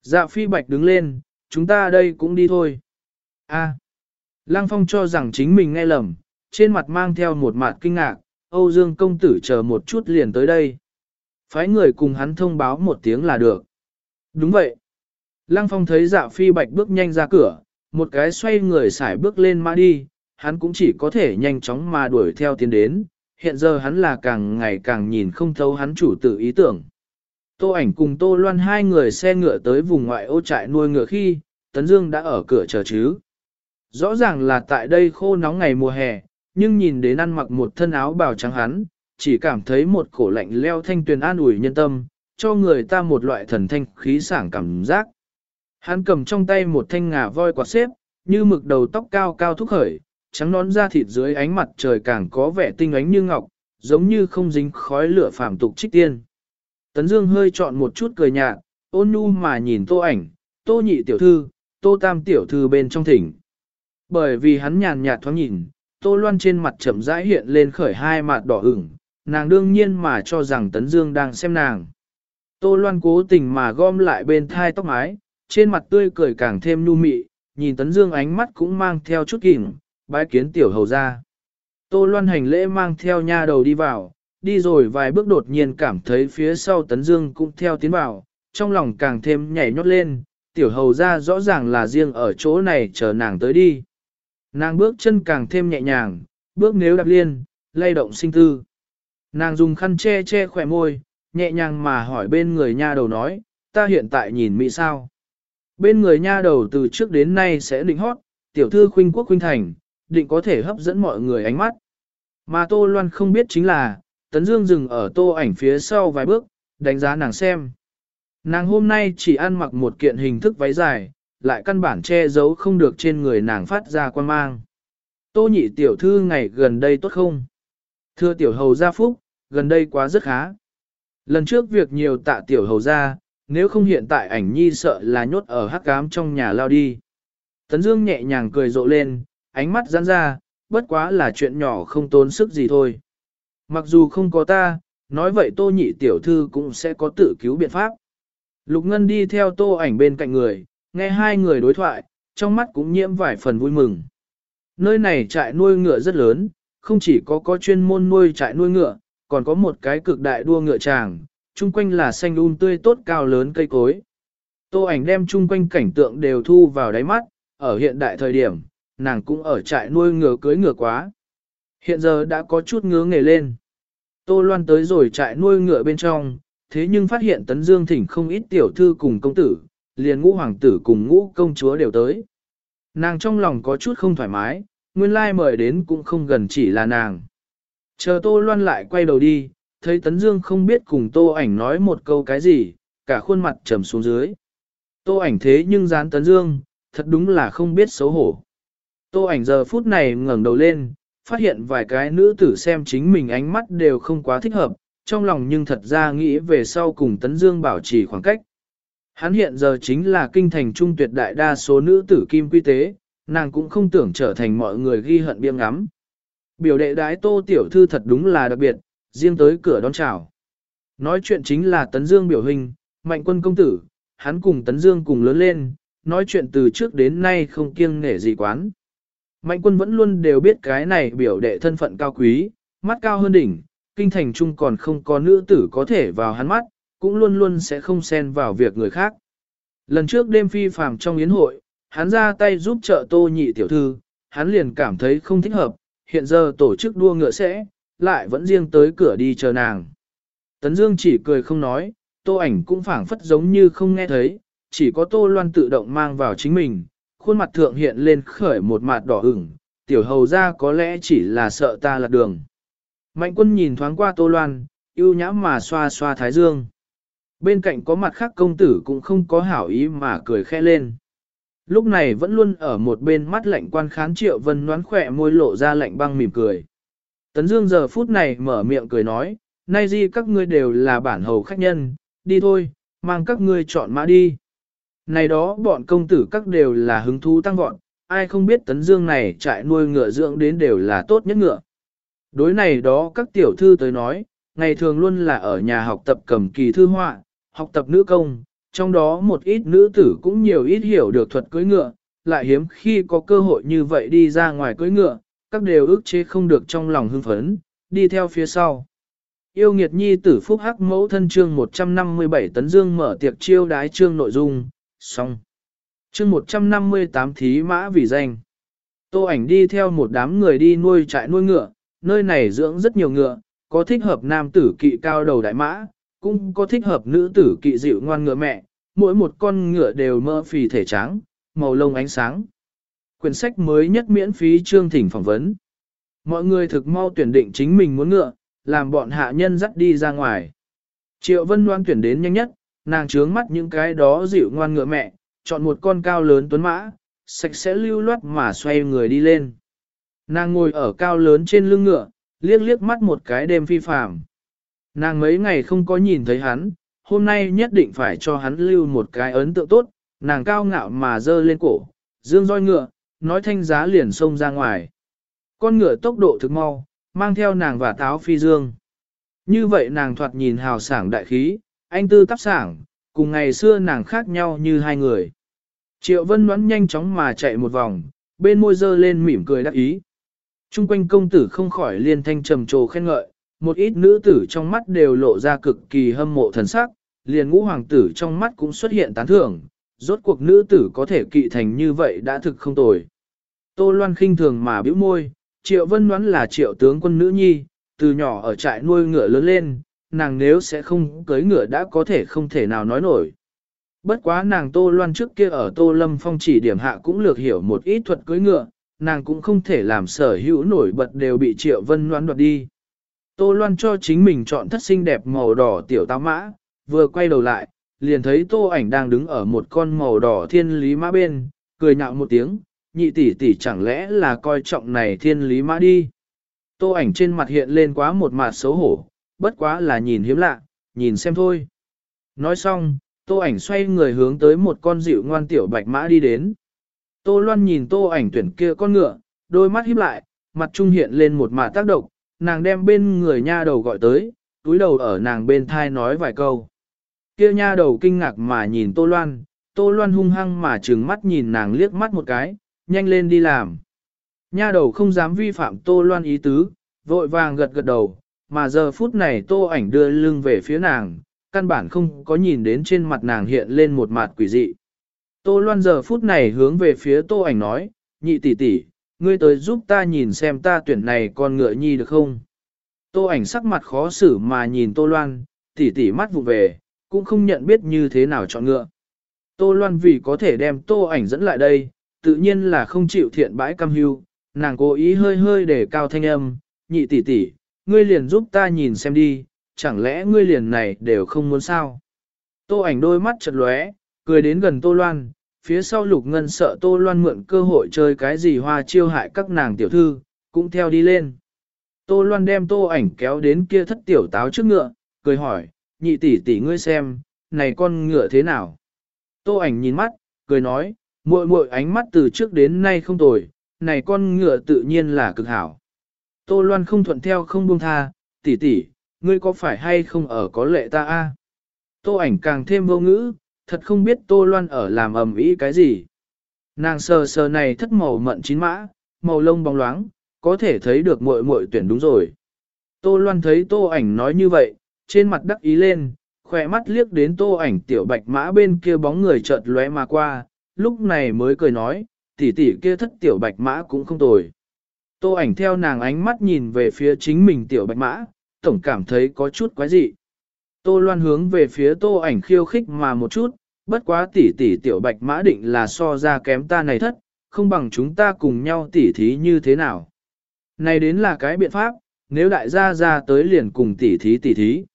Dạ phi bạch đứng lên, chúng ta đây cũng đi thôi. A. Lăng Phong cho rằng chính mình nghe lầm, trên mặt mang theo một mặt kinh ngạc, Âu Dương công tử chờ một chút liền tới đây. Phái người cùng hắn thông báo một tiếng là được. Đúng vậy. Lăng Phong thấy dạ phi bạch bước nhanh ra cửa, một cái xoay người xài bước lên mã đi, hắn cũng chỉ có thể nhanh chóng mà đuổi theo tiến đến, hiện giờ hắn là càng ngày càng nhìn không thấu hắn chủ tử ý tưởng. Tô ảnh cùng Tô Loan hai người xe ngựa tới vùng ngoại ô trại nuôi ngựa khi, Tấn Dương đã ở cửa chờ chứ. Rõ ràng là tại đây khô nóng ngày mùa hè, nhưng nhìn đến ăn mặc một thân áo bào trắng hắn, chỉ cảm thấy một cổ lạnh leo thanh tuyền an ủi nhân tâm, cho người ta một loại thần thanh khí sảng cảm giác. Hắn cầm trong tay một thanh ngà voi quạt xếp, như mực đầu tóc cao cao thúc khởi, trắng nón da thịt dưới ánh mặt trời càng có vẻ tinh ánh như ngọc, giống như không dính khói lửa phàm tục trích tiên. Tấn Dương hơi chọn một chút cười nhạt, ôn nhu mà nhìn tô ảnh, tô nhị tiểu thư, tô tam tiểu thư bên trong thỉnh. Bởi vì hắn nhàn nhạt thoáng nhìn, tô loan trên mặt chậm rãi hiện lên khởi hai mặt đỏ ửng, nàng đương nhiên mà cho rằng Tấn Dương đang xem nàng. Tô loan cố tình mà gom lại bên thai tóc mái, trên mặt tươi cười càng thêm nu mị, nhìn Tấn Dương ánh mắt cũng mang theo chút kỉnh, bái kiến tiểu hầu ra. Tô loan hành lễ mang theo nha đầu đi vào, đi rồi vài bước đột nhiên cảm thấy phía sau Tấn Dương cũng theo tiến vào, trong lòng càng thêm nhảy nhót lên, tiểu hầu ra rõ ràng là riêng ở chỗ này chờ nàng tới đi. Nàng bước chân càng thêm nhẹ nhàng, bước nếu đạp liên, lay động sinh tư. Nàng dùng khăn che che khỏe môi, nhẹ nhàng mà hỏi bên người nha đầu nói, ta hiện tại nhìn mỹ sao. Bên người nha đầu từ trước đến nay sẽ định hót, tiểu thư khuynh quốc khuynh thành, định có thể hấp dẫn mọi người ánh mắt. Mà Tô Loan không biết chính là, Tấn Dương dừng ở tô ảnh phía sau vài bước, đánh giá nàng xem. Nàng hôm nay chỉ ăn mặc một kiện hình thức váy dài, lại căn bản che giấu không được trên người nàng phát ra quan mang. Tô nhị tiểu thư ngày gần đây tốt không? Thưa tiểu hầu gia phúc, gần đây quá rất khá. Lần trước việc nhiều tạ tiểu hầu gia, nếu không hiện tại ảnh nhi sợ là nhốt ở hắc cám trong nhà lao đi. Tấn Dương nhẹ nhàng cười rộ lên, ánh mắt giãn ra, bất quá là chuyện nhỏ không tốn sức gì thôi. Mặc dù không có ta, nói vậy tô nhị tiểu thư cũng sẽ có tự cứu biện pháp. Lục Ngân đi theo tô ảnh bên cạnh người, nghe hai người đối thoại, trong mắt cũng nhiễm vài phần vui mừng. Nơi này trại nuôi ngựa rất lớn, không chỉ có có chuyên môn nuôi trại nuôi ngựa, còn có một cái cực đại đua ngựa tràng, chung quanh là xanh um tươi tốt cao lớn cây cối. Tô ảnh đem chung quanh cảnh tượng đều thu vào đáy mắt, ở hiện đại thời điểm, nàng cũng ở trại nuôi ngựa cưới ngựa quá. Hiện giờ đã có chút ngứa nghề lên. Tô Loan tới rồi trại nuôi ngựa bên trong, thế nhưng phát hiện Tấn Dương thỉnh không ít tiểu thư cùng công tử, liền ngũ hoàng tử cùng ngũ công chúa đều tới. Nàng trong lòng có chút không thoải mái, nguyên lai mời đến cũng không gần chỉ là nàng. Chờ Tô Loan lại quay đầu đi, thấy Tấn Dương không biết cùng Tô ảnh nói một câu cái gì, cả khuôn mặt trầm xuống dưới. Tô ảnh thế nhưng dán Tấn Dương, thật đúng là không biết xấu hổ. Tô ảnh giờ phút này ngẩng đầu lên, phát hiện vài cái nữ tử xem chính mình ánh mắt đều không quá thích hợp, trong lòng nhưng thật ra nghĩ về sau cùng Tấn Dương bảo trì khoảng cách. Hắn hiện giờ chính là kinh thành trung tuyệt đại đa số nữ tử kim quy tế, nàng cũng không tưởng trở thành mọi người ghi hận biêm ngắm. Biểu đệ đái tô tiểu thư thật đúng là đặc biệt, riêng tới cửa đón chào. Nói chuyện chính là Tấn Dương biểu hình, mạnh quân công tử, hắn cùng Tấn Dương cùng lớn lên, nói chuyện từ trước đến nay không kiêng nể gì quán. Mạnh quân vẫn luôn đều biết cái này biểu đệ thân phận cao quý, mắt cao hơn đỉnh, kinh thành trung còn không có nữ tử có thể vào hắn mắt, cũng luôn luôn sẽ không xen vào việc người khác. Lần trước đêm phi phàm trong yến hội, hắn ra tay giúp trợ tô nhị tiểu thư, hắn liền cảm thấy không thích hợp, hiện giờ tổ chức đua ngựa sẽ, lại vẫn riêng tới cửa đi chờ nàng. Tấn Dương chỉ cười không nói, tô ảnh cũng phảng phất giống như không nghe thấy, chỉ có tô loan tự động mang vào chính mình, khuôn mặt thượng hiện lên khởi một mặt đỏ ửng, tiểu hầu ra có lẽ chỉ là sợ ta lạc đường. Mạnh quân nhìn thoáng qua tô loan, yêu nhãm mà xoa xoa thái dương. Bên cạnh có mặt khác công tử cũng không có hảo ý mà cười khẽ lên. Lúc này vẫn luôn ở một bên mắt lạnh quan khán triệu vân noán khỏe môi lộ ra lạnh băng mỉm cười. Tấn Dương giờ phút này mở miệng cười nói, nay di các ngươi đều là bản hầu khách nhân, đi thôi, mang các ngươi chọn mã đi. Này đó bọn công tử các đều là hứng thú tăng vọt, ai không biết Tấn Dương này trại nuôi ngựa dưỡng đến đều là tốt nhất ngựa. Đối này đó các tiểu thư tới nói, ngày thường luôn là ở nhà học tập cầm kỳ thư họa, học tập nữ công, trong đó một ít nữ tử cũng nhiều ít hiểu được thuật cưỡi ngựa, lại hiếm khi có cơ hội như vậy đi ra ngoài cưỡi ngựa, các đều ức chế không được trong lòng hưng phấn, đi theo phía sau. Yêu nghiệt nhi tử phúc hắc mẫu thân chương 157 tấn dương mở tiệc chiêu đái chương nội dung, xong. Chương 158 thí mã vì danh. Tô ảnh đi theo một đám người đi nuôi trại nuôi ngựa, nơi này dưỡng rất nhiều ngựa, có thích hợp nam tử kỵ cao đầu đại mã, cũng có thích hợp nữ tử kỵ dịu ngoan ngựa mẹ, mỗi một con ngựa đều mỡ phì thể trắng, màu lông ánh sáng. Quyển sách mới nhất miễn phí chương thỉnh phỏng vấn. Mọi người thực mau tuyển định chính mình muốn ngựa, làm bọn hạ nhân dắt đi ra ngoài. Triệu Vân Loan tuyển đến nhanh nhất, nàng trướng mắt những cái đó dịu ngoan ngựa mẹ, chọn một con cao lớn tuấn mã, sạch sẽ lưu loát mà xoay người đi lên. Nàng ngồi ở cao lớn trên lưng ngựa, liếc liếc mắt một cái đêm phi phàm. Nàng mấy ngày không có nhìn thấy hắn, hôm nay nhất định phải cho hắn lưu một cái ấn tượng tốt, nàng cao ngạo mà dơ lên cổ, dương roi ngựa, nói thanh giá liền xông ra ngoài. Con ngựa tốc độ thực mau, mang theo nàng và táo phi dương. Như vậy nàng thoạt nhìn hào sảng đại khí, anh tư tác sảng, cùng ngày xưa nàng khác nhau như hai người. Triệu vân đoán nhanh chóng mà chạy một vòng, bên môi dơ lên mỉm cười đắc ý. Trung quanh công tử không khỏi liên thanh trầm trồ khen ngợi, một ít nữ tử trong mắt đều lộ ra cực kỳ hâm mộ thần sắc, liền ngũ hoàng tử trong mắt cũng xuất hiện tán thưởng, rốt cuộc nữ tử có thể kỵ thành như vậy đã thực không tồi. Tô Loan khinh thường mà bĩu môi, triệu vân Ngoãn là triệu tướng quân nữ nhi, từ nhỏ ở trại nuôi ngựa lớn lên, nàng nếu sẽ không cưới ngựa đã có thể không thể nào nói nổi. Bất quá nàng Tô Loan trước kia ở Tô Lâm Phong chỉ điểm hạ cũng lược hiểu một ít thuật cưới ngựa, nàng cũng không thể làm sở hữu nổi bật đều bị Triệu Vân Loan đoạt đi. Tô Loan cho chính mình chọn thất xinh đẹp màu đỏ tiểu táo mã, vừa quay đầu lại, liền thấy Tô ảnh đang đứng ở một con màu đỏ thiên lý mã bên, cười nhạo một tiếng, nhị tỷ tỷ chẳng lẽ là coi trọng này thiên lý mã đi. Tô ảnh trên mặt hiện lên quá một mặt xấu hổ, bất quá là nhìn hiếm lạ, nhìn xem thôi. Nói xong, tô ảnh xoay người hướng tới một con dịu ngoan tiểu bạch mã đi đến. Tô Loan nhìn tô ảnh tuyển kia con ngựa, đôi mắt híp lại, mặt trung hiện lên một mặt tác động, nàng đem bên người nha đầu gọi tới, túi đầu ở nàng bên thai nói vài câu. Kia nha đầu kinh ngạc mà nhìn Tô Loan, Tô Loan hung hăng mà trừng mắt nhìn nàng liếc mắt một cái, nhanh lên đi làm. Nha đầu không dám vi phạm Tô Loan ý tứ, vội vàng gật gật đầu, mà giờ phút này Tô ảnh đưa lưng về phía nàng, căn bản không có nhìn đến trên mặt nàng hiện lên một mặt quỷ dị. Tô Loan giờ phút này hướng về phía Tô ảnh nói, nhị tỷ tỷ, ngươi tới giúp ta nhìn xem ta tuyển này con ngựa nhi được không? Tô ảnh sắc mặt khó xử mà nhìn Tô Loan, tỷ tỷ mắt vụ về, cũng không nhận biết như thế nào chọn ngựa. Tô Loan vì có thể đem Tô ảnh dẫn lại đây, tự nhiên là không chịu thiện bãi cam hưu, nàng cố ý hơi hơi để cao thanh âm, nhị tỷ tỷ, ngươi liền giúp ta nhìn xem đi, chẳng lẽ ngươi liền này đều không muốn sao? Tô ảnh đôi mắt chật lóe, cười đến gần Tô Loan, phía sau Lục Ngân sợ Tô Loan mượn cơ hội chơi cái gì hoa chiêu hại các nàng tiểu thư, cũng theo đi lên. Tô Loan đem Tô ảnh kéo đến kia thất tiểu táo trước ngựa, cười hỏi, nhị tỷ tỷ ngươi xem, này con ngựa thế nào? Tô ảnh nhìn mắt, cười nói, muội muội ánh mắt từ trước đến nay không tồi, này con ngựa tự nhiên là cực hảo. Tô Loan không thuận theo không buông tha, tỷ tỷ, ngươi có phải hay không ở có lệ ta a? Tô ảnh càng thêm vô ngữ, thật không biết Tô Loan ở làm ầm ĩ cái gì. Nàng sờ sờ này thất màu mận chín mã, màu lông bóng loáng, có thể thấy được muội muội tuyển đúng rồi. Tô Loan thấy Tô ảnh nói như vậy, trên mặt đắc ý lên, khóe mắt liếc đến Tô ảnh tiểu bạch mã bên kia bóng người chợt lóe mà qua, lúc này mới cười nói, tỷ tỷ kia thất tiểu bạch mã cũng không tồi. Tô ảnh theo nàng ánh mắt nhìn về phía chính mình tiểu bạch mã, tổng cảm thấy có chút quái dị. Tô loan hướng về phía tô ảnh khiêu khích mà một chút, bất quá tỷ tỷ tiểu bạch mã định là so ra kém ta này thất, không bằng chúng ta cùng nhau tỷ thí như thế nào. Này đến là cái biện pháp, nếu đại gia ra tới liền cùng tỷ thí tỷ thí.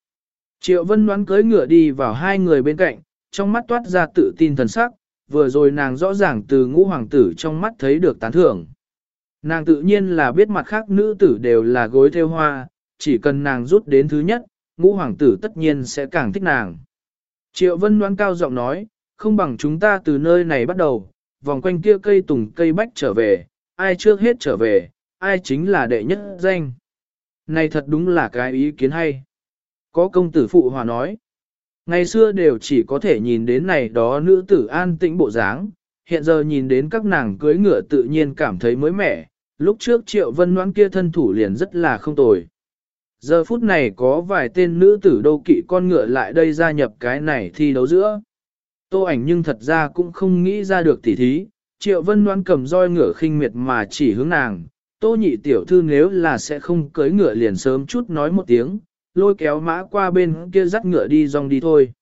Triệu vân đoán cưới ngựa đi vào hai người bên cạnh, trong mắt toát ra tự tin thần sắc, vừa rồi nàng rõ ràng từ ngũ hoàng tử trong mắt thấy được tán thưởng. Nàng tự nhiên là biết mặt khác nữ tử đều là gối theo hoa, chỉ cần nàng rút đến thứ nhất, ngũ hoàng tử tất nhiên sẽ càng thích nàng. Triệu vân đoán cao giọng nói, không bằng chúng ta từ nơi này bắt đầu, vòng quanh kia cây tùng cây bách trở về, ai trước hết trở về, ai chính là đệ nhất danh. Này thật đúng là cái ý kiến hay. Có công tử phụ hòa nói, ngày xưa đều chỉ có thể nhìn đến này đó nữ tử an tĩnh bộ dáng, hiện giờ nhìn đến các nàng cưới ngựa tự nhiên cảm thấy mới mẻ, lúc trước triệu vân noãn kia thân thủ liền rất là không tồi. Giờ phút này có vài tên nữ tử đô kỵ con ngựa lại đây gia nhập cái này thi đấu giữa. Tô ảnh nhưng thật ra cũng không nghĩ ra được tỉ thí, triệu vân noãn cầm roi ngựa khinh miệt mà chỉ hướng nàng. Tô nhị tiểu thư nếu là sẽ không cưới ngựa liền sớm chút nói một tiếng, lôi kéo mã qua bên kia dắt ngựa đi dòng đi thôi.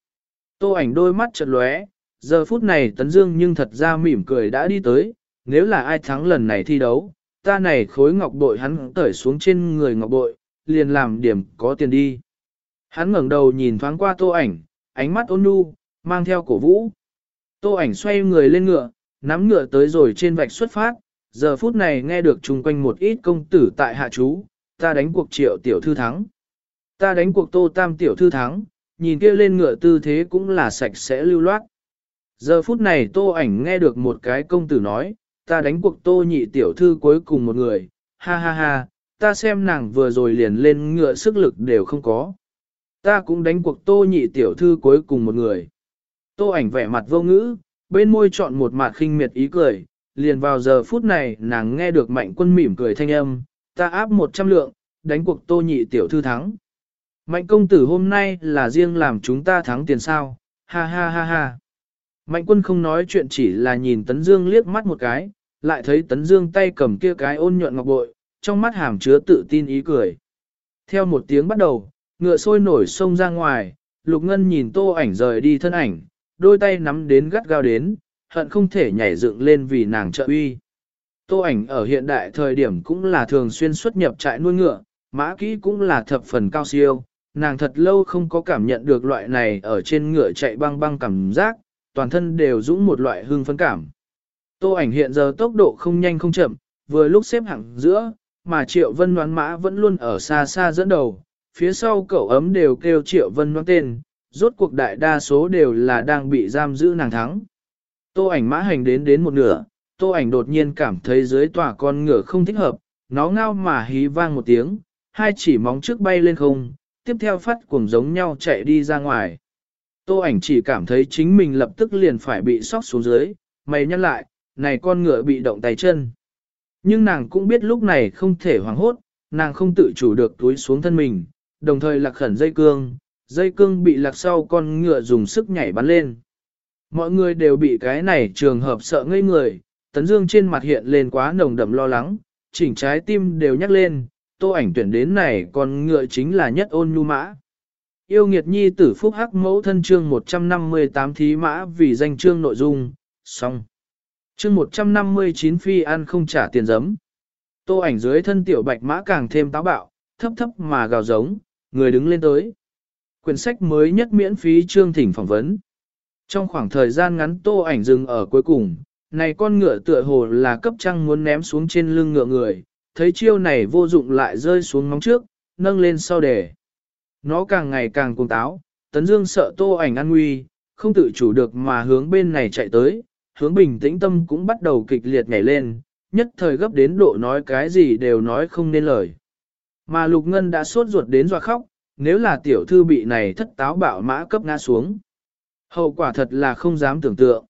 Tô ảnh đôi mắt chật lóe, giờ phút này Tấn Dương nhưng thật ra mỉm cười đã đi tới, nếu là ai thắng lần này thi đấu, ta này khối ngọc bội hắn tởi xuống trên người ngọc bội, liền làm điểm có tiền đi. Hắn ngẩng đầu nhìn thoáng qua tô ảnh, ánh mắt ôn nhu, mang theo cổ vũ. Tô ảnh xoay người lên ngựa, nắm ngựa tới rồi trên vạch xuất phát, giờ phút này nghe được chung quanh một ít công tử tại hạ chú, ta đánh cuộc triệu tiểu thư thắng. Ta đánh cuộc tô tam tiểu thư thắng, nhìn kia lên ngựa tư thế cũng là sạch sẽ lưu loát. Giờ phút này tô ảnh nghe được một cái công tử nói, ta đánh cuộc tô nhị tiểu thư cuối cùng một người, ha ha ha, ta xem nàng vừa rồi liền lên ngựa sức lực đều không có. Ta cũng đánh cuộc tô nhị tiểu thư cuối cùng một người. Tô ảnh vẻ mặt vô ngữ, bên môi chọn một mặt khinh miệt ý cười, liền vào giờ phút này nàng nghe được mạnh quân mỉm cười thanh âm, ta áp một trăm lượng, đánh cuộc tô nhị tiểu thư thắng. Mạnh công tử hôm nay là riêng làm chúng ta thắng tiền sao, ha ha ha ha. Mạnh quân không nói chuyện chỉ là nhìn Tấn Dương liếc mắt một cái, lại thấy Tấn Dương tay cầm kia cái ôn nhuận ngọc bội, trong mắt hàm chứa tự tin ý cười. Theo một tiếng bắt đầu, ngựa sôi nổi sông ra ngoài, Lục Ngân nhìn tô ảnh rời đi thân ảnh, đôi tay nắm đến gắt gao đến, hận không thể nhảy dựng lên vì nàng trợ uy. Tô ảnh ở hiện đại thời điểm cũng là thường xuyên xuất nhập trại nuôi ngựa, mã kỹ cũng là thập phần cao siêu, nàng thật lâu không có cảm nhận được loại này ở trên ngựa chạy băng băng cảm giác, toàn thân đều dũng một loại hương phấn cảm. Tô ảnh hiện giờ tốc độ không nhanh không chậm, vừa lúc xếp hạng giữa, mà Triệu Vân đoán mã vẫn luôn ở xa xa dẫn đầu, phía sau cậu ấm đều kêu Triệu Vân đoán tên, rốt cuộc đại đa số đều là đang bị giam giữ nàng thắng. Tô ảnh mã hành đến đến một nửa, tô ảnh đột nhiên cảm thấy dưới tòa con ngựa không thích hợp, nó ngao mà hí vang một tiếng, hai chỉ móng trước bay lên không, tiếp theo phát cuồng giống nhau chạy đi ra ngoài. Tô ảnh chỉ cảm thấy chính mình lập tức liền phải bị sóc xuống dưới, mày nhăn lại, này con ngựa bị động tay chân. Nhưng nàng cũng biết lúc này không thể hoảng hốt, nàng không tự chủ được túi xuống thân mình, đồng thời lạc khẩn dây cương, dây cương bị lạc sau con ngựa dùng sức nhảy bắn lên. Mọi người đều bị cái này trường hợp sợ ngây người, tấn dương trên mặt hiện lên quá nồng đậm lo lắng, chỉnh trái tim đều nhắc lên, tô ảnh tuyển đến này con ngựa chính là nhất ôn nhu mã. Yêu nghiệt nhi tử phúc hắc mẫu thân chương 158 thí mã vì danh chương nội dung, xong. Chương 159 phi ăn không trả tiền giấm. Tô ảnh dưới thân tiểu bạch mã càng thêm táo bạo, thấp thấp mà gào giống, người đứng lên tới. Quyển sách mới nhất miễn phí chương thỉnh phỏng vấn. Trong khoảng thời gian ngắn tô ảnh dừng ở cuối cùng, này con ngựa tựa hồ là cấp trăng muốn ném xuống trên lưng ngựa người, thấy chiêu này vô dụng lại rơi xuống ngóng trước, nâng lên sau để. Nó càng ngày càng cuồng táo, tấn dương sợ tô ảnh an nguy, không tự chủ được mà hướng bên này chạy tới, hướng bình tĩnh tâm cũng bắt đầu kịch liệt nhảy lên, nhất thời gấp đến độ nói cái gì đều nói không nên lời. Mà lục ngân đã sốt ruột đến doa khóc, nếu là tiểu thư bị này thất táo bạo mã cấp ngã xuống. Hậu quả thật là không dám tưởng tượng.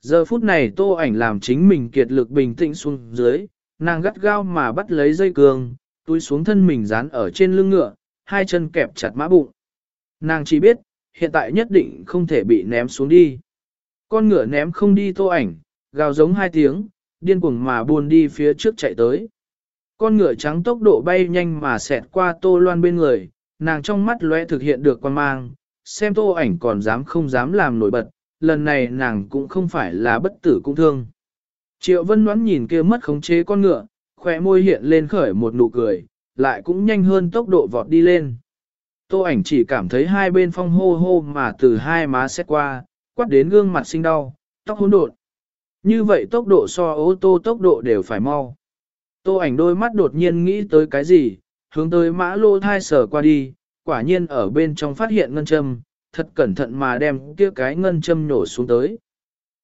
Giờ phút này tô ảnh làm chính mình kiệt lực bình tĩnh xuống dưới, nàng gắt gao mà bắt lấy dây cương, túi xuống thân mình dán ở trên lưng ngựa, hai chân kẹp chặt mã bụng. Nàng chỉ biết, hiện tại nhất định không thể bị ném xuống đi. Con ngựa ném không đi tô ảnh, gào giống hai tiếng, điên cuồng mà buồn đi phía trước chạy tới. Con ngựa trắng tốc độ bay nhanh mà xẹt qua tô loan bên người, nàng trong mắt lóe thực hiện được quan mang, xem tô ảnh còn dám không dám làm nổi bật, lần này nàng cũng không phải là bất tử cũng thương. Triệu vân đoán nhìn kia mất khống chế con ngựa, khỏe môi hiện lên khởi một nụ cười, lại cũng nhanh hơn tốc độ vọt đi lên. Tô ảnh chỉ cảm thấy hai bên phong hô hô mà từ hai má xét qua, quát đến gương mặt sinh đau, tóc hỗn độn. Như vậy tốc độ so ô tô tốc độ đều phải mau. Tô ảnh đôi mắt đột nhiên nghĩ tới cái gì, hướng tới mã lô thai sở qua đi, quả nhiên ở bên trong phát hiện ngân châm, thật cẩn thận mà đem kia cái ngân châm nổ xuống tới.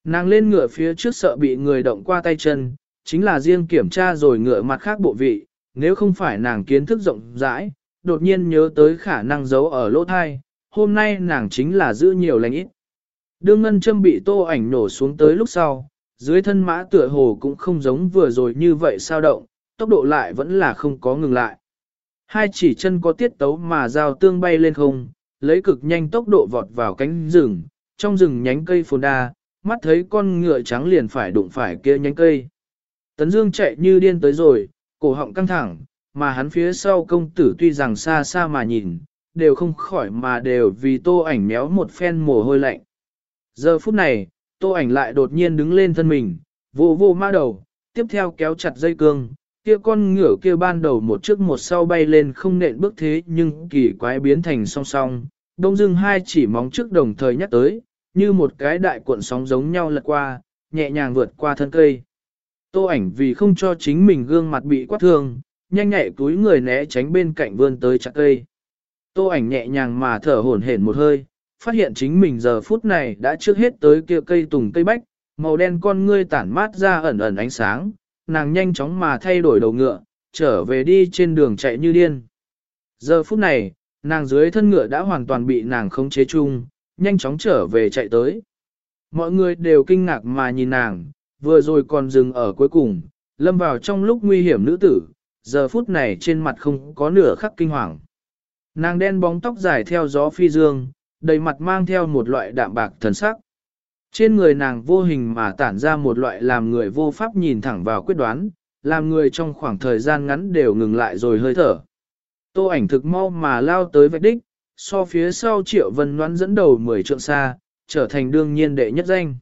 Nàng lên ngựa phía trước sợ bị người động qua tay chân, chính là riêng kiểm tra rồi ngựa mặt khác bộ vị, nếu không phải nàng kiến thức rộng rãi, đột nhiên nhớ tới khả năng giấu ở lỗ thai, hôm nay nàng chính là giữ nhiều lành ít. Đương ngân châm bị tô ảnh nổ xuống tới lúc sau, dưới thân mã tựa hồ cũng không giống vừa rồi như vậy sao động, tốc độ lại vẫn là không có ngừng lại. Hai chỉ chân có tiết tấu mà dao tương bay lên không, lấy cực nhanh tốc độ vọt vào cánh rừng, trong rừng nhánh cây phồn đa, mắt thấy con ngựa trắng liền phải đụng phải kia nhánh cây. Tấn Dương chạy như điên tới rồi, cổ họng căng thẳng, mà hắn phía sau công tử tuy rằng xa xa mà nhìn, đều không khỏi mà đều vì tô ảnh méo một phen mồ hôi lạnh. Giờ phút này, tô ảnh lại đột nhiên đứng lên thân mình, vô vô ma đầu, tiếp theo kéo chặt dây cương, kia con ngựa kia ban đầu một trước một sau bay lên không nện bước thế nhưng kỳ quái biến thành song song, đông dưng hai chỉ móng trước đồng thời nhắc tới, như một cái đại cuộn sóng giống nhau lật qua, nhẹ nhàng vượt qua thân cây. Tô ảnh vì không cho chính mình gương mặt bị quát thương, nhanh nhẹ túi người né tránh bên cạnh vươn tới chặt cây. Tô ảnh nhẹ nhàng mà thở hổn hển một hơi, phát hiện chính mình giờ phút này đã trước hết tới kia cây tùng cây bách, màu đen con ngươi tản mát ra ẩn ẩn ánh sáng, nàng nhanh chóng mà thay đổi đầu ngựa, trở về đi trên đường chạy như điên. Giờ phút này, nàng dưới thân ngựa đã hoàn toàn bị nàng khống chế chung, nhanh chóng trở về chạy tới. Mọi người đều kinh ngạc mà nhìn nàng, vừa rồi còn dừng ở cuối cùng, lâm vào trong lúc nguy hiểm nữ tử, giờ phút này trên mặt không có nửa khắc kinh hoàng. Nàng đen bóng tóc dài theo gió phi dương, đầy mặt mang theo một loại đạm bạc thần sắc. Trên người nàng vô hình mà tản ra một loại làm người vô pháp nhìn thẳng vào quyết đoán, làm người trong khoảng thời gian ngắn đều ngừng lại rồi hơi thở. Tô ảnh thực mau mà lao tới vạch đích, so phía sau triệu vân loan dẫn đầu 10 trượng xa, trở thành đương nhiên đệ nhất danh.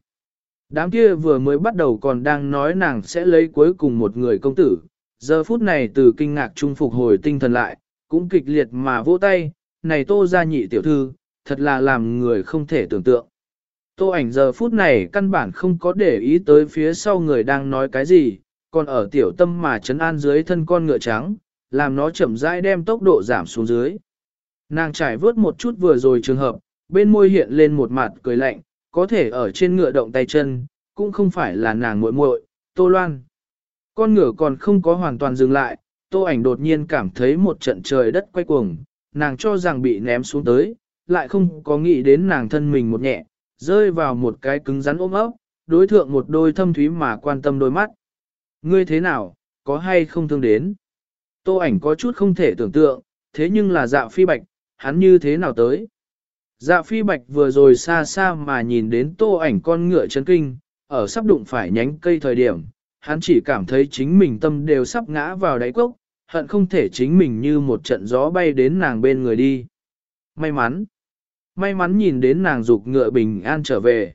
Đám kia vừa mới bắt đầu còn đang nói nàng sẽ lấy cuối cùng một người công tử, giờ phút này từ kinh ngạc trung phục hồi tinh thần lại, cũng kịch liệt mà vỗ tay, này tô gia nhị tiểu thư, thật là làm người không thể tưởng tượng. Tô ảnh giờ phút này căn bản không có để ý tới phía sau người đang nói cái gì, còn ở tiểu tâm mà chấn an dưới thân con ngựa trắng, làm nó chậm rãi đem tốc độ giảm xuống dưới. Nàng trải vớt một chút vừa rồi trường hợp, bên môi hiện lên một mặt cười lạnh, có thể ở trên ngựa động tay chân, cũng không phải là nàng muội muội, Tô Loan. Con ngựa còn không có hoàn toàn dừng lại, Tô ảnh đột nhiên cảm thấy một trận trời đất quay cuồng, nàng cho rằng bị ném xuống tới, lại không có nghĩ đến nàng thân mình một nhẹ, rơi vào một cái cứng rắn ôm ấp, đối thượng một đôi thâm thúy mà quan tâm đôi mắt. Ngươi thế nào, có hay không thương đến? Tô ảnh có chút không thể tưởng tượng, thế nhưng là dạ phi bạch, hắn như thế nào tới? Dạ phi bạch vừa rồi xa xa mà nhìn đến tô ảnh con ngựa chấn kinh, ở sắp đụng phải nhánh cây thời điểm, hắn chỉ cảm thấy chính mình tâm đều sắp ngã vào đáy cốc, hận không thể chính mình như một trận gió bay đến nàng bên người đi. May mắn, may mắn nhìn đến nàng dục ngựa bình an trở về.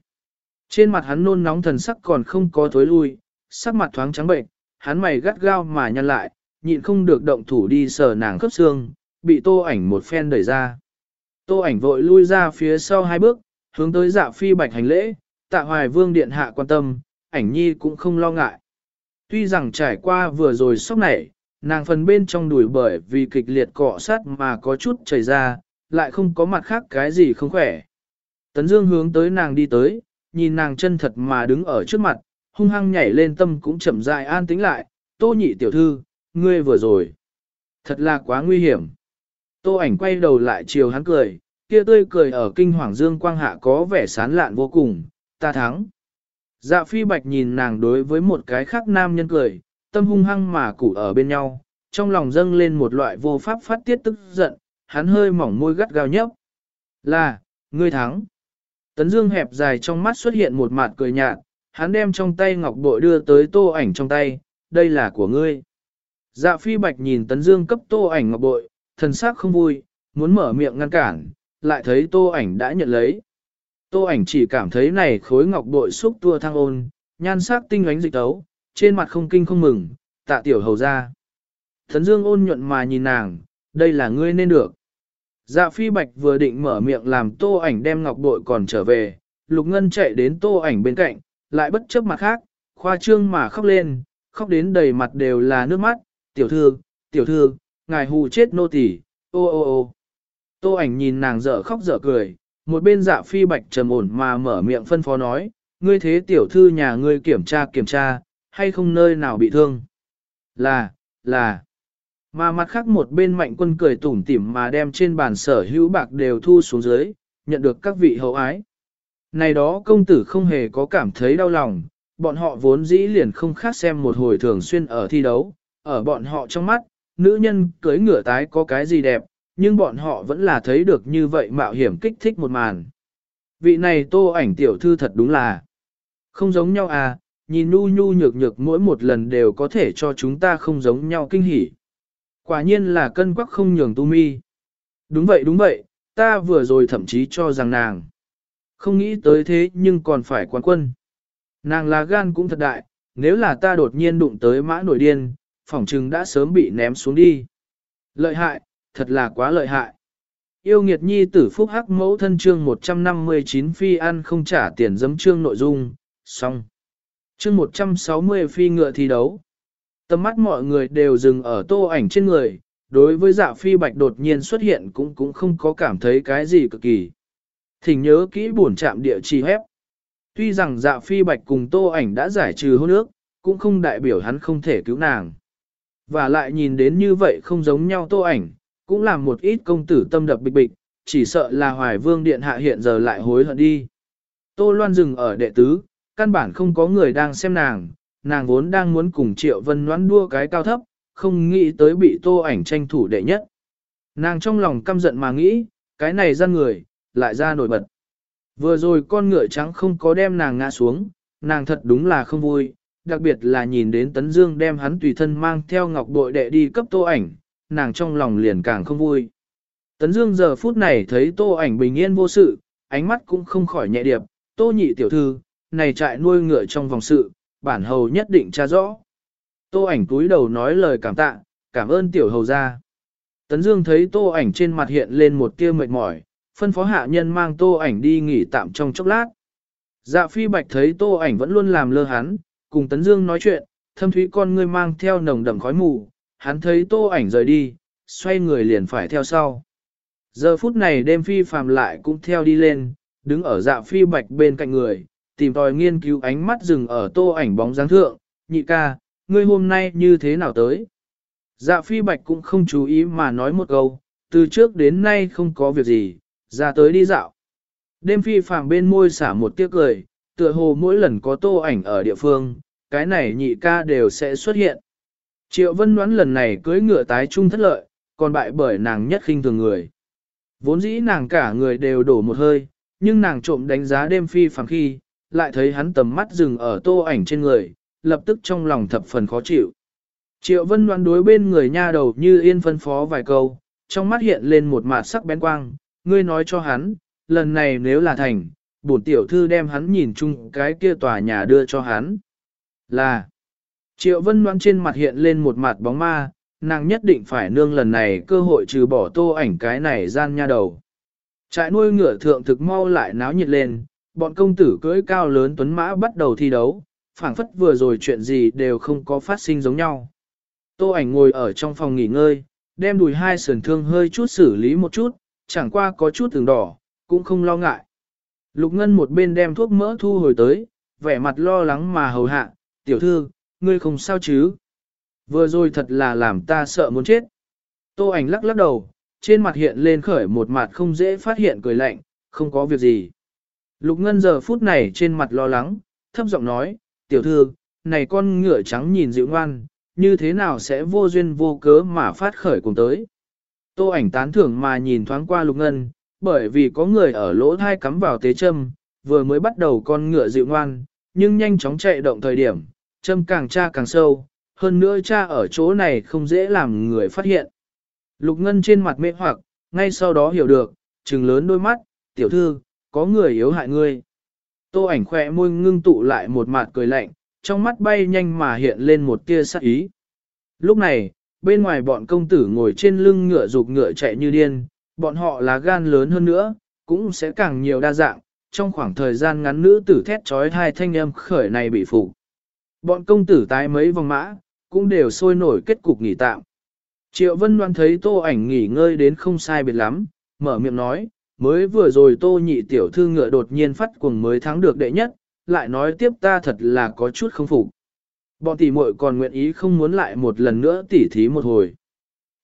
Trên mặt hắn nôn nóng thần sắc còn không có thối lui, sắc mặt thoáng trắng bệnh, hắn mày gắt gao mà nhăn lại, nhịn không được động thủ đi sờ nàng khớp xương, bị tô ảnh một phen đẩy ra. Tô ảnh vội lui ra phía sau hai bước, hướng tới dạ phi bạch hành lễ, tạ hoài vương điện hạ quan tâm, ảnh nhi cũng không lo ngại. Tuy rằng trải qua vừa rồi sốc nảy, nàng phần bên trong đùi bởi vì kịch liệt cọ sát mà có chút chảy ra, lại không có mặt khác cái gì không khỏe. Tấn Dương hướng tới nàng đi tới, nhìn nàng chân thật mà đứng ở trước mặt, hung hăng nhảy lên tâm cũng chậm rãi an tĩnh lại, tô nhị tiểu thư, ngươi vừa rồi. Thật là quá nguy hiểm. Tô ảnh quay đầu lại chiều hắn cười, kia tươi cười ở kinh hoàng dương quang hạ có vẻ sán lạn vô cùng, ta thắng. Dạ phi bạch nhìn nàng đối với một cái khác nam nhân cười, tâm hung hăng mà củ ở bên nhau, trong lòng dâng lên một loại vô pháp phát tiết tức giận, hắn hơi mỏng môi gắt gao nhấp. Là, ngươi thắng. Tấn dương hẹp dài trong mắt xuất hiện một mặt cười nhạt, hắn đem trong tay ngọc bội đưa tới tô ảnh trong tay, đây là của ngươi. Dạ phi bạch nhìn tấn dương cấp tô ảnh ngọc bội, thần sắc không vui, muốn mở miệng ngăn cản, lại thấy tô ảnh đã nhận lấy. Tô ảnh chỉ cảm thấy này khối ngọc bội xúc tua thăng ôn, nhan sắc tinh ánh dịch tấu, trên mặt không kinh không mừng, tạ tiểu hầu ra. thần dương ôn nhuận mà nhìn nàng, đây là ngươi nên được. Dạ phi bạch vừa định mở miệng làm tô ảnh đem ngọc bội còn trở về, lục ngân chạy đến tô ảnh bên cạnh, lại bất chấp mặt khác, khoa trương mà khóc lên, khóc đến đầy mặt đều là nước mắt, tiểu thư, tiểu thư, ngài hù chết nô tỳ, ô ô ô. Tô ảnh nhìn nàng dở khóc dở cười, một bên dạ phi bạch trầm ổn mà mở miệng phân phó nói, ngươi thế tiểu thư nhà ngươi kiểm tra kiểm tra, hay không nơi nào bị thương. Là, là. Mà mặt khác một bên mạnh quân cười tủm tỉm mà đem trên bàn sở hữu bạc đều thu xuống dưới, nhận được các vị hậu ái. Này đó công tử không hề có cảm thấy đau lòng, bọn họ vốn dĩ liền không khác xem một hồi thường xuyên ở thi đấu, ở bọn họ trong mắt, nữ nhân cưới ngựa tái có cái gì đẹp, nhưng bọn họ vẫn là thấy được như vậy mạo hiểm kích thích một màn. Vị này tô ảnh tiểu thư thật đúng là không giống nhau à, nhìn nu nhu nhược nhược mỗi một lần đều có thể cho chúng ta không giống nhau kinh hỉ. Quả nhiên là cân quắc không nhường tu mi. Đúng vậy đúng vậy, ta vừa rồi thậm chí cho rằng nàng. Không nghĩ tới thế nhưng còn phải quán quân. Nàng là gan cũng thật đại, nếu là ta đột nhiên đụng tới mã nổi điên, phỏng chừng đã sớm bị ném xuống đi. Lợi hại, thật là quá lợi hại. Yêu nghiệt nhi tử phúc hắc mẫu thân chương 159 phi ăn không trả tiền dấm chương nội dung, xong. Chương 160 phi ngựa thi đấu. Tầm mắt mọi người đều dừng ở tô ảnh trên người, đối với dạ phi bạch đột nhiên xuất hiện cũng cũng không có cảm thấy cái gì cực kỳ. Thỉnh nhớ kỹ buồn chạm địa chỉ hép. Tuy rằng dạ phi bạch cùng tô ảnh đã giải trừ hôn ước, cũng không đại biểu hắn không thể cứu nàng. Và lại nhìn đến như vậy không giống nhau tô ảnh, cũng làm một ít công tử tâm đập bịch bịch, chỉ sợ là hoài vương điện hạ hiện giờ lại hối hận đi. Tô loan dừng ở đệ tứ, căn bản không có người đang xem nàng, nàng vốn đang muốn cùng triệu vân noãn đua cái cao thấp, không nghĩ tới bị tô ảnh tranh thủ đệ nhất. Nàng trong lòng căm giận mà nghĩ, cái này ra người, lại ra nổi bật. Vừa rồi con ngựa trắng không có đem nàng ngã xuống, nàng thật đúng là không vui, đặc biệt là nhìn đến Tấn Dương đem hắn tùy thân mang theo ngọc bội đệ đi cấp tô ảnh, nàng trong lòng liền càng không vui. Tấn Dương giờ phút này thấy tô ảnh bình yên vô sự, ánh mắt cũng không khỏi nhẹ điệp, tô nhị tiểu thư, này trại nuôi ngựa trong vòng sự, bản hầu nhất định tra rõ. Tô ảnh túi đầu nói lời cảm tạ, cảm ơn tiểu hầu gia. Tấn Dương thấy tô ảnh trên mặt hiện lên một tia mệt mỏi, phân phó hạ nhân mang tô ảnh đi nghỉ tạm trong chốc lát. Dạ phi bạch thấy tô ảnh vẫn luôn làm lơ hắn, cùng Tấn Dương nói chuyện, thâm thúy con ngươi mang theo nồng đậm khói mù, hắn thấy tô ảnh rời đi, xoay người liền phải theo sau. Giờ phút này đêm phi phàm lại cũng theo đi lên, đứng ở dạ phi bạch bên cạnh người, tìm tòi nghiên cứu ánh mắt dừng ở tô ảnh bóng dáng thượng, nhị ca, ngươi hôm nay như thế nào tới? Dạ phi bạch cũng không chú ý mà nói một câu, từ trước đến nay không có việc gì, ra tới đi dạo. Đêm phi phàm bên môi xả một tiếc cười, tựa hồ mỗi lần có tô ảnh ở địa phương, cái này nhị ca đều sẽ xuất hiện. Triệu vân đoán lần này cưới ngựa tái trung thất lợi, còn bại bởi nàng nhất khinh thường người. Vốn dĩ nàng cả người đều đổ một hơi, nhưng nàng trộm đánh giá đêm phi phẳng khi, lại thấy hắn tầm mắt dừng ở tô ảnh trên người, lập tức trong lòng thập phần khó chịu. Triệu vân đoán đối bên người nha đầu như yên phân phó vài câu, trong mắt hiện lên một mạt sắc bén quang, ngươi nói cho hắn, lần này nếu là thành, bổn tiểu thư đem hắn nhìn chung cái kia tòa nhà đưa cho hắn. Là, triệu vân đoán trên mặt hiện lên một mặt bóng ma, nàng nhất định phải nương lần này cơ hội trừ bỏ tô ảnh cái này gian nha đầu. Trại nuôi ngựa thượng thực mau lại náo nhiệt lên, bọn công tử cưỡi cao lớn tuấn mã bắt đầu thi đấu, phảng phất vừa rồi chuyện gì đều không có phát sinh giống nhau. Tô ảnh ngồi ở trong phòng nghỉ ngơi, đem đùi hai sườn thương hơi chút xử lý một chút, chẳng qua có chút từng đỏ, cũng không lo ngại. Lục Ngân một bên đem thuốc mỡ thu hồi tới, vẻ mặt lo lắng mà hầu hạ, tiểu thư, ngươi không sao chứ? Vừa rồi thật là làm ta sợ muốn chết. Tô ảnh lắc lắc đầu, trên mặt hiện lên khởi một mặt không dễ phát hiện cười lạnh, không có việc gì. Lục Ngân giờ phút này trên mặt lo lắng, thấp giọng nói, tiểu thư, này con ngựa trắng nhìn dịu ngoan, như thế nào sẽ vô duyên vô cớ mà phát khởi cùng tới. Tô ảnh tán thưởng mà nhìn thoáng qua Lục Ngân, bởi vì có người ở lỗ thai cắm vào tế châm, vừa mới bắt đầu con ngựa dịu ngoan, nhưng nhanh chóng chạy động thời điểm, châm càng tra càng sâu, hơn nữa cha ở chỗ này không dễ làm người phát hiện. Lục Ngân trên mặt mê hoặc, ngay sau đó hiểu được, trừng lớn đôi mắt, tiểu thư, có người yếu hại ngươi. Tô ảnh khỏe môi ngưng tụ lại một mặt cười lạnh, trong mắt bay nhanh mà hiện lên một tia sắc ý. Lúc này, bên ngoài bọn công tử ngồi trên lưng ngựa dục ngựa chạy như điên, bọn họ là gan lớn hơn nữa, cũng sẽ càng nhiều đa dạng, trong khoảng thời gian ngắn nữ tử thét chói hai thanh âm khởi này bị phục. Bọn công tử tái mấy vòng mã, cũng đều sôi nổi kết cục nghỉ tạm. Triệu Vân Loan thấy tô ảnh nghỉ ngơi đến không sai biệt lắm, mở miệng nói, mới vừa rồi tô nhị tiểu thư ngựa đột nhiên phát cuồng mới thắng được đệ nhất, lại nói tiếp ta thật là có chút không phục. Bọn tỷ muội còn nguyện ý không muốn lại một lần nữa tỉ thí một hồi.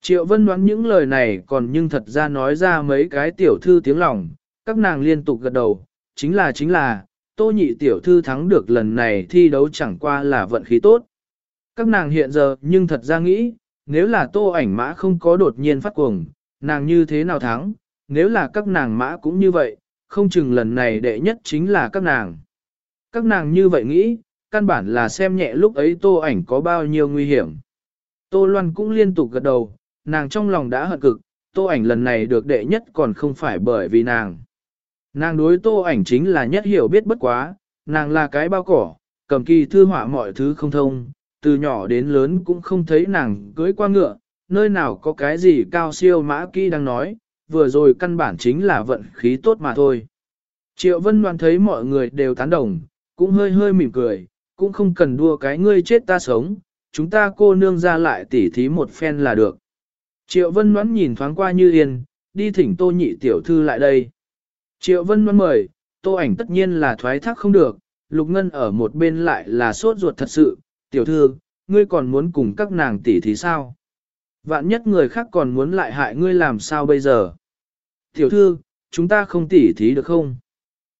Triệu Vân đoán những lời này còn nhưng thật ra nói ra mấy cái tiểu thư tiếng lòng, các nàng liên tục gật đầu, chính là chính là, tô nhị tiểu thư thắng được lần này thi đấu chẳng qua là vận khí tốt. Các nàng hiện giờ nhưng thật ra nghĩ, nếu là tô ảnh mã không có đột nhiên phát cuồng, nàng như thế nào thắng, nếu là các nàng mã cũng như vậy, không chừng lần này đệ nhất chính là các nàng. Các nàng như vậy nghĩ, căn bản là xem nhẹ lúc ấy tô ảnh có bao nhiêu nguy hiểm. Tô Loan cũng liên tục gật đầu, nàng trong lòng đã hận cực, tô ảnh lần này được đệ nhất còn không phải bởi vì nàng. Nàng đối tô ảnh chính là nhất hiểu biết bất quá, nàng là cái bao cỏ, cầm kỳ thư họa mọi thứ không thông, từ nhỏ đến lớn cũng không thấy nàng cưới qua ngựa, nơi nào có cái gì cao siêu mã kỹ đang nói, vừa rồi căn bản chính là vận khí tốt mà thôi. Triệu Vân Loan thấy mọi người đều tán đồng, cũng hơi hơi mỉm cười, cũng không cần đua cái ngươi chết ta sống, chúng ta cô nương ra lại tỉ thí một phen là được. Triệu Vân Loan nhìn thoáng qua như yên, đi thỉnh tô nhị tiểu thư lại đây. Triệu Vân Loan mời, tô ảnh tất nhiên là thoái thác không được, Lục Ngân ở một bên lại là sốt ruột thật sự, tiểu thư, ngươi còn muốn cùng các nàng tỷ thí sao? Vạn nhất người khác còn muốn lại hại ngươi làm sao bây giờ? Tiểu thư, chúng ta không tỷ thí được không?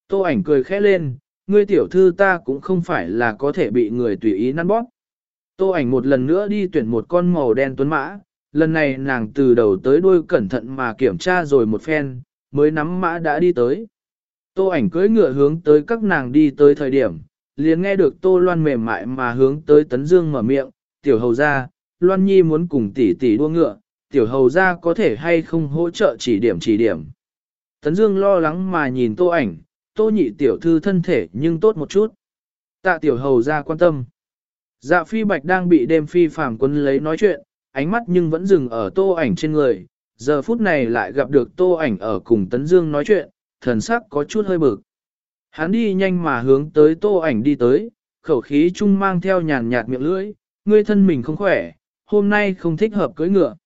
Tô ảnh cười khẽ lên, ngươi tiểu thư ta cũng không phải là có thể bị người tùy ý năn bóp. Tô ảnh một lần nữa đi tuyển một con màu đen tuấn mã, lần này nàng từ đầu tới đuôi cẩn thận mà kiểm tra rồi một phen, mới nắm mã đã đi tới. Tô ảnh cưỡi ngựa hướng tới các nàng đi tới thời điểm, liền nghe được Tô Loan mềm mại mà hướng tới Tấn Dương mở miệng, tiểu hầu gia, Loan Nhi muốn cùng tỷ tỷ đua ngựa, tiểu hầu gia có thể hay không hỗ trợ chỉ điểm chỉ điểm. Tấn Dương lo lắng mà nhìn Tô ảnh, Tô nhị tiểu thư thân thể nhưng tốt một chút. Tạ tiểu hầu gia quan tâm. Dạ phi bạch đang bị đêm phi phàm quân lấy nói chuyện, ánh mắt nhưng vẫn dừng ở Tô ảnh trên người, giờ phút này lại gặp được Tô ảnh ở cùng Tấn Dương nói chuyện, thần sắc có chút hơi bực. Hắn đi nhanh mà hướng tới tô ảnh đi tới, khẩu khí trung mang theo nhàn nhạt miệng lưỡi, ngươi thân mình không khỏe, hôm nay không thích hợp cưỡi ngựa.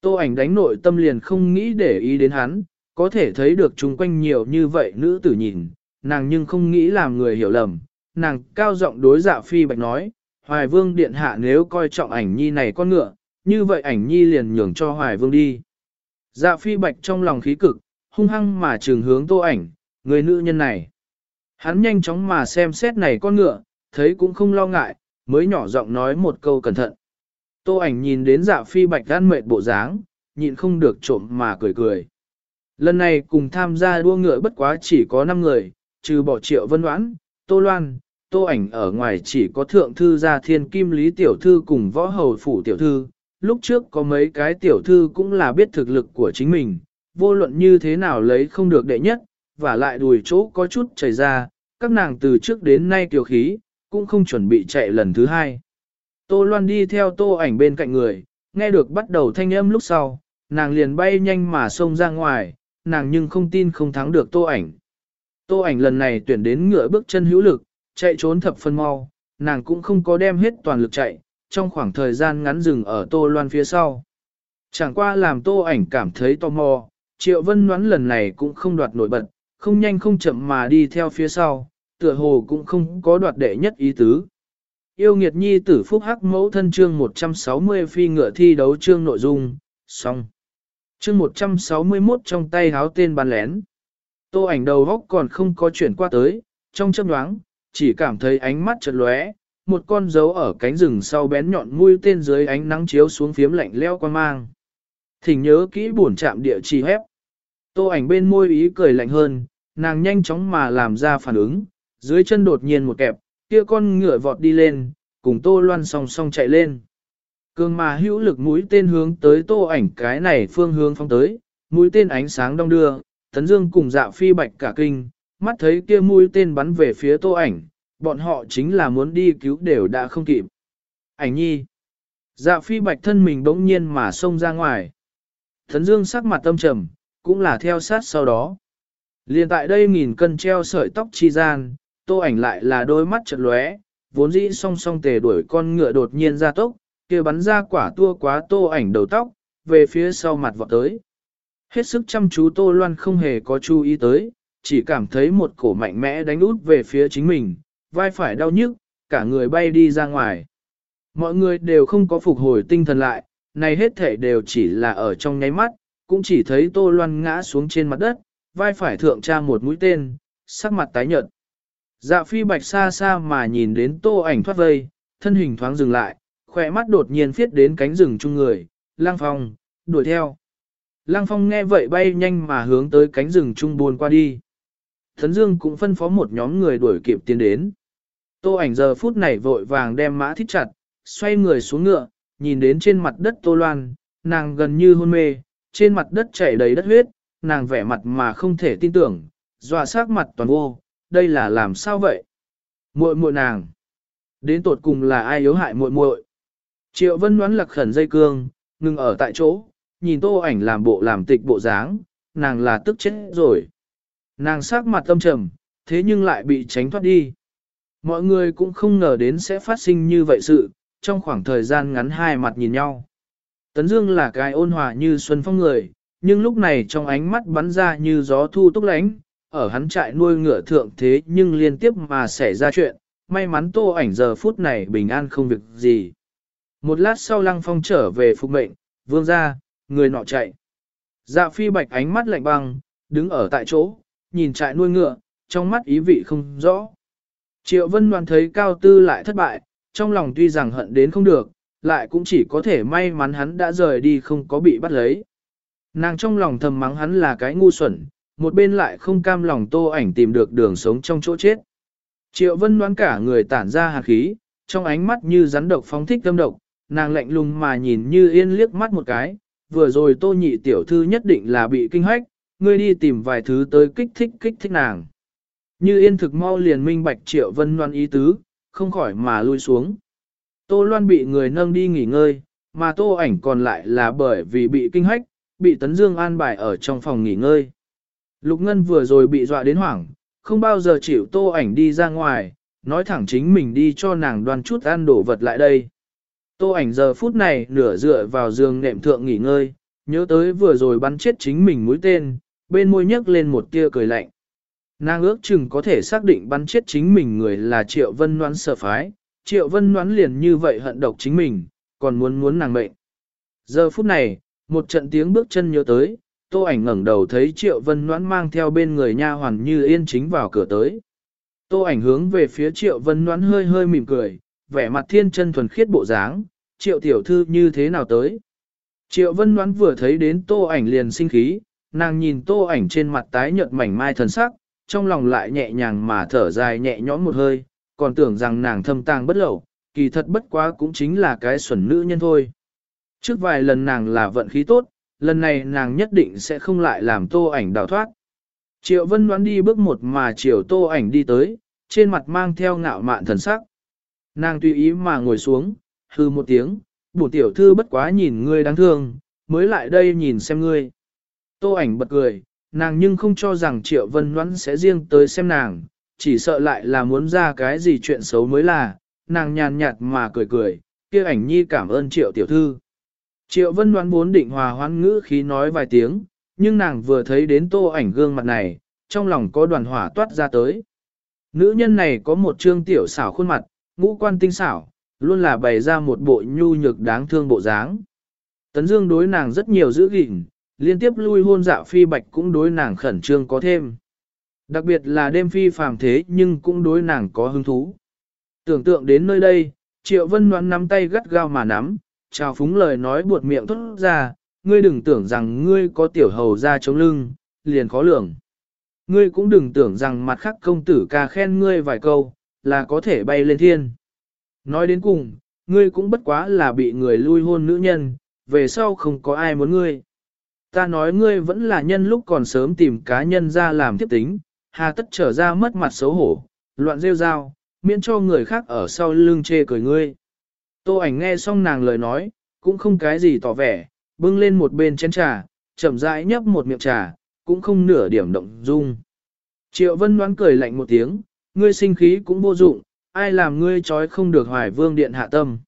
Tô ảnh đánh nội tâm liền không nghĩ để ý đến hắn, có thể thấy được chung quanh nhiều như vậy nữ tử nhìn, nàng nhưng không nghĩ làm người hiểu lầm, nàng cao giọng đối dạ phi bạch nói, Hoài Vương Điện Hạ nếu coi trọng ảnh nhi này con ngựa, như vậy ảnh nhi liền nhường cho Hoài Vương đi. Dạ phi bạch trong lòng khí cực, hung hăng mà trường hướng tô ảnh, người nữ nhân này. Hắn nhanh chóng mà xem xét này con ngựa, thấy cũng không lo ngại, mới nhỏ giọng nói một câu cẩn thận. Tô ảnh nhìn đến dạ phi bạch gan mệt bộ dáng, nhịn không được trộm mà cười cười. Lần này cùng tham gia đua ngựa bất quá chỉ có 5 người, trừ bỏ triệu vân đoán, tô loan, tô ảnh ở ngoài chỉ có thượng thư gia thiên kim lý tiểu thư cùng võ hầu phủ tiểu thư. Lúc trước có mấy cái tiểu thư cũng là biết thực lực của chính mình, vô luận như thế nào lấy không được đệ nhất, và lại đùi chỗ có chút chảy ra, các nàng từ trước đến nay tiểu khí, cũng không chuẩn bị chạy lần thứ hai. Tô Loan đi theo tô ảnh bên cạnh người, nghe được bắt đầu thanh âm lúc sau, nàng liền bay nhanh mà xông ra ngoài, nàng nhưng không tin không thắng được tô ảnh. Tô ảnh lần này tuyển đến ngựa bước chân hữu lực, chạy trốn thập phân mau, nàng cũng không có đem hết toàn lực chạy, trong khoảng thời gian ngắn dừng ở tô loan phía sau. Chẳng qua làm tô ảnh cảm thấy tò mò, triệu vân đoán lần này cũng không đoạt nổi bật, không nhanh không chậm mà đi theo phía sau, tựa hồ cũng không có đoạt đệ nhất ý tứ. Yêu nghiệt nhi tử phúc hắc mẫu thân chương 160 phi ngựa thi đấu chương nội dung, xong. Chương 161 trong tay háo tên bắn lén. Tô ảnh đầu góc còn không có chuyển qua tới, trong chớp nhoáng, chỉ cảm thấy ánh mắt chợt lóe, một con dấu ở cánh rừng sau bén nhọn mũi tên dưới ánh nắng chiếu xuống phiếm lạnh leo quan mang. Thỉnh nhớ kỹ buồn chạm địa chỉ hép. Tô ảnh bên môi ý cười lạnh hơn, nàng nhanh chóng mà làm ra phản ứng, dưới chân đột nhiên một kẹp, kia con ngựa vọt đi lên, cùng Tô Loan song song chạy lên. Cường mà hữu lực mũi tên hướng tới Tô ảnh cái này phương hướng phóng tới, mũi tên ánh sáng đông đưa, Tấn Dương cùng Dạ Phi Bạch cả kinh, mắt thấy kia mũi tên bắn về phía Tô ảnh, bọn họ chính là muốn đi cứu đều đã không kịp. Ảnh nhi. Dạ Phi Bạch thân mình bỗng nhiên mà xông ra ngoài. Thấn Dương sắc mặt tâm trầm, cũng là theo sát sau đó. Liên tại đây nghìn cân treo sợi tóc chi gian, tô ảnh lại là đôi mắt chợt lóe, vốn dĩ song song tề đuổi con ngựa đột nhiên ra tốc, kia bắn ra quả tua quá tô ảnh đầu tóc, về phía sau mặt vọt tới. Hết sức chăm chú tô loan không hề có chú ý tới, chỉ cảm thấy một cổ mạnh mẽ đánh út về phía chính mình, vai phải đau nhức, cả người bay đi ra ngoài. Mọi người đều không có phục hồi tinh thần lại, này hết thể đều chỉ là ở trong nháy mắt, cũng chỉ thấy Tô Loan ngã xuống trên mặt đất, vai phải thượng tra một mũi tên, sắc mặt tái nhợt. Dạ phi bạch xa xa mà nhìn đến tô ảnh thoát vây, thân hình thoáng dừng lại, khỏe mắt đột nhiên phiết đến cánh rừng chung người, lang phong, đuổi theo. Lang phong nghe vậy bay nhanh mà hướng tới cánh rừng chung buồn qua đi. Thấn Dương cũng phân phó một nhóm người đuổi kịp tiến đến. Tô ảnh giờ phút này vội vàng đem mã thít chặt, xoay người xuống ngựa, nhìn đến trên mặt đất Tô Loan, nàng gần như hôn mê, trên mặt đất chảy đầy đất huyết, nàng vẻ mặt mà không thể tin tưởng, dọa sát mặt toàn vô, đây là làm sao vậy? Muội muội nàng. Đến tột cùng là ai yếu hại muội muội? Triệu Vân đoán lặc khẩn dây cương, ngừng ở tại chỗ, nhìn tô ảnh làm bộ làm tịch bộ dáng, nàng là tức chết rồi. Nàng sắc mặt tâm trầm, thế nhưng lại bị tránh thoát đi. Mọi người cũng không ngờ đến sẽ phát sinh như vậy sự, trong khoảng thời gian ngắn hai mặt nhìn nhau. Tấn Dương là cái ôn hòa như xuân phong người, nhưng lúc này trong ánh mắt bắn ra như gió thu túc lánh, ở hắn trại nuôi ngựa thượng thế nhưng liên tiếp mà xảy ra chuyện, may mắn tô ảnh giờ phút này bình an không việc gì. Một lát sau lăng phong trở về phục mệnh, vương ra, người nọ chạy. Dạ phi bạch ánh mắt lạnh băng, đứng ở tại chỗ, nhìn trại nuôi ngựa, trong mắt ý vị không rõ. Triệu vân loan thấy cao tư lại thất bại, trong lòng tuy rằng hận đến không được, lại cũng chỉ có thể may mắn hắn đã rời đi không có bị bắt lấy. Nàng trong lòng thầm mắng hắn là cái ngu xuẩn, một bên lại không cam lòng tô ảnh tìm được đường sống trong chỗ chết. Triệu vân loan cả người tản ra hạt khí, trong ánh mắt như rắn độc phóng thích tâm độc, nàng lạnh lùng mà nhìn như yên liếc mắt một cái, vừa rồi tô nhị tiểu thư nhất định là bị kinh hách, ngươi đi tìm vài thứ tới kích thích kích thích nàng. Như yên thực mau liền minh bạch triệu vân loan ý tứ, không khỏi mà lui xuống. Tô loan bị người nâng đi nghỉ ngơi, mà tô ảnh còn lại là bởi vì bị kinh hách, bị tấn dương an bài ở trong phòng nghỉ ngơi. Lục Ngân vừa rồi bị dọa đến hoảng, không bao giờ chịu tô ảnh đi ra ngoài, nói thẳng chính mình đi cho nàng đoan chút ăn đổ vật lại đây. Tô ảnh giờ phút này nửa dựa vào giường nệm thượng nghỉ ngơi, nhớ tới vừa rồi bắn chết chính mình mũi tên, bên môi nhấc lên một tia cười lạnh. Nàng ước chừng có thể xác định bắn chết chính mình người là Triệu Vân Noãn sở phái, Triệu Vân Noãn liền như vậy hận độc chính mình, còn muốn muốn nàng mệnh. Giờ phút này, một trận tiếng bước chân nhớ tới, tô ảnh ngẩng đầu thấy Triệu Vân Noãn mang theo bên người nha hoàn như yên chính vào cửa tới. Tô ảnh hướng về phía Triệu Vân Noãn hơi hơi mỉm cười, vẻ mặt thiên chân thuần khiết bộ dáng, Triệu tiểu thư như thế nào tới? Triệu Vân Noãn vừa thấy đến Tô ảnh liền sinh khí, nàng nhìn Tô ảnh trên mặt tái nhợt mảnh mai thần sắc, trong lòng lại nhẹ nhàng mà thở dài nhẹ nhõm một hơi, còn tưởng rằng nàng thâm tàng bất lậu, kỳ thật bất quá cũng chính là cái xuẩn nữ nhân thôi. Trước vài lần nàng là vận khí tốt, lần này nàng nhất định sẽ không lại làm tô ảnh đào thoát. Triệu vân đoán đi bước một mà chiều tô ảnh đi tới, trên mặt mang theo ngạo mạn thần sắc. Nàng tùy ý mà ngồi xuống, hư một tiếng, bổ tiểu thư bất quá nhìn ngươi đáng thương, mới lại đây nhìn xem ngươi. Tô ảnh bật cười, nàng nhưng không cho rằng triệu vân đoán sẽ riêng tới xem nàng, chỉ sợ lại là muốn ra cái gì chuyện xấu mới là, nàng nhàn nhạt mà cười cười, kia ảnh nhi cảm ơn triệu tiểu thư. Triệu vân đoán muốn định hòa hoãn ngữ khí nói vài tiếng, nhưng nàng vừa thấy đến tô ảnh gương mặt này, trong lòng có đoàn hỏa toát ra tới. Nữ nhân này có một trương tiểu xảo khuôn mặt, ngũ quan tinh xảo, luôn là bày ra một bộ nhu nhược đáng thương bộ dáng. Tấn Dương đối nàng rất nhiều giữ gìn, liên tiếp lui hôn dạo phi bạch cũng đối nàng khẩn trương có thêm. Đặc biệt là đêm phi phàm thế nhưng cũng đối nàng có hứng thú. Tưởng tượng đến nơi đây, Triệu Vân Ngoan nắm tay gắt gao mà nắm, chào phúng lời nói buột miệng thốt ra, ngươi đừng tưởng rằng ngươi có tiểu hầu ra chống lưng, liền khó lường. Ngươi cũng đừng tưởng rằng mặt khắc công tử ca khen ngươi vài câu, là có thể bay lên thiên. Nói đến cùng, ngươi cũng bất quá là bị người lui hôn nữ nhân, về sau không có ai muốn ngươi. Ta nói ngươi vẫn là nhân lúc còn sớm tìm cá nhân ra làm tiếp tính, hà tất trở ra mất mặt xấu hổ, loạn rêu rao, miễn cho người khác ở sau lưng chê cười ngươi. Tô ảnh nghe xong nàng lời nói, cũng không cái gì tỏ vẻ, bưng lên một bên chén trà, chậm rãi nhấp một miệng trà, cũng không nửa điểm động dung. Triệu Vân đoán cười lạnh một tiếng, ngươi sinh khí cũng vô dụng, ai làm ngươi trói không được hoài vương điện hạ tâm.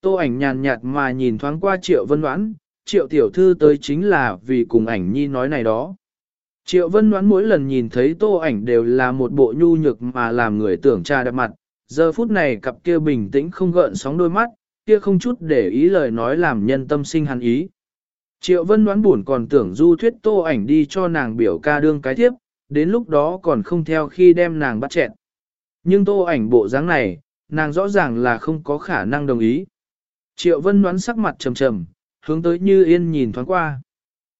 Tô ảnh nhàn nhạt mà nhìn thoáng qua Triệu Vân đoán, Triệu tiểu thư tới chính là vì cùng ảnh nhi nói này đó. Triệu Vân đoán mỗi lần nhìn thấy tô ảnh đều là một bộ nhu nhược mà làm người tưởng cha đập mặt, giờ phút này cặp kia bình tĩnh không gợn sóng đôi mắt, kia không chút để ý lời nói làm nhân tâm sinh hắn ý. Triệu Vân đoán buồn còn tưởng du thuyết tô ảnh đi cho nàng biểu ca đương cái tiếp, đến lúc đó còn không theo khi đem nàng bắt chẹn. Nhưng tô ảnh bộ dáng này, nàng rõ ràng là không có khả năng đồng ý. Triệu Vân đoán sắc mặt trầm trầm, hướng tới Như Yên nhìn thoáng qua.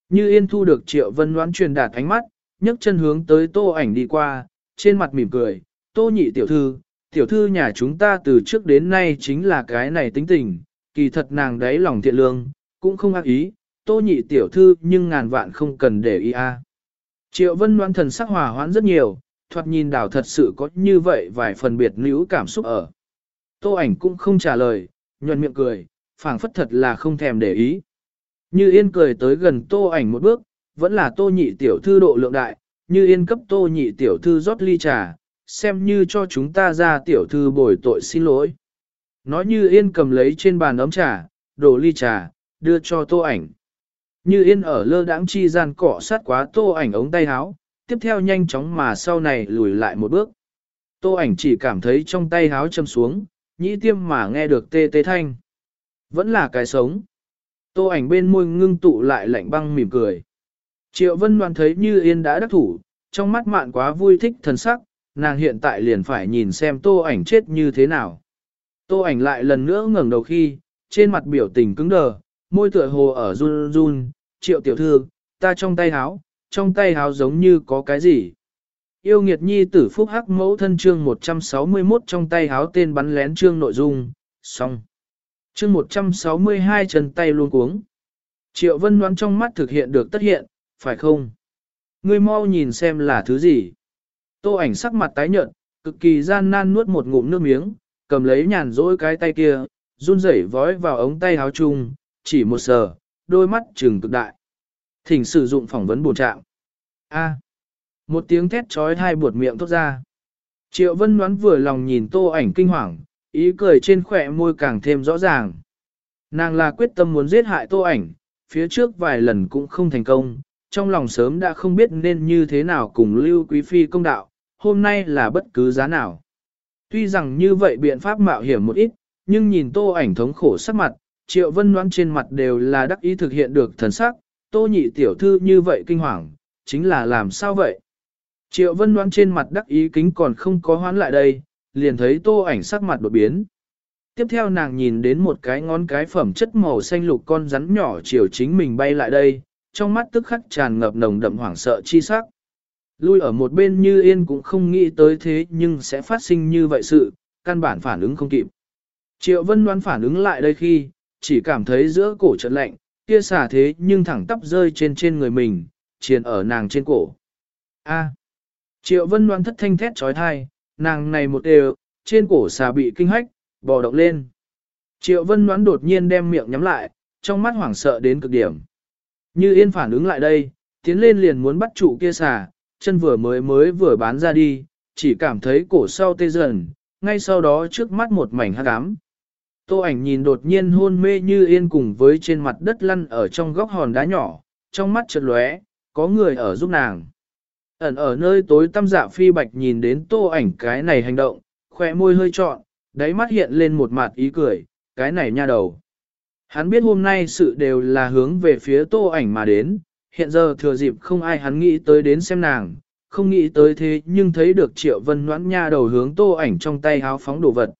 Như Yên thu được Triệu Vân đoán truyền đạt ánh mắt, nhấc chân hướng tới tô ảnh đi qua, trên mặt mỉm cười, tô nhị tiểu thư, tiểu thư nhà chúng ta từ trước đến nay chính là cái này tính tình, kỳ thật nàng đấy lòng thiện lương, cũng không ác ý, tô nhị tiểu thư nhưng ngàn vạn không cần để ý a. Triệu vân đoán thần sắc hòa hoãn rất nhiều, thoạt nhìn đảo thật sự có như vậy vài phần biệt nữ cảm xúc ở. Tô ảnh cũng không trả lời, nhuận miệng cười, phảng phất thật là không thèm để ý. Như yên cười tới gần tô ảnh một bước, vẫn là tô nhị tiểu thư độ lượng đại, như yên cấp tô nhị tiểu thư rót ly trà, xem như cho chúng ta ra tiểu thư bồi tội xin lỗi. Nói như yên cầm lấy trên bàn ấm trà, đổ ly trà, đưa cho tô ảnh. Như yên ở lơ đãng chi gian cọ sát quá tô ảnh ống tay áo, tiếp theo nhanh chóng mà sau này lùi lại một bước. Tô ảnh chỉ cảm thấy trong tay áo châm xuống, nhĩ tiêm mà nghe được tê tê thanh. Vẫn là cái sống. Tô ảnh bên môi ngưng tụ lại lạnh băng mỉm cười. Triệu Vân Loan thấy Như Yên đã đắc thủ, trong mắt mạn quá vui thích thần sắc, nàng hiện tại liền phải nhìn xem tô ảnh chết như thế nào. Tô ảnh lại lần nữa ngẩng đầu khi, trên mặt biểu tình cứng đờ, môi tựa hồ ở run run, triệu tiểu thư, ta trong tay háo, trong tay háo giống như có cái gì. Yêu nghiệt nhi tử phúc hắc mẫu thân chương 161 trong tay háo tên bắn lén chương nội dung, xong. Chương 162 chân tay luôn cuống. Triệu vân đoán trong mắt thực hiện được tất hiện, phải không? Ngươi mau nhìn xem là thứ gì. Tô ảnh sắc mặt tái nhợt, cực kỳ gian nan nuốt một ngụm nước miếng, cầm lấy nhàn rỗi cái tay kia, run rẩy vói vào ống tay áo chung, chỉ một sờ, đôi mắt trừng cực đại. Thỉnh sử dụng phỏng vấn bổ trạng. A. Một tiếng thét chói hai buột miệng thoát ra. Triệu Vân đoán vừa lòng nhìn tô ảnh kinh hoàng, ý cười trên khỏe môi càng thêm rõ ràng. Nàng là quyết tâm muốn giết hại tô ảnh, phía trước vài lần cũng không thành công, trong lòng sớm đã không biết nên như thế nào cùng Lưu Quý Phi công đạo, hôm nay là bất cứ giá nào. Tuy rằng như vậy biện pháp mạo hiểm một ít, nhưng nhìn tô ảnh thống khổ sắc mặt, triệu vân đoán trên mặt đều là đắc ý thực hiện được thần sắc, tô nhị tiểu thư như vậy kinh hoàng, chính là làm sao vậy? Triệu vân đoán trên mặt đắc ý kính còn không có hoán lại đây, liền thấy tô ảnh sắc mặt đột biến. Tiếp theo nàng nhìn đến một cái ngón cái phẩm chất màu xanh lục con rắn nhỏ chiều chính mình bay lại đây, trong mắt tức khắc tràn ngập nồng đậm hoảng sợ chi sắc. Lui ở một bên như yên cũng không nghĩ tới thế nhưng sẽ phát sinh như vậy sự, căn bản phản ứng không kịp. Triệu vân đoán phản ứng lại đây khi, chỉ cảm thấy giữa cổ trận lạnh, kia xả thế nhưng thẳng tắp rơi trên trên người mình, triền ở nàng trên cổ. A. Triệu vân đoán thất thanh thét trói thai, nàng này một đều, trên cổ xà bị kinh hách, bò động lên. Triệu vân đoán đột nhiên đem miệng nhắm lại, trong mắt hoảng sợ đến cực điểm. Như yên phản ứng lại đây, tiến lên liền muốn bắt trụ kia xà, chân vừa mới mới vừa bán ra đi, chỉ cảm thấy cổ sau tê dần, ngay sau đó trước mắt một mảnh hắc ám. Tô ảnh nhìn đột nhiên hôn mê như yên cùng với trên mặt đất lăn ở trong góc hòn đá nhỏ, trong mắt chợt lóe, có người ở giúp nàng. Ẩn ở nơi tối tăm dạ phi bạch nhìn đến tô ảnh cái này hành động, khỏe môi hơi trọn, đáy mắt hiện lên một mặt ý cười, cái này nha đầu. Hắn biết hôm nay sự đều là hướng về phía tô ảnh mà đến, hiện giờ thừa dịp không ai hắn nghĩ tới đến xem nàng, không nghĩ tới thế nhưng thấy được triệu vân noãn nha đầu hướng tô ảnh trong tay háo phóng đồ vật.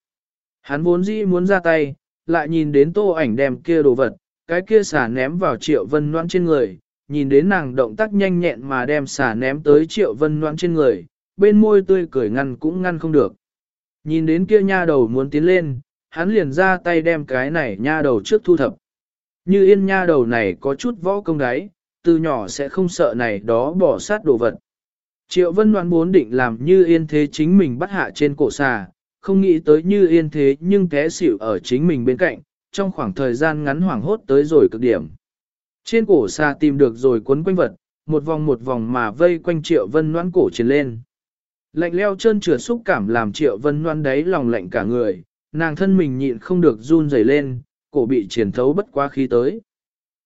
Hắn vốn dĩ muốn ra tay, lại nhìn đến tô ảnh đem kia đồ vật, cái kia xả ném vào triệu vân noãn trên người, nhìn đến nàng động tác nhanh nhẹn mà đem xả ném tới triệu vân noãn trên người, bên môi tươi cười ngăn cũng ngăn không được. Nhìn đến kia nha đầu muốn tiến lên, hắn liền ra tay đem cái này nha đầu trước thu thập. Như yên nha đầu này có chút võ công đáy, từ nhỏ sẽ không sợ này đó bỏ sát đồ vật. Triệu vân đoán muốn định làm như yên thế chính mình bắt hạ trên cổ xà, không nghĩ tới như yên thế nhưng té xỉu ở chính mình bên cạnh, trong khoảng thời gian ngắn hoảng hốt tới rồi cực điểm. Trên cổ xà tìm được rồi cuốn quanh vật, một vòng một vòng mà vây quanh triệu vân noan cổ trên lên. Lạnh leo chân trượt xúc cảm làm triệu vân noan đáy lòng lạnh cả người, nàng thân mình nhịn không được run rẩy lên, cổ bị triển thấu bất quá khí tới.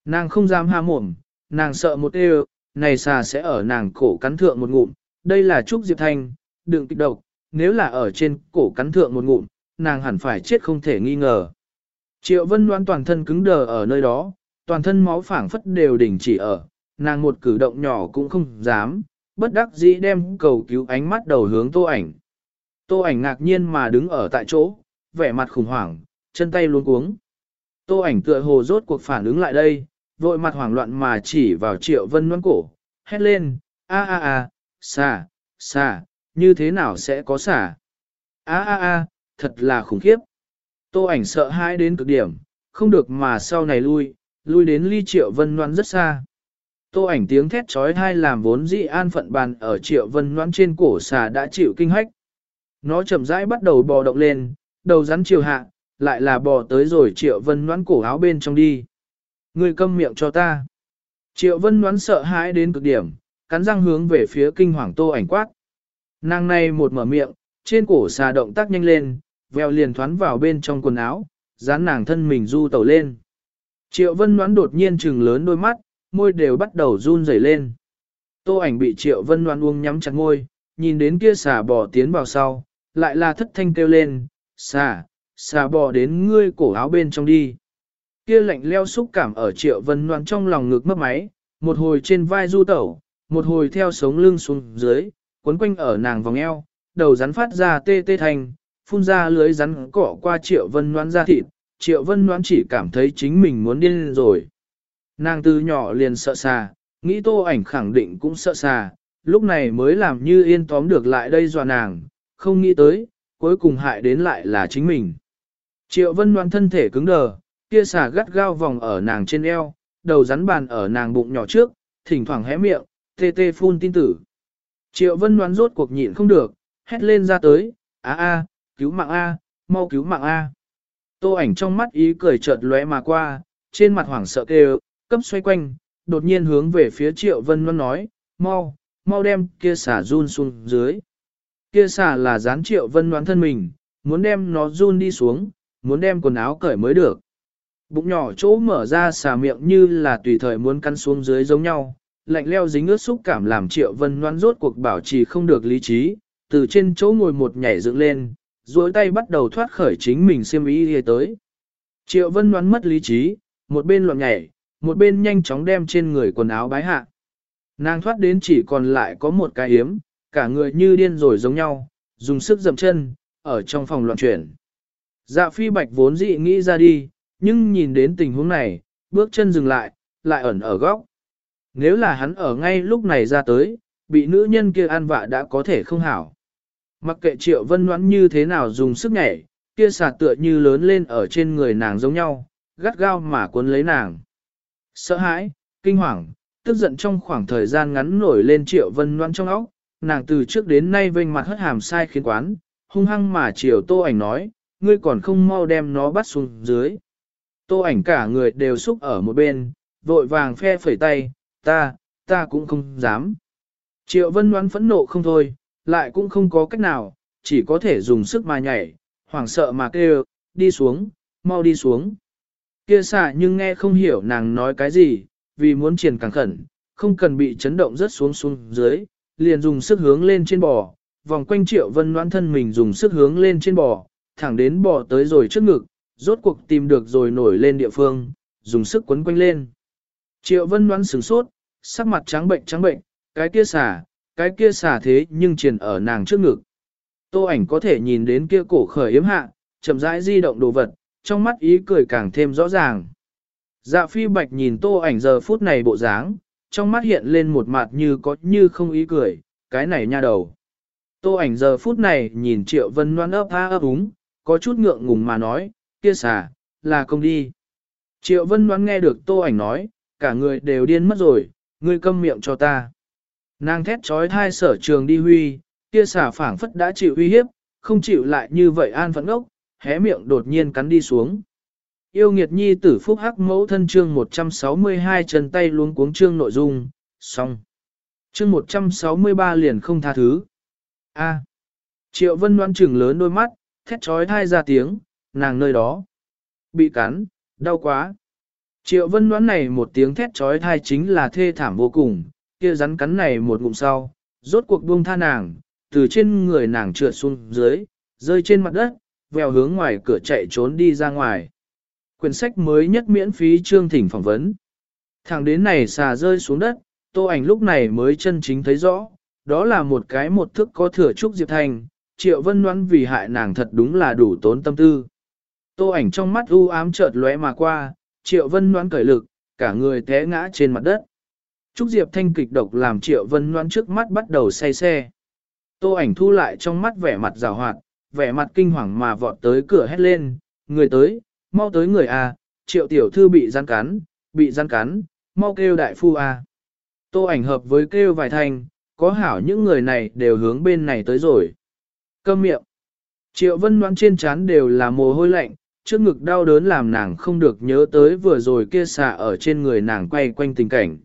Nàng không dám ha mồm, nàng sợ một đều, này xà sẽ ở nàng cổ cắn thượng một ngụm, đây là Trúc Diệp Thanh, đừng kịch độc, nếu là ở trên cổ cắn thượng một ngụm, nàng hẳn phải chết không thể nghi ngờ. Triệu Vân đoán toàn thân cứng đờ ở nơi đó, toàn thân máu phảng phất đều đình chỉ ở, nàng một cử động nhỏ cũng không dám, bất đắc dĩ đem cầu cứu ánh mắt đầu hướng tô ảnh. Tô ảnh ngạc nhiên mà đứng ở tại chỗ, vẻ mặt khủng hoảng, chân tay luống cuống. Tô ảnh tựa hồ rốt cuộc phản ứng lại đây, vội mặt hoảng loạn mà chỉ vào triệu vân đoán cổ, hét lên, a a a, xà, xà, như thế nào sẽ có xà? A a a, thật là khủng khiếp. Tô ảnh sợ hãi đến cực điểm, không được mà sau này lui, lui đến ly triệu vân noan rất xa. Tô ảnh tiếng thét chói tai làm vốn dị an phận bàn ở triệu vân noan trên cổ xà đã chịu kinh hách. Nó chậm rãi bắt đầu bò động lên, đầu rắn chiều hạ, lại là bò tới rồi triệu vân noan cổ áo bên trong đi. người câm miệng cho ta. Triệu vân noan sợ hãi đến cực điểm, cắn răng hướng về phía kinh hoàng tô ảnh quát. Nàng này một mở miệng, trên cổ xà động tác nhanh lên, veo liền thoán vào bên trong quần áo, dán nàng thân mình du tẩu lên. Triệu vân đoán đột nhiên trừng lớn đôi mắt, môi đều bắt đầu run rẩy lên. Tô ảnh bị triệu vân đoán uông nhắm chặt môi, nhìn đến kia xà bò tiến vào sau, lại là thất thanh kêu lên, xà, xà bò đến ngươi cổ áo bên trong đi. Kia lạnh leo xúc cảm ở triệu vân đoán trong lòng ngực mất máy, một hồi trên vai du tẩu, một hồi theo sống lưng xuống dưới, quấn quanh ở nàng vòng eo, đầu rắn phát ra tê tê thành, phun ra lưới rắn cỏ qua triệu vân đoán ra thịt, triệu vân Noãn chỉ cảm thấy chính mình muốn điên rồi. Nàng từ nhỏ liền sợ xà, nghĩ tô ảnh khẳng định cũng sợ xà, lúc này mới làm như yên tóm được lại đây dọa nàng, không nghĩ tới, cuối cùng hại đến lại là chính mình. Triệu vân Noãn thân thể cứng đờ, kia xà gắt gao vòng ở nàng trên eo, đầu rắn bàn ở nàng bụng nhỏ trước, thỉnh thoảng hé miệng, tê tê phun tin tử. Triệu vân Noãn rốt cuộc nhịn không được, hét lên ra tới, a a, cứu mạng a, mau cứu mạng a. Tô ảnh trong mắt ý cười chợt lóe mà qua, trên mặt hoảng sợ kêu, cấp xoay quanh, đột nhiên hướng về phía Triệu Vân Loan nói, mau, mau đem kia xả run xuống dưới. Kia xả là dán Triệu Vân Loan thân mình, muốn đem nó run đi xuống, muốn đem quần áo cởi mới được. Bụng nhỏ chỗ mở ra xả miệng như là tùy thời muốn căn xuống dưới giống nhau, lạnh leo dính ướt xúc cảm làm Triệu Vân Loan rốt cuộc bảo trì không được lý trí, từ trên chỗ ngồi một nhảy dựng lên, duỗi tay bắt đầu thoát khởi chính mình xiêm y đi tới. Triệu Vân đoán mất lý trí, một bên loạn nhảy, một bên nhanh chóng đem trên người quần áo bái hạ. Nàng thoát đến chỉ còn lại có một cái hiếm, cả người như điên rồi giống nhau, dùng sức dậm chân, ở trong phòng loạn chuyển. Dạ phi bạch vốn dị nghĩ ra đi, nhưng nhìn đến tình huống này, bước chân dừng lại, lại ẩn ở góc. Nếu là hắn ở ngay lúc này ra tới, bị nữ nhân kia ăn vạ đã có thể không hảo. Mặc kệ triệu vân noãn như thế nào dùng sức nhảy, kia sạt tựa như lớn lên ở trên người nàng giống nhau, gắt gao mà cuốn lấy nàng. Sợ hãi, kinh hoàng, tức giận trong khoảng thời gian ngắn nổi lên triệu vân noãn trong óc, nàng từ trước đến nay vênh mặt hất hàm sai khiến quán, hung hăng mà triệu tô ảnh nói, ngươi còn không mau đem nó bắt xuống dưới. Tô ảnh cả người đều xúc ở một bên, vội vàng phe phẩy tay, ta, ta cũng không dám. Triệu vân đoán phẫn nộ không thôi, lại cũng không có cách nào, chỉ có thể dùng sức mà nhảy, hoảng sợ mà kêu, đi xuống, mau đi xuống. Kia xạ nhưng nghe không hiểu nàng nói cái gì, vì muốn triển càng khẩn, không cần bị chấn động rất xuống xuống dưới, liền dùng sức hướng lên trên bò, vòng quanh triệu vân đoán thân mình dùng sức hướng lên trên bò, thẳng đến bò tới rồi trước ngực, rốt cuộc tìm được rồi nổi lên địa phương, dùng sức quấn quanh lên. Triệu vân đoán sửng sốt, sắc mặt trắng bệnh trắng bệnh, cái kia xả, cái kia xả thế nhưng triền ở nàng trước ngực. Tô ảnh có thể nhìn đến kia cổ khởi yếm hạ, chậm rãi di động đồ vật, trong mắt ý cười càng thêm rõ ràng. Dạ phi bạch nhìn tô ảnh giờ phút này bộ dáng, trong mắt hiện lên một mặt như có như không ý cười, cái này nha đầu. Tô ảnh giờ phút này nhìn triệu vân noan ấp ha ấp úng, có chút ngượng ngùng mà nói, kia xả, là công đi. Triệu vân noan nghe được tô ảnh nói, cả người đều điên mất rồi, ngươi câm miệng cho ta. Nàng thét trói thai sở trường đi huy, kia xả phảng phất đã chịu uy hiếp, không chịu lại như vậy an phận ốc, hé miệng đột nhiên cắn đi xuống. Yêu nghiệt nhi tử phúc hắc mẫu thân chương 162 chân tay luống cuống chương nội dung, xong. Chương 163 liền không tha thứ. A. Triệu vân đoan trừng lớn đôi mắt, thét trói thai ra tiếng, nàng nơi đó. Bị cắn, đau quá. Triệu vân đoán này một tiếng thét trói thai chính là thê thảm vô cùng, kia rắn cắn này một ngụm sau, rốt cuộc buông tha nàng, từ trên người nàng trượt xuống dưới, rơi trên mặt đất, vèo hướng ngoài cửa chạy trốn đi ra ngoài. Quyển sách mới nhất miễn phí chương thỉnh phỏng vấn. Thẳng đến này xà rơi xuống đất, tô ảnh lúc này mới chân chính thấy rõ, đó là một cái một thức có thừa trúc Diệp Thành, triệu vân đoán vì hại nàng thật đúng là đủ tốn tâm tư. Tô ảnh trong mắt u ám chợt lóe mà qua, triệu vân đoán cởi lực, cả người té ngã trên mặt đất. Trúc Diệp Thanh kịch độc làm triệu vân Loan trước mắt bắt đầu say xe. Tô ảnh thu lại trong mắt vẻ mặt rào hoạt, vẻ mặt kinh hoàng mà vọt tới cửa hét lên, người tới, mau tới người à! triệu tiểu thư bị gian cắn, bị gian cắn, mau kêu đại phu à! Tô ảnh hợp với kêu vài thành, có hảo những người này đều hướng bên này tới rồi. Câm miệng. Triệu vân Loan trên trán đều là mồ hôi lạnh, trước ngực đau đớn làm nàng không được nhớ tới vừa rồi kia xà ở trên người nàng quay quanh tình cảnh.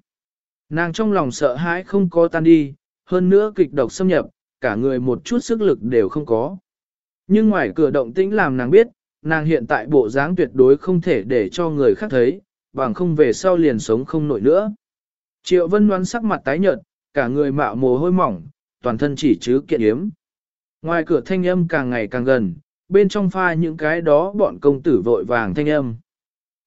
Nàng trong lòng sợ hãi không có tan đi, hơn nữa kịch độc xâm nhập, cả người một chút sức lực đều không có. Nhưng ngoài cửa động tĩnh làm nàng biết, nàng hiện tại bộ dáng tuyệt đối không thể để cho người khác thấy, bằng không về sau liền sống không nổi nữa. Triệu vân đoán sắc mặt tái nhợt, cả người mạo mồ hôi mỏng, toàn thân chỉ chứ kiện yếm. Ngoài cửa thanh âm càng ngày càng gần, bên trong pha những cái đó bọn công tử vội vàng thanh âm.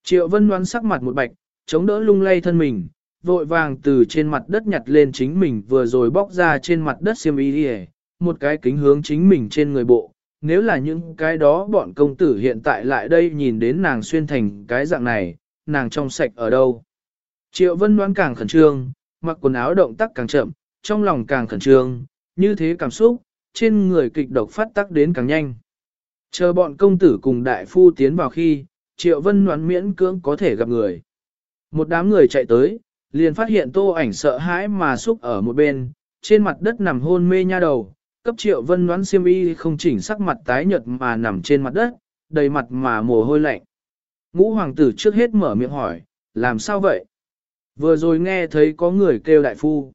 Triệu vân đoán sắc mặt một bạch, chống đỡ lung lay thân mình, vội vàng từ trên mặt đất nhặt lên chính mình vừa rồi bóc ra trên mặt đất xiêm y đi một cái kính hướng chính mình trên người bộ. Nếu là những cái đó bọn công tử hiện tại lại đây nhìn đến nàng xuyên thành cái dạng này, nàng trong sạch ở đâu. Triệu vân đoán càng khẩn trương, mặc quần áo động tác càng chậm, trong lòng càng khẩn trương, như thế cảm xúc, trên người kịch độc phát tác đến càng nhanh. Chờ bọn công tử cùng đại phu tiến vào khi, triệu vân đoán miễn cưỡng có thể gặp người. Một đám người chạy tới, liền phát hiện tô ảnh sợ hãi mà xúc ở một bên, trên mặt đất nằm hôn mê nha đầu, cấp triệu vân đoán siêm y không chỉnh sắc mặt tái nhợt mà nằm trên mặt đất, đầy mặt mà mồ hôi lạnh. Ngũ hoàng tử trước hết mở miệng hỏi, làm sao vậy? Vừa rồi nghe thấy có người kêu đại phu.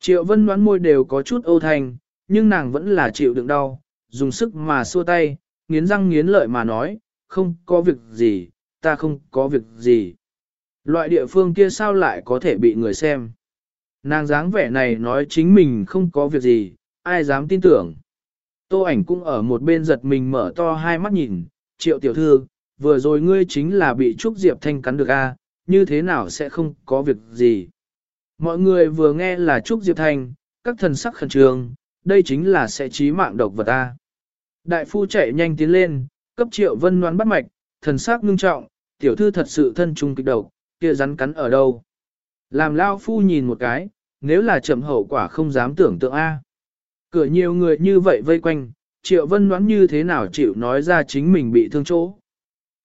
Triệu vân đoán môi đều có chút ô thanh, nhưng nàng vẫn là chịu đựng đau, dùng sức mà xua tay, nghiến răng nghiến lợi mà nói, không có việc gì, ta không có việc gì. Loại địa phương kia sao lại có thể bị người xem? Nàng dáng vẻ này nói chính mình không có việc gì, ai dám tin tưởng. Tô ảnh cũng ở một bên giật mình mở to hai mắt nhìn, triệu tiểu thư, vừa rồi ngươi chính là bị Trúc Diệp Thanh cắn được a, như thế nào sẽ không có việc gì. Mọi người vừa nghe là Trúc Diệp Thanh, các thần sắc khẩn trương, đây chính là sẽ chí mạng độc vật ta. Đại phu chạy nhanh tiến lên, cấp triệu vân noán bắt mạch, thần sắc ngưng trọng, tiểu thư thật sự thân trung kịch độc, kia rắn cắn ở đâu. Làm lao phu nhìn một cái, nếu là chậm hậu quả không dám tưởng tượng A. Cửa nhiều người như vậy vây quanh, triệu vân đoán như thế nào chịu nói ra chính mình bị thương chỗ.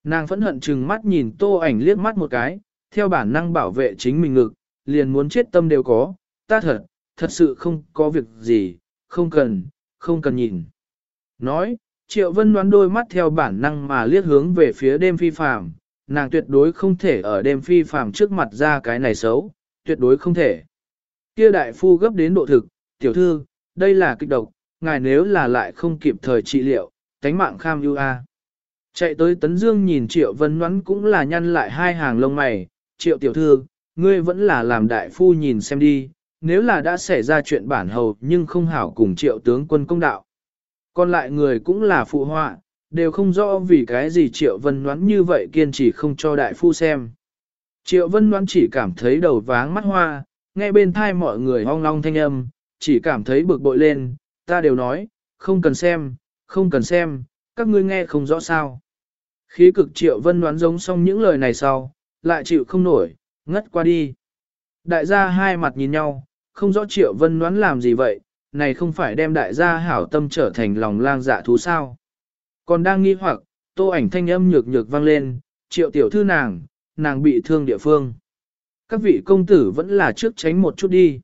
Nàng phẫn hận chừng mắt nhìn tô ảnh liếc mắt một cái, theo bản năng bảo vệ chính mình ngực, liền muốn chết tâm đều có, ta thật, thật sự không có việc gì, không cần, không cần nhìn. Nói, Triệu Vân đoán đôi mắt theo bản năng mà liếc hướng về phía đêm phi phàm, nàng tuyệt đối không thể ở đêm phi phàm trước mặt ra cái này xấu, tuyệt đối không thể. Kia đại phu gấp đến độ thực, tiểu thư, đây là kịch độc, ngài nếu là lại không kịp thời trị liệu, tánh mạng kham ưu a. Chạy tới Tấn Dương nhìn Triệu Vân Ngoãn cũng là nhăn lại hai hàng lông mày, Triệu tiểu thư, ngươi vẫn là làm đại phu nhìn xem đi, nếu là đã xảy ra chuyện bản hầu nhưng không hảo cùng Triệu tướng quân công đạo. Còn lại người cũng là phụ họa, đều không rõ vì cái gì Triệu Vân Ngoãn như vậy kiên trì không cho đại phu xem. Triệu Vân Ngoãn chỉ cảm thấy đầu váng mắt hoa, nghe bên thai mọi người hong long thanh âm, chỉ cảm thấy bực bội lên, ta đều nói, không cần xem, không cần xem, các ngươi nghe không rõ sao. Khí cực triệu vân đoán giống xong những lời này sau, lại chịu không nổi, ngất qua đi. Đại gia hai mặt nhìn nhau, không rõ triệu vân đoán làm gì vậy, này không phải đem đại gia hảo tâm trở thành lòng lang dạ thú sao. Còn đang nghi hoặc, tô ảnh thanh âm nhược nhược vang lên, triệu tiểu thư nàng, nàng bị thương địa phương. Các vị công tử vẫn là trước tránh một chút đi.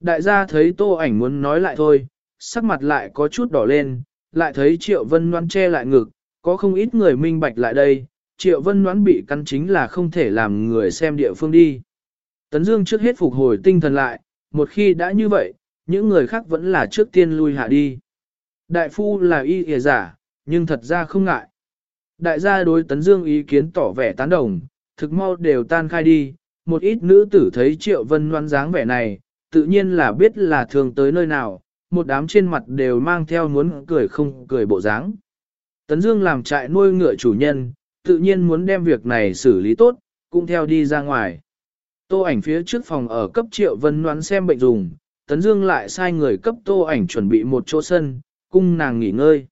Đại gia thấy tô ảnh muốn nói lại thôi, sắc mặt lại có chút đỏ lên, lại thấy triệu vân noan che lại ngực, có không ít người minh bạch lại đây, triệu vân noan bị cắn chính là không thể làm người xem địa phương đi. Tấn Dương trước hết phục hồi tinh thần lại, một khi đã như vậy, những người khác vẫn là trước tiên lui hạ đi. Đại phu là y hề giả, nhưng thật ra không ngại. Đại gia đối Tấn Dương ý kiến tỏ vẻ tán đồng, thực mau đều tan khai đi, một ít nữ tử thấy triệu vân loan dáng vẻ này, tự nhiên là biết là thường tới nơi nào, một đám trên mặt đều mang theo muốn cười không cười bộ dáng. Tấn Dương làm trại nuôi ngựa chủ nhân, tự nhiên muốn đem việc này xử lý tốt, cũng theo đi ra ngoài. Tô ảnh phía trước phòng ở cấp triệu vân loan xem bệnh dùng, Tấn Dương lại sai người cấp tô ảnh chuẩn bị một chỗ sân, cung nàng nghỉ ngơi.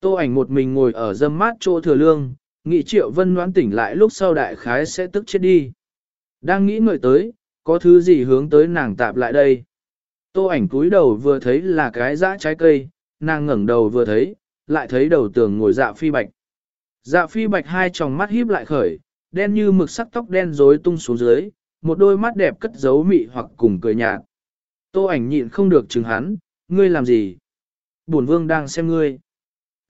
Tô ảnh một mình ngồi ở dâm mát chỗ thừa lương, nghĩ triệu vân đoán tỉnh lại lúc sau đại khái sẽ tức chết đi. Đang nghĩ ngợi tới, có thứ gì hướng tới nàng tạp lại đây. Tô ảnh cúi đầu vừa thấy là cái dã trái cây, nàng ngẩng đầu vừa thấy, lại thấy đầu tường ngồi dạ phi bạch. Dạ phi bạch hai tròng mắt híp lại khởi, đen như mực sắc tóc đen rối tung xuống dưới, một đôi mắt đẹp cất giấu mị hoặc cùng cười nhạt. Tô ảnh nhịn không được chừng hắn, ngươi làm gì? Bổn vương đang xem ngươi.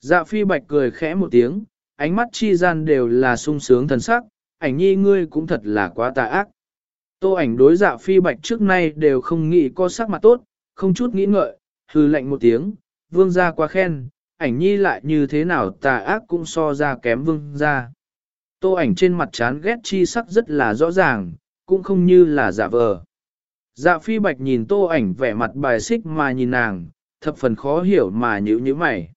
Dạ phi bạch cười khẽ một tiếng, ánh mắt chi gian đều là sung sướng thần sắc, ảnh nhi ngươi cũng thật là quá tà ác. Tô ảnh đối dạ phi bạch trước nay đều không nghĩ có sắc mặt tốt, không chút nghĩ ngợi, hư lệnh một tiếng, vương gia quá khen, ảnh nhi lại như thế nào tà ác cũng so ra kém vương gia. Tô ảnh trên mặt chán ghét chi sắc rất là rõ ràng, cũng không như là giả vờ. Dạ phi bạch nhìn tô ảnh vẻ mặt bài xích mà nhìn nàng, thập phần khó hiểu mà nhữ như mày.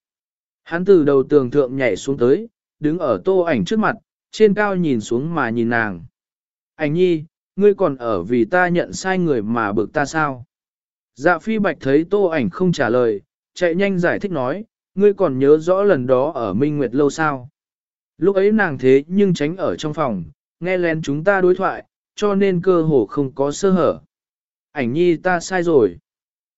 Hắn từ đầu tường thượng nhảy xuống tới, đứng ở tô ảnh trước mặt, trên cao nhìn xuống mà nhìn nàng. Ảnh nhi, ngươi còn ở vì ta nhận sai người mà bực ta sao? Dạ phi bạch thấy tô ảnh không trả lời, chạy nhanh giải thích nói, ngươi còn nhớ rõ lần đó ở Minh Nguyệt lâu sao? Lúc ấy nàng thế nhưng tránh ở trong phòng, nghe lén chúng ta đối thoại, cho nên cơ hồ không có sơ hở. Ảnh nhi ta sai rồi.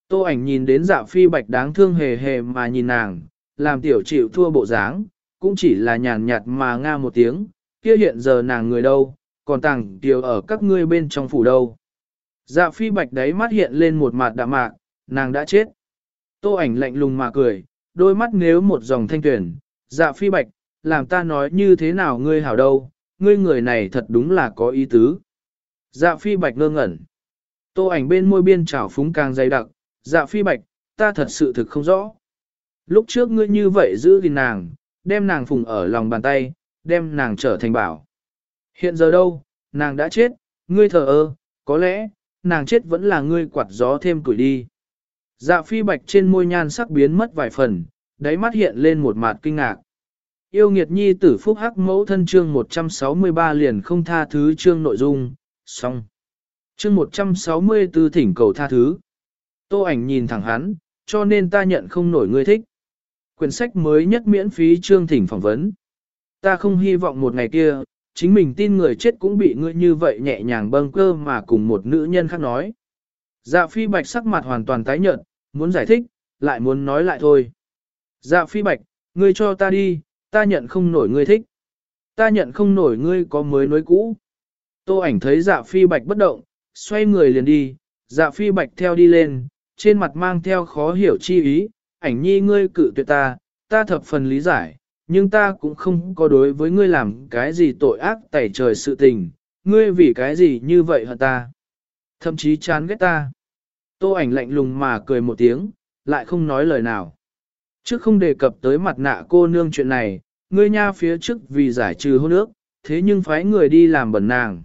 Tô ảnh nhìn đến dạ phi bạch đáng thương hề hề mà nhìn nàng, làm tiểu chịu thua bộ dáng, cũng chỉ là nhàn nhạt mà nga một tiếng, kia hiện giờ nàng người đâu, còn tàng tiểu ở các ngươi bên trong phủ đâu. Dạ phi bạch đấy mắt hiện lên một mặt đạm mạc, nàng đã chết. Tô ảnh lạnh lùng mà cười, đôi mắt nếu một dòng thanh tuyển, dạ phi bạch, làm ta nói như thế nào ngươi hảo đâu, ngươi người này thật đúng là có ý tứ. Dạ phi bạch ngơ ngẩn. Tô ảnh bên môi biên trào phúng càng dày đặc, dạ phi bạch, ta thật sự thực không rõ. Lúc trước ngươi như vậy giữ gìn nàng, đem nàng phùng ở lòng bàn tay, đem nàng trở thành bảo. Hiện giờ đâu, nàng đã chết, ngươi thờ ơ, có lẽ, nàng chết vẫn là ngươi quạt gió thêm tuổi đi. Dạ phi bạch trên môi nhan sắc biến mất vài phần, đáy mắt hiện lên một mặt kinh ngạc. Yêu nghiệt nhi tử phúc hắc mẫu thân chương 163 liền không tha thứ chương nội dung, xong. Chương 164 thỉnh cầu tha thứ. Tô ảnh nhìn thẳng hắn, cho nên ta nhận không nổi ngươi thích. Quyển sách mới nhất miễn phí chương thỉnh phỏng vấn. Ta không hy vọng một ngày kia, chính mình tin người chết cũng bị ngươi như vậy nhẹ nhàng bâng cơ mà cùng một nữ nhân khác nói. Dạ phi bạch sắc mặt hoàn toàn tái nhợt, muốn giải thích, lại muốn nói lại thôi. Dạ phi bạch, ngươi cho ta đi, ta nhận không nổi ngươi thích. Ta nhận không nổi ngươi có mới nối cũ. Tô ảnh thấy dạ phi bạch bất động, xoay người liền đi, dạ phi bạch theo đi lên, trên mặt mang theo khó hiểu chi ý, ảnh nhi ngươi cự tuyệt ta, ta thập phần lý giải, nhưng ta cũng không có đối với ngươi làm cái gì tội ác tẩy trời sự tình, ngươi vì cái gì như vậy hả ta? Thậm chí chán ghét ta. Tô ảnh lạnh lùng mà cười một tiếng, lại không nói lời nào. Trước không đề cập tới mặt nạ cô nương chuyện này, ngươi nha phía trước vì giải trừ hôn ước, thế nhưng phái người đi làm bẩn nàng.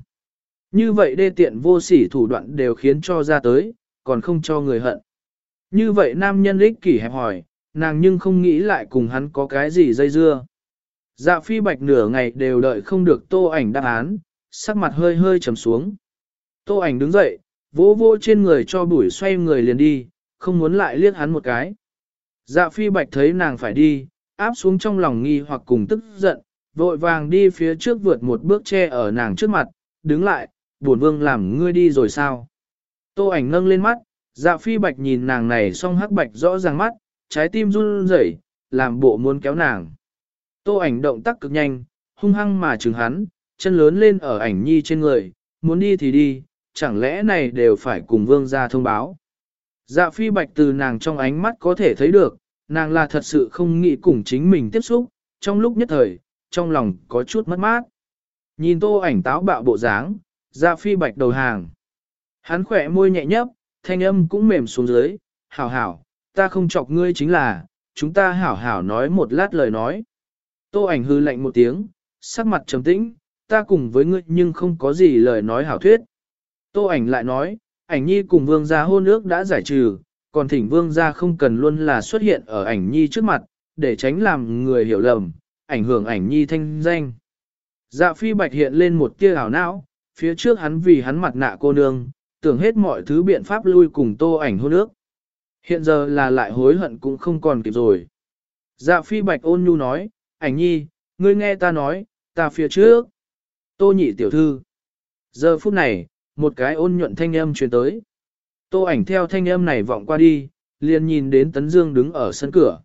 Như vậy đê tiện vô sỉ thủ đoạn đều khiến cho ra tới, còn không cho người hận. Như vậy nam nhân ích kỷ hẹp hỏi, nàng nhưng không nghĩ lại cùng hắn có cái gì dây dưa. Dạ phi bạch nửa ngày đều đợi không được tô ảnh đáp án, sắc mặt hơi hơi trầm xuống. Tô ảnh đứng dậy, vỗ vỗ trên người cho bụi xoay người liền đi, không muốn lại liếc hắn một cái. Dạ phi bạch thấy nàng phải đi, áp xuống trong lòng nghi hoặc cùng tức giận, vội vàng đi phía trước vượt một bước che ở nàng trước mặt, đứng lại, buồn vương làm ngươi đi rồi sao. Tô ảnh nâng lên mắt, dạ phi bạch nhìn nàng này song hắc bạch rõ ràng mắt, trái tim run rẩy, làm bộ muốn kéo nàng. Tô ảnh động tác cực nhanh, hung hăng mà trừng hắn, chân lớn lên ở ảnh nhi trên người, muốn đi thì đi, chẳng lẽ này đều phải cùng vương gia thông báo. Dạ phi bạch từ nàng trong ánh mắt có thể thấy được, nàng là thật sự không nghĩ cùng chính mình tiếp xúc, trong lúc nhất thời, trong lòng có chút mất mát. Nhìn tô ảnh táo bạo bộ dáng, dạ phi bạch đầu hàng. Hắn khỏe môi nhẹ nhấp, thanh âm cũng mềm xuống dưới, hảo hảo, ta không chọc ngươi chính là, chúng ta hảo hảo nói một lát lời nói. Tô ảnh hư lạnh một tiếng, sắc mặt trầm tĩnh, ta cùng với ngươi nhưng không có gì lời nói hảo thuyết. Tô ảnh lại nói, ảnh nhi cùng vương gia hôn ước đã giải trừ, còn thỉnh vương gia không cần luôn là xuất hiện ở ảnh nhi trước mặt, để tránh làm người hiểu lầm, ảnh hưởng ảnh nhi thanh danh. Dạ phi bạch hiện lên một tia ảo não, phía trước hắn vì hắn mặt nạ cô nương, tưởng hết mọi thứ biện pháp lui cùng tô ảnh hôn ước. Hiện giờ là lại hối hận cũng không còn kịp rồi. Dạ phi bạch ôn nhu nói, ảnh nhi, ngươi nghe ta nói, ta phía trước. Tô nhị tiểu thư. Giờ phút này, một cái ôn nhuận thanh âm truyền tới. Tô ảnh theo thanh âm này vọng qua đi, liền nhìn đến Tấn Dương đứng ở sân cửa.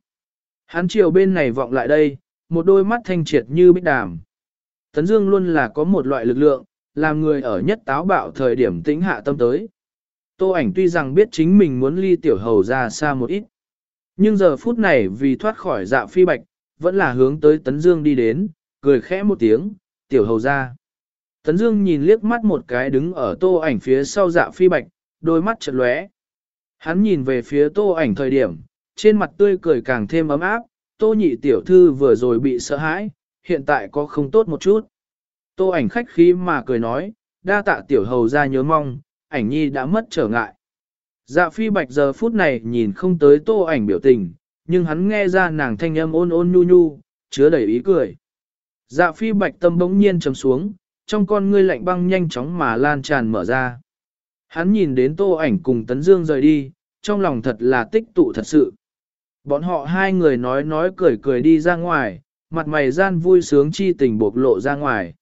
Hắn chiều bên này vọng lại đây, một đôi mắt thanh triệt như bích đàm. Tấn Dương luôn là có một loại lực lượng, làm người ở nhất táo bạo thời điểm tĩnh hạ tâm tới. Tô ảnh tuy rằng biết chính mình muốn ly tiểu hầu ra xa một ít. Nhưng giờ phút này vì thoát khỏi dạ phi bạch, vẫn là hướng tới Tấn Dương đi đến, cười khẽ một tiếng, tiểu hầu ra. Tấn Dương nhìn liếc mắt một cái đứng ở tô ảnh phía sau dạ phi bạch, đôi mắt chợt lóe. Hắn nhìn về phía tô ảnh thời điểm, trên mặt tươi cười càng thêm ấm áp, tô nhị tiểu thư vừa rồi bị sợ hãi, hiện tại có không tốt một chút. Tô ảnh khách khí mà cười nói, đa tạ tiểu hầu ra nhớ mong, ảnh nhi đã mất trở ngại. Dạ phi bạch giờ phút này nhìn không tới tô ảnh biểu tình, nhưng hắn nghe ra nàng thanh âm ôn ôn nhu nhu, chứa đầy ý cười. Dạ phi bạch tâm bỗng nhiên trầm xuống, trong con ngươi lạnh băng nhanh chóng mà lan tràn mở ra. Hắn nhìn đến tô ảnh cùng Tấn Dương rời đi, trong lòng thật là tích tụ thật sự. Bọn họ hai người nói nói cười cười đi ra ngoài, mặt mày gian vui sướng chi tình bộc lộ ra ngoài.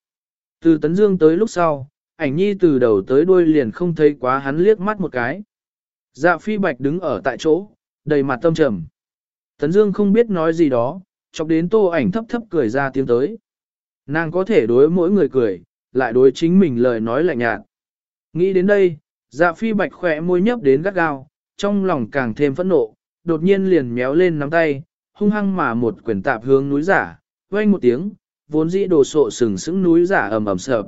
Từ Tấn Dương tới lúc sau, ảnh nhi từ đầu tới đuôi liền không thấy quá hắn liếc mắt một cái. Dạ phi bạch đứng ở tại chỗ, đầy mặt tâm trầm. Tấn Dương không biết nói gì đó, chọc đến tô ảnh thấp thấp cười ra tiếng tới. Nàng có thể đối mỗi người cười, lại đối chính mình lời nói lạnh nhạt. Nghĩ đến đây, dạ phi bạch khỏe môi nhấp đến gắt gao, trong lòng càng thêm phẫn nộ, đột nhiên liền méo lên nắm tay, hung hăng mà một quyển tạp hướng núi giả, vang một tiếng, vốn dĩ đồ sộ sừng sững núi giả ầm ầm sợp.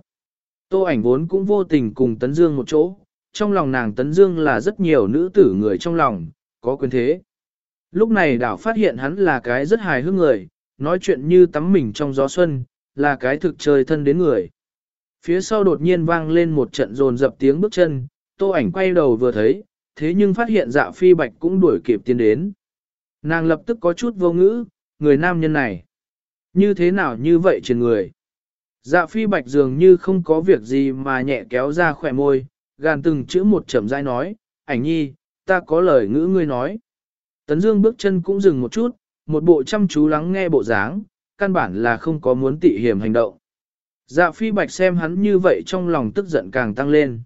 Tô ảnh vốn cũng vô tình cùng Tấn Dương một chỗ, trong lòng nàng Tấn Dương là rất nhiều nữ tử người trong lòng, có quyền thế. Lúc này đảo phát hiện hắn là cái rất hài hước người, nói chuyện như tắm mình trong gió xuân, là cái thực trời thân đến người. Phía sau đột nhiên vang lên một trận rồn dập tiếng bước chân, tô ảnh quay đầu vừa thấy, thế nhưng phát hiện dạ phi bạch cũng đuổi kịp tiến đến. Nàng lập tức có chút vô ngữ, người nam nhân này. Như thế nào như vậy trên người? Dạ phi bạch dường như không có việc gì mà nhẹ kéo ra khỏe môi, gàn từng chữ một chậm rãi nói, ảnh nhi, ta có lời ngữ ngươi nói. Tấn Dương bước chân cũng dừng một chút, một bộ chăm chú lắng nghe bộ dáng, căn bản là không có muốn tị hiểm hành động. Dạ phi bạch xem hắn như vậy trong lòng tức giận càng tăng lên.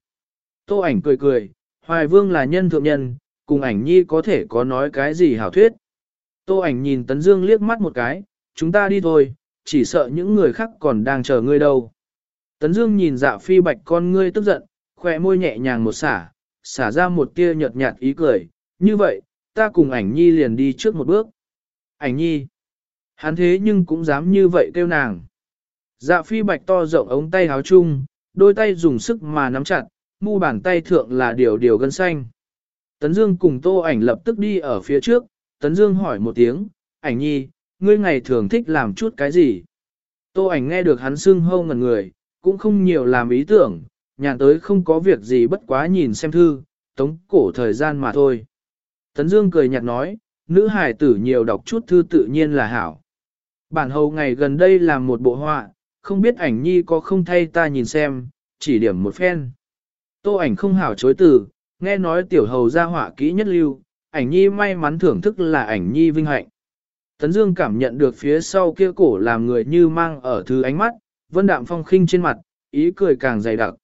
Tô ảnh cười cười, hoài vương là nhân thượng nhân, cùng ảnh nhi có thể có nói cái gì hảo thuyết. Tô ảnh nhìn Tấn Dương liếc mắt một cái, chúng ta đi thôi, chỉ sợ những người khác còn đang chờ ngươi đâu. Tấn Dương nhìn dạ phi bạch con ngươi tức giận, khỏe môi nhẹ nhàng một xả, xả ra một tia nhợt nhạt ý cười, như vậy, ta cùng ảnh nhi liền đi trước một bước. Ảnh nhi, hắn thế nhưng cũng dám như vậy kêu nàng. Dạ phi bạch to rộng ống tay háo chung, đôi tay dùng sức mà nắm chặt, mu bàn tay thượng là điều điều gân xanh. Tấn Dương cùng tô ảnh lập tức đi ở phía trước, Tấn Dương hỏi một tiếng, ảnh nhi, ngươi ngày thường thích làm chút cái gì? Tô ảnh nghe được hắn xưng hâu ngần người, cũng không nhiều làm ý tưởng, nhàn tới không có việc gì bất quá nhìn xem thư, tống cổ thời gian mà thôi. Tấn Dương cười nhạt nói, nữ hài tử nhiều đọc chút thư tự nhiên là hảo. Bản hầu ngày gần đây làm một bộ họa, không biết ảnh nhi có không thay ta nhìn xem, chỉ điểm một phen. Tô ảnh không hảo chối từ, nghe nói tiểu hầu ra họa kỹ nhất lưu, ảnh nhi may mắn thưởng thức là ảnh nhi vinh hạnh. Tấn Dương cảm nhận được phía sau kia cổ làm người như mang ở thứ ánh mắt, vân đạm phong khinh trên mặt, ý cười càng dày đặc.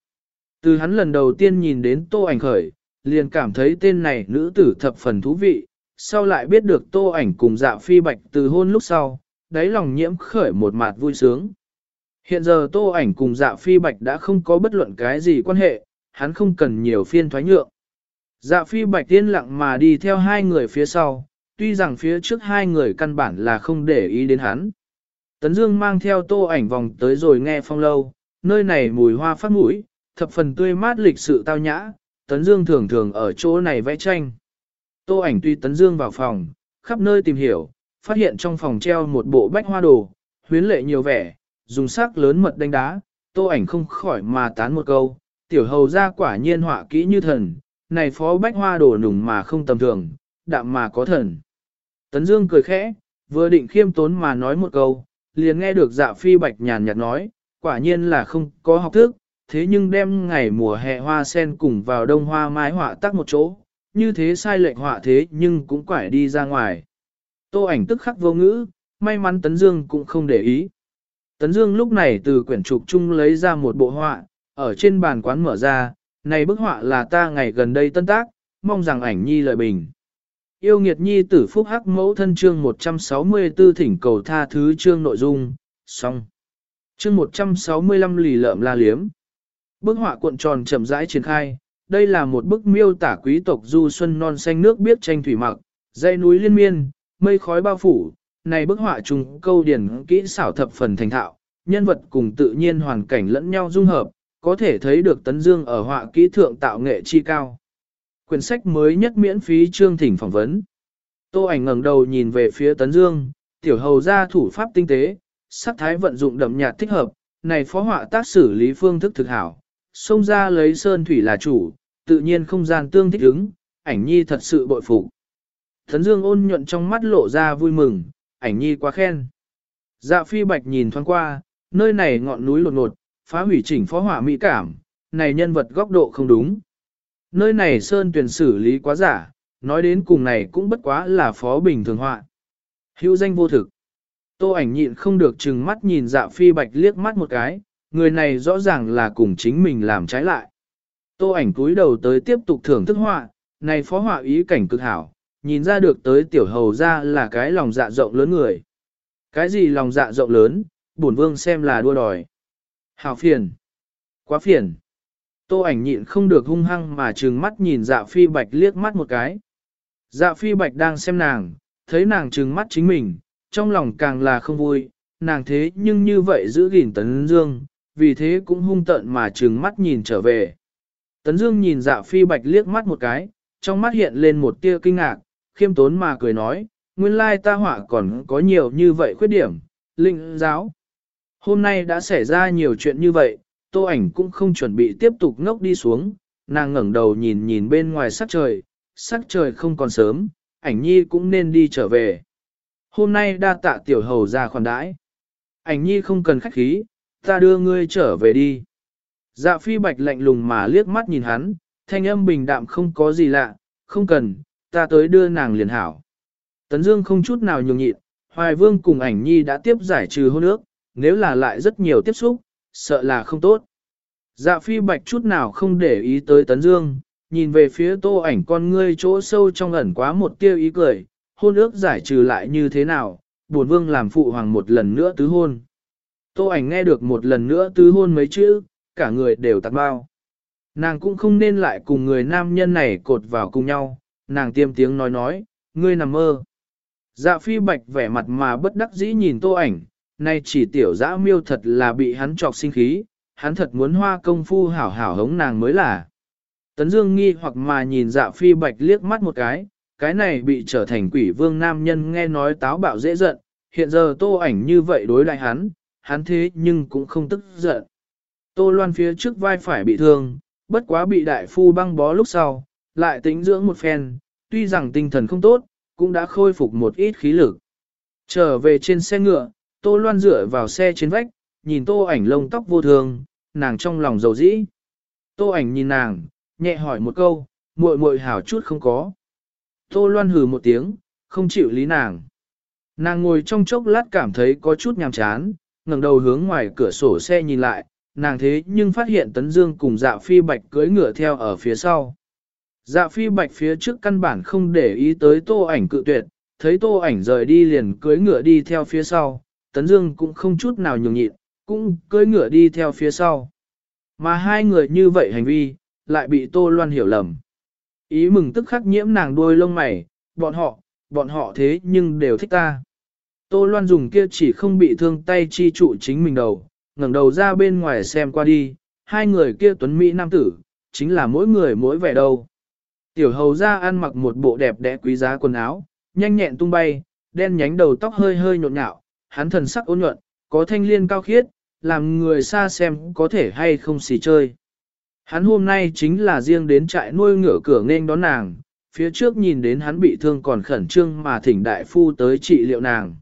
Từ hắn lần đầu tiên nhìn đến tô ảnh khởi, liền cảm thấy tên này nữ tử thập phần thú vị, sau lại biết được tô ảnh cùng dạ phi bạch từ hôn lúc sau, đáy lòng nhiễm khởi một mặt vui sướng. Hiện giờ tô ảnh cùng dạ phi bạch đã không có bất luận cái gì quan hệ, hắn không cần nhiều phiên thoái nhượng. Dạ phi bạch tiên lặng mà đi theo hai người phía sau, tuy rằng phía trước hai người căn bản là không để ý đến hắn. Tấn Dương mang theo tô ảnh vòng tới rồi nghe phong lâu, nơi này mùi hoa phát mũi, thập phần tươi mát lịch sự tao nhã, Tấn Dương thường thường ở chỗ này vẽ tranh. Tô ảnh tuy Tấn Dương vào phòng, khắp nơi tìm hiểu, phát hiện trong phòng treo một bộ bách hoa đồ, huyến lệ nhiều vẻ, dùng sắc lớn mật đánh đá, tô ảnh không khỏi mà tán một câu, tiểu hầu gia quả nhiên họa kỹ như thần, này phó bách hoa đồ nùng mà không tầm thường, đạm mà có thần. Tấn Dương cười khẽ, vừa định khiêm tốn mà nói một câu, liền nghe được dạ phi bạch nhàn nhạt nói, quả nhiên là không có học thức, thế nhưng đem ngày mùa hè hoa sen cùng vào đông hoa mái họa tác một chỗ, như thế sai lệch họa thế nhưng cũng quải đi ra ngoài. Tô ảnh tức khắc vô ngữ, may mắn Tấn Dương cũng không để ý. Tấn Dương lúc này từ quyển trục chung lấy ra một bộ họa, ở trên bàn quán mở ra, này bức họa là ta ngày gần đây tân tác, mong rằng ảnh nhi lợi bình. Yêu nghiệt nhi tử phúc hắc mẫu thân chương 164 thỉnh cầu tha thứ chương nội dung, xong. Chương 165 lì lợm la liếm. Bức họa cuộn tròn chậm rãi triển khai, đây là một bức miêu tả quý tộc du xuân non xanh nước biết tranh thủy mặc, dãy núi liên miên, mây khói bao phủ, này bức họa trùng câu điển kỹ xảo thập phần thành thạo, nhân vật cùng tự nhiên hoàn cảnh lẫn nhau dung hợp, có thể thấy được Tấn Dương ở họa kỹ thượng tạo nghệ chi cao. Quyển sách mới nhất miễn phí chương thỉnh phỏng vấn. Tô ảnh ngẩng đầu nhìn về phía Tấn Dương, tiểu hầu gia thủ pháp tinh tế, sắc thái vận dụng đậm nhạt thích hợp, này phó họa tác xử lý phương thức thực hảo, xông ra lấy sơn thủy là chủ, tự nhiên không gian tương thích ứng, ảnh nhi thật sự bội phục. Tấn Dương ôn nhuận trong mắt lộ ra vui mừng, ảnh nhi quá khen. Dạ phi bạch nhìn thoáng qua, nơi này ngọn núi lột ngột, phá hủy chỉnh phó hỏa mỹ cảm, này nhân vật góc độ không đúng. Nơi này sơn tuyển xử lý quá giả, nói đến cùng này cũng bất quá là phó bình thường họa. Hữu danh vô thực. Tô ảnh nhịn không được chừng mắt nhìn dạ phi bạch liếc mắt một cái, người này rõ ràng là cùng chính mình làm trái lại. Tô ảnh cúi đầu tới tiếp tục thưởng thức họa, này phó họa ý cảnh cực hảo, nhìn ra được tới tiểu hầu ra là cái lòng dạ rộng lớn người. Cái gì lòng dạ rộng lớn, bổn vương xem là đua đòi. Hảo phiền. Quá phiền. Tô ảnh nhịn không được hung hăng mà trừng mắt nhìn dạ phi bạch liếc mắt một cái. Dạ phi bạch đang xem nàng, thấy nàng trừng mắt chính mình, trong lòng càng là không vui, nàng thế nhưng như vậy giữ gìn tấn dương, vì thế cũng hung tợn mà trừng mắt nhìn trở về. Tấn dương nhìn dạ phi bạch liếc mắt một cái, trong mắt hiện lên một tia kinh ngạc, khiêm tốn mà cười nói, nguyên lai ta họa còn có nhiều như vậy khuyết điểm, linh giáo. Hôm nay đã xảy ra nhiều chuyện như vậy, tô ảnh cũng không chuẩn bị tiếp tục ngốc đi xuống, nàng ngẩng đầu nhìn nhìn bên ngoài sắc trời, sắc trời không còn sớm, ảnh nhi cũng nên đi trở về. Hôm nay đa tạ tiểu hầu ra khoản đãi. Ảnh nhi không cần khách khí, ta đưa ngươi trở về đi. Dạ phi bạch lạnh lùng mà liếc mắt nhìn hắn, thanh âm bình đạm không có gì lạ, không cần, ta tới đưa nàng liền hảo. Tấn Dương không chút nào nhường nhịn, Hoài Vương cùng ảnh nhi đã tiếp giải trừ hôn ước, nếu là lại rất nhiều tiếp xúc, sợ là không tốt. Dạ phi bạch chút nào không để ý tới Tấn Dương, nhìn về phía tô ảnh con ngươi chỗ sâu trong ẩn quá một tiêu ý cười, hôn ước giải trừ lại như thế nào, buồn vương làm phụ hoàng một lần nữa tứ hôn. Tô ảnh nghe được một lần nữa tứ hôn mấy chữ, cả người đều tạc bao. Nàng cũng không nên lại cùng người nam nhân này cột vào cùng nhau, nàng tiêm tiếng nói nói, ngươi nằm mơ. Dạ phi bạch vẻ mặt mà bất đắc dĩ nhìn tô ảnh, nay chỉ tiểu dã miêu thật là bị hắn trọc sinh khí, hắn thật muốn hoa công phu hảo hảo hống nàng mới là. Tấn Dương nghi hoặc mà nhìn dạ phi bạch liếc mắt một cái, cái này bị trở thành quỷ vương nam nhân nghe nói táo bạo dễ giận, hiện giờ tô ảnh như vậy đối lại hắn, hắn thế nhưng cũng không tức giận. Tô loan phía trước vai phải bị thương, bất quá bị đại phu băng bó lúc sau, lại tính dưỡng một phen, tuy rằng tinh thần không tốt, cũng đã khôi phục một ít khí lực. Trở về trên xe ngựa, tô loan dựa vào xe trên vách, nhìn tô ảnh lông tóc vô thường, nàng trong lòng dầu dĩ. Tô ảnh nhìn nàng, nhẹ hỏi một câu, muội muội hảo chút không có. Tô Loan hừ một tiếng, không chịu lý nàng. Nàng ngồi trong chốc lát cảm thấy có chút nhàm chán, ngẩng đầu hướng ngoài cửa sổ xe nhìn lại, nàng thế nhưng phát hiện Tấn Dương cùng dạ phi bạch cưỡi ngựa theo ở phía sau. Dạ phi bạch phía trước căn bản không để ý tới tô ảnh cự tuyệt, thấy tô ảnh rời đi liền cưỡi ngựa đi theo phía sau, Tấn Dương cũng không chút nào nhường nhịn, cũng cưỡi ngựa đi theo phía sau. Mà hai người như vậy hành vi, lại bị Tô Loan hiểu lầm. Ý mừng tức khắc nhiễm nàng đuôi lông mày, bọn họ, bọn họ thế nhưng đều thích ta. Tô Loan dùng kia chỉ không bị thương tay chi trụ chính mình đầu, ngẩng đầu ra bên ngoài xem qua đi, hai người kia tuấn Mỹ nam tử, chính là mỗi người mỗi vẻ đâu. Tiểu hầu ra ăn mặc một bộ đẹp đẽ quý giá quần áo, nhanh nhẹn tung bay, đen nhánh đầu tóc hơi hơi nhộn nhạo, hắn thần sắc ôn nhuận, có thanh liên cao khiết, làm người xa xem có thể hay không xì chơi. Hắn hôm nay chính là riêng đến trại nuôi ngựa cửa nên đón nàng, phía trước nhìn đến hắn bị thương còn khẩn trương mà thỉnh đại phu tới trị liệu nàng.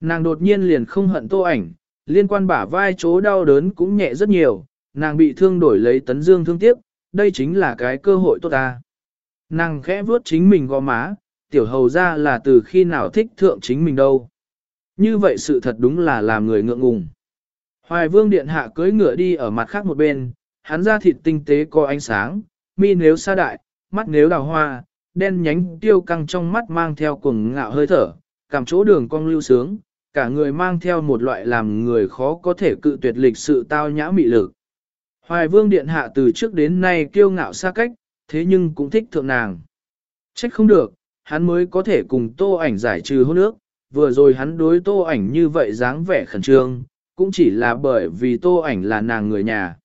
Nàng đột nhiên liền không hận tô ảnh, liên quan bả vai chỗ đau đớn cũng nhẹ rất nhiều, nàng bị thương đổi lấy tấn dương thương tiếc, đây chính là cái cơ hội tốt ta. Nàng khẽ vuốt chính mình gò má, tiểu hầu ra là từ khi nào thích thượng chính mình đâu. Như vậy sự thật đúng là làm người ngượng ngùng. Hoài vương điện hạ cưới ngựa đi ở mặt khác một bên, hắn da thịt tinh tế có ánh sáng, mi nếu sa đại, mắt nếu đào hoa, đen nhánh tiêu căng trong mắt mang theo cuồng ngạo hơi thở, cảm chỗ đường cong lưu sướng, cả người mang theo một loại làm người khó có thể cự tuyệt lịch sự tao nhã mị lực. Hoài vương điện hạ từ trước đến nay kiêu ngạo xa cách, thế nhưng cũng thích thượng nàng. Trách không được, hắn mới có thể cùng tô ảnh giải trừ hôn ước, vừa rồi hắn đối tô ảnh như vậy dáng vẻ khẩn trương, cũng chỉ là bởi vì tô ảnh là nàng người nhà.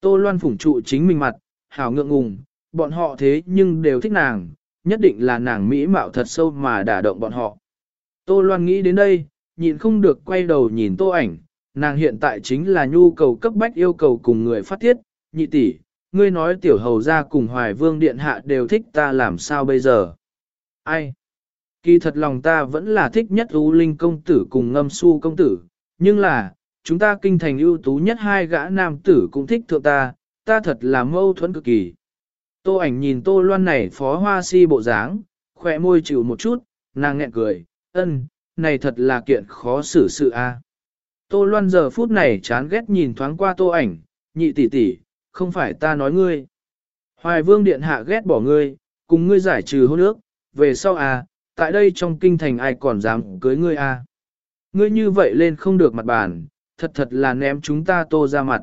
Tô loan phủng trụ chính mình mặt, hào ngượng ngùng, bọn họ thế nhưng đều thích nàng, nhất định là nàng mỹ mạo thật sâu mà đả động bọn họ. Tô loan nghĩ đến đây, nhịn không được quay đầu nhìn tô ảnh, nàng hiện tại chính là nhu cầu cấp bách yêu cầu cùng người phát thiết, nhị tỷ, ngươi nói tiểu hầu gia cùng hoài vương điện hạ đều thích ta làm sao bây giờ? Ai? Kỳ thật lòng ta vẫn là thích nhất U Linh công tử cùng ngâm su công tử, nhưng là, chúng ta kinh thành ưu tú nhất hai gã nam tử cũng thích thượng ta, ta thật là mâu thuẫn cực kỳ. Tô ảnh nhìn tô loan này phó hoa si bộ dáng, khỏe môi chịu một chút, nàng nghẹn cười, ân, này thật là kiện khó xử sự a. Tô loan giờ phút này chán ghét nhìn thoáng qua tô ảnh, nhị tỷ tỷ, không phải ta nói ngươi. Hoài vương điện hạ ghét bỏ ngươi, cùng ngươi giải trừ hôn ước, về sau à, tại đây trong kinh thành ai còn dám cưới ngươi à. Ngươi như vậy lên không được mặt bàn, thật thật là ném chúng ta tô ra mặt.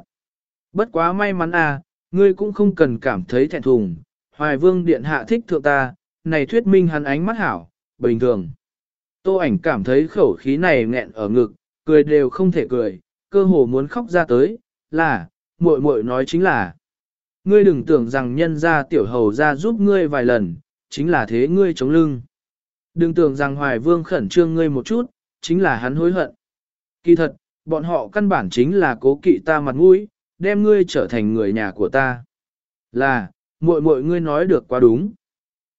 Bất quá may mắn à, ngươi cũng không cần cảm thấy thẹn thùng, hoài vương điện hạ thích thượng ta, này thuyết minh hắn ánh mắt hảo, bình thường. Tô ảnh cảm thấy khẩu khí này nghẹn ở ngực, cười đều không thể cười, cơ hồ muốn khóc ra tới, là, muội muội nói chính là, ngươi đừng tưởng rằng nhân gia tiểu hầu gia giúp ngươi vài lần, chính là thế ngươi chống lưng. Đừng tưởng rằng hoài vương khẩn trương ngươi một chút, chính là hắn hối hận. Kỳ thật, bọn họ căn bản chính là cố kỵ ta mặt mũi, đem ngươi trở thành người nhà của ta. Là, muội muội ngươi nói được quá đúng.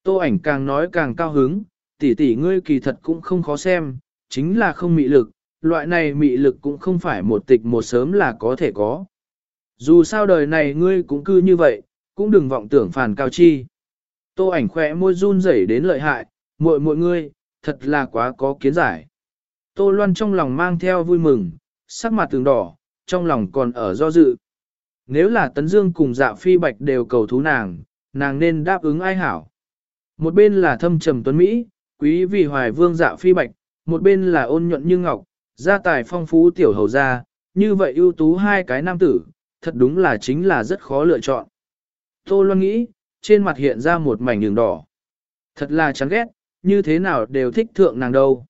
Tô ảnh càng nói càng cao hứng, tỷ tỷ ngươi kỳ thật cũng không khó xem, chính là không mị lực, loại này mị lực cũng không phải một tịch một sớm là có thể có. Dù sao đời này ngươi cũng cư như vậy, cũng đừng vọng tưởng phản cao chi. Tô ảnh khẽ môi run rẩy đến lợi hại, muội muội ngươi, thật là quá có kiến giải. Tô Loan trong lòng mang theo vui mừng, sắc mặt tường đỏ, trong lòng còn ở do dự. Nếu là Tấn Dương cùng dạ phi bạch đều cầu thú nàng, nàng nên đáp ứng ai hảo. Một bên là thâm trầm tuấn Mỹ, quý vị hoài vương dạ phi bạch, một bên là ôn nhuận như ngọc, gia tài phong phú tiểu hầu gia, như vậy ưu tú hai cái nam tử, thật đúng là chính là rất khó lựa chọn. Tô Loan nghĩ, trên mặt hiện ra một mảnh đường đỏ. Thật là chán ghét, như thế nào đều thích thượng nàng đâu.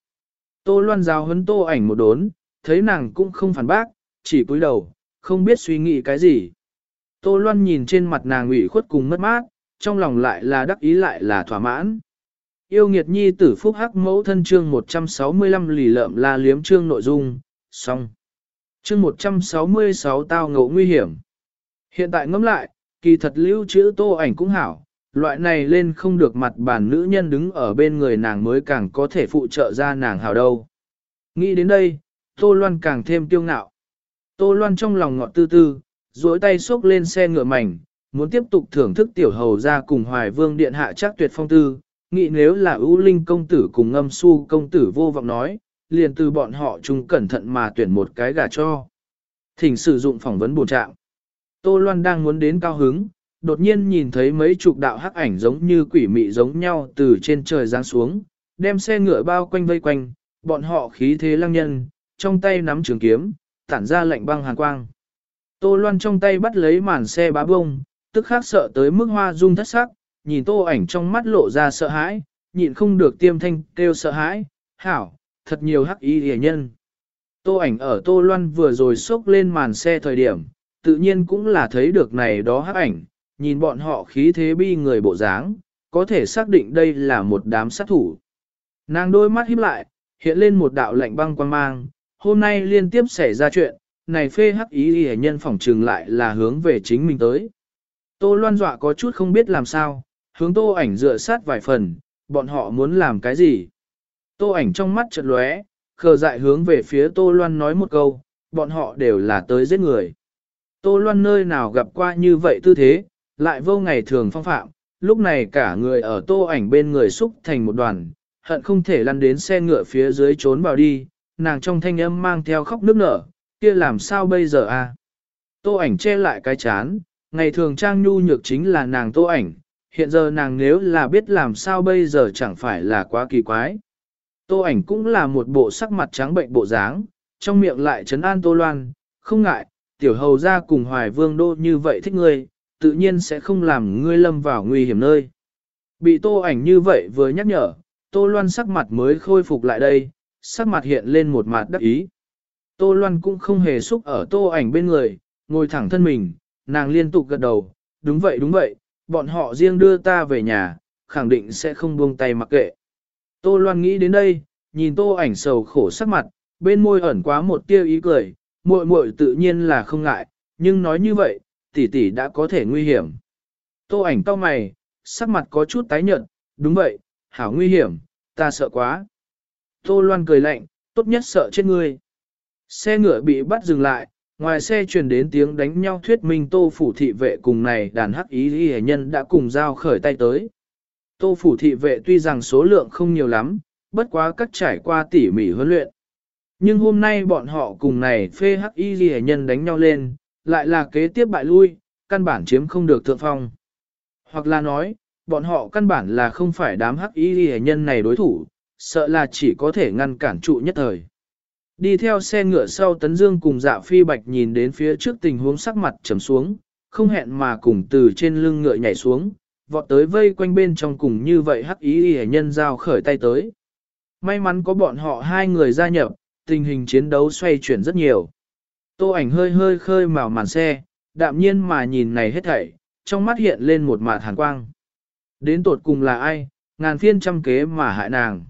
Tô Loan giao hấn tô ảnh một đốn, thấy nàng cũng không phản bác, chỉ cúi đầu, không biết suy nghĩ cái gì. Tô Loan nhìn trên mặt nàng ủy khuất cùng mất mát, trong lòng lại là đắc ý lại là thỏa mãn. Yêu nghiệt nhi tử phúc hắc mẫu thân chương 165 lì lợm la liếm chương nội dung, xong. Chương 166 tao ngộ nguy hiểm. Hiện tại ngẫm lại, kỳ thật lưu chữ tô ảnh cũng hảo, loại này lên không được mặt bản nữ nhân đứng ở bên người nàng mới càng có thể phụ trợ ra nàng hảo đâu. Nghĩ đến đây, Tô Loan càng thêm tiêu ngạo. Tô Loan trong lòng ngọt tư tư, duỗi tay xốc lên xe ngựa mảnh, muốn tiếp tục thưởng thức tiểu hầu ra cùng hoài vương điện hạ chắc tuyệt phong tư, nghĩ nếu là ưu linh công tử cùng ngâm su công tử vô vọng nói, liền từ bọn họ chung cẩn thận mà tuyển một cái gà cho. Thỉnh sử dụng phỏng vấn bổ trạng. Tô Loan đang muốn đến cao hứng, đột nhiên nhìn thấy mấy chục đạo hắc ảnh giống như quỷ mị giống nhau từ trên trời giáng xuống, đem xe ngựa bao quanh vây quanh, bọn họ khí thế lăng nhân, trong tay nắm trường kiếm, tản ra lạnh băng hàn quang. Tô Loan trong tay bắt lấy màn xe bá bông, tức khắc sợ tới mức hoa dung thất sắc, nhìn tô ảnh trong mắt lộ ra sợ hãi, nhịn không được tiêm thanh kêu sợ hãi, hảo, thật nhiều hắc y hề nhân. Tô ảnh ở Tô Loan vừa rồi xốc lên màn xe thời điểm, tự nhiên cũng là thấy được này đó hắc ảnh, nhìn bọn họ khí thế bi người bộ dáng, có thể xác định đây là một đám sát thủ. Nàng đôi mắt híp lại, hiện lên một đạo lạnh băng quan mang, hôm nay liên tiếp xảy ra chuyện, này phê hắc ý hề nhân phỏng trừng lại là hướng về chính mình tới. Tô loan dọa có chút không biết làm sao, hướng tô ảnh dựa sát vài phần, bọn họ muốn làm cái gì. Tô ảnh trong mắt chợt lóe, khờ dại hướng về phía tô loan nói một câu, bọn họ đều là tới giết người. Tô loan nơi nào gặp qua như vậy tư thế, lại vô ngày thường phong phạm, lúc này cả người ở tô ảnh bên người xúc thành một đoàn, hận không thể lăn đến xe ngựa phía dưới trốn vào đi, nàng trong thanh âm mang theo khóc nước nở, kia làm sao bây giờ a? À? Tô ảnh che lại cái chán, ngày thường trang nhu nhược chính là nàng tô ảnh, hiện giờ nàng nếu là biết làm sao bây giờ chẳng phải là quá kỳ quái. Tô ảnh cũng là một bộ sắc mặt trắng bệnh bộ dáng, trong miệng lại trấn an Tô Loan, không ngại, tiểu hầu gia cùng hoài vương đô như vậy thích ngươi, tự nhiên sẽ không làm ngươi lâm vào nguy hiểm nơi. Bị tô ảnh như vậy vừa nhắc nhở, tô loan sắc mặt mới khôi phục lại đây, sắc mặt hiện lên một mặt đắc ý. Tô Loan cũng không hề xúc ở tô ảnh bên người, ngồi thẳng thân mình, nàng liên tục gật đầu, đúng vậy đúng vậy, bọn họ riêng đưa ta về nhà, khẳng định sẽ không buông tay mặc kệ. Tô Loan nghĩ đến đây, nhìn tô ảnh sầu khổ sắc mặt, bên môi ẩn quá một tia ý cười, muội muội tự nhiên là không ngại, nhưng nói như vậy, tỷ tỷ đã có thể nguy hiểm. Tô ảnh cau mày, sắc mặt có chút tái nhợt, đúng vậy, hảo nguy hiểm, ta sợ quá. Tô Loan cười lạnh, tốt nhất sợ chết ngươi. Xe ngựa bị bắt dừng lại, ngoài xe truyền đến tiếng đánh nhau thuyết minh tô phủ thị vệ cùng này đàn hắc ý ghi nhân đã cùng giao khởi tay tới. Tô phủ thị vệ tuy rằng số lượng không nhiều lắm, bất quá các trải qua tỉ mỉ huấn luyện. Nhưng hôm nay bọn họ cùng này phê hắc y ghi nhân đánh nhau lên, lại là kế tiếp bại lui, căn bản chiếm không được thượng phong. Hoặc là nói, bọn họ căn bản là không phải đám hắc y ghi nhân này đối thủ, sợ là chỉ có thể ngăn cản trụ nhất thời. Đi theo xe ngựa sau Tấn Dương cùng dạ phi bạch nhìn đến phía trước tình huống sắc mặt trầm xuống, không hẹn mà cùng từ trên lưng ngựa nhảy xuống, vọt tới vây quanh bên trong cùng như vậy hắc ý hề nhân giao khởi tay tới. May mắn có bọn họ hai người gia nhập, tình hình chiến đấu xoay chuyển rất nhiều. Tô ảnh hơi hơi khơi màu màn xe, đạm nhiên mà nhìn này hết thảy, trong mắt hiện lên một mạt hàn quang. Đến tột cùng là ai, ngàn phiên trăm kế mà hại nàng.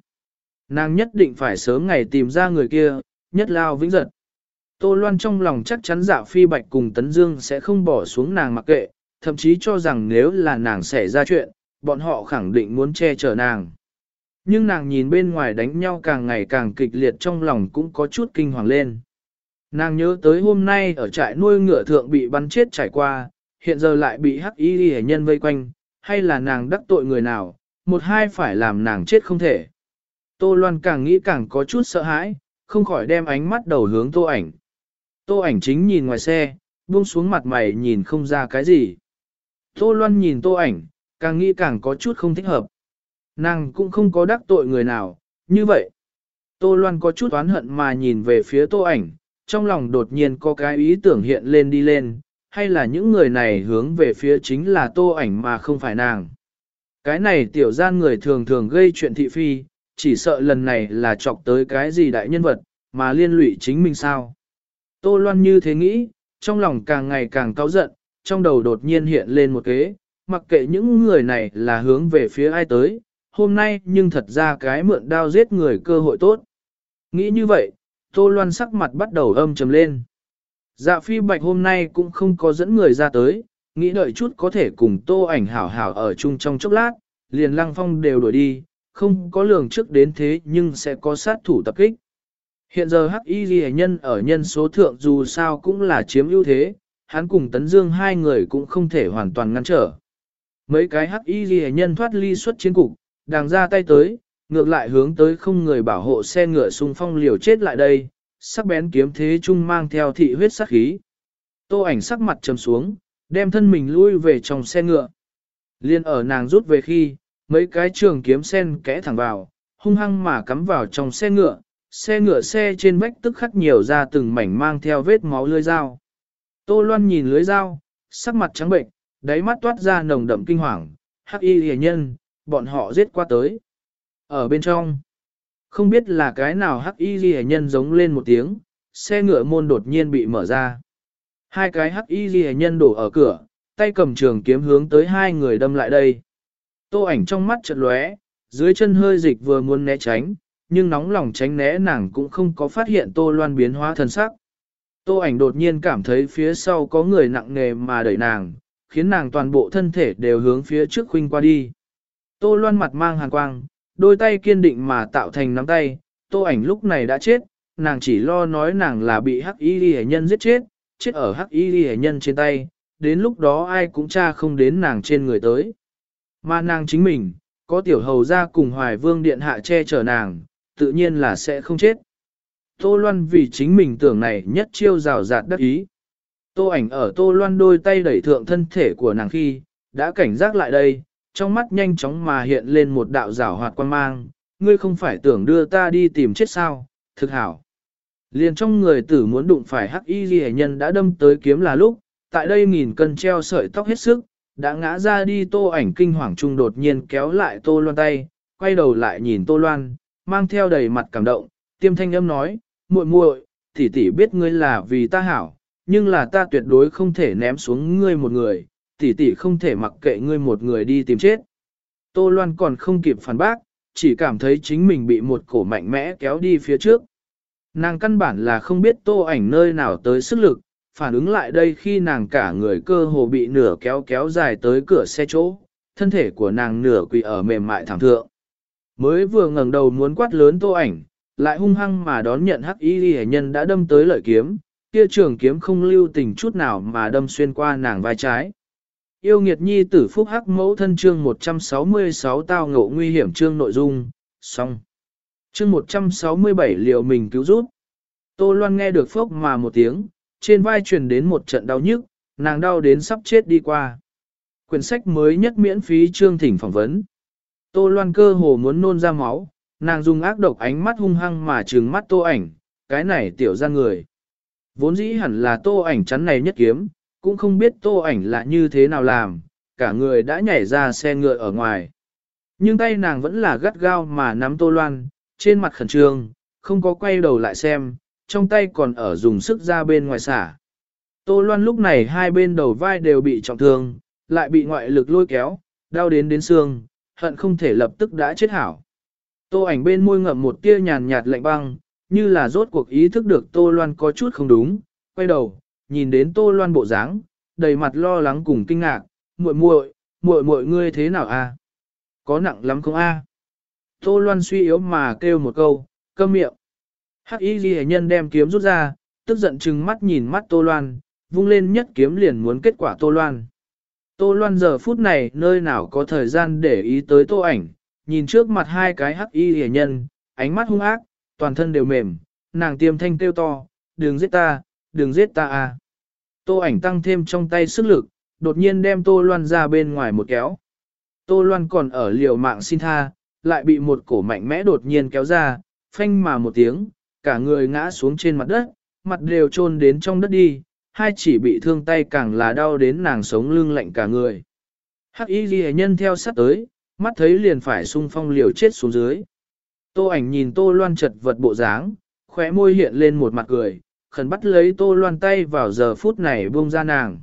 Nàng nhất định phải sớm ngày tìm ra người kia, nhất lao vĩnh giật. Tô Loan trong lòng chắc chắn dạ phi bạch cùng Tấn Dương sẽ không bỏ xuống nàng mặc kệ, thậm chí cho rằng nếu là nàng xảy ra chuyện, bọn họ khẳng định muốn che chở nàng. Nhưng nàng nhìn bên ngoài đánh nhau càng ngày càng kịch liệt trong lòng cũng có chút kinh hoàng lên. Nàng nhớ tới hôm nay ở trại nuôi ngựa thượng bị bắn chết trải qua, hiện giờ lại bị hắc y hệ nhân vây quanh, hay là nàng đắc tội người nào, một hai phải làm nàng chết không thể. Tô Loan càng nghĩ càng có chút sợ hãi, không khỏi đem ánh mắt đầu hướng tô ảnh. Tô ảnh chính nhìn ngoài xe, buông xuống mặt mày nhìn không ra cái gì. Tô Loan nhìn tô ảnh, càng nghĩ càng có chút không thích hợp. Nàng cũng không có đắc tội người nào, như vậy. Tô Loan có chút oán hận mà nhìn về phía tô ảnh, trong lòng đột nhiên có cái ý tưởng hiện lên đi lên, hay là những người này hướng về phía chính là tô ảnh mà không phải nàng. Cái này tiểu gian người thường thường gây chuyện thị phi, chỉ sợ lần này là chọc tới cái gì đại nhân vật, mà liên lụy chính mình sao. Tô Loan như thế nghĩ, trong lòng càng ngày càng cáu giận, trong đầu đột nhiên hiện lên một kế, mặc kệ những người này là hướng về phía ai tới, hôm nay nhưng thật ra cái mượn đao giết người cơ hội tốt. Nghĩ như vậy, Tô Loan sắc mặt bắt đầu âm trầm lên. Dạ phi bạch hôm nay cũng không có dẫn người ra tới, nghĩ đợi chút có thể cùng tô ảnh hảo hảo ở chung trong chốc lát, liền lăng phong đều đuổi đi, không có lường trước đến thế nhưng sẽ có sát thủ tập kích. Hiện giờ hắc y ghi nhân ở nhân số thượng dù sao cũng là chiếm ưu thế, hắn cùng tấn dương hai người cũng không thể hoàn toàn ngăn trở. Mấy cái hắc y ghi nhân thoát ly xuất chiến cục, đàng ra tay tới, ngược lại hướng tới không người bảo hộ xe ngựa xung phong liều chết lại đây, sắc bén kiếm thế chung mang theo thị huyết sắc khí. Tô ảnh sắc mặt trầm xuống, đem thân mình lui về trong xe ngựa. Liên ở nàng rút về khi, mấy cái trường kiếm sen kẽ thẳng vào, hung hăng mà cắm vào trong xe ngựa, xe ngựa xe trên vách tức khắc nhiều ra từng mảnh mang theo vết máu lưỡi dao. Tô Loan nhìn lưỡi dao, sắc mặt trắng bệnh, đáy mắt toát ra nồng đậm kinh hoàng, hắc y hề nhân, bọn họ giết qua tới. Ở bên trong, không biết là cái nào hắc y ghi nhân giống lên một tiếng, xe ngựa môn đột nhiên bị mở ra. Hai cái hắc y ghi nhân đổ ở cửa, tay cầm trường kiếm hướng tới hai người đâm lại đây. Tô ảnh trong mắt chợt lóe, dưới chân hơi dịch vừa muốn né tránh, nhưng nóng lòng tránh né nàng cũng không có phát hiện Tô Loan biến hóa thân sắc. Tô ảnh đột nhiên cảm thấy phía sau có người nặng nề mà đẩy nàng, khiến nàng toàn bộ thân thể đều hướng phía trước khuynh qua đi. Tô Loan mặt mang hàn quang, đôi tay kiên định mà tạo thành nắm tay, tô ảnh lúc này đã chết, nàng chỉ lo nói nàng là bị hắc y ghi nhân giết chết, chết ở hắc y ghi nhân trên tay, đến lúc đó ai cũng tra không đến nàng trên người tới. Mà nàng chính mình, có tiểu hầu ra cùng hoài vương điện hạ che chở nàng, tự nhiên là sẽ không chết. Tô Loan vì chính mình tưởng này nhất chiêu rào rạt đắc ý. Tô ảnh ở Tô Loan đôi tay đẩy thượng thân thể của nàng khi, đã cảnh giác lại đây, trong mắt nhanh chóng mà hiện lên một đạo rảo hoạt quan mang, ngươi không phải tưởng đưa ta đi tìm chết sao, thực hảo. Liền trong người tử muốn đụng phải hắc y ghi nhân đã đâm tới kiếm là lúc, tại đây nghìn cân treo sợi tóc hết sức, đã ngã ra đi tô ảnh kinh hoàng trung đột nhiên kéo lại tô loan tay, quay đầu lại nhìn tô loan, mang theo đầy mặt cảm động, tiêm thanh âm nói, muội muội, tỷ tỷ biết ngươi là vì ta hảo, nhưng là ta tuyệt đối không thể ném xuống ngươi một người, tỷ tỷ không thể mặc kệ ngươi một người đi tìm chết. Tô Loan còn không kịp phản bác, chỉ cảm thấy chính mình bị một cổ mạnh mẽ kéo đi phía trước. Nàng căn bản là không biết tô ảnh nơi nào tới sức lực, phản ứng lại đây khi nàng cả người cơ hồ bị nửa kéo kéo dài tới cửa xe chỗ, thân thể của nàng nửa quỳ ở mềm mại thảm thượng. Mới vừa ngẩng đầu muốn quát lớn tô ảnh, lại hung hăng mà đón nhận hắc y ghi nhân đã đâm tới lợi kiếm, kia trường kiếm không lưu tình chút nào mà đâm xuyên qua nàng vai trái. Yêu nghiệt nhi tử phúc hắc mẫu thân chương 166 tao ngộ nguy hiểm chương nội dung, xong. Chương 167 liệu mình cứu rút. Tô Loan nghe được phốc mà một tiếng, trên vai truyền đến một trận đau nhức, nàng đau đến sắp chết đi qua. Quyển sách mới nhất miễn phí chương thỉnh phỏng vấn. Tô Loan cơ hồ muốn nôn ra máu, nàng dùng ác độc ánh mắt hung hăng mà trừng mắt tô ảnh, cái này tiểu ra người. Vốn dĩ hẳn là tô ảnh chắn này nhất kiếm, cũng không biết tô ảnh là như thế nào làm, cả người đã nhảy ra xe ngựa ở ngoài. Nhưng tay nàng vẫn là gắt gao mà nắm tô loan, trên mặt khẩn trương, không có quay đầu lại xem, trong tay còn ở dùng sức ra bên ngoài xả. Tô loan lúc này hai bên đầu vai đều bị trọng thương, lại bị ngoại lực lôi kéo, đau đến đến xương, hận không thể lập tức đã chết hảo. Tô ảnh bên môi ngậm một tia nhàn nhạt lạnh băng, như là rốt cuộc ý thức được Tô Loan có chút không đúng, quay đầu, nhìn đến Tô Loan bộ dáng, đầy mặt lo lắng cùng kinh ngạc, muội muội, muội muội ngươi thế nào a? Có nặng lắm không a? Tô Loan suy yếu mà kêu một câu, câm miệng. Hắc Y Ghi nhân đem kiếm rút ra, tức giận chừng mắt nhìn mắt Tô Loan, vung lên nhất kiếm liền muốn kết quả Tô Loan. Tô Loan giờ phút này nơi nào có thời gian để ý tới Tô ảnh, nhìn trước mặt hai cái Hắc Y Ghi nhân, ánh mắt hung ác, toàn thân đều mềm, nàng tiêm thanh kêu to, đừng giết ta, đừng giết ta a. Tô ảnh tăng thêm trong tay sức lực, đột nhiên đem Tô Loan ra bên ngoài một kéo. Tô Loan còn ở liều mạng xin tha, lại bị một cổ mạnh mẽ đột nhiên kéo ra, phanh mà một tiếng, cả người ngã xuống trên mặt đất, mặt đều chôn đến trong đất đi, hai chỉ bị thương tay càng là đau đến nàng sống lưng lạnh cả người. Hắc y ghi nhân theo sát tới, mắt thấy liền phải sung phong liều chết xuống dưới. Tô ảnh nhìn Tô Loan chật vật bộ dáng, khóe môi hiện lên một mặt cười, khẩn bắt lấy Tô Loan tay vào giờ phút này buông ra nàng.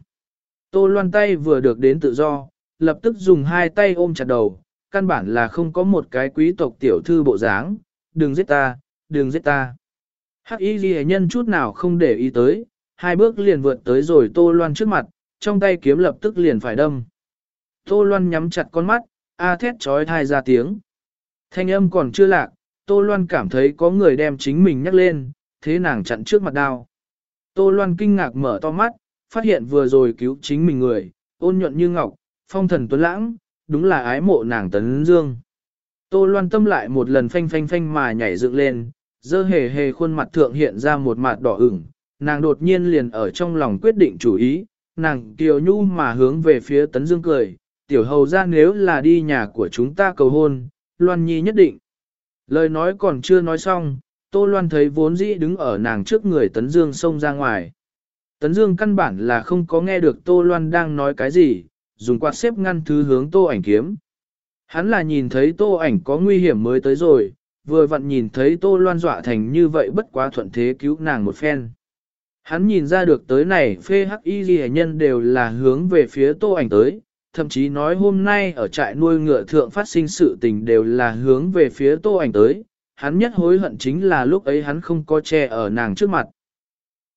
Tô Loan tay vừa được đến tự do, lập tức dùng hai tay ôm chặt đầu, căn bản là không có một cái quý tộc tiểu thư bộ dáng, đừng giết ta, đừng giết ta. Hắc y ghi nhân chút nào không để ý tới, hai bước liền vượt tới rồi Tô Loan trước mặt, trong tay kiếm lập tức liền phải đâm. Tô Loan nhắm chặt con mắt, a thét trói thai ra tiếng. Thanh âm còn chưa lạc, Tô Loan cảm thấy có người đem chính mình nhắc lên, thế nàng chặn trước mặt đao. Tô Loan kinh ngạc mở to mắt, phát hiện vừa rồi cứu chính mình người, ôn nhuận như ngọc, phong thần tuấn lãng, đúng là ái mộ nàng tấn dương. Tô Loan tâm lại một lần phanh phanh phanh mà nhảy dựng lên, dơ hề hề khuôn mặt thượng hiện ra một mặt đỏ ửng, nàng đột nhiên liền ở trong lòng quyết định chủ ý, nàng kiều nhu mà hướng về phía tấn dương cười, tiểu hầu ra nếu là đi nhà của chúng ta cầu hôn, Loan Nhi nhất định. Lời nói còn chưa nói xong, Tô Loan thấy vốn dĩ đứng ở nàng trước người Tấn Dương xông ra ngoài. Tấn Dương căn bản là không có nghe được Tô Loan đang nói cái gì, dùng quạt xếp ngăn thứ hướng Tô ảnh kiếm. Hắn là nhìn thấy Tô ảnh có nguy hiểm mới tới rồi, vừa vặn nhìn thấy Tô Loan dọa thành như vậy bất quá thuận thế cứu nàng một phen. Hắn nhìn ra được tới này phê hắc y ghi nhân đều là hướng về phía Tô ảnh tới, thậm chí nói hôm nay ở trại nuôi ngựa thượng phát sinh sự tình đều là hướng về phía tô ảnh tới, hắn nhất hối hận chính là lúc ấy hắn không có che ở nàng trước mặt.